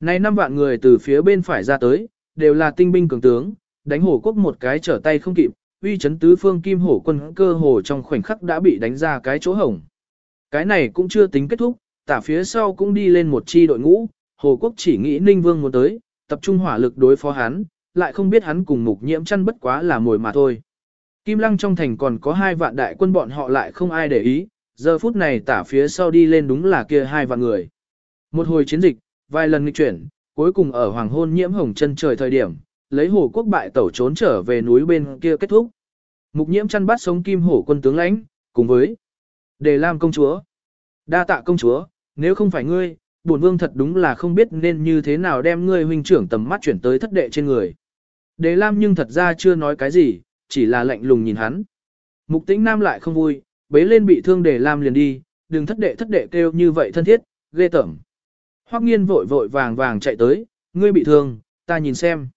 Này năm vạn người từ phía bên phải ra tới, đều là tinh binh cường tướng, đánh hổ quốc một cái trở tay không kịp, uy chấn tứ phương kim hổ quân cơ hồ trong khoảnh khắc đã bị đánh ra cái chỗ hổng. Cái này cũng chưa tính kết thúc, tả phía sau cũng đi lên một chi đội ngũ, hồ quốc chỉ nghĩ ninh vương muốn tới, tập trung hỏa lực đối phó hắn, lại không biết hắn cùng mục nhiễm chăn bất quá là mồi mà thôi. Kim Lăng trong thành còn có hai vạn đại quân bọn họ lại không ai để ý, giờ phút này tả phía sau đi lên đúng là kia hai vạn người. Một hồi chiến dịch, vài lần nghịch chuyển, cuối cùng ở hoàng hôn nhiễm hồng chân trời thời điểm, lấy hồ quốc bại tẩu trốn trở về núi bên kia kết thúc. Mục nhiễm chăn bắt sống kim hổ quân tướng lãnh, cùng với Đề Lam công chúa. Đa tạ công chúa, nếu không phải ngươi, bổn vương thật đúng là không biết nên như thế nào đem ngươi huynh trưởng tầm mắt chuyển tới thất đệ trên người. Đề Lam nhưng thật ra chưa nói cái gì, chỉ là lạnh lùng nhìn hắn. Mục tĩnh nam lại không vui, bế lên bị thương Đề Lam liền đi, đừng thất đệ thất đệ kêu như vậy thân thiết, ghê tởm. Hoắc nghiên vội vội vàng vàng chạy tới, ngươi bị thương, ta nhìn xem.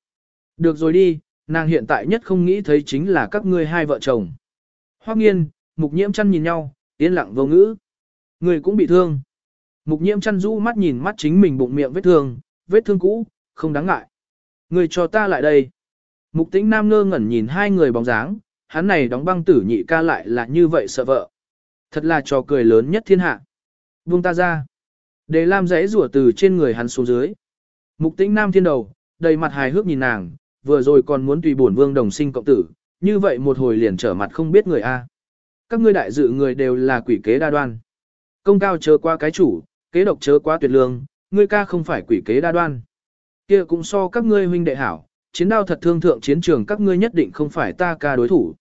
Được rồi đi, nàng hiện tại nhất không nghĩ thấy chính là các ngươi hai vợ chồng. Hoắc nghiên, mục nhiễm chăn nhìn nhau, yên lặng vô ngữ. người cũng bị thương. Mục nhiễm chăn rũ mắt nhìn mắt chính mình bụng miệng vết thương, vết thương cũ, không đáng ngại. người cho ta lại đây. Mục tĩnh nam ngơ ngẩn nhìn hai người bóng dáng, hắn này đóng băng tử nhị ca lại là như vậy sợ vợ. Thật là trò cười lớn nhất thiên hạ. Buông ta ra. Đề Lam giấy rủa từ trên người hắn xuống dưới. Mục tĩnh nam thiên đầu, đầy mặt hài hước nhìn nàng, vừa rồi còn muốn tùy bổn vương đồng sinh cộng tử, như vậy một hồi liền trở mặt không biết người A. Các ngươi đại dự người đều là quỷ kế đa đoan. Công cao chớ qua cái chủ, kế độc chớ qua tuyệt lương, ngươi ca không phải quỷ kế đa đoan. kia cũng so các ngươi huynh đệ hảo, chiến đao thật thương thượng chiến trường các ngươi nhất định không phải ta ca đối thủ.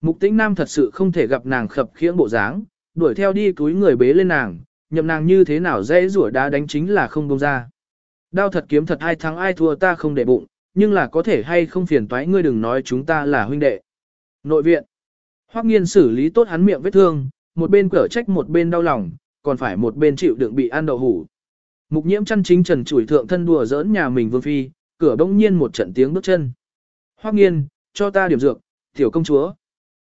Mục tĩnh nam thật sự không thể gặp nàng khập khiễng bộ dáng, đuổi theo đi túi người bế lên nàng, nhậm nàng như thế nào dễ rủa đá đánh chính là không công ra. Đao thật kiếm thật ai thắng ai thua ta không để bụng, nhưng là có thể hay không phiền toái ngươi đừng nói chúng ta là huynh đệ. Nội viện. Hoắc nghiên xử lý tốt hắn miệng vết thương, một bên cở trách một bên đau lòng, còn phải một bên chịu đựng bị ăn đậu hủ. Mục nhiễm chăn chính trần chủi thượng thân đùa giỡn nhà mình vương phi, cửa bỗng nhiên một trận tiếng bước chân. Hoắc nghiên, cho ta điểm dược, tiểu công chúa.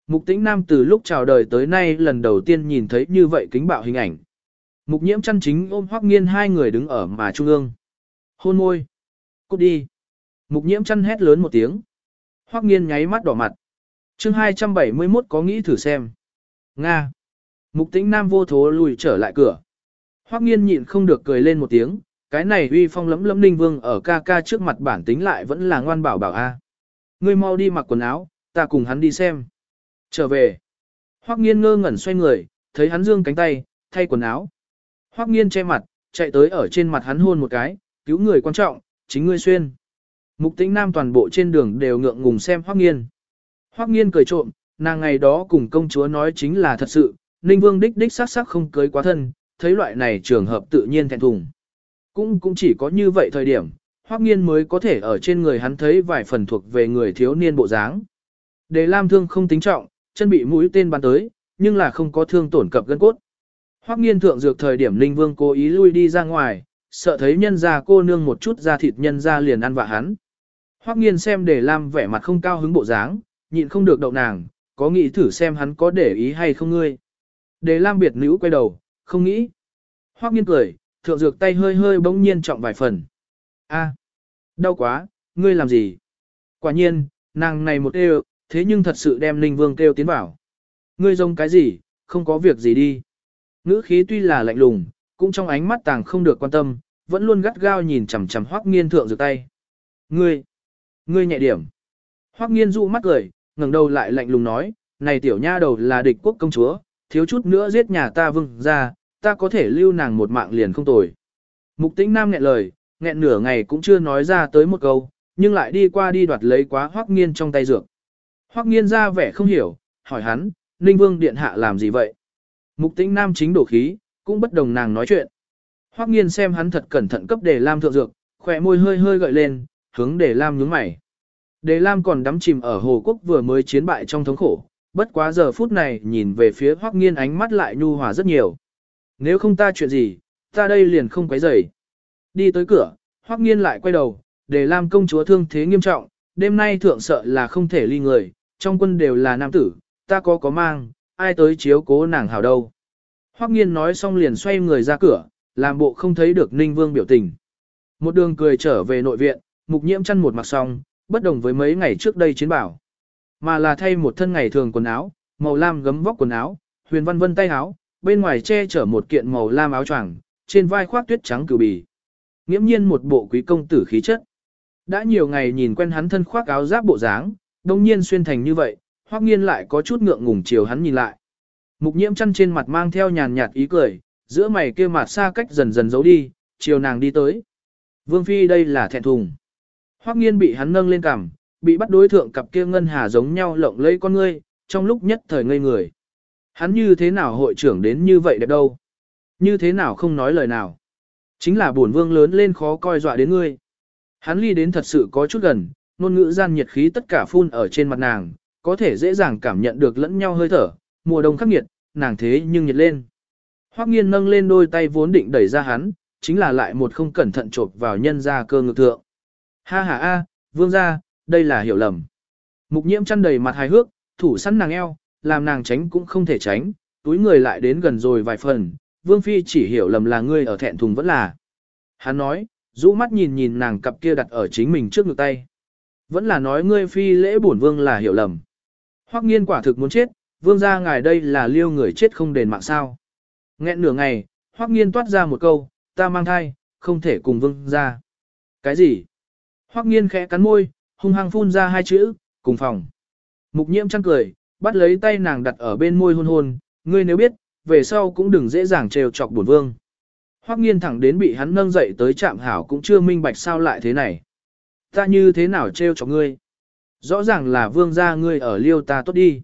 Mục tĩnh nam từ lúc chào đời tới nay lần đầu tiên nhìn thấy như vậy kính bạo hình ảnh. Mục nhiễm chăn chính ôm Hoắc nghiên hai người đứng ở mà trung ương. Hôn môi. Cút đi. Mục nhiễm chăn hét lớn một tiếng. Hoắc nghiên nháy mắt đỏ mặt. chương 271 có nghĩ thử xem. Nga. Mục tĩnh nam vô thố lùi trở lại cửa. Hoắc nghiên nhịn không được cười lên một tiếng, cái này uy phong lẫm lẫm ninh vương ở ca ca trước mặt bản tính lại vẫn là ngoan bảo bảo a. Ngươi mau đi mặc quần áo, ta cùng hắn đi xem. Trở về. Hoắc nghiên ngơ ngẩn xoay người, thấy hắn dương cánh tay, thay quần áo. Hoắc nghiên che mặt, chạy tới ở trên mặt hắn hôn một cái, cứu người quan trọng, chính ngươi xuyên. Mục tĩnh nam toàn bộ trên đường đều ngượng ngùng xem Hoắc nghiên. Hoắc nghiên cười trộm, nàng ngày đó cùng công chúa nói chính là thật sự, Ninh Vương đích đích sắc sắc không cưới quá thân, thấy loại này trường hợp tự nhiên thẹn thùng. Cũng cũng chỉ có như vậy thời điểm, Hoắc Nghiên mới có thể ở trên người hắn thấy vài phần thuộc về người thiếu niên bộ dáng. Đề Lam thương không tính trọng, chân bị mũi tên bắn tới, nhưng là không có thương tổn cập gân cốt. Hoắc Nghiên thượng dược thời điểm Ninh Vương cố ý lui đi ra ngoài, sợ thấy nhân gia cô nương một chút da thịt nhân gia liền ăn vạ hắn. Hoắc Nghiên xem Đề Lam vẻ mặt không cao hứng bộ dáng, nhịn không được đậu nàng, có nghĩ thử xem hắn có để ý hay không ngươi. Đề Lam biệt nữ quay đầu, không nghĩ. Hoắc Nghiên cười, thượng dược tay hơi hơi bỗng nhiên trọng vài phần. A, đau quá, ngươi làm gì? Quả nhiên, nàng này một kêu, thế nhưng thật sự đem Ninh Vương kêu tiến vào. Ngươi giống cái gì, không có việc gì đi. Ngữ khí tuy là lạnh lùng, cũng trong ánh mắt tàng không được quan tâm, vẫn luôn gắt gao nhìn chằm chằm Hoắc Nghiên thượng dược tay. Ngươi, ngươi nhẹ điểm. Hoắc Nghiên dụ mắt cười, ngẩng đầu lại lạnh lùng nói, này tiểu nha đầu là địch quốc công chúa, thiếu chút nữa giết nhà ta vương ra, ta có thể lưu nàng một mạng liền không tồi. Mục tĩnh nam nghẹn lời, nghẹn nửa ngày cũng chưa nói ra tới một câu, nhưng lại đi qua đi đoạt lấy quá hoắc nghiên trong tay dược. Hoắc nghiên ra vẻ không hiểu, hỏi hắn, Ninh Vương Điện Hạ làm gì vậy? Mục tĩnh nam chính đổ khí, cũng bất đồng nàng nói chuyện. Hoắc nghiên xem hắn thật cẩn thận cấp để lam thượng dược, khỏe môi hơi hơi gợi lên, hướng đề lam nhướng mày. Đề lam còn đắm chìm ở Hồ Quốc vừa mới chiến bại trong thống khổ, bất quá giờ phút này nhìn về phía Hoắc nghiên ánh mắt lại nhu hòa rất nhiều. Nếu không ta chuyện gì, ta đây liền không quấy rầy. Đi tới cửa, Hoắc Nghiên lại quay đầu, Đề Lam công chúa thương thế nghiêm trọng, đêm nay thượng sợ là không thể ly người, trong quân đều là nam tử, ta có có mang, ai tới chiếu cố nàng hảo đâu. Hoắc Nghiên nói xong liền xoay người ra cửa, làm bộ không thấy được Ninh Vương biểu tình. Một đường cười trở về nội viện, mục nhiễm chăn một mặc xong, bất đồng với mấy ngày trước đây chiến bảo. Mà là thay một thân ngày thường quần áo, màu lam gấm vóc quần áo, huyền văn vân tay áo, bên ngoài che chở một kiện màu lam áo choàng, trên vai khoác tuyết trắng cửu bì. Nghiễm nhiên một bộ quý công tử khí chất. Đã nhiều ngày nhìn quen hắn thân khoác áo giáp bộ dáng, đồng nhiên xuyên thành như vậy, hoắc nghiên lại có chút ngượng ngùng chiều hắn nhìn lại. Mục nhiễm chăn trên mặt mang theo nhàn nhạt ý cười, giữa mày kia mặt xa cách dần dần giấu đi, chiều nàng đi tới. Vương Phi đây là thẹn thùng. Hoắc nghiên bị hắn nâng lên cằm, bị bắt đối thượng cặp kia ngân hà giống nhau lộng lẫy con ngươi, trong lúc nhất thời ngây người. Hắn như thế nào hội trưởng đến như vậy đẹp đâu? Như thế nào không nói lời nào? Chính là bổn vương lớn lên khó coi dọa đến ngươi. Hắn ly đến thật sự có chút gần, ngôn ngữ gian nhiệt khí tất cả phun ở trên mặt nàng, có thể dễ dàng cảm nhận được lẫn nhau hơi thở, mùa đông khắc nghiệt, nàng thế nhưng nhiệt lên. Hoắc nghiên nâng lên đôi tay vốn định đẩy ra hắn, chính là lại một không cẩn thận chộp vào nhân ra cơ ngực thượng. Ha ha a, vương gia, đây là hiểu lầm. Mục nhiễm chăn đầy mặt hài hước, thủ săn nàng eo, làm nàng tránh cũng không thể tránh, túi người lại đến gần rồi vài phần, Vương Phi chỉ hiểu lầm là ngươi ở thẹn thùng vẫn là. Hắn nói, rũ mắt nhìn nhìn nàng cặp kia đặt ở chính mình trước ngực tay. Vẫn là nói ngươi Phi lễ bổn Vương là hiểu lầm. Hoắc nghiên quả thực muốn chết, Vương gia ngài đây là liêu người chết không đền mạng sao. Nghẹn nửa ngày, Hoắc nghiên toát ra một câu, ta mang thai, không thể cùng Vương gia. Cái gì? Hoắc nghiên khẽ cắn môi, hung hăng phun ra hai chữ, cùng phòng. Mục nhiễm chăng cười, bắt lấy tay nàng đặt ở bên môi hôn hôn, ngươi nếu biết, về sau cũng đừng dễ dàng trêu chọc bổn vương. Hoắc nghiên thẳng đến bị hắn nâng dậy tới chạm hảo cũng chưa minh bạch sao lại thế này. Ta như thế nào trêu chọc ngươi? Rõ ràng là vương gia ngươi ở liêu ta tốt đi.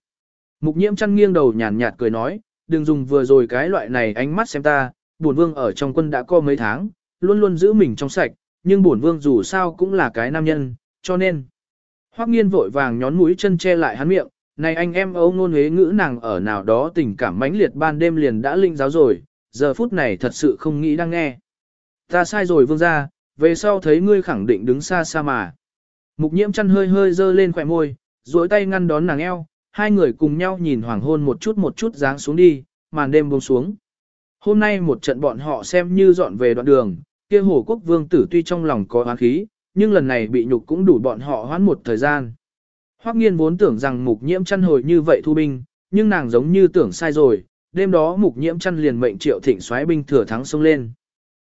Mục nhiễm chăn nghiêng đầu nhàn nhạt cười nói, đừng dùng vừa rồi cái loại này ánh mắt xem ta, bổn vương ở trong quân đã có mấy tháng, luôn luôn giữ mình trong sạch, nhưng bổn vương dù sao cũng là cái nam nhân, cho nên. Hoắc nghiên vội vàng nhón mũi chân che lại hắn miệng, này anh em ấu ngôn huế ngữ nàng ở nào đó tình cảm mãnh liệt ban đêm liền đã linh giáo rồi, giờ phút này thật sự không nghĩ đang nghe. Ta sai rồi vương gia, về sau thấy ngươi khẳng định đứng xa xa mà. Mục nhiễm chăn hơi hơi dơ lên khỏe môi, duỗi tay ngăn đón nàng eo, hai người cùng nhau nhìn hoàng hôn một chút một chút dáng xuống đi, màn đêm buông xuống. Hôm nay một trận bọn họ xem như dọn về đoạn đường, kia hồ quốc vương tử tuy trong lòng có oán khí, nhưng lần này bị nhục cũng đủ bọn họ hoãn một thời gian. Hoắc nghiên vốn tưởng rằng mục nhiễm chăn hồi như vậy thu binh, nhưng nàng giống như tưởng sai rồi, đêm đó mục nhiễm chăn liền mệnh triệu thịnh xoáy binh thừa thắng xông lên.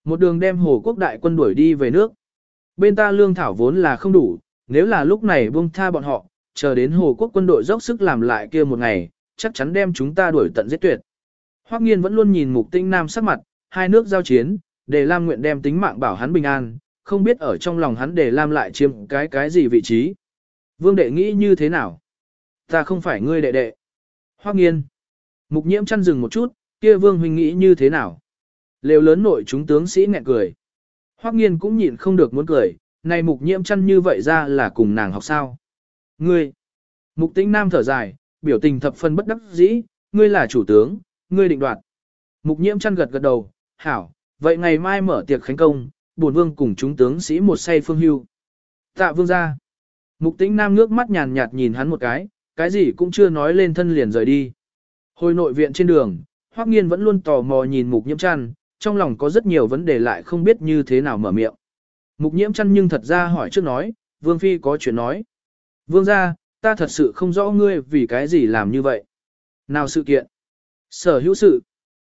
Một đường đem hồ quốc đại quân đuổi đi về nước. Bên ta lương thảo vốn là không đủ, nếu là lúc này buông tha bọn họ, chờ đến hồ quốc quân đội dốc sức làm lại kia một ngày, chắc chắn đem chúng ta đuổi tận giết tuyệt. Hoắc nghiên vẫn luôn nhìn mục tinh nam sắc mặt, hai nước giao chiến, để Lam nguyện đem tính mạng bảo hắn bình an, không biết ở trong lòng hắn để Lam lại chiếm cái cái gì vị trí. Vương đệ nghĩ như thế nào? Ta không phải ngươi đệ đệ. Hoắc nghiên. Mục nhiễm chăn dừng một chút, kia vương huynh nghĩ như thế nào? Lều lớn nội chúng tướng sĩ nghẹn cười. Hoắc nghiên cũng nhịn không được muốn cười, này mục nhiễm chăn như vậy ra là cùng nàng học sao? Ngươi. Mục tĩnh nam thở dài, biểu tình thập phân bất đắc dĩ, ngươi là chủ tướng, ngươi định đoạt. Mục nhiễm chăn gật gật đầu, hảo, vậy ngày mai mở tiệc khánh công, bổn vương cùng chúng tướng sĩ một say phương hưu. Tạ vương ra. Mục tĩnh nam ngước mắt nhàn nhạt nhìn hắn một cái, cái gì cũng chưa nói lên thân liền rời đi. Hồi nội viện trên đường, Hoắc Nghiên vẫn luôn tò mò nhìn Mục Nhiễm Chân, trong lòng có rất nhiều vấn đề lại không biết như thế nào mở miệng. Mục Nhiễm Chân nhưng thật ra hỏi trước nói, Vương phi có chuyện nói. Vương gia, ta thật sự không rõ ngươi vì cái gì làm như vậy. Nào sự kiện? Sở hữu sự.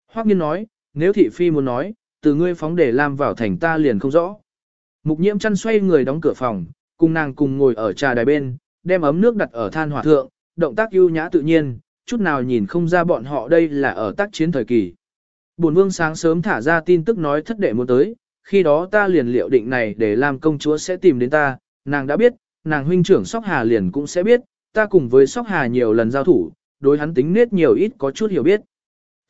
Hoắc Nghiên nói, nếu thị phi muốn nói, từ ngươi phóng để làm vào thành ta liền không rõ. Mục Nhiễm chăn xoay người đóng cửa phòng, cùng nàng cùng ngồi ở trà đài bên, đem ấm nước đặt ở than hỏa thượng, động tác ưu nhã tự nhiên, chút nào nhìn không ra bọn họ đây là ở tác chiến thời kỳ. Bổn vương sáng sớm thả ra tin tức nói thất đệ muốn tới, khi đó ta liền liệu định này để làm công chúa sẽ tìm đến ta, nàng đã biết, nàng huynh trưởng Sóc Hà liền cũng sẽ biết, ta cùng với Sóc Hà nhiều lần giao thủ, đối hắn tính nết nhiều ít có chút hiểu biết.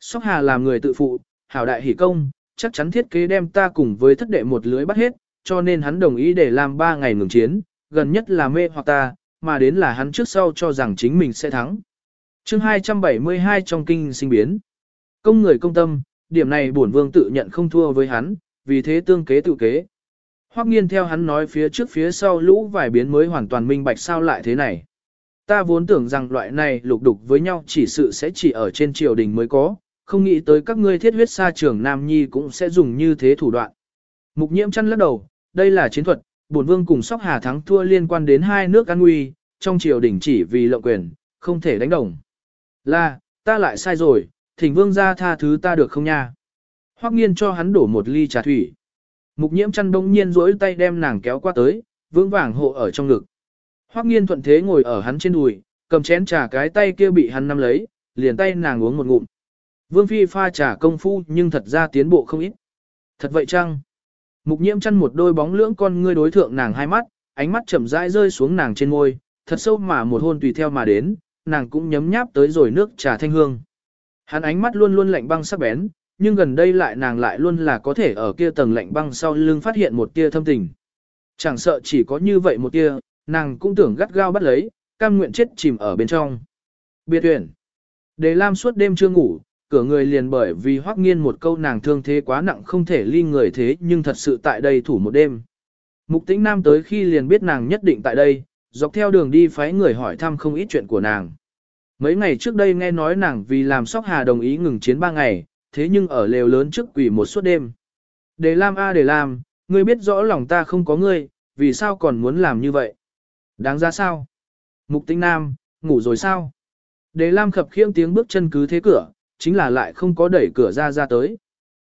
Sóc Hà làm người tự phụ, hảo đại hỷ công, chắc chắn thiết kế đem ta cùng với thất đệ một lưới bắt hết, cho nên hắn đồng ý để làm ba ngày ngừng chiến, gần nhất là mê hoặc ta, mà đến là hắn trước sau cho rằng chính mình sẽ thắng. chương 272 trong kinh sinh biến. Công người công tâm, điểm này bổn vương tự nhận không thua với hắn, vì thế tương kế tự kế. Hoắc nghiên theo hắn nói phía trước phía sau lũ vài biến mới hoàn toàn minh bạch sao lại thế này. Ta vốn tưởng rằng loại này lục đục với nhau chỉ sự sẽ chỉ ở trên triều đình mới có, không nghĩ tới các ngươi thiết huyết sa trường Nam Nhi cũng sẽ dùng như thế thủ đoạn. Mục nhiễm chăn lắc đầu, đây là chiến thuật, bổn vương cùng sóc hà thắng thua liên quan đến hai nước an nguy, trong triều đình chỉ vì lộng quyền, không thể đánh đồng. Là, ta lại sai rồi, thỉnh vương ra tha thứ ta được không nha? Hoắc nghiên cho hắn đổ một ly trà thủy. Mục nhiễm chăn đông nhiên rỗi tay đem nàng kéo qua tới, vững vàng hộ ở trong ngực. Hoắc nghiên thuận thế ngồi ở hắn trên đùi, cầm chén trà cái tay kia bị hắn nắm lấy, liền tay nàng uống một ngụm. Vương phi pha trà công phu nhưng thật ra tiến bộ không ít. Thật vậy chăng? Mục nhiễm chăn một đôi bóng lưỡng con ngươi đối thượng nàng hai mắt, ánh mắt chậm rãi rơi xuống nàng trên môi, thật sâu mà một hôn tùy theo mà đến, nàng cũng nhấm nháp tới rồi nước trà thanh hương. Hắn ánh mắt luôn luôn lạnh băng sắc bén, nhưng gần đây lại nàng lại luôn là có thể ở kia tầng lạnh băng sau lưng phát hiện một tia thâm tình. Chẳng sợ chỉ có như vậy một tia, nàng cũng tưởng gắt gao bắt lấy, cam nguyện chết chìm ở bên trong. Biệt tuyển. Đề Lam suốt đêm chưa ngủ, cửa người liền bởi vì hoắc nghiên một câu nàng thương thế quá nặng không thể ly người thế nhưng thật sự tại đây thủ một đêm. Mục tĩnh nam tới khi liền biết nàng nhất định tại đây, dọc theo đường đi phái người hỏi thăm không ít chuyện của nàng. Mấy ngày trước đây nghe nói nàng vì làm sóc hà đồng ý ngừng chiến ba ngày, thế nhưng ở lều lớn trước quỷ một suốt đêm. Để làm a để làm, ngươi biết rõ lòng ta không có ngươi, vì sao còn muốn làm như vậy? Đáng ra sao? Mục tinh nam, ngủ rồi sao? Để Lam khập khiễng tiếng bước chân cứ thế cửa, chính là lại không có đẩy cửa ra ra tới.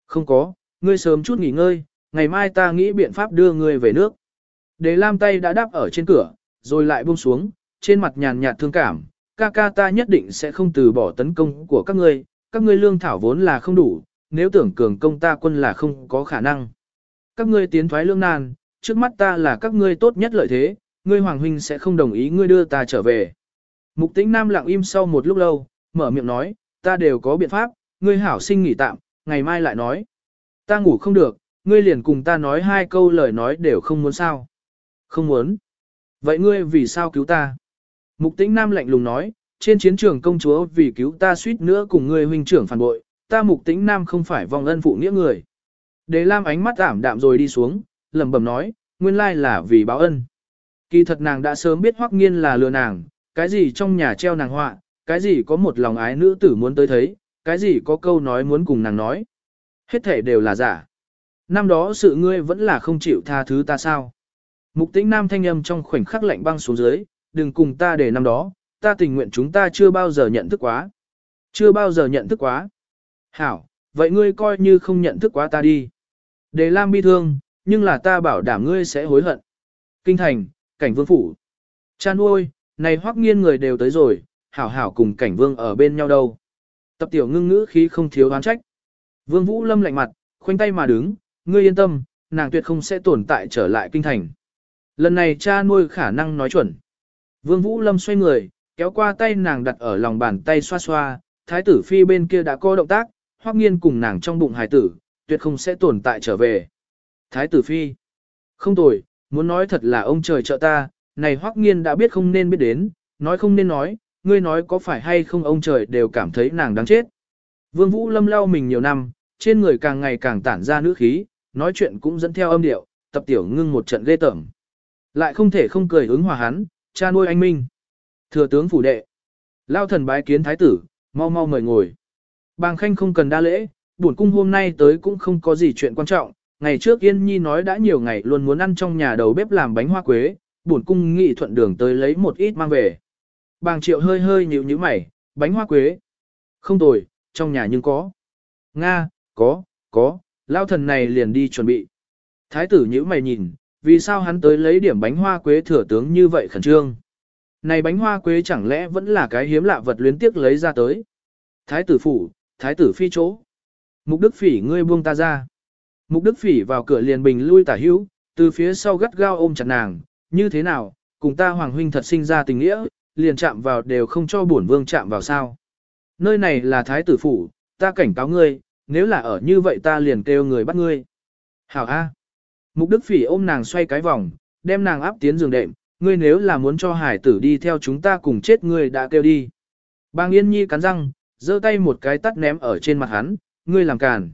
Không có, ngươi sớm chút nghỉ ngơi, ngày mai ta nghĩ biện pháp đưa ngươi về nước. Đề Lam tay đã đáp ở trên cửa, rồi lại buông xuống, trên mặt nhàn nhạt thương cảm, ca ca ta nhất định sẽ không từ bỏ tấn công của các ngươi, các ngươi lương thảo vốn là không đủ, nếu tưởng cường công ta quân là không có khả năng. Các ngươi tiến thoái lương nan, trước mắt ta là các ngươi tốt nhất lợi thế, ngươi hoàng huynh sẽ không đồng ý ngươi đưa ta trở về. Mục tĩnh nam lặng im sau một lúc lâu, mở miệng nói, ta đều có biện pháp, ngươi hảo sinh nghỉ tạm, ngày mai lại nói. Ta ngủ không được, ngươi liền cùng ta nói hai câu lời nói đều không muốn sao. Không muốn. Vậy ngươi vì sao cứu ta? Mục tĩnh nam lạnh lùng nói, trên chiến trường công chúa vì cứu ta suýt nữa cùng ngươi huynh trưởng phản bội, ta mục tĩnh nam không phải vòng ân phụ nghĩa người. Đế Lam ánh mắt ảm đạm rồi đi xuống, lẩm bẩm nói, nguyên lai là vì báo ân. Kỳ thật nàng đã sớm biết hoắc nghiên là lừa nàng, cái gì trong nhà treo nàng họa, cái gì có một lòng ái nữ tử muốn tới thấy, cái gì có câu nói muốn cùng nàng nói. Hết thể đều là giả. Năm đó sự ngươi vẫn là không chịu tha thứ ta sao. Mục tĩnh nam thanh âm trong khoảnh khắc lạnh băng xuống dưới, đừng cùng ta để năm đó, ta tình nguyện chúng ta chưa bao giờ nhận thức quá. Chưa bao giờ nhận thức quá. Hảo, vậy ngươi coi như không nhận thức quá ta đi. Đề Lam bi thương, nhưng là ta bảo đảm ngươi sẽ hối hận. Kinh thành, cảnh vương phủ. Chan ôi, này hoắc nghiên người đều tới rồi, hảo hảo cùng cảnh vương ở bên nhau đâu. Tập tiểu ngưng ngữ khí không thiếu oán trách. Vương Vũ Lâm lạnh mặt, khoanh tay mà đứng, ngươi yên tâm, nàng tuyệt không sẽ tồn tại trở lại kinh thành. Lần này cha nuôi khả năng nói chuẩn. Vương Vũ Lâm xoay người, kéo qua tay nàng đặt ở lòng bàn tay xoa xoa, thái tử phi bên kia đã có động tác, hoắc nghiên cùng nàng trong bụng hài tử, tuyệt không sẽ tồn tại trở về. Thái tử phi. Không tồi, muốn nói thật là ông trời trợ ta, này hoắc nghiên đã biết không nên biết đến, nói không nên nói, ngươi nói có phải hay không ông trời đều cảm thấy nàng đáng chết. Vương Vũ Lâm lau mình nhiều năm, trên người càng ngày càng tản ra nữ khí, nói chuyện cũng dẫn theo âm điệu, tập tiểu ngưng một trận ghê tởm. Lại không thể không cười ứng hòa hắn, cha nuôi anh Minh. Thừa tướng phủ đệ. Lao thần bái kiến thái tử, mau mau mời ngồi. Bàng khanh không cần đa lễ, buồn cung hôm nay tới cũng không có gì chuyện quan trọng. Ngày trước Yên Nhi nói đã nhiều ngày luôn muốn ăn trong nhà đầu bếp làm bánh hoa quế, buồn cung nghị thuận đường tới lấy một ít mang về. Bàng triệu hơi hơi nhíu nhíu mày, bánh hoa quế. Không tồi, trong nhà nhưng có. Nga, có, có, lao thần này liền đi chuẩn bị. Thái tử nhíu mày nhìn, vì sao hắn tới lấy điểm bánh hoa quế thừa tướng như vậy khẩn trương. Này bánh hoa quế chẳng lẽ vẫn là cái hiếm lạ vật luyến tiếc lấy ra tới. Thái tử phủ, thái tử phi chỗ. Mục đức phỉ ngươi buông ta ra. Mục đức phỉ vào cửa liền bình lui tả hữu, từ phía sau gắt gao ôm chặt nàng, như thế nào, cùng ta hoàng huynh thật sinh ra tình nghĩa, liền chạm vào đều không cho bổn vương chạm vào sao. Nơi này là thái tử phủ, ta cảnh cáo ngươi, nếu là ở như vậy ta liền kêu người bắt ngươi. Hảo A. Mục Đức Phỉ ôm nàng xoay cái vòng, đem nàng áp tiến giường đệm, ngươi nếu là muốn cho hải tử đi theo chúng ta cùng chết ngươi đã kêu đi. Bang Yên Nhi cắn răng, giơ tay một cái tắt ném ở trên mặt hắn, ngươi làm càn.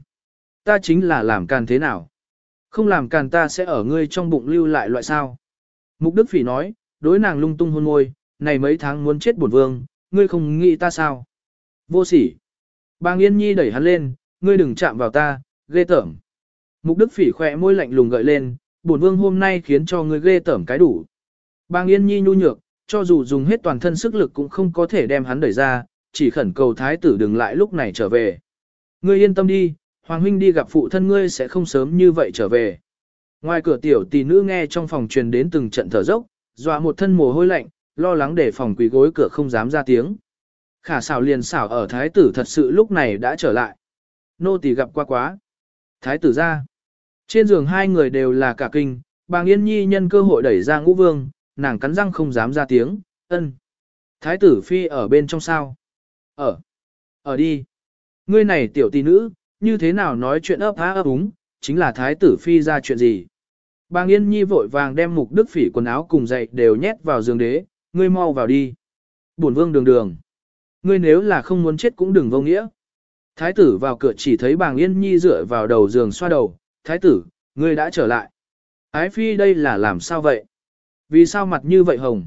Ta chính là làm càn thế nào? Không làm càn ta sẽ ở ngươi trong bụng lưu lại loại sao? Mục Đức Phỉ nói, đối nàng lung tung hôn môi, này mấy tháng muốn chết bổn vương, ngươi không nghĩ ta sao? Vô sỉ. Bàng Yên Nhi đẩy hắn lên, ngươi đừng chạm vào ta, ghê tởm. Mục Đức Phỉ khỏe môi lạnh lùng gợi lên, bổn vương hôm nay khiến cho ngươi ghê tởm cái đủ. Bàng Yên Nhi nhu nhược, cho dù dùng hết toàn thân sức lực cũng không có thể đem hắn đẩy ra, chỉ khẩn cầu thái tử đừng lại lúc này trở về. Ngươi yên tâm đi, Hoàng huynh đi gặp phụ thân ngươi sẽ không sớm như vậy trở về. Ngoài cửa tiểu tỷ nữ nghe trong phòng truyền đến từng trận thở dốc, dọa một thân mồ hôi lạnh, lo lắng để phòng quỳ gối cửa không dám ra tiếng. Khả xảo liền xảo ở thái tử thật sự lúc này đã trở lại. Nô tỳ gặp qua quá. Thái tử ra. Trên giường hai người đều là cả kinh, bàng yên nhi nhân cơ hội đẩy ra ngũ vương, nàng cắn răng không dám ra tiếng, ân. Thái tử phi ở bên trong sao? Ở. Ở đi. Ngươi này tiểu tỷ nữ, như thế nào nói chuyện ấp há ấp úng, chính là thái tử phi ra chuyện gì? Bàng Yên Nhi vội vàng đem mục đức phỉ quần áo cùng dậy đều nhét vào giường đế, ngươi mau vào đi. Bổn vương đường đường. Ngươi nếu là không muốn chết cũng đừng vô nghĩa. Thái tử vào cửa chỉ thấy bàng Yên Nhi dựa vào đầu giường xoa đầu, thái tử, ngươi đã trở lại. Ái phi đây là làm sao vậy? Vì sao mặt như vậy hồng?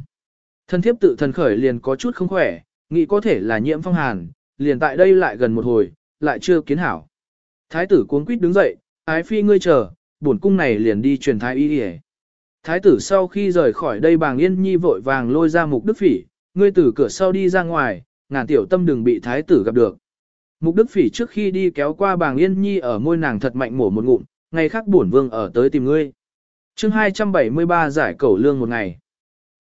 Thân thiếp tự thần khởi liền có chút không khỏe, nghĩ có thể là nhiễm phong hàn, liền tại đây lại gần một hồi, lại chưa kiến hảo. Thái tử cuống quýt đứng dậy, ái phi ngươi chờ, bổn cung này liền đi truyền thái y đi Thái tử sau khi rời khỏi đây bàng yên nhi vội vàng lôi ra mục đức phỉ, ngươi từ cửa sau đi ra ngoài, ngàn tiểu tâm đừng bị thái tử gặp được. Mục đức phỉ trước khi đi kéo qua bàng yên nhi ở môi nàng thật mạnh mổ một ngụm, ngày khác bổn vương ở tới tìm ngươi. chương 273 giải cẩu lương một ngày.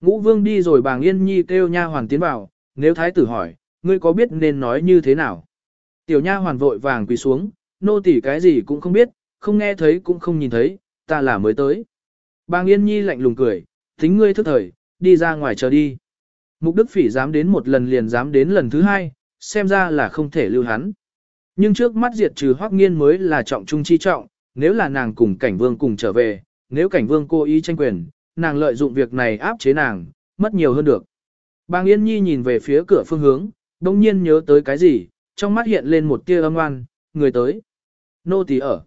Ngũ vương đi rồi bàng yên nhi kêu nha hoàn tiến vào, nếu thái tử hỏi, ngươi có biết nên nói như thế nào? Tiểu nha hoàn vội vàng quỳ xuống, nô tỳ cái gì cũng không biết, không nghe thấy cũng không nhìn thấy, ta là mới tới. Bàng Yên Nhi lạnh lùng cười, tính ngươi thức thời, đi ra ngoài chờ đi. Mục Đức Phỉ dám đến một lần liền dám đến lần thứ hai, xem ra là không thể lưu hắn. Nhưng trước mắt diệt trừ Hoắc Nghiên mới là trọng trung chi trọng, nếu là nàng cùng cảnh vương cùng trở về, nếu cảnh vương cố ý tranh quyền, nàng lợi dụng việc này áp chế nàng, mất nhiều hơn được. Bàng Yên Nhi nhìn về phía cửa phương hướng, đồng nhiên nhớ tới cái gì, trong mắt hiện lên một tia âm oan, người tới. Nô tỳ ở.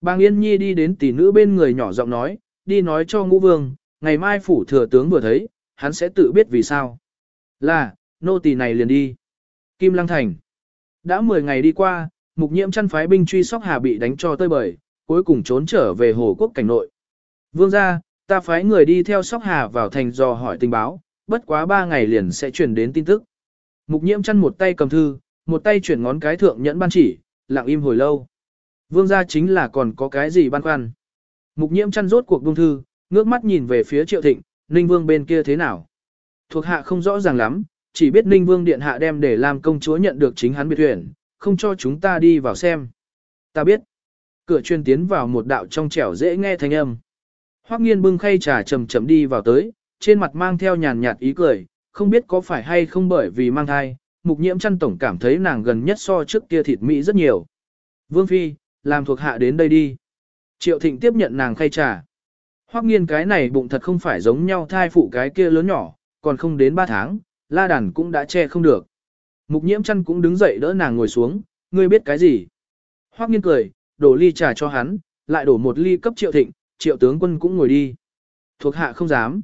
Bàng Yên Nhi đi đến tỷ nữ bên người nhỏ giọng nói, đi nói cho ngũ vương, ngày mai phủ thừa tướng vừa thấy, hắn sẽ tự biết vì sao. Là, nô tỳ này liền đi. Kim Lăng Thành. Đã 10 ngày đi qua, mục nhiễm chăn phái binh truy sóc hà bị đánh cho tơi bời, cuối cùng trốn trở về hồ quốc cảnh nội. Vương gia, ta phái người đi theo sóc hà vào thành dò hỏi tình báo, bất quá 3 ngày liền sẽ truyền đến tin tức. Mục nhiễm chăn một tay cầm thư, một tay chuyển ngón cái thượng nhẫn ban chỉ, lặng im hồi lâu. Vương gia chính là còn có cái gì băn khoăn. Mục nhiễm chăn rốt cuộc buông thư, ngước mắt nhìn về phía triệu thịnh, ninh vương bên kia thế nào. Thuộc hạ không rõ ràng lắm, chỉ biết ninh vương điện hạ đem để làm công chúa nhận được chính hắn biệt thuyền, không cho chúng ta đi vào xem. Ta biết. Cửa chuyên tiến vào một đạo trong trẻo dễ nghe thanh âm. Hoắc nghiên bưng khay trà chậm chậm đi vào tới, trên mặt mang theo nhàn nhạt ý cười, không biết có phải hay không bởi vì mang thai, mục nhiễm chăn tổng cảm thấy nàng gần nhất so trước kia thịt mỹ rất nhiều. Vương Phi, làm thuộc hạ đến đây đi. Triệu Thịnh tiếp nhận nàng khay trà. Hoắc nghiên cái này bụng thật không phải giống nhau thai phụ cái kia lớn nhỏ, còn không đến 3 tháng, la đàn cũng đã che không được. Mục nhiễm chăn cũng đứng dậy đỡ nàng ngồi xuống, ngươi biết cái gì? Hoắc nghiên cười, đổ ly trà cho hắn, lại đổ một ly cấp triệu thịnh, triệu tướng quân cũng ngồi đi. Thuộc hạ không dám.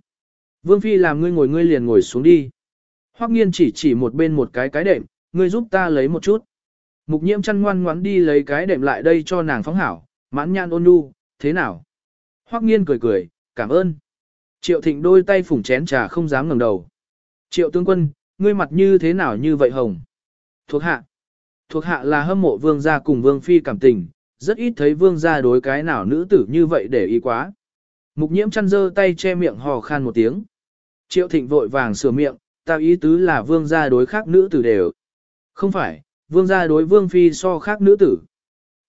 Vương Phi làm ngươi ngồi ngươi liền ngồi xuống đi. Hoắc nghiên chỉ chỉ một bên một cái cái đệm, ngươi giúp ta lấy một chút. Mục nhiễm chăn ngoan ngoãn đi lấy cái đệm lại đây cho nàng phóng hảo, mãn nhan ôn nhu, thế nào? Hoắc nghiên cười cười, cảm ơn. Triệu thịnh đôi tay phủng chén trà không dám ngẩng đầu. Triệu tướng quân, ngươi mặt như thế nào như vậy hồng? Thuộc hạ. Thuộc hạ là hâm mộ vương gia cùng vương phi cảm tình, rất ít thấy vương gia đối cái nào nữ tử như vậy để ý quá. Mục nhiễm chăn dơ tay che miệng hò khan một tiếng. Triệu thịnh vội vàng sửa miệng, ta ý tứ là vương gia đối khác nữ tử đều. Không phải, vương gia đối vương phi so khác nữ tử.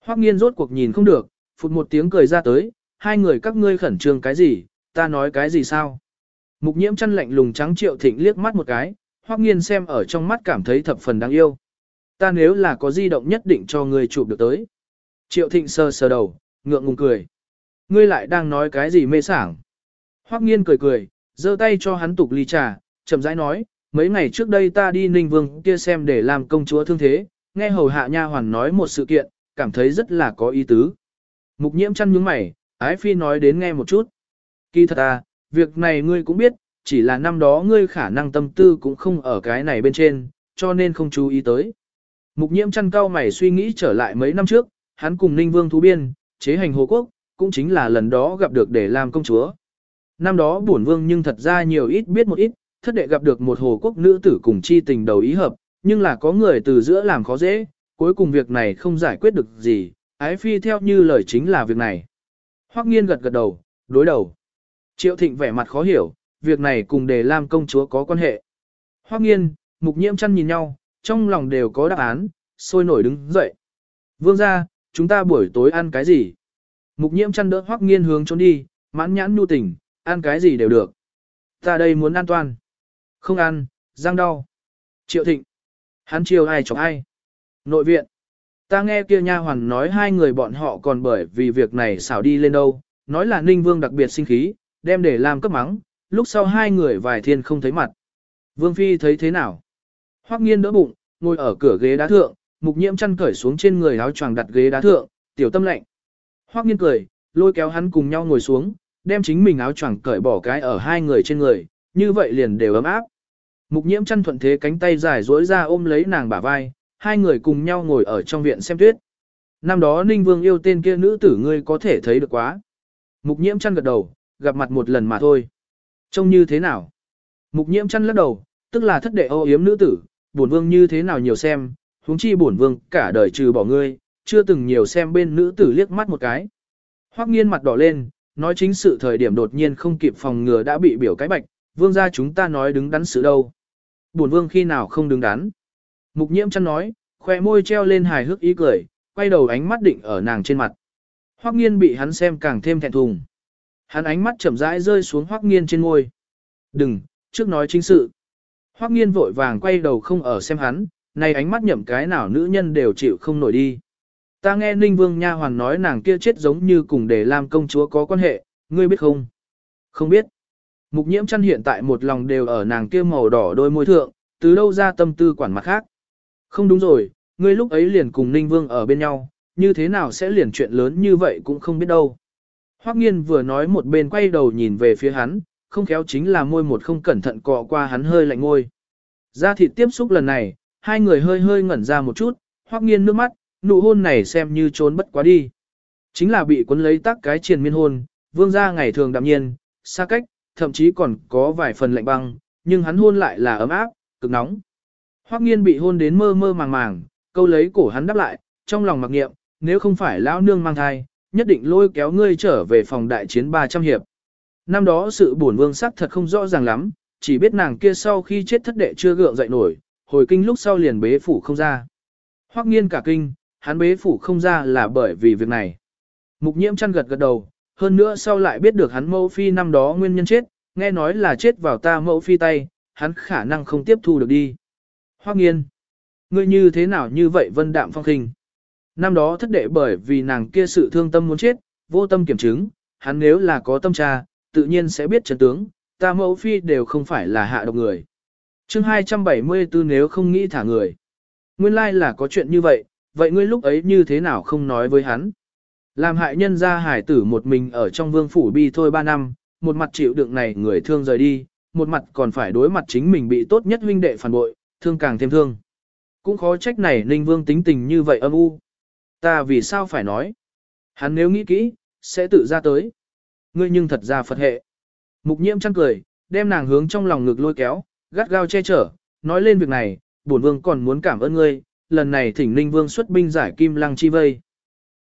Hoắc nghiên rốt cuộc nhìn không được, phụt một tiếng cười ra tới, hai người các ngươi khẩn trương cái gì, ta nói cái gì sao? Mục nhiễm chăn lạnh lùng trắng triệu thịnh liếc mắt một cái, Hoắc nghiên xem ở trong mắt cảm thấy thập phần đáng yêu. Ta nếu là có di động nhất định cho ngươi chụp được tới. Triệu thịnh sờ sờ đầu, ngượng ngùng cười. Ngươi lại đang nói cái gì mê sảng. Hoắc nghiên cười cười, giơ tay cho hắn tục ly trà, chậm rãi nói, mấy ngày trước đây ta đi Ninh Vương kia xem để làm công chúa thương thế, nghe hầu hạ nha hoàn nói một sự kiện, cảm thấy rất là có ý tứ. Mục nhiễm chăn nhướng mày, ái phi nói đến nghe một chút. Kỳ thật à, việc này ngươi cũng biết, chỉ là năm đó ngươi khả năng tâm tư cũng không ở cái này bên trên, cho nên không chú ý tới. Mục nhiễm chăn cao mày suy nghĩ trở lại mấy năm trước, hắn cùng Ninh Vương thú biên, chế hành Hồ Quốc, cũng chính là lần đó gặp được để làm công chúa. Năm đó bổn vương nhưng thật ra nhiều ít biết một ít, thất đệ gặp được một Hồ Quốc nữ tử cùng chi tình đầu ý hợp, nhưng là có người từ giữa làm khó dễ, cuối cùng việc này không giải quyết được gì, ái phi theo như lời chính là việc này. Hoắc nghiên gật gật đầu, đối đầu. Triệu thịnh vẻ mặt khó hiểu, việc này cùng đề lam công chúa có quan hệ. Hoắc nghiên, mục nhiễm chăn nhìn nhau, trong lòng đều có đáp án, sôi nổi đứng dậy. Vương ra, chúng ta buổi tối ăn cái gì? Mục nhiễm chăn đỡ Hoắc nghiên hướng trốn đi, mãn nhãn nhu tình, ăn cái gì đều được. Ta đây muốn an toàn. Không ăn, răng đau. Triệu thịnh. Hắn chiều ai chọc ai. Nội viện. Ta nghe kia nha hoàn nói hai người bọn họ còn bởi vì việc này xảo đi lên đâu, nói là Ninh Vương đặc biệt sinh khí, đem để làm cấp mắng, lúc sau hai người vài thiên không thấy mặt. Vương Phi thấy thế nào? Hoắc nghiên đỡ bụng, ngồi ở cửa ghế đá thượng, mục nhiễm chăn cởi xuống trên người áo choàng đặt ghế đá thượng, tiểu tâm lạnh. Hoắc nghiên cười, lôi kéo hắn cùng nhau ngồi xuống, đem chính mình áo choàng cởi bỏ cái ở hai người trên người, như vậy liền đều ấm áp. Mục nhiễm chăn thuận thế cánh tay dài duỗi ra ôm lấy nàng bả vai, hai người cùng nhau ngồi ở trong viện xem tuyết. Năm đó Ninh Vương yêu tên kia nữ tử ngươi có thể thấy được quá. Mục nhiễm chăn gật đầu, gặp mặt một lần mà thôi. Trông như thế nào? Mục nhiễm chăn lắc đầu, tức là thất đệ ô yếm nữ tử, bổn vương như thế nào nhiều xem, huống chi bổn vương cả đời trừ bỏ ngươi, chưa từng nhiều xem bên nữ tử liếc mắt một cái. Hoắc nghiên mặt đỏ lên, nói chính sự thời điểm đột nhiên không kịp phòng ngừa đã bị biểu cái bạch, vương gia chúng ta nói đứng đắn sự đâu. Bổn vương khi nào không đứng đắn. Mục nhiễm chăn nói, khoe môi treo lên hài hước ý cười, quay đầu ánh mắt định ở nàng trên mặt. Hoắc nghiên bị hắn xem càng thêm thẹn thùng. Hắn ánh mắt chậm rãi rơi xuống Hoắc nghiên trên môi. Đừng, trước nói chính sự. Hoắc nghiên vội vàng quay đầu không ở xem hắn, này ánh mắt nhậm cái nào nữ nhân đều chịu không nổi đi. Ta nghe Ninh Vương Nha hoàn nói nàng kia chết giống như cùng để làm công chúa có quan hệ, ngươi biết không? Không biết. Mục nhiễm chăn hiện tại một lòng đều ở nàng kia màu đỏ đôi môi thượng, từ đâu ra tâm tư quản mặt khác. Không đúng rồi, ngươi lúc ấy liền cùng Ninh Vương ở bên nhau, như thế nào sẽ liền chuyện lớn như vậy cũng không biết đâu. Hoắc nghiên vừa nói một bên quay đầu nhìn về phía hắn, không khéo chính là môi một không cẩn thận cọ qua hắn hơi lạnh ngôi. Ra thịt tiếp xúc lần này, hai người hơi hơi ngẩn ra một chút, Hoắc nghiên nước mắt, nụ hôn này xem như trốn bất quá đi. Chính là bị cuốn lấy tắc cái triền miên hôn, vương gia ngày thường đạm nhiên, xa cách, thậm chí còn có vài phần lạnh băng, nhưng hắn hôn lại là ấm áp, cực nóng. Hoắc nghiên bị hôn đến mơ mơ màng màng, câu lấy cổ hắn đáp lại, trong lòng mặc niệm, nếu không phải lão nương mang thai, nhất định lôi kéo ngươi trở về phòng đại chiến 300 hiệp. Năm đó sự buồn vương sắc thật không rõ ràng lắm, chỉ biết nàng kia sau khi chết thất đệ chưa gượng dậy nổi, hồi kinh lúc sau liền bế phủ không ra. Hoắc nghiên cả kinh, hắn bế phủ không ra là bởi vì việc này. Mục nhiễm chăn gật gật đầu, hơn nữa sau lại biết được hắn mẫu phi năm đó nguyên nhân chết, nghe nói là chết vào ta mẫu phi tay, hắn khả năng không tiếp thu được đi. Hoắc nghiên, ngươi như thế nào như vậy vân đạm phong khinh. Năm đó thất đệ bởi vì nàng kia sự thương tâm muốn chết, vô tâm kiểm chứng, hắn nếu là có tâm tra, tự nhiên sẽ biết chân tướng, ta mẫu phi đều không phải là hạ độc người. chương 274 nếu không nghĩ thả người. Nguyên lai là có chuyện như vậy, vậy ngươi lúc ấy như thế nào không nói với hắn? Làm hại nhân ra hải tử một mình ở trong vương phủ bi thôi ba năm, một mặt chịu đựng này người thương rời đi, một mặt còn phải đối mặt chính mình bị tốt nhất huynh đệ phản bội, thương càng thêm thương. Cũng khó trách này Ninh Vương tính tình như vậy âm u. Ta vì sao phải nói? Hắn nếu nghĩ kỹ, sẽ tự ra tới. Ngươi nhưng thật ra Phật hệ. Mục nhiễm chăng cười, đem nàng hướng trong lòng ngực lôi kéo, gắt gao che chở, nói lên việc này, bổn vương còn muốn cảm ơn ngươi, lần này thỉnh Ninh Vương xuất binh giải Kim Lăng chi vây.